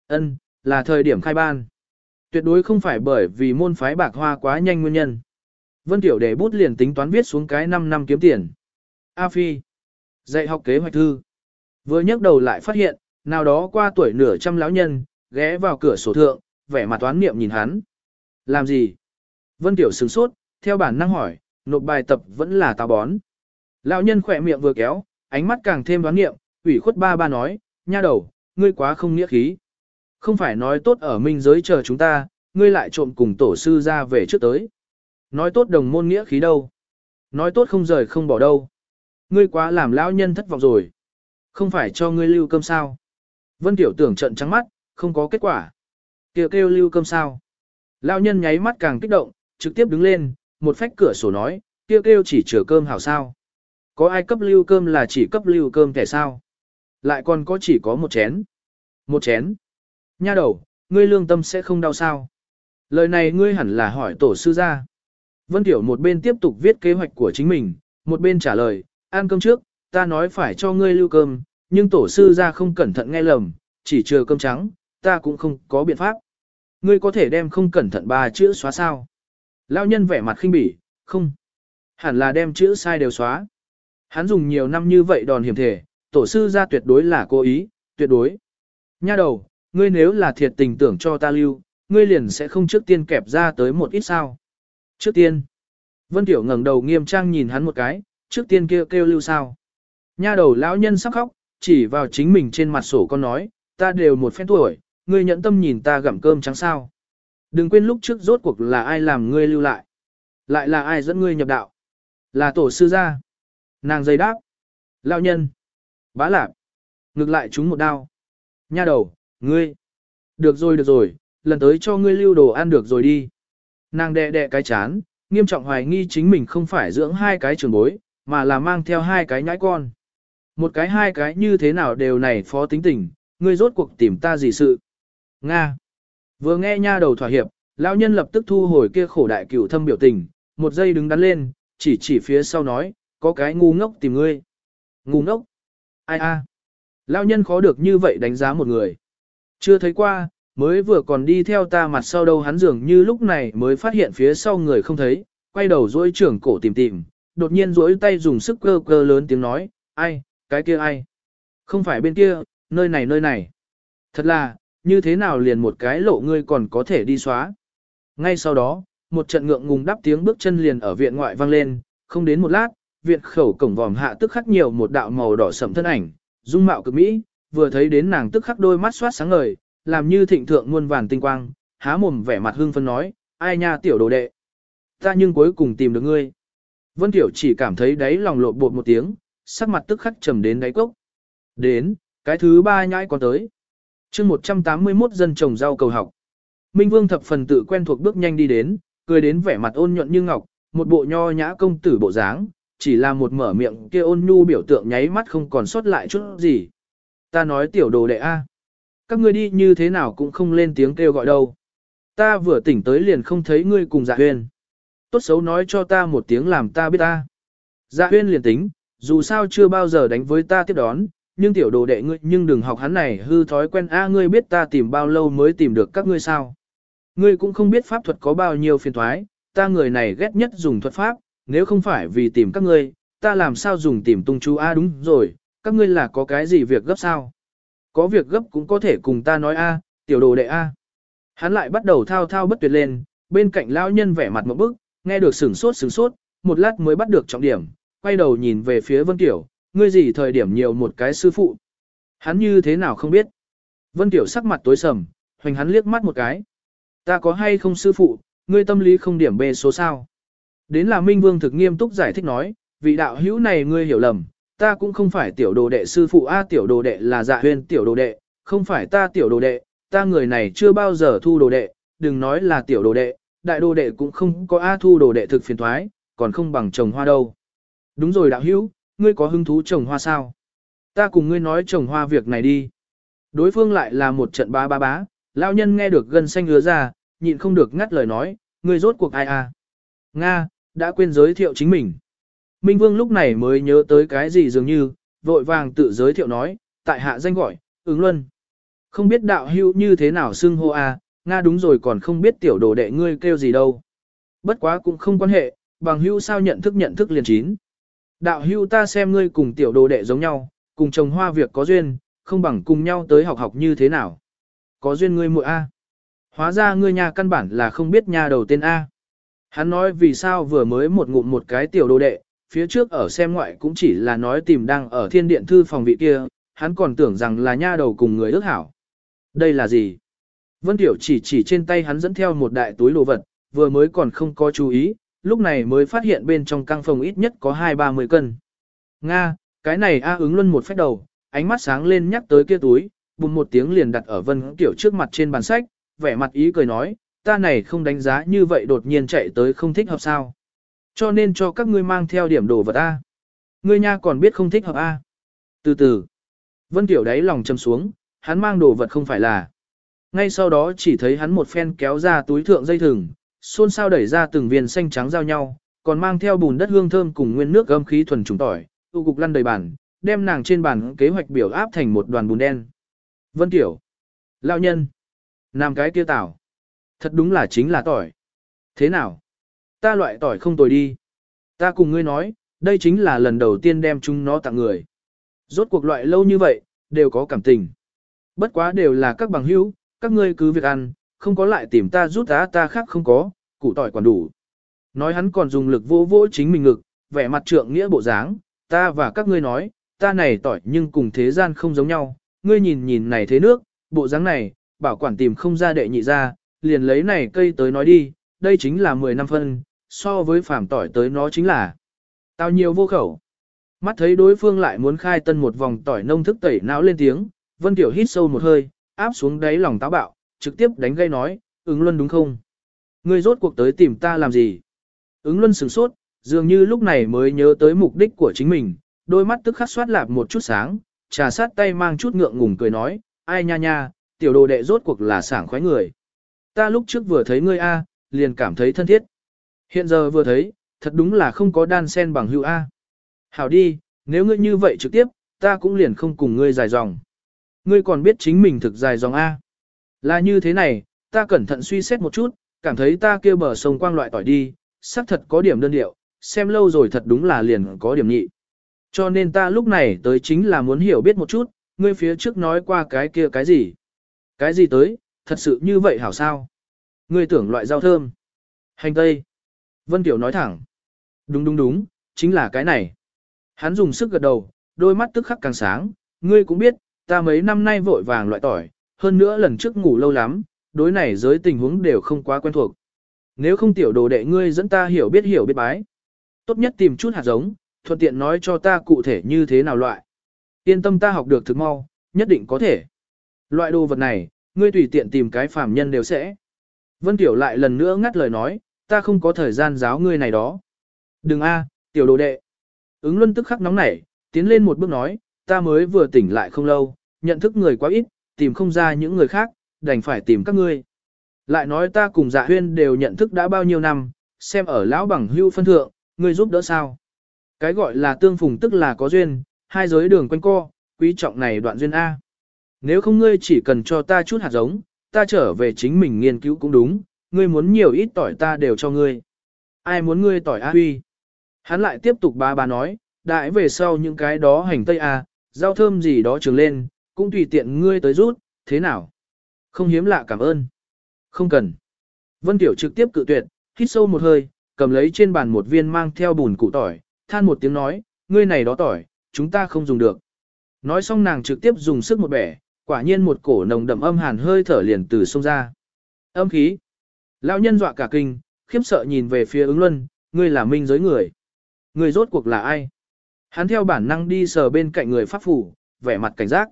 Ân, là thời điểm khai ban. Tuyệt đối không phải bởi vì môn phái bạc hoa quá nhanh nguyên nhân. Vân Tiểu để bút liền tính toán viết xuống cái 5 năm kiếm tiền. A Phi. Dạy học kế hoạch thư. Vừa nhấc đầu lại phát hiện, nào đó qua tuổi nửa trăm lão nhân, ghé vào cửa sổ thượng, vẻ mặt toán niệm nhìn hắn. Làm gì? Vân Tiểu sửng sốt, theo bản năng hỏi, nộp bài tập vẫn là táo bón. Lão nhân khỏe miệng vừa kéo, ánh mắt càng thêm đoán niệm, ủy khuất ba ba nói, nha đầu, ngươi quá không nghĩa khí. Không phải nói tốt ở minh giới chờ chúng ta, ngươi lại trộm cùng tổ sư ra về trước tới. Nói tốt đồng môn nghĩa khí đâu. Nói tốt không rời không bỏ đâu. Ngươi quá làm lão nhân thất vọng rồi. Không phải cho ngươi lưu cơm sao. Vân Tiểu tưởng trận trắng mắt, không có kết quả. Kêu kêu lưu cơm sao. Lão nhân nháy mắt càng kích động, trực tiếp đứng lên, một phách cửa sổ nói, kêu kêu chỉ chừa cơm hảo sao. Có ai cấp lưu cơm là chỉ cấp lưu cơm kẻ sao. Lại còn có chỉ có một chén. Một chén. Nha đầu, ngươi lương tâm sẽ không đau sao. Lời này ngươi hẳn là hỏi tổ sư ra. Vân Tiểu một bên tiếp tục viết kế hoạch của chính mình, một bên trả lời, ăn cơm trước, ta nói phải cho ngươi lưu cơm, nhưng tổ sư ra không cẩn thận nghe lầm, chỉ chờ cơm trắng, ta cũng không có biện pháp. Ngươi có thể đem không cẩn thận ba chữ xóa sao? Lão nhân vẻ mặt khinh bỉ, không. Hẳn là đem chữ sai đều xóa. Hắn dùng nhiều năm như vậy đòn hiểm thể, tổ sư ra tuyệt đối là cố ý, tuyệt đối. Nha đầu, ngươi nếu là thiệt tình tưởng cho ta lưu, ngươi liền sẽ không trước tiên kẹp ra tới một ít sao. Trước tiên, Vân Tiểu ngẩng đầu nghiêm trang nhìn hắn một cái, trước tiên kêu kêu lưu sao. Nha đầu lão nhân sắp khóc, chỉ vào chính mình trên mặt sổ con nói, ta đều một phen tuổi, ngươi nhẫn tâm nhìn ta gặm cơm trắng sao. Đừng quên lúc trước rốt cuộc là ai làm ngươi lưu lại. Lại là ai dẫn ngươi nhập đạo. Là tổ sư gia. Nàng dây đáp. Lão nhân. Bá lạp. Ngược lại chúng một đao. Nha đầu, ngươi. Được rồi được rồi, lần tới cho ngươi lưu đồ ăn được rồi đi. Nàng đè đè cái chán, nghiêm trọng hoài nghi chính mình không phải dưỡng hai cái trường bối, mà là mang theo hai cái nhãi con. Một cái hai cái như thế nào đều này phó tính tình, ngươi rốt cuộc tìm ta gì sự. Nga. Vừa nghe nha đầu thỏa hiệp, lão nhân lập tức thu hồi kia khổ đại cửu thâm biểu tình, một giây đứng đắn lên, chỉ chỉ phía sau nói, có cái ngu ngốc tìm ngươi. Ngu ngốc? Ai a? Lão nhân khó được như vậy đánh giá một người. Chưa thấy qua, mới vừa còn đi theo ta mặt sau đâu hắn dường như lúc này mới phát hiện phía sau người không thấy, quay đầu dỗi trưởng cổ tìm tìm, đột nhiên dỗi tay dùng sức cơ cơ lớn tiếng nói, ai, cái kia ai? Không phải bên kia, nơi này nơi này. Thật là, như thế nào liền một cái lộ ngươi còn có thể đi xóa. Ngay sau đó, một trận ngượng ngùng đắp tiếng bước chân liền ở viện ngoại vang lên, không đến một lát, viện khẩu cổng vòm hạ tức khắc nhiều một đạo màu đỏ sẫm thân ảnh, dung mạo cực mỹ, vừa thấy đến nàng tức khắc đôi mắt xoát sáng ngời, làm như thịnh thượng muôn vàn tinh quang, há mồm vẻ mặt hương phân nói, ai nha tiểu đồ đệ. Ta nhưng cuối cùng tìm được ngươi. Vân Tiểu chỉ cảm thấy đáy lòng lộ bột một tiếng, sắc mặt tức khắc trầm đến đáy cốc. Đến, cái thứ ba nhãi còn tới. chương 181 dân trồng rau cầu học. Minh Vương thập phần tự quen thuộc bước nhanh đi đến, cười đến vẻ mặt ôn nhuận như ngọc, một bộ nho nhã công tử bộ dáng, chỉ là một mở miệng kia ôn nhu biểu tượng nháy mắt không còn sót lại chút gì. Ta nói tiểu đồ đệ A. Các ngươi đi như thế nào cũng không lên tiếng kêu gọi đâu. Ta vừa tỉnh tới liền không thấy ngươi cùng dạ huyên. Tốt xấu nói cho ta một tiếng làm ta biết ta. Dạ huyên liền tính, dù sao chưa bao giờ đánh với ta tiếp đón, nhưng tiểu đồ đệ ngươi nhưng đừng học hắn này hư thói quen a ngươi biết ta tìm bao lâu mới tìm được các ngươi sao. Ngươi cũng không biết pháp thuật có bao nhiêu phiền thoái, ta người này ghét nhất dùng thuật pháp, nếu không phải vì tìm các ngươi, ta làm sao dùng tìm tung chú a đúng rồi, các ngươi là có cái gì việc gấp sao? Có việc gấp cũng có thể cùng ta nói a, tiểu đồ đệ a. Hắn lại bắt đầu thao thao bất tuyệt lên, bên cạnh lão nhân vẻ mặt một bức, nghe được sửng sốt sửng sốt, một lát mới bắt được trọng điểm, quay đầu nhìn về phía Vân Tiểu, ngươi gì thời điểm nhiều một cái sư phụ. Hắn như thế nào không biết. Vân Tiểu sắc mặt tối sầm, hoành hắn liếc mắt một cái. Ta có hay không sư phụ, ngươi tâm lý không điểm bê số sao. Đến là Minh Vương thực nghiêm túc giải thích nói, vị đạo hữu này ngươi hiểu lầm, ta cũng không phải tiểu đồ đệ sư phụ A tiểu đồ đệ là dạ huyên tiểu đồ đệ, không phải ta tiểu đồ đệ, ta người này chưa bao giờ thu đồ đệ, đừng nói là tiểu đồ đệ, đại đồ đệ cũng không có A thu đồ đệ thực phiền thoái, còn không bằng trồng hoa đâu. Đúng rồi đạo hữu, ngươi có hứng thú trồng hoa sao? Ta cùng ngươi nói trồng hoa việc này đi. Đối phương lại là một trận bá ba bá, lão nhân nghe được gân xanh ứa ra, nhịn không được ngắt lời nói, ngươi rốt cuộc ai à? Nga, đã quên giới thiệu chính mình. Minh Vương lúc này mới nhớ tới cái gì dường như, vội vàng tự giới thiệu nói, tại hạ danh gọi, ứng luân. Không biết đạo hữu như thế nào xưng hô à, Nga đúng rồi còn không biết tiểu đồ đệ ngươi kêu gì đâu. Bất quá cũng không quan hệ, bằng hữu sao nhận thức nhận thức liền chín. Đạo hữu ta xem ngươi cùng tiểu đồ đệ giống nhau, cùng trồng hoa việc có duyên, không bằng cùng nhau tới học học như thế nào. Có duyên ngươi muội A. Hóa ra ngươi nhà căn bản là không biết nhà đầu tên A. Hắn nói vì sao vừa mới một ngụm một cái tiểu đồ đệ, phía trước ở xem ngoại cũng chỉ là nói tìm đang ở thiên điện thư phòng vị kia, hắn còn tưởng rằng là nha đầu cùng người ước hảo. Đây là gì? Vân Tiểu chỉ chỉ trên tay hắn dẫn theo một đại túi đồ vật, vừa mới còn không có chú ý, lúc này mới phát hiện bên trong căng phòng ít nhất có hai ba mươi cân. Nga, cái này A ứng luân một phép đầu, ánh mắt sáng lên nhắc tới kia túi, bùng một tiếng liền đặt ở Vân Tiểu trước mặt trên bàn sách, vẻ mặt ý cười nói, ta này không đánh giá như vậy đột nhiên chạy tới không thích hợp sao. Cho nên cho các ngươi mang theo điểm đồ vật A. Ngươi nha còn biết không thích hợp A. Từ từ, Vân Tiểu đáy lòng châm xuống, hắn mang đồ vật không phải là. Ngay sau đó chỉ thấy hắn một phen kéo ra túi thượng dây thừng, xôn xao đẩy ra từng viên xanh trắng giao nhau, còn mang theo bùn đất hương thơm cùng nguyên nước gâm khí thuần trùng tỏi, tu cục lăn đầy bàn, đem nàng trên bàn kế hoạch biểu áp thành một đoàn bùn đen. Vân Tiểu, lão nhân, nam cái kia tảo, thật đúng là chính là tỏi. Thế nào? Ta loại tỏi không tồi đi. Ta cùng ngươi nói, đây chính là lần đầu tiên đem chúng nó tặng người. Rốt cuộc loại lâu như vậy, đều có cảm tình. Bất quá đều là các bằng hữu, các ngươi cứ việc ăn, không có lại tìm ta rút giá ta khác không có, củ tỏi còn đủ. Nói hắn còn dùng lực vô vỗ chính mình ngực, vẻ mặt trượng nghĩa bộ dáng, ta và các ngươi nói, ta này tỏi nhưng cùng thế gian không giống nhau, ngươi nhìn nhìn này thế nước, bộ dáng này, bảo quản tìm không ra đệ nhị ra, liền lấy này cây tới nói đi, đây chính là 10 năm phân, so với phàm tỏi tới nó chính là tao nhiều vô khẩu. Mắt thấy đối phương lại muốn khai tân một vòng tỏi nông thức tẩy não lên tiếng, Vân Tiểu hít sâu một hơi, áp xuống đáy lòng táo bạo, trực tiếp đánh gây nói, ứng luân đúng không? Ngươi rốt cuộc tới tìm ta làm gì? Ứng luân sửng sốt, dường như lúc này mới nhớ tới mục đích của chính mình, đôi mắt tức khắc xoát lạp một chút sáng, trà sát tay mang chút ngượng ngùng cười nói, ai nha nha, tiểu đồ đệ rốt cuộc là sảng khoái người. Ta lúc trước vừa thấy ngươi A, liền cảm thấy thân thiết. Hiện giờ vừa thấy, thật đúng là không có đan sen bằng hữu A. Hảo đi, nếu ngươi như vậy trực tiếp, ta cũng liền không cùng ngươi dài dòng. Ngươi còn biết chính mình thực dài dòng A. Là như thế này, ta cẩn thận suy xét một chút, cảm thấy ta kêu bờ sông quang loại tỏi đi, xác thật có điểm đơn điệu, xem lâu rồi thật đúng là liền có điểm nhị. Cho nên ta lúc này tới chính là muốn hiểu biết một chút, ngươi phía trước nói qua cái kia cái gì. Cái gì tới, thật sự như vậy hảo sao? Ngươi tưởng loại rau thơm. Hành tây. Vân Tiểu nói thẳng. Đúng đúng đúng, chính là cái này. Hắn dùng sức gật đầu, đôi mắt tức khắc càng sáng, ngươi cũng biết, ta mấy năm nay vội vàng loại tỏi, hơn nữa lần trước ngủ lâu lắm, đối này giới tình huống đều không quá quen thuộc. Nếu không tiểu đồ đệ ngươi dẫn ta hiểu biết hiểu biết bái. Tốt nhất tìm chút hạt giống, thuận tiện nói cho ta cụ thể như thế nào loại. Yên tâm ta học được thực mau, nhất định có thể. Loại đồ vật này, ngươi tùy tiện tìm cái phàm nhân đều sẽ. Vân Tiểu lại lần nữa ngắt lời nói, ta không có thời gian giáo ngươi này đó. Đừng a, tiểu đồ đệ. Ứng luân tức khắc nóng nảy, tiến lên một bước nói, ta mới vừa tỉnh lại không lâu, nhận thức người quá ít, tìm không ra những người khác, đành phải tìm các ngươi. Lại nói ta cùng dạ huyên đều nhận thức đã bao nhiêu năm, xem ở lão bằng hưu phân thượng, ngươi giúp đỡ sao. Cái gọi là tương phùng tức là có duyên, hai giới đường quanh co, quý trọng này đoạn duyên A. Nếu không ngươi chỉ cần cho ta chút hạt giống, ta trở về chính mình nghiên cứu cũng đúng, ngươi muốn nhiều ít tỏi ta đều cho ngươi. Ai muốn ngươi tỏi A huy? Hắn lại tiếp tục ba ba nói, đại về sau những cái đó hành tây A, rau thơm gì đó trường lên, cũng tùy tiện ngươi tới rút, thế nào? Không hiếm lạ cảm ơn. Không cần. Vân Tiểu trực tiếp cự tuyệt, hít sâu một hơi, cầm lấy trên bàn một viên mang theo bùn củ tỏi, than một tiếng nói, ngươi này đó tỏi, chúng ta không dùng được. Nói xong nàng trực tiếp dùng sức một bẻ, quả nhiên một cổ nồng đậm âm hàn hơi thở liền từ sông ra. Âm khí. Lão nhân dọa cả kinh, khiếp sợ nhìn về phía ứng luân, ngươi là minh giới người. Ngươi rốt cuộc là ai? Hắn theo bản năng đi sờ bên cạnh người pháp phủ, vẻ mặt cảnh giác.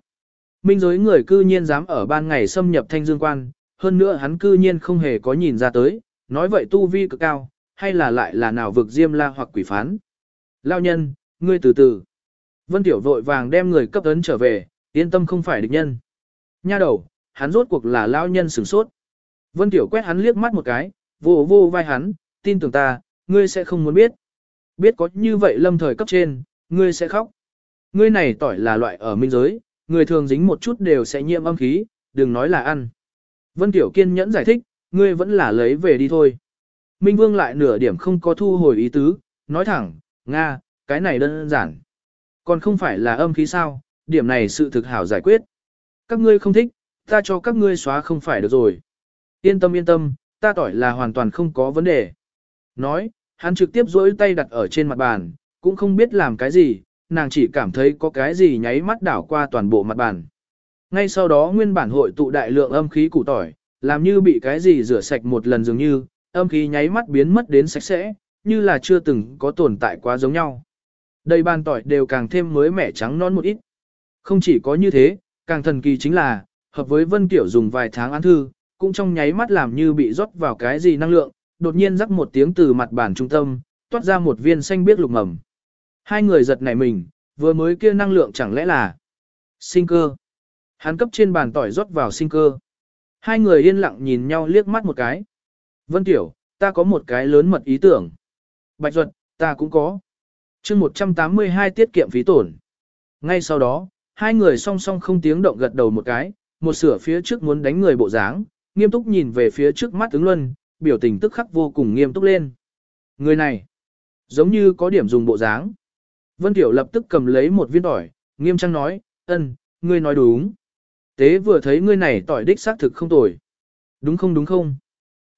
Minh giới người cư nhiên dám ở ban ngày xâm nhập thanh dương quan, hơn nữa hắn cư nhiên không hề có nhìn ra tới, nói vậy tu vi cực cao, hay là lại là nào vực diêm la hoặc quỷ phán. Lao nhân, ngươi từ từ. Vân Tiểu vội vàng đem người cấp ấn trở về, yên tâm không phải địch nhân. Nha đầu, hắn rốt cuộc là lao nhân sửng sốt. Vân Tiểu quét hắn liếc mắt một cái, vô vô vai hắn, tin tưởng ta, ngươi sẽ không muốn biết. Biết có như vậy lâm thời cấp trên, ngươi sẽ khóc. Ngươi này tỏi là loại ở minh giới, người thường dính một chút đều sẽ nhiễm âm khí, đừng nói là ăn. Vân Tiểu kiên nhẫn giải thích, ngươi vẫn là lấy về đi thôi. Minh Vương lại nửa điểm không có thu hồi ý tứ, nói thẳng, Nga, cái này đơn giản. Còn không phải là âm khí sao, điểm này sự thực hảo giải quyết. Các ngươi không thích, ta cho các ngươi xóa không phải được rồi. Yên tâm yên tâm, ta tỏi là hoàn toàn không có vấn đề. Nói, hắn trực tiếp duỗi tay đặt ở trên mặt bàn, cũng không biết làm cái gì, nàng chỉ cảm thấy có cái gì nháy mắt đảo qua toàn bộ mặt bàn. Ngay sau đó nguyên bản hội tụ đại lượng âm khí củ tỏi, làm như bị cái gì rửa sạch một lần dường như, âm khí nháy mắt biến mất đến sạch sẽ, như là chưa từng có tồn tại quá giống nhau. Đầy bàn tỏi đều càng thêm mới mẻ trắng non một ít. Không chỉ có như thế, càng thần kỳ chính là, hợp với Vân Tiểu dùng vài tháng án thư, cũng trong nháy mắt làm như bị rót vào cái gì năng lượng, đột nhiên rắc một tiếng từ mặt bàn trung tâm, toát ra một viên xanh biếc lục mầm. Hai người giật nảy mình, vừa mới kia năng lượng chẳng lẽ là sinh cơ. Hắn cấp trên bàn tỏi rót vào sinh cơ. Hai người yên lặng nhìn nhau liếc mắt một cái. Vân Tiểu, ta có một cái lớn mật ý tưởng. Bạch Duật, ta cũng có. chương 182 tiết kiệm phí tổn. Ngay sau đó, hai người song song không tiếng động gật đầu một cái, một sửa phía trước muốn đánh người bộ dáng, nghiêm túc nhìn về phía trước mắt ứng luân, biểu tình tức khắc vô cùng nghiêm túc lên. Người này, giống như có điểm dùng bộ dáng. Vân Tiểu lập tức cầm lấy một viên tỏi, nghiêm trang nói, ân, ngươi nói đúng. Tế vừa thấy ngươi này tỏi đích xác thực không tồi. Đúng không đúng không?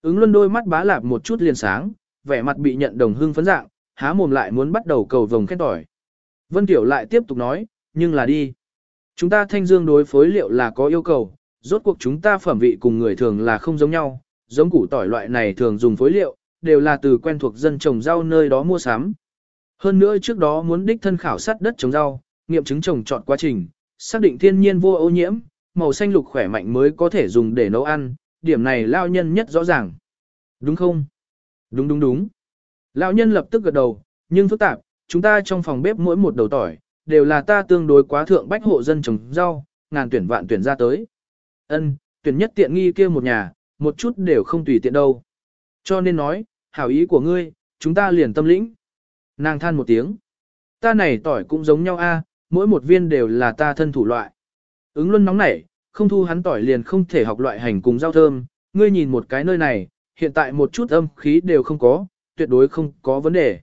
Ứng luân đôi mắt bá lạp một chút liền sáng, vẻ mặt bị nhận đồng hương phấn dạng, há mồm lại muốn bắt đầu cầu vồng khen tỏi. Vân Tiểu lại tiếp tục nói, nhưng là đi. Chúng ta thanh dương đối phối liệu là có yêu cầu, rốt cuộc chúng ta phẩm vị cùng người thường là không giống nhau, giống củ tỏi loại này thường dùng phối liệu, đều là từ quen thuộc dân trồng rau nơi đó mua sắm. Hơn nữa trước đó muốn đích thân khảo sát đất trồng rau, nghiệm chứng trồng trọt quá trình, xác định thiên nhiên vô ô nhiễm, màu xanh lục khỏe mạnh mới có thể dùng để nấu ăn, điểm này lao nhân nhất rõ ràng. Đúng không? Đúng đúng đúng. Lão nhân lập tức gật đầu, nhưng phức tạp, chúng ta trong phòng bếp mỗi một đầu tỏi, đều là ta tương đối quá thượng bách hộ dân trồng rau, ngàn tuyển vạn tuyển ra tới. Ân, tuyển nhất tiện nghi kia một nhà, một chút đều không tùy tiện đâu. Cho nên nói, hảo ý của ngươi, chúng ta liền tâm lĩnh. Nàng than một tiếng. Ta này tỏi cũng giống nhau a, mỗi một viên đều là ta thân thủ loại. Ứng luân nóng nảy, không thu hắn tỏi liền không thể học loại hành cùng rau thơm, ngươi nhìn một cái nơi này, hiện tại một chút âm khí đều không có, tuyệt đối không có vấn đề.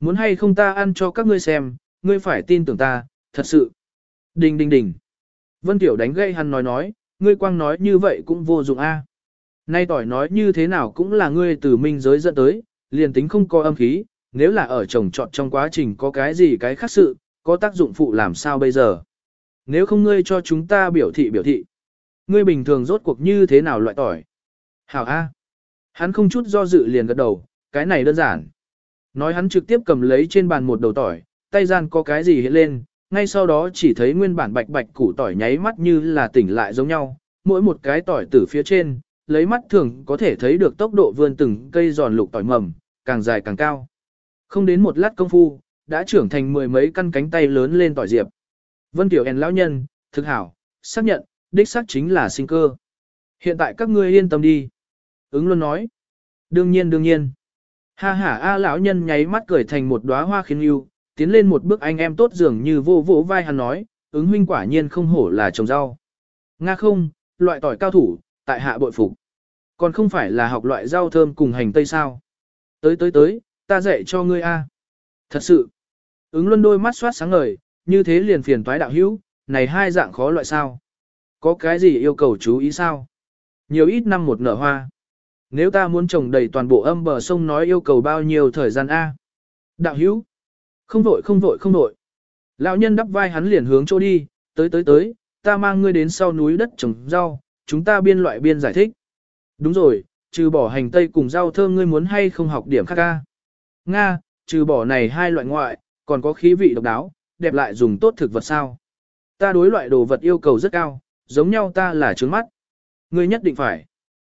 Muốn hay không ta ăn cho các ngươi xem, ngươi phải tin tưởng ta, thật sự. Đình đình đình. Vân Tiểu đánh gây hắn nói nói, ngươi quang nói như vậy cũng vô dụng a. Nay tỏi nói như thế nào cũng là ngươi từ minh giới dẫn tới, liền tính không có âm khí, nếu là ở trồng trọt trong quá trình có cái gì cái khác sự, có tác dụng phụ làm sao bây giờ. Nếu không ngươi cho chúng ta biểu thị biểu thị, ngươi bình thường rốt cuộc như thế nào loại tỏi. Hảo A. Hắn không chút do dự liền gật đầu, cái này đơn giản. Nói hắn trực tiếp cầm lấy trên bàn một đầu tỏi, tay gian có cái gì hiện lên, ngay sau đó chỉ thấy nguyên bản bạch bạch củ tỏi nháy mắt như là tỉnh lại giống nhau, mỗi một cái tỏi từ phía trên, lấy mắt thường có thể thấy được tốc độ vươn từng cây giòn lục tỏi mầm, càng dài càng cao. Không đến một lát công phu, đã trưởng thành mười mấy căn cánh tay lớn lên tỏi diệp. Vân Tiểu En lão nhân, thực hảo, xác nhận, đích xác chính là sinh cơ. Hiện tại các ngươi yên tâm đi. Ứng luôn nói. Đương nhiên đương nhiên. Ha ha a lão nhân nháy mắt cười thành một đóa hoa khiến yêu, tiến lên một bước anh em tốt dường như vô vỗ vai hắn nói, ứng huynh quả nhiên không hổ là trồng rau. Nga không, loại tỏi cao thủ, tại hạ bội phục. Còn không phải là học loại rau thơm cùng hành tây sao. Tới tới tới, ta dạy cho ngươi a. Thật sự. Ứng luân đôi mắt soát sáng ngời, như thế liền phiền toái đạo hữu, này hai dạng khó loại sao. Có cái gì yêu cầu chú ý sao? Nhiều ít năm một nở hoa. Nếu ta muốn trồng đầy toàn bộ âm bờ sông nói yêu cầu bao nhiêu thời gian A? Đạo hữu, không vội không vội không vội. Lão nhân đắp vai hắn liền hướng chỗ đi, tới tới tới, ta mang ngươi đến sau núi đất trồng rau, chúng ta biên loại biên giải thích. Đúng rồi, trừ bỏ hành tây cùng rau thơm ngươi muốn hay không học điểm khác ca. Nga, trừ bỏ này hai loại ngoại, còn có khí vị độc đáo, đẹp lại dùng tốt thực vật sao. Ta đối loại đồ vật yêu cầu rất cao, giống nhau ta là trướng mắt. Ngươi nhất định phải.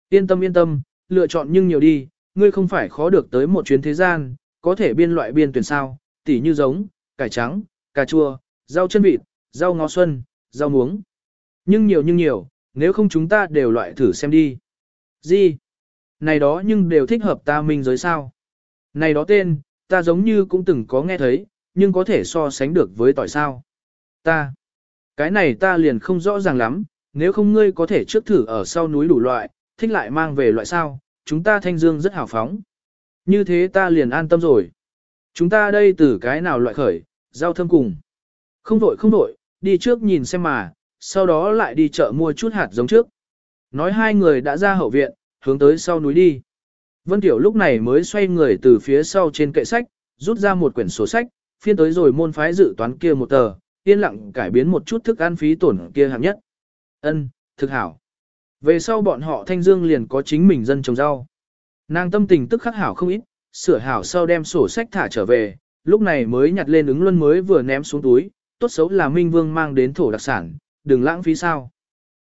Yên tâm yên tâm, lựa chọn nhưng nhiều đi, ngươi không phải khó được tới một chuyến thế gian, có thể biên loại biên tuyển sao, tỉ như giống, cải trắng, cà chua, rau chân vịt, rau ngó xuân, rau muống. Nhưng nhiều nhưng nhiều, nếu không chúng ta đều loại thử xem đi. Gì? Này đó nhưng đều thích hợp ta minh giới sao? Này đó tên, ta giống như cũng từng có nghe thấy, nhưng có thể so sánh được với tỏi sao. Ta, cái này ta liền không rõ ràng lắm, nếu không ngươi có thể trước thử ở sau núi đủ loại, thích lại mang về loại sao, chúng ta thanh dương rất hào phóng. Như thế ta liền an tâm rồi. Chúng ta đây từ cái nào loại khởi, giao thơm cùng. Không vội không vội, đi trước nhìn xem mà, sau đó lại đi chợ mua chút hạt giống trước. Nói hai người đã ra hậu viện, hướng tới sau núi đi. Vân Tiểu lúc này mới xoay người từ phía sau trên kệ sách, rút ra một quyển sổ sách, phiên tới rồi môn phái dự toán kia một tờ, yên lặng cải biến một chút thức ăn phí tổn kia hạng nhất. Ân, thực hảo. Về sau bọn họ thanh dương liền có chính mình dân trồng rau. Nàng tâm tình tức khắc hảo không ít, sửa hảo sau đem sổ sách thả trở về, lúc này mới nhặt lên ứng luân mới vừa ném xuống túi, tốt xấu là Minh Vương mang đến thổ đặc sản, đừng lãng phí sao.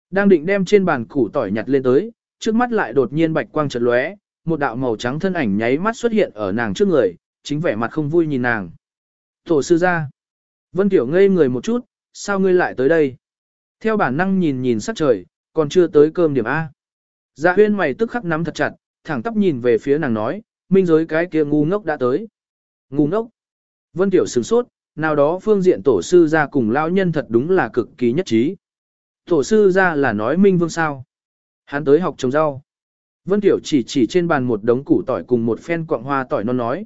Đang định đem trên bàn củ tỏi nhặt lên tới, trước mắt lại đột nhiên bạch quang chợt lóe, một đạo màu trắng thân ảnh nháy mắt xuất hiện ở nàng trước người, chính vẻ mặt không vui nhìn nàng. Tổ sư ra. Vân Tiểu ngây người một chút, sao ngươi lại tới đây? Theo bản năng nhìn nhìn sắc trời, còn chưa tới cơm điểm A. Dạ huyên mày tức khắc nắm thật chặt, thẳng tắp nhìn về phía nàng nói, minh giới cái kia ngu ngốc đã tới. Ngu ngốc. Vân Tiểu sửng sốt, nào đó phương diện tổ sư ra cùng lão nhân thật đúng là cực kỳ nhất trí. Tổ sư ra là nói minh vương sao. Hắn tới học trồng rau. Vân Tiểu chỉ chỉ trên bàn một đống củ tỏi cùng một phen quạng hoa tỏi non nói.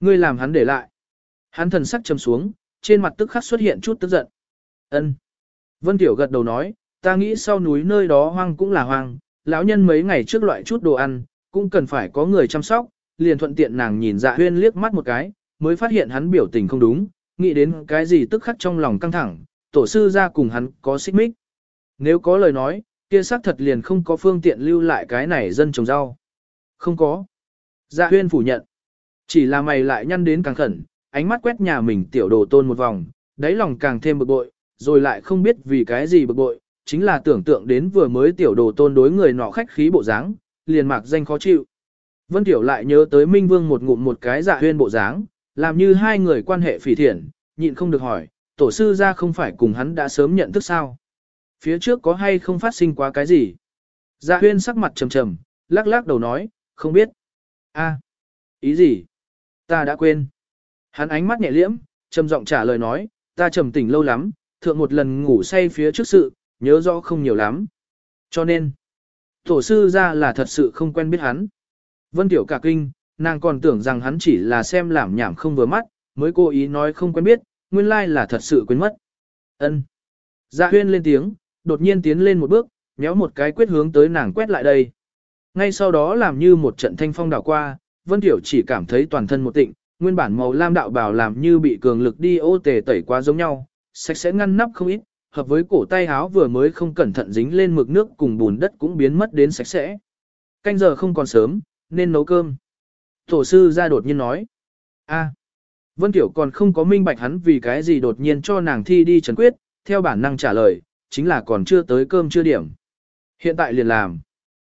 Ngươi làm hắn để lại. Hắn thần sắc trầm xuống, trên mặt tức khắc xuất hiện chút tức giận. Ân. Vân Tiểu gật đầu nói, ta nghĩ sau núi nơi đó hoang cũng là hoang, lão nhân mấy ngày trước loại chút đồ ăn, cũng cần phải có người chăm sóc, liền thuận tiện nàng nhìn dạ huyên liếc mắt một cái, mới phát hiện hắn biểu tình không đúng, nghĩ đến cái gì tức khắc trong lòng căng thẳng, tổ sư ra cùng hắn có xích mích. Nếu có lời nói, kia xác thật liền không có phương tiện lưu lại cái này dân trồng rau. Không có. Dạ huyên phủ nhận. Chỉ là mày lại nhăn đến càng khẩn, ánh mắt quét nhà mình tiểu đồ tôn một vòng, đáy lòng càng thêm bực bội, rồi lại không biết vì cái gì bực bội, chính là tưởng tượng đến vừa mới tiểu đồ tôn đối người nọ khách khí bộ dáng, liền mạc danh khó chịu. Vân Tiểu lại nhớ tới Minh Vương một ngụm một cái dạ huyên bộ dáng, làm như hai người quan hệ phỉ thiện, nhịn không được hỏi, tổ sư ra không phải cùng hắn đã sớm nhận thức sao? Phía trước có hay không phát sinh quá cái gì? Dạ huyên sắc mặt trầm trầm, lắc lắc đầu nói, không biết. a ý gì? Ta đã quên. Hắn ánh mắt nhẹ liễm, trầm giọng trả lời nói, ta trầm tỉnh lâu lắm, thượng một lần ngủ say phía trước sự, nhớ rõ không nhiều lắm. Cho nên, tổ sư ra là thật sự không quen biết hắn. Vân Tiểu cả kinh, nàng còn tưởng rằng hắn chỉ là xem làm nhảm không vừa mắt, mới cố ý nói không quen biết, nguyên lai là thật sự quên mất. Ân. Dạ huyên lên tiếng, đột nhiên tiến lên một bước, méo một cái quyết hướng tới nàng quét lại đây. Ngay sau đó làm như một trận thanh phong đảo qua, Vân Tiểu chỉ cảm thấy toàn thân một tịnh, nguyên bản màu lam đạo bào làm như bị cường lực đi ô tề tẩy quá giống nhau, sạch sẽ ngăn nắp không ít, hợp với cổ tay áo vừa mới không cẩn thận dính lên mực nước cùng bùn đất cũng biến mất đến sạch sẽ. Canh giờ không còn sớm, nên nấu cơm. Tổ sư ra đột nhiên nói. a Vân Tiểu còn không có minh bạch hắn vì cái gì đột nhiên cho nàng thi đi trần quyết, theo bản năng trả lời, chính là còn chưa tới cơm chưa điểm. Hiện tại liền làm.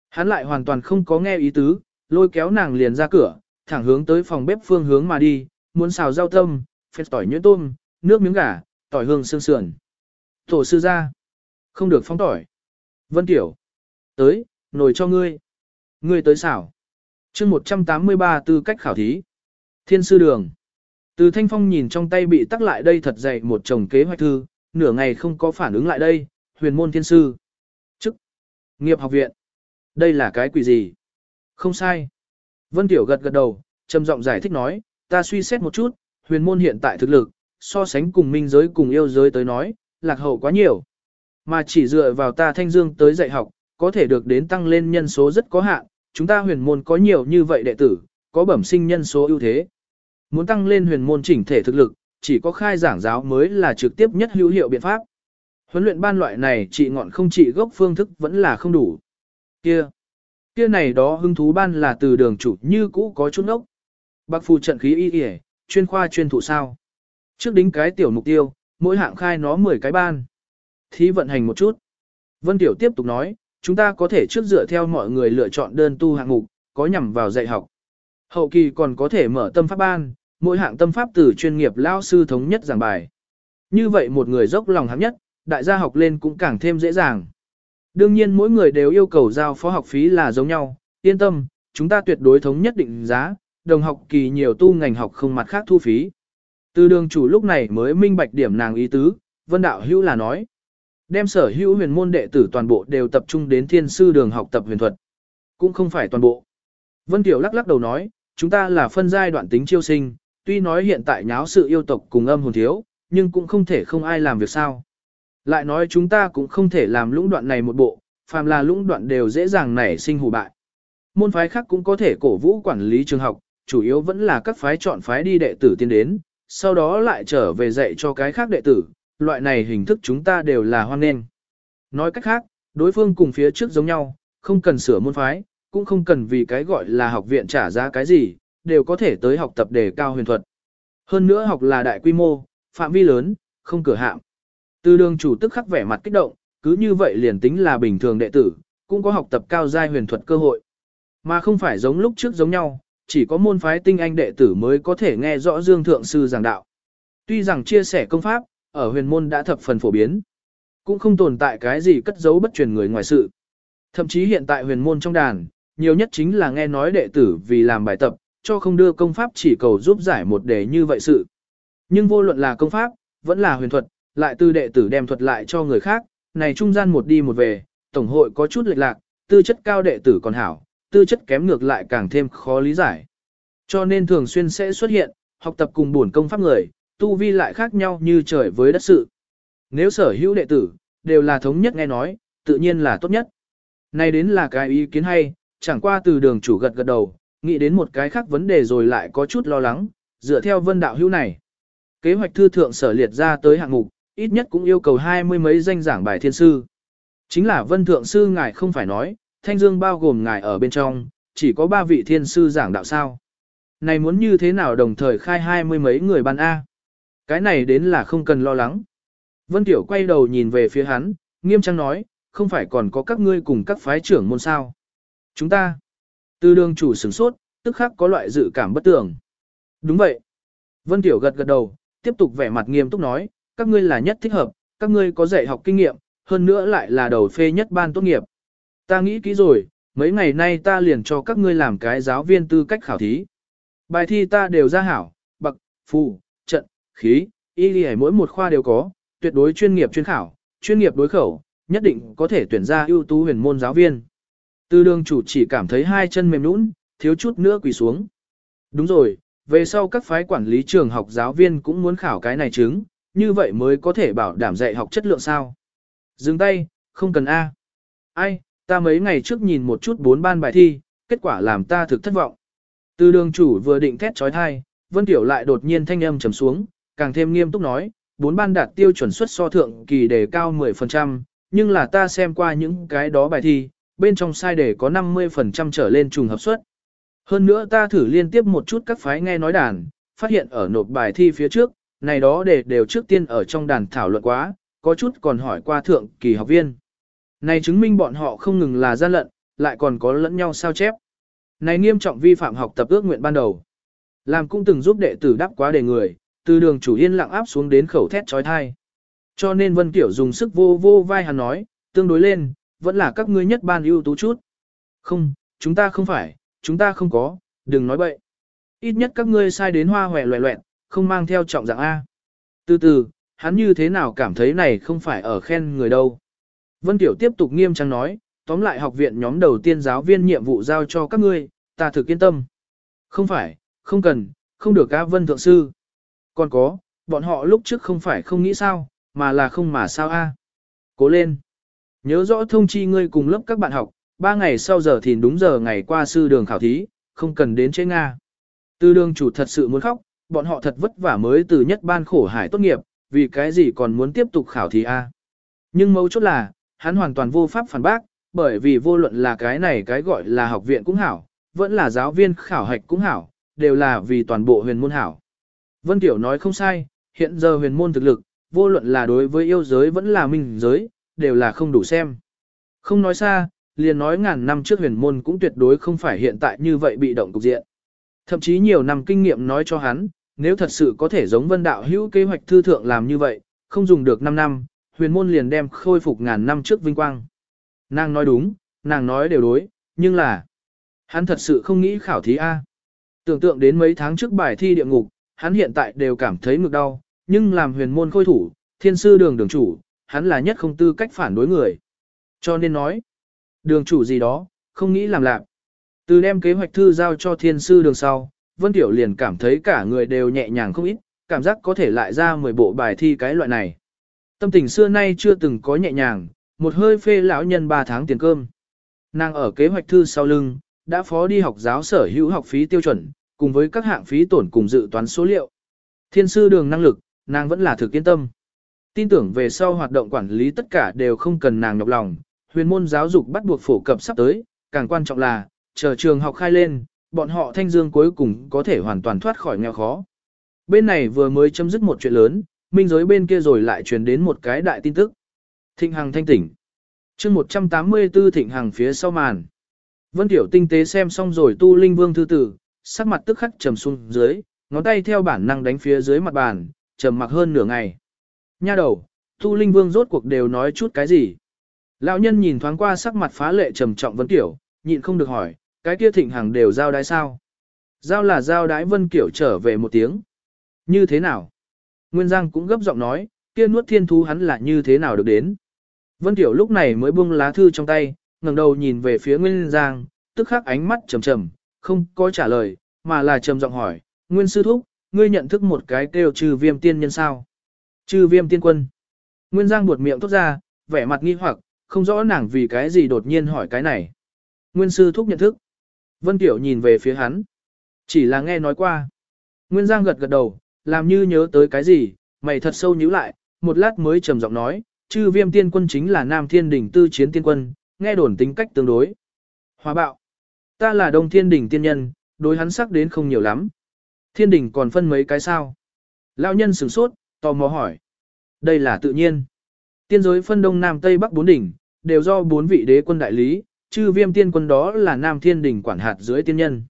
Hắn lại hoàn toàn không có nghe ý tứ, lôi kéo nàng liền ra cửa, thẳng hướng tới phòng bếp phương hướng mà đi, muốn xào rau tâm, phết tỏi nhuyễn tôm, nước miếng gà, tỏi hương xương sườn. Tổ sư ra. Không được phong tỏi. Vân Tiểu. Tới, nồi cho ngươi. Ngươi tới xảo chương 183 tư cách khảo thí. Thiên sư đường. Từ thanh phong nhìn trong tay bị tắc lại đây thật dày một chồng kế hoạch thư, nửa ngày không có phản ứng lại đây, huyền môn thiên sư. Chức. Nghiệp học viện. Đây là cái quỷ gì? Không sai. Vân Tiểu gật gật đầu, trầm giọng giải thích nói, ta suy xét một chút, huyền môn hiện tại thực lực, so sánh cùng minh giới cùng yêu giới tới nói, lạc hậu quá nhiều. Mà chỉ dựa vào ta thanh dương tới dạy học, có thể được đến tăng lên nhân số rất có hạn, chúng ta huyền môn có nhiều như vậy đệ tử, có bẩm sinh nhân số ưu thế. Muốn tăng lên huyền môn chỉnh thể thực lực, chỉ có khai giảng giáo mới là trực tiếp nhất hữu hiệu biện pháp. Huấn luyện ban loại này trị ngọn không trị gốc phương thức vẫn là không đủ. Kia, kia này đó hứng thú ban là từ đường chủ như cũ có chút ốc. Bác phù trận khí y y, chuyên khoa chuyên thụ sao. Trước đính cái tiểu mục tiêu, mỗi hạng khai nó 10 cái ban. Thí vận hành một chút. Vân Tiểu tiếp tục nói, chúng ta có thể trước dựa theo mọi người lựa chọn đơn tu hạng mục, có nhằm vào dạy học. Hậu kỳ còn có thể mở tâm pháp ban, mỗi hạng tâm pháp từ chuyên nghiệp lao sư thống nhất giảng bài. Như vậy một người dốc lòng hạng nhất, đại gia học lên cũng càng thêm dễ dàng. Đương nhiên mỗi người đều yêu cầu giao phó học phí là giống nhau, yên tâm, chúng ta tuyệt đối thống nhất định giá, đồng học kỳ nhiều tu ngành học không mặt khác thu phí. Từ đường chủ lúc này mới minh bạch điểm nàng ý tứ, vân đạo hữu là nói. Đem sở hữu huyền môn đệ tử toàn bộ đều tập trung đến thiên sư đường học tập huyền thuật. Cũng không phải toàn bộ. Vân Tiểu lắc lắc đầu nói, chúng ta là phân giai đoạn tính chiêu sinh, tuy nói hiện tại nháo sự yêu tộc cùng âm hồn thiếu, nhưng cũng không thể không ai làm việc sao. Lại nói chúng ta cũng không thể làm lũng đoạn này một bộ, phàm là lũng đoạn đều dễ dàng nảy sinh hủ bại. Môn phái khác cũng có thể cổ vũ quản lý trường học, chủ yếu vẫn là các phái chọn phái đi đệ tử tiến đến, sau đó lại trở về dạy cho cái khác đệ tử, loại này hình thức chúng ta đều là hoan nghênh. Nói cách khác, đối phương cùng phía trước giống nhau, không cần sửa môn phái, cũng không cần vì cái gọi là học viện trả giá cái gì, đều có thể tới học tập đề cao huyền thuật. Hơn nữa học là đại quy mô, phạm vi lớn, không cửa hạm. Từ đường chủ tức khắc vẻ mặt kích động, cứ như vậy liền tính là bình thường đệ tử, cũng có học tập cao giai huyền thuật cơ hội. Mà không phải giống lúc trước giống nhau, chỉ có môn phái tinh anh đệ tử mới có thể nghe rõ Dương Thượng Sư giảng đạo. Tuy rằng chia sẻ công pháp, ở huyền môn đã thập phần phổ biến, cũng không tồn tại cái gì cất giấu bất truyền người ngoài sự. Thậm chí hiện tại huyền môn trong đàn, nhiều nhất chính là nghe nói đệ tử vì làm bài tập, cho không đưa công pháp chỉ cầu giúp giải một đề như vậy sự. Nhưng vô luận là công pháp, vẫn là huyền thuật, lại từ đệ tử đem thuật lại cho người khác, này trung gian một đi một về, tổng hội có chút lệch lạc, tư chất cao đệ tử còn hảo, tư chất kém ngược lại càng thêm khó lý giải. Cho nên thường xuyên sẽ xuất hiện, học tập cùng buồn công pháp người, tu vi lại khác nhau như trời với đất sự. Nếu sở hữu đệ tử, đều là thống nhất nghe nói, tự nhiên là tốt nhất. Này đến là cái ý kiến hay, chẳng qua từ đường chủ gật gật đầu, nghĩ đến một cái khác vấn đề rồi lại có chút lo lắng, dựa theo vân đạo hữu này. Kế hoạch thư thượng sở liệt ra tới hạng mục, ít nhất cũng yêu cầu hai mươi mấy danh giảng bài thiên sư. Chính là vân thượng sư ngài không phải nói, thanh dương bao gồm ngài ở bên trong, chỉ có ba vị thiên sư giảng đạo sao. Này muốn như thế nào đồng thời khai hai mươi mấy người ban A. Cái này đến là không cần lo lắng. Vân Tiểu quay đầu nhìn về phía hắn, nghiêm trang nói, không phải còn có các ngươi cùng các phái trưởng môn sao. Chúng ta, từ đường chủ sửng sốt, tức khắc có loại dự cảm bất tưởng. Đúng vậy. Vân Tiểu gật gật đầu, tiếp tục vẻ mặt nghiêm túc nói, các ngươi là nhất thích hợp, các ngươi có dạy học kinh nghiệm, hơn nữa lại là đầu phê nhất ban tốt nghiệp. Ta nghĩ kỹ rồi, mấy ngày nay ta liền cho các ngươi làm cái giáo viên tư cách khảo thí. Bài thi ta đều ra hảo, bậc, phù, khí, y lý mỗi một khoa đều có, tuyệt đối chuyên nghiệp chuyên khảo, chuyên nghiệp đối khẩu, nhất định có thể tuyển ra ưu tú huyền môn giáo viên. Từ đường chủ chỉ cảm thấy hai chân mềm nũng, thiếu chút nữa quỳ xuống. Đúng rồi, về sau các phái quản lý trường học giáo viên cũng muốn khảo cái này chứng, như vậy mới có thể bảo đảm dạy học chất lượng sao. Dừng tay, không cần A. Ai, ta mấy ngày trước nhìn một chút bốn ban bài thi, kết quả làm ta thực thất vọng. Từ đường chủ vừa định thét trói thai, Vân Tiểu lại đột nhiên thanh âm trầm xuống, càng thêm nghiêm túc nói, bốn ban đạt tiêu chuẩn suất so thượng kỳ đề cao 10%, nhưng là ta xem qua những cái đó bài thi, bên trong sai đề có 50% trở lên trùng hợp suất. Hơn nữa ta thử liên tiếp một chút các phái nghe nói đàn, phát hiện ở nộp bài thi phía trước, này đó để đều trước tiên ở trong đàn thảo luận quá, có chút còn hỏi qua thượng kỳ học viên. Này chứng minh bọn họ không ngừng là gian lận, lại còn có lẫn nhau sao chép. Này nghiêm trọng vi phạm học tập ước nguyện ban đầu. Làm cũng từng giúp đệ tử đáp quá đề người, từ đường chủ yên lặng áp xuống đến khẩu thét trói thai. Cho nên Vân Kiểu dùng sức vô vô vai hắn nói, tương đối lên, vẫn là các ngươi nhất ban ưu tú chút. Không, chúng ta không phải, chúng ta không có, đừng nói bậy. Ít nhất các ngươi sai đến hoa hòe loẹ loẹn, không mang theo trọng dạng A. Từ từ, hắn như thế nào cảm thấy này không phải ở khen người đâu. Vân Tiểu tiếp tục nghiêm trang nói, tóm lại học viện nhóm đầu tiên giáo viên nhiệm vụ giao cho các ngươi, ta thực yên tâm. Không phải, không cần, không được cá Vân Thượng Sư. Còn có, bọn họ lúc trước không phải không nghĩ sao, mà là không mà sao a. Cố lên. Nhớ rõ thông chi ngươi cùng lớp các bạn học, ba ngày sau giờ thì đúng giờ ngày qua sư đường khảo thí, không cần đến chế Nga. Tư đường chủ thật sự muốn khóc, bọn họ thật vất vả mới từ nhất ban khổ hải tốt nghiệp, vì cái gì còn muốn tiếp tục khảo thí a? Nhưng mấu chốt là, hắn hoàn toàn vô pháp phản bác, bởi vì vô luận là cái này cái gọi là học viện cũng hảo, vẫn là giáo viên khảo hạch cũng hảo, đều là vì toàn bộ huyền môn hảo. Vân Tiểu nói không sai, hiện giờ huyền môn thực lực, vô luận là đối với yêu giới vẫn là minh giới, đều là không đủ xem. Không nói xa, liền nói ngàn năm trước huyền môn cũng tuyệt đối không phải hiện tại như vậy bị động cục diện. Thậm chí nhiều năm kinh nghiệm nói cho hắn, nếu thật sự có thể giống vân đạo hữu kế hoạch thư thượng làm như vậy, không dùng được 5 năm, huyền môn liền đem khôi phục ngàn năm trước vinh quang. Nàng nói đúng, nàng nói đều đối, nhưng là, hắn thật sự không nghĩ khảo thí A. Tưởng tượng đến mấy tháng trước bài thi địa ngục, hắn hiện tại đều cảm thấy ngực đau, nhưng làm huyền môn khôi thủ, thiên sư đường đường chủ, hắn là nhất không tư cách phản đối người. Cho nên nói, đường chủ gì đó, không nghĩ làm lạc. Từ đem kế hoạch thư giao cho thiên sư đường sau, Vân Tiểu liền cảm thấy cả người đều nhẹ nhàng không ít, cảm giác có thể lại ra 10 bộ bài thi cái loại này. Tâm tình xưa nay chưa từng có nhẹ nhàng, một hơi phê lão nhân 3 tháng tiền cơm. Nàng ở kế hoạch thư sau lưng, đã phó đi học giáo sở hữu học phí tiêu chuẩn, cùng với các hạng phí tổn cùng dự toán số liệu. Thiên sư đường năng lực, nàng vẫn là thực yên tâm. Tin tưởng về sau hoạt động quản lý tất cả đều không cần nàng nhọc lòng, huyền môn giáo dục bắt buộc phổ cập sắp tới, càng quan trọng là, chờ trường học khai lên, bọn họ thanh dương cuối cùng có thể hoàn toàn thoát khỏi nghèo khó. Bên này vừa mới chấm dứt một chuyện lớn, minh giới bên kia rồi lại truyền đến một cái đại tin tức. Thịnh Hằng thanh tỉnh. chương 184 Thịnh Hằng phía sau màn. Vân Tiểu tinh tế xem xong rồi tu linh vương thư tử, sắc mặt tức khắc trầm xuống dưới, ngón tay theo bản năng đánh phía dưới mặt bàn, trầm mặc hơn nửa ngày. Nha đầu, tu linh vương rốt cuộc đều nói chút cái gì? Lão nhân nhìn thoáng qua sắc mặt phá lệ trầm trọng Vân Tiểu, nhịn không được hỏi, cái kia thịnh hàng đều giao đái sao? Giao là giao đái Vân Kiểu trở về một tiếng. Như thế nào? Nguyên Giang cũng gấp giọng nói, kia nuốt thiên thú hắn là như thế nào được đến? Vân Tiểu lúc này mới buông lá thư trong tay, ngẩng đầu nhìn về phía Nguyên Giang, tức khắc ánh mắt trầm trầm, không có trả lời, mà là trầm giọng hỏi, Nguyên Sư Thúc, ngươi nhận thức một cái kêu trừ viêm tiên nhân sao? Trừ viêm tiên quân. Nguyên Giang buột miệng tốt ra, vẻ mặt nghi hoặc, không rõ nàng vì cái gì đột nhiên hỏi cái này. Nguyên Sư Thúc nhận thức. Vân Tiểu nhìn về phía hắn. Chỉ là nghe nói qua. Nguyên Giang gật gật đầu, làm như nhớ tới cái gì, mày thật sâu nhíu lại, một lát mới trầm giọng nói, chư viêm tiên quân chính là Nam Thiên Đỉnh tư chiến tiên quân, nghe đồn tính cách tương đối. Hòa bạo. Ta là Đông Thiên Đỉnh tiên nhân, đối hắn sắc đến không nhiều lắm. Thiên Đỉnh còn phân mấy cái sao? Lão nhân sửng sốt, tò mò hỏi. Đây là tự nhiên. Tiên giới phân Đông Nam Tây Bắc bốn đỉnh, đều do bốn vị đế quân đại lý, chư viêm tiên quân đó là Nam Thiên Đỉnh quản hạt dưới tiên nhân.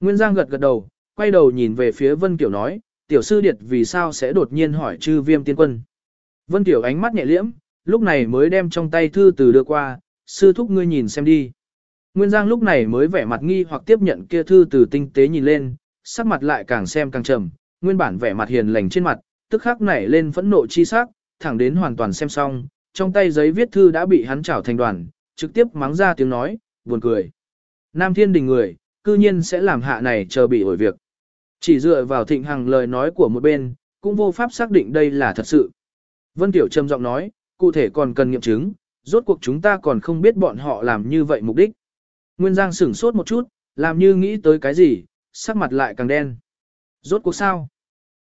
Nguyên Giang gật gật đầu, quay đầu nhìn về phía Vân Kiểu nói, tiểu sư điệt vì sao sẽ đột nhiên hỏi chư viêm tiên quân. Vân Tiểu ánh mắt nhẹ liễm, lúc này mới đem trong tay thư từ đưa qua, sư thúc ngươi nhìn xem đi. Nguyên Giang lúc này mới vẻ mặt nghi hoặc tiếp nhận kia thư từ tinh tế nhìn lên, sắc mặt lại càng xem càng trầm, nguyên bản vẻ mặt hiền lành trên mặt, tức khắc nảy lên phẫn nộ chi sắc, thẳng đến hoàn toàn xem xong, trong tay giấy viết thư đã bị hắn chảo thành đoàn, trực tiếp mắng ra tiếng nói, buồn cười. Nam Thiên Đình người, cư nhiên sẽ làm hạ này chờ bị ổi việc. Chỉ dựa vào thịnh hằng lời nói của một bên, cũng vô pháp xác định đây là thật sự. Vân Tiểu trầm giọng nói, cụ thể còn cần nghiệm chứng, rốt cuộc chúng ta còn không biết bọn họ làm như vậy mục đích. Nguyên Giang sửng sốt một chút, làm như nghĩ tới cái gì, sắc mặt lại càng đen. Rốt cuộc sao?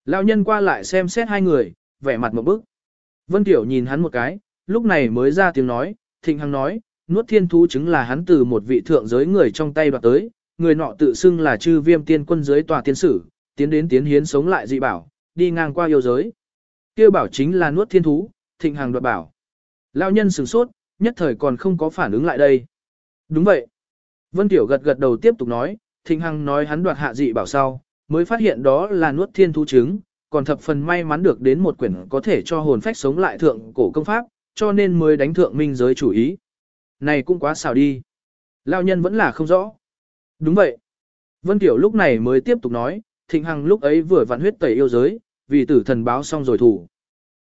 Lão nhân qua lại xem xét hai người, vẻ mặt một bức. Vân Tiểu nhìn hắn một cái, lúc này mới ra tiếng nói, Thịnh Hằng nói, nuốt thiên thú chứng là hắn từ một vị thượng giới người trong tay đoạt tới, người nọ tự xưng là chư viêm tiên quân giới tòa tiên sử, tiến đến tiến hiến sống lại dị bảo, đi ngang qua yêu giới. Kêu bảo chính là nuốt thiên thú, thịnh Hằng đoạt bảo. Lão nhân sửng sốt, nhất thời còn không có phản ứng lại đây. Đúng vậy. Vân Tiểu gật gật đầu tiếp tục nói, thịnh hằng nói hắn đoạt hạ dị bảo sau, mới phát hiện đó là nuốt thiên thú trứng, còn thập phần may mắn được đến một quyển có thể cho hồn phách sống lại thượng cổ công pháp, cho nên mới đánh thượng minh giới chủ ý. Này cũng quá xảo đi. Lão nhân vẫn là không rõ. Đúng vậy. Vân Tiểu lúc này mới tiếp tục nói, Thịnh Hằng lúc ấy vừa vặn huyết tẩy yêu giới, vì tử thần báo xong rồi thủ.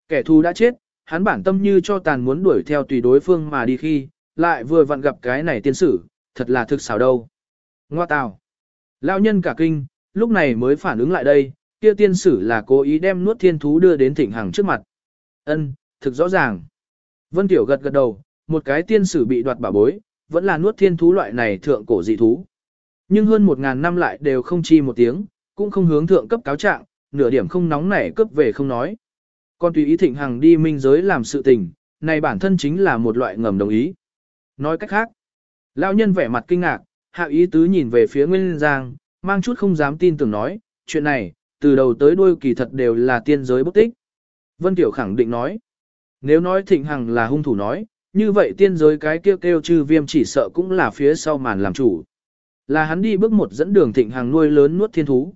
Kẻ thù đã chết, hắn bản tâm như cho tàn muốn đuổi theo tùy đối phương mà đi khi, lại vừa vặn gặp cái này tiên sử, thật là thực xảo đâu. Ngoa tào. Lão nhân cả kinh, lúc này mới phản ứng lại đây, kia tiên sử là cố ý đem nuốt thiên thú đưa đến thịnh hằng trước mặt. Ân, thực rõ ràng. Vân Tiểu gật gật đầu, một cái tiên sử bị đoạt bảo bối, vẫn là nuốt thiên thú loại này thượng cổ dị thú. Nhưng hơn một ngàn năm lại đều không chi một tiếng, cũng không hướng thượng cấp cáo trạng, nửa điểm không nóng nảy cướp về không nói. Còn tùy ý thịnh hằng đi minh giới làm sự tình, này bản thân chính là một loại ngầm đồng ý. Nói cách khác, lão nhân vẻ mặt kinh ngạc, hạ ý tứ nhìn về phía Nguyên Giang, mang chút không dám tin tưởng nói, chuyện này, từ đầu tới đuôi kỳ thật đều là tiên giới bất tích. Vân Tiểu khẳng định nói, nếu nói thịnh hằng là hung thủ nói, như vậy tiên giới cái kêu kêu chư viêm chỉ sợ cũng là phía sau màn làm chủ. Là hắn đi bước một dẫn đường thịnh hằng nuôi lớn nuốt thiên thú.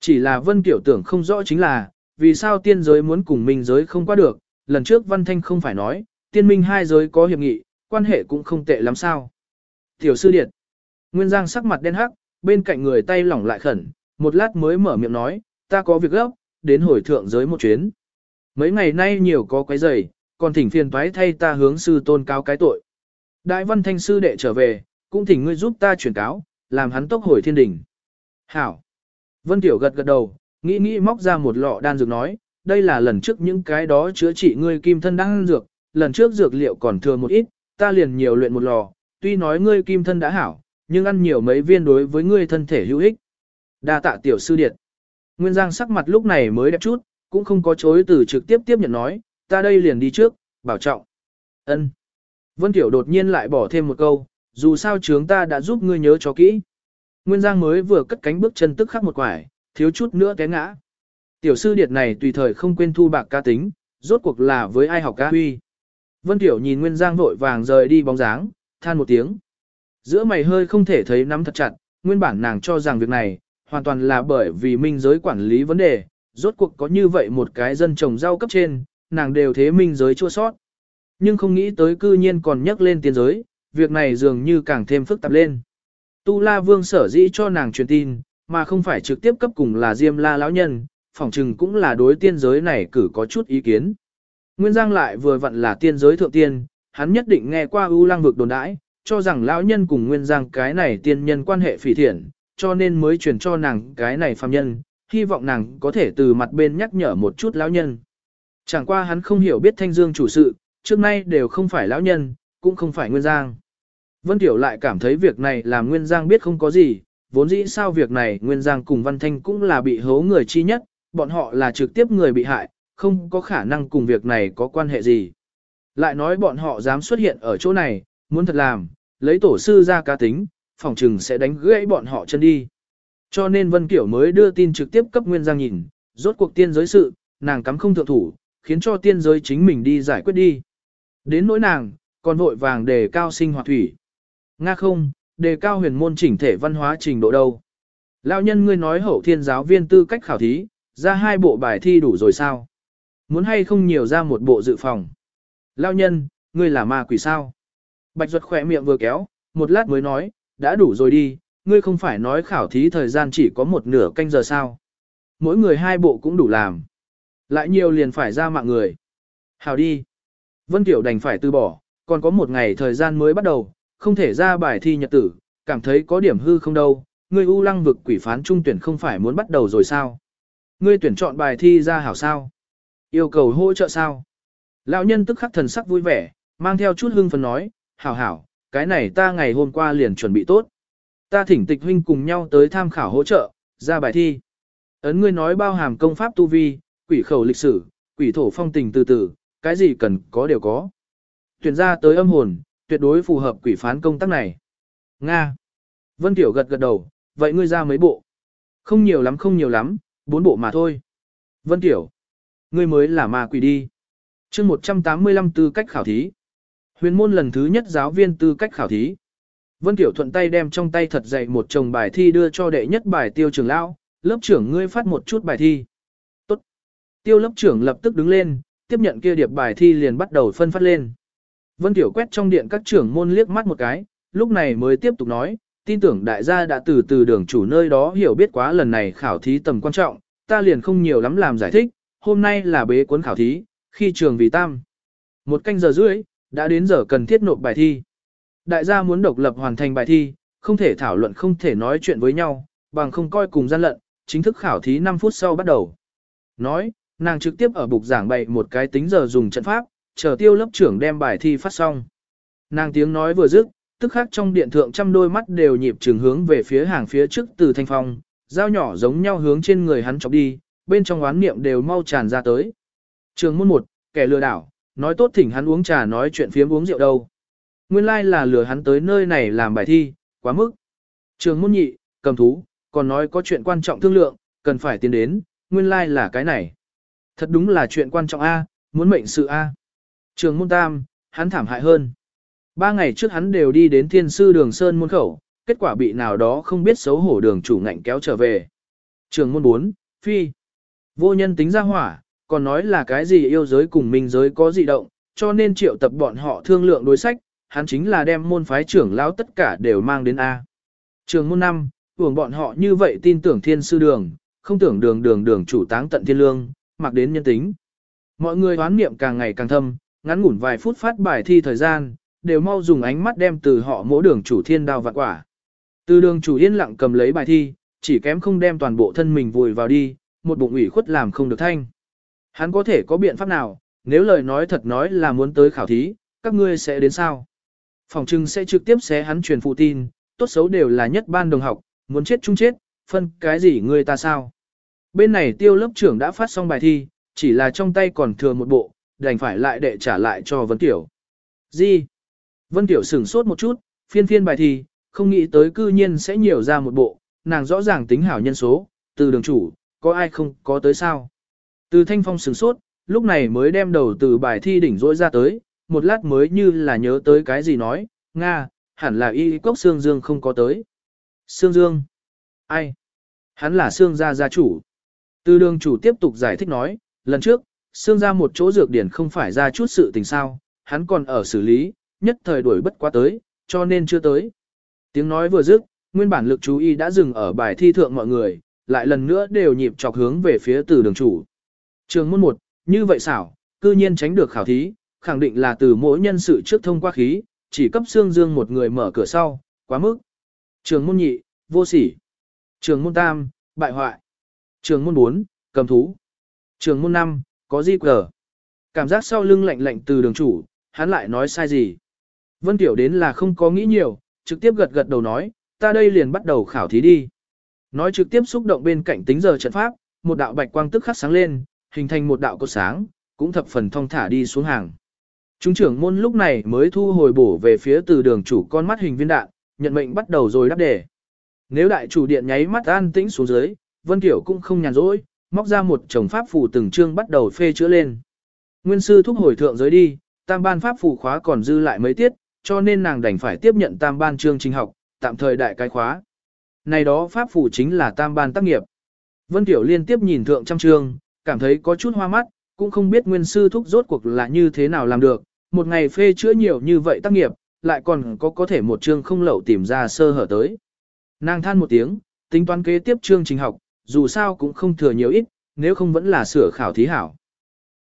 Chỉ là Vân Tiểu tưởng không rõ chính là, vì sao tiên giới muốn cùng minh giới không qua được, lần trước Văn Thanh không phải nói, tiên minh hai giới có hiệp nghị, quan hệ cũng không tệ lắm sao. Tiểu sư điệt, Nguyên Giang sắc mặt đen hắc, bên cạnh người tay lỏng lại khẩn, một lát mới mở miệng nói, ta có việc gấp, đến hồi thượng giới một chuyến. Mấy ngày nay nhiều có quấy rầy, còn thỉnh phiền toái thay ta hướng sư tôn cáo cái tội. Đại văn thanh sư đệ trở về, cũng thỉnh ngươi giúp ta chuyển cáo, làm hắn tốc hồi thiên đỉnh. Hảo. Vân Tiểu gật gật đầu, nghĩ nghĩ móc ra một lọ đan dược nói, đây là lần trước những cái đó chữa trị ngươi kim thân đan dược, lần trước dược liệu còn thừa một ít, ta liền nhiều luyện một lò, tuy nói ngươi kim thân đã hảo, nhưng ăn nhiều mấy viên đối với ngươi thân thể hữu ích. Đa tạ tiểu sư điệt. Nguyên Giang sắc mặt lúc này mới đẹp chút, cũng không có chối từ trực tiếp tiếp nhận nói, ta đây liền đi trước, bảo trọng. Ân. Vân Tiểu đột nhiên lại bỏ thêm một câu, dù sao chúng ta đã giúp ngươi nhớ cho kỹ. Nguyên Giang mới vừa cất cánh bước chân tức khắc một quải, thiếu chút nữa té ngã. Tiểu sư điệt này tùy thời không quên thu bạc ca tính, rốt cuộc là với ai học ca huy. Vân Tiểu nhìn Nguyên Giang vội vàng rời đi bóng dáng, than một tiếng. Giữa mày hơi không thể thấy nắm thật chặt, nguyên bản nàng cho rằng việc này, hoàn toàn là bởi vì minh giới quản lý vấn đề, rốt cuộc có như vậy một cái dân trồng rau cấp trên, nàng đều thế minh giới chua sót. Nhưng không nghĩ tới cư nhiên còn nhắc lên tiên giới, việc này dường như càng thêm phức tạp lên. Tu La Vương sở dĩ cho nàng truyền tin, mà không phải trực tiếp cấp cùng là Diêm La lão nhân, phỏng chừng cũng là đối tiên giới này cử có chút ý kiến. Nguyên Giang lại vừa vặn là tiên giới thượng tiên, hắn nhất định nghe qua ưu lang vực đồn đãi, cho rằng lão nhân cùng Nguyên Giang cái này tiên nhân quan hệ phỉ thiện, cho nên mới truyền cho nàng cái này phàm nhân, hy vọng nàng có thể từ mặt bên nhắc nhở một chút lão nhân. Chẳng qua hắn không hiểu biết thanh dương chủ sự, trước nay đều không phải lão nhân, cũng không phải Nguyên Giang. Vân Tiểu lại cảm thấy việc này làm Nguyên Giang biết không có gì, vốn dĩ sao việc này Nguyên Giang cùng Văn Thanh cũng là bị hố người chi nhất, bọn họ là trực tiếp người bị hại, không có khả năng cùng việc này có quan hệ gì. Lại nói bọn họ dám xuất hiện ở chỗ này, muốn thật làm, lấy tổ sư ra cá tính, phòng trừng sẽ đánh gãy bọn họ chân đi. Cho nên Vân Kiểu mới đưa tin trực tiếp cấp Nguyên Giang nhìn, rốt cuộc tiên giới sự, nàng cắm không thượng thủ, khiến cho tiên giới chính mình đi giải quyết đi. Đến nỗi nàng, còn vội vàng đề cao sinh hoạt thủy. Nga không, đề cao huyền môn chỉnh thể văn hóa trình độ đâu. Lão nhân ngươi nói hậu thiên giáo viên tư cách khảo thí, ra hai bộ bài thi đủ rồi sao? Muốn hay không nhiều ra một bộ dự phòng? Lão nhân, ngươi là ma quỷ sao? Bạch ruột khỏe miệng vừa kéo, một lát mới nói, đã đủ rồi đi, ngươi không phải nói khảo thí thời gian chỉ có một nửa canh giờ sao? Mỗi người hai bộ cũng đủ làm. Lại nhiều liền phải ra mạng người. Hào đi. Vân Tiểu đành phải từ bỏ, còn có một ngày thời gian mới bắt đầu, không thể ra bài thi nhật tử, cảm thấy có điểm hư không đâu. Ngươi u lăng vực quỷ phán trung tuyển không phải muốn bắt đầu rồi sao? Ngươi tuyển chọn bài thi ra hảo sao? Yêu cầu hỗ trợ sao? Lão nhân tức khắc thần sắc vui vẻ, mang theo chút hưng phấn nói, hảo hảo, cái này ta ngày hôm qua liền chuẩn bị tốt. Ta thỉnh tịch huynh cùng nhau tới tham khảo hỗ trợ, ra bài thi. Ấn ngươi nói bao hàm công pháp tu vi, quỷ khẩu lịch sử, quỷ thổ phong tình từ từ, cái gì cần có đều có. Tuyển ra tới âm hồn, tuyệt đối phù hợp quỷ phán công tác này. Nga. Vân Tiểu gật gật đầu, vậy ngươi ra mấy bộ? Không nhiều lắm không nhiều lắm, bốn bộ mà thôi. Vân Tiểu. Ngươi mới là ma quỷ đi chương 185 tư cách khảo thí. Huyền môn lần thứ nhất giáo viên tư cách khảo thí. Vân Tiểu thuận tay đem trong tay thật dày một chồng bài thi đưa cho đệ nhất bài tiêu trưởng lão, lớp trưởng ngươi phát một chút bài thi. Tốt. Tiêu lớp trưởng lập tức đứng lên, tiếp nhận kia điệp bài thi liền bắt đầu phân phát lên. Vân Tiểu quét trong điện các trưởng môn liếc mắt một cái, lúc này mới tiếp tục nói, tin tưởng đại gia đã từ từ đường chủ nơi đó hiểu biết quá lần này khảo thí tầm quan trọng, ta liền không nhiều lắm làm giải thích, hôm nay là bế cuốn khảo thí, khi trường vì tam. Một canh giờ rưỡi, đã đến giờ cần thiết nộp bài thi. Đại gia muốn độc lập hoàn thành bài thi, không thể thảo luận không thể nói chuyện với nhau, bằng không coi cùng gian lận, chính thức khảo thí 5 phút sau bắt đầu. Nói, nàng trực tiếp ở bục giảng bày một cái tính giờ dùng trận pháp, chờ tiêu lớp trưởng đem bài thi phát xong. Nàng tiếng nói vừa dứt, tức khắc trong điện thượng trăm đôi mắt đều nhịp trường hướng về phía hàng phía trước từ thanh phong, dao nhỏ giống nhau hướng trên người hắn chọc đi, bên trong oán niệm đều mau tràn ra tới. Trường môn một, kẻ lừa đảo, nói tốt thỉnh hắn uống trà nói chuyện phiếm uống rượu đâu. Nguyên lai là lừa hắn tới nơi này làm bài thi, quá mức. Trường môn nhị, cầm thú, còn nói có chuyện quan trọng thương lượng, cần phải tiến đến, nguyên lai là cái này. Thật đúng là chuyện quan trọng A, muốn mệnh sự A. Trường môn tam, hắn thảm hại hơn. Ba ngày trước hắn đều đi đến thiên sư đường Sơn môn khẩu, kết quả bị nào đó không biết xấu hổ đường chủ ngạnh kéo trở về. Trường môn 4, phi. Vô nhân tính ra hỏa, còn nói là cái gì yêu giới cùng minh giới có dị động, cho nên triệu tập bọn họ thương lượng đối sách, hắn chính là đem môn phái trưởng lão tất cả đều mang đến A. Trường môn năm hưởng bọn họ như vậy tin tưởng thiên sư đường, không tưởng đường đường đường chủ táng tận thiên lương, mặc đến nhân tính. Mọi người hoán niệm càng ngày càng thâm, ngắn ngủn vài phút phát bài thi thời gian, đều mau dùng ánh mắt đem từ họ mỗi đường chủ thiên đao vạn quả. Từ đường chủ yên lặng cầm lấy bài thi, chỉ kém không đem toàn bộ thân mình vùi vào đi, một bụng ủy khuất làm không được thanh. Hắn có thể có biện pháp nào, nếu lời nói thật nói là muốn tới khảo thí, các ngươi sẽ đến sao? Phòng trưng sẽ trực tiếp xé hắn truyền phụ tin, tốt xấu đều là nhất ban đồng học, muốn chết chung chết, phân cái gì người ta sao? Bên này tiêu lớp trưởng đã phát xong bài thi, chỉ là trong tay còn thừa một bộ, đành phải lại đệ trả lại cho Vân Tiểu. Gì? Vân Tiểu sửng sốt một chút, phiên phiên bài thi, không nghĩ tới cư nhiên sẽ nhiều ra một bộ, nàng rõ ràng tính hảo nhân số, từ đường chủ, có ai không có tới sao? Từ thanh phong sửng sốt, lúc này mới đem đầu từ bài thi đỉnh rỗi ra tới, một lát mới như là nhớ tới cái gì nói, Nga, hẳn là y cốc Sương Dương không có tới. Sương Dương? Ai? Hắn là Sương gia gia chủ. Từ đường chủ tiếp tục giải thích nói, lần trước, Sương gia một chỗ dược điển không phải ra chút sự tình sao, hắn còn ở xử lý, nhất thời đuổi bất quá tới, cho nên chưa tới. Tiếng nói vừa dứt, nguyên bản lực chú ý đã dừng ở bài thi thượng mọi người, lại lần nữa đều nhịp chọc hướng về phía từ đường chủ. Trường môn 1, như vậy xảo, cư nhiên tránh được khảo thí, khẳng định là từ mỗi nhân sự trước thông qua khí, chỉ cấp xương dương một người mở cửa sau, quá mức. Trường môn nhị, vô sỉ. Trường môn tam, bại hoại. Trường môn 4, cầm thú. Trường môn 5, có di cờ. Cảm giác sau lưng lạnh lạnh từ đường chủ, hắn lại nói sai gì. Vân Tiểu đến là không có nghĩ nhiều, trực tiếp gật gật đầu nói, ta đây liền bắt đầu khảo thí đi. Nói trực tiếp xúc động bên cạnh tính giờ trận pháp, một đạo bạch quang tức khắc sáng lên, hình thành một đạo cột sáng, cũng thập phần thong thả đi xuống hàng. Trung trưởng môn lúc này mới thu hồi bổ về phía từ đường chủ con mắt hình viên đạn, nhận mệnh bắt đầu rồi đáp đề. Nếu đại chủ điện nháy mắt an tĩnh xuống dưới, Vân Tiểu cũng không nhàn rỗi, móc ra một chồng pháp phù từng chương bắt đầu phê chữa lên. Nguyên sư thúc hồi thượng giới đi, tam ban pháp phù khóa còn dư lại mấy tiết, cho nên nàng đành phải tiếp nhận tam ban chương trình học, tạm thời đại cái khóa. Này đó pháp phù chính là tam ban tác nghiệp. Vân Tiểu liên tiếp nhìn thượng trăm chương, cảm thấy có chút hoa mắt, cũng không biết nguyên sư thúc rốt cuộc là như thế nào làm được, một ngày phê chữa nhiều như vậy tác nghiệp, lại còn có có thể một chương không lậu tìm ra sơ hở tới. Nàng than một tiếng, tính toán kế tiếp chương trình học, dù sao cũng không thừa nhiều ít, nếu không vẫn là sửa khảo thí hảo.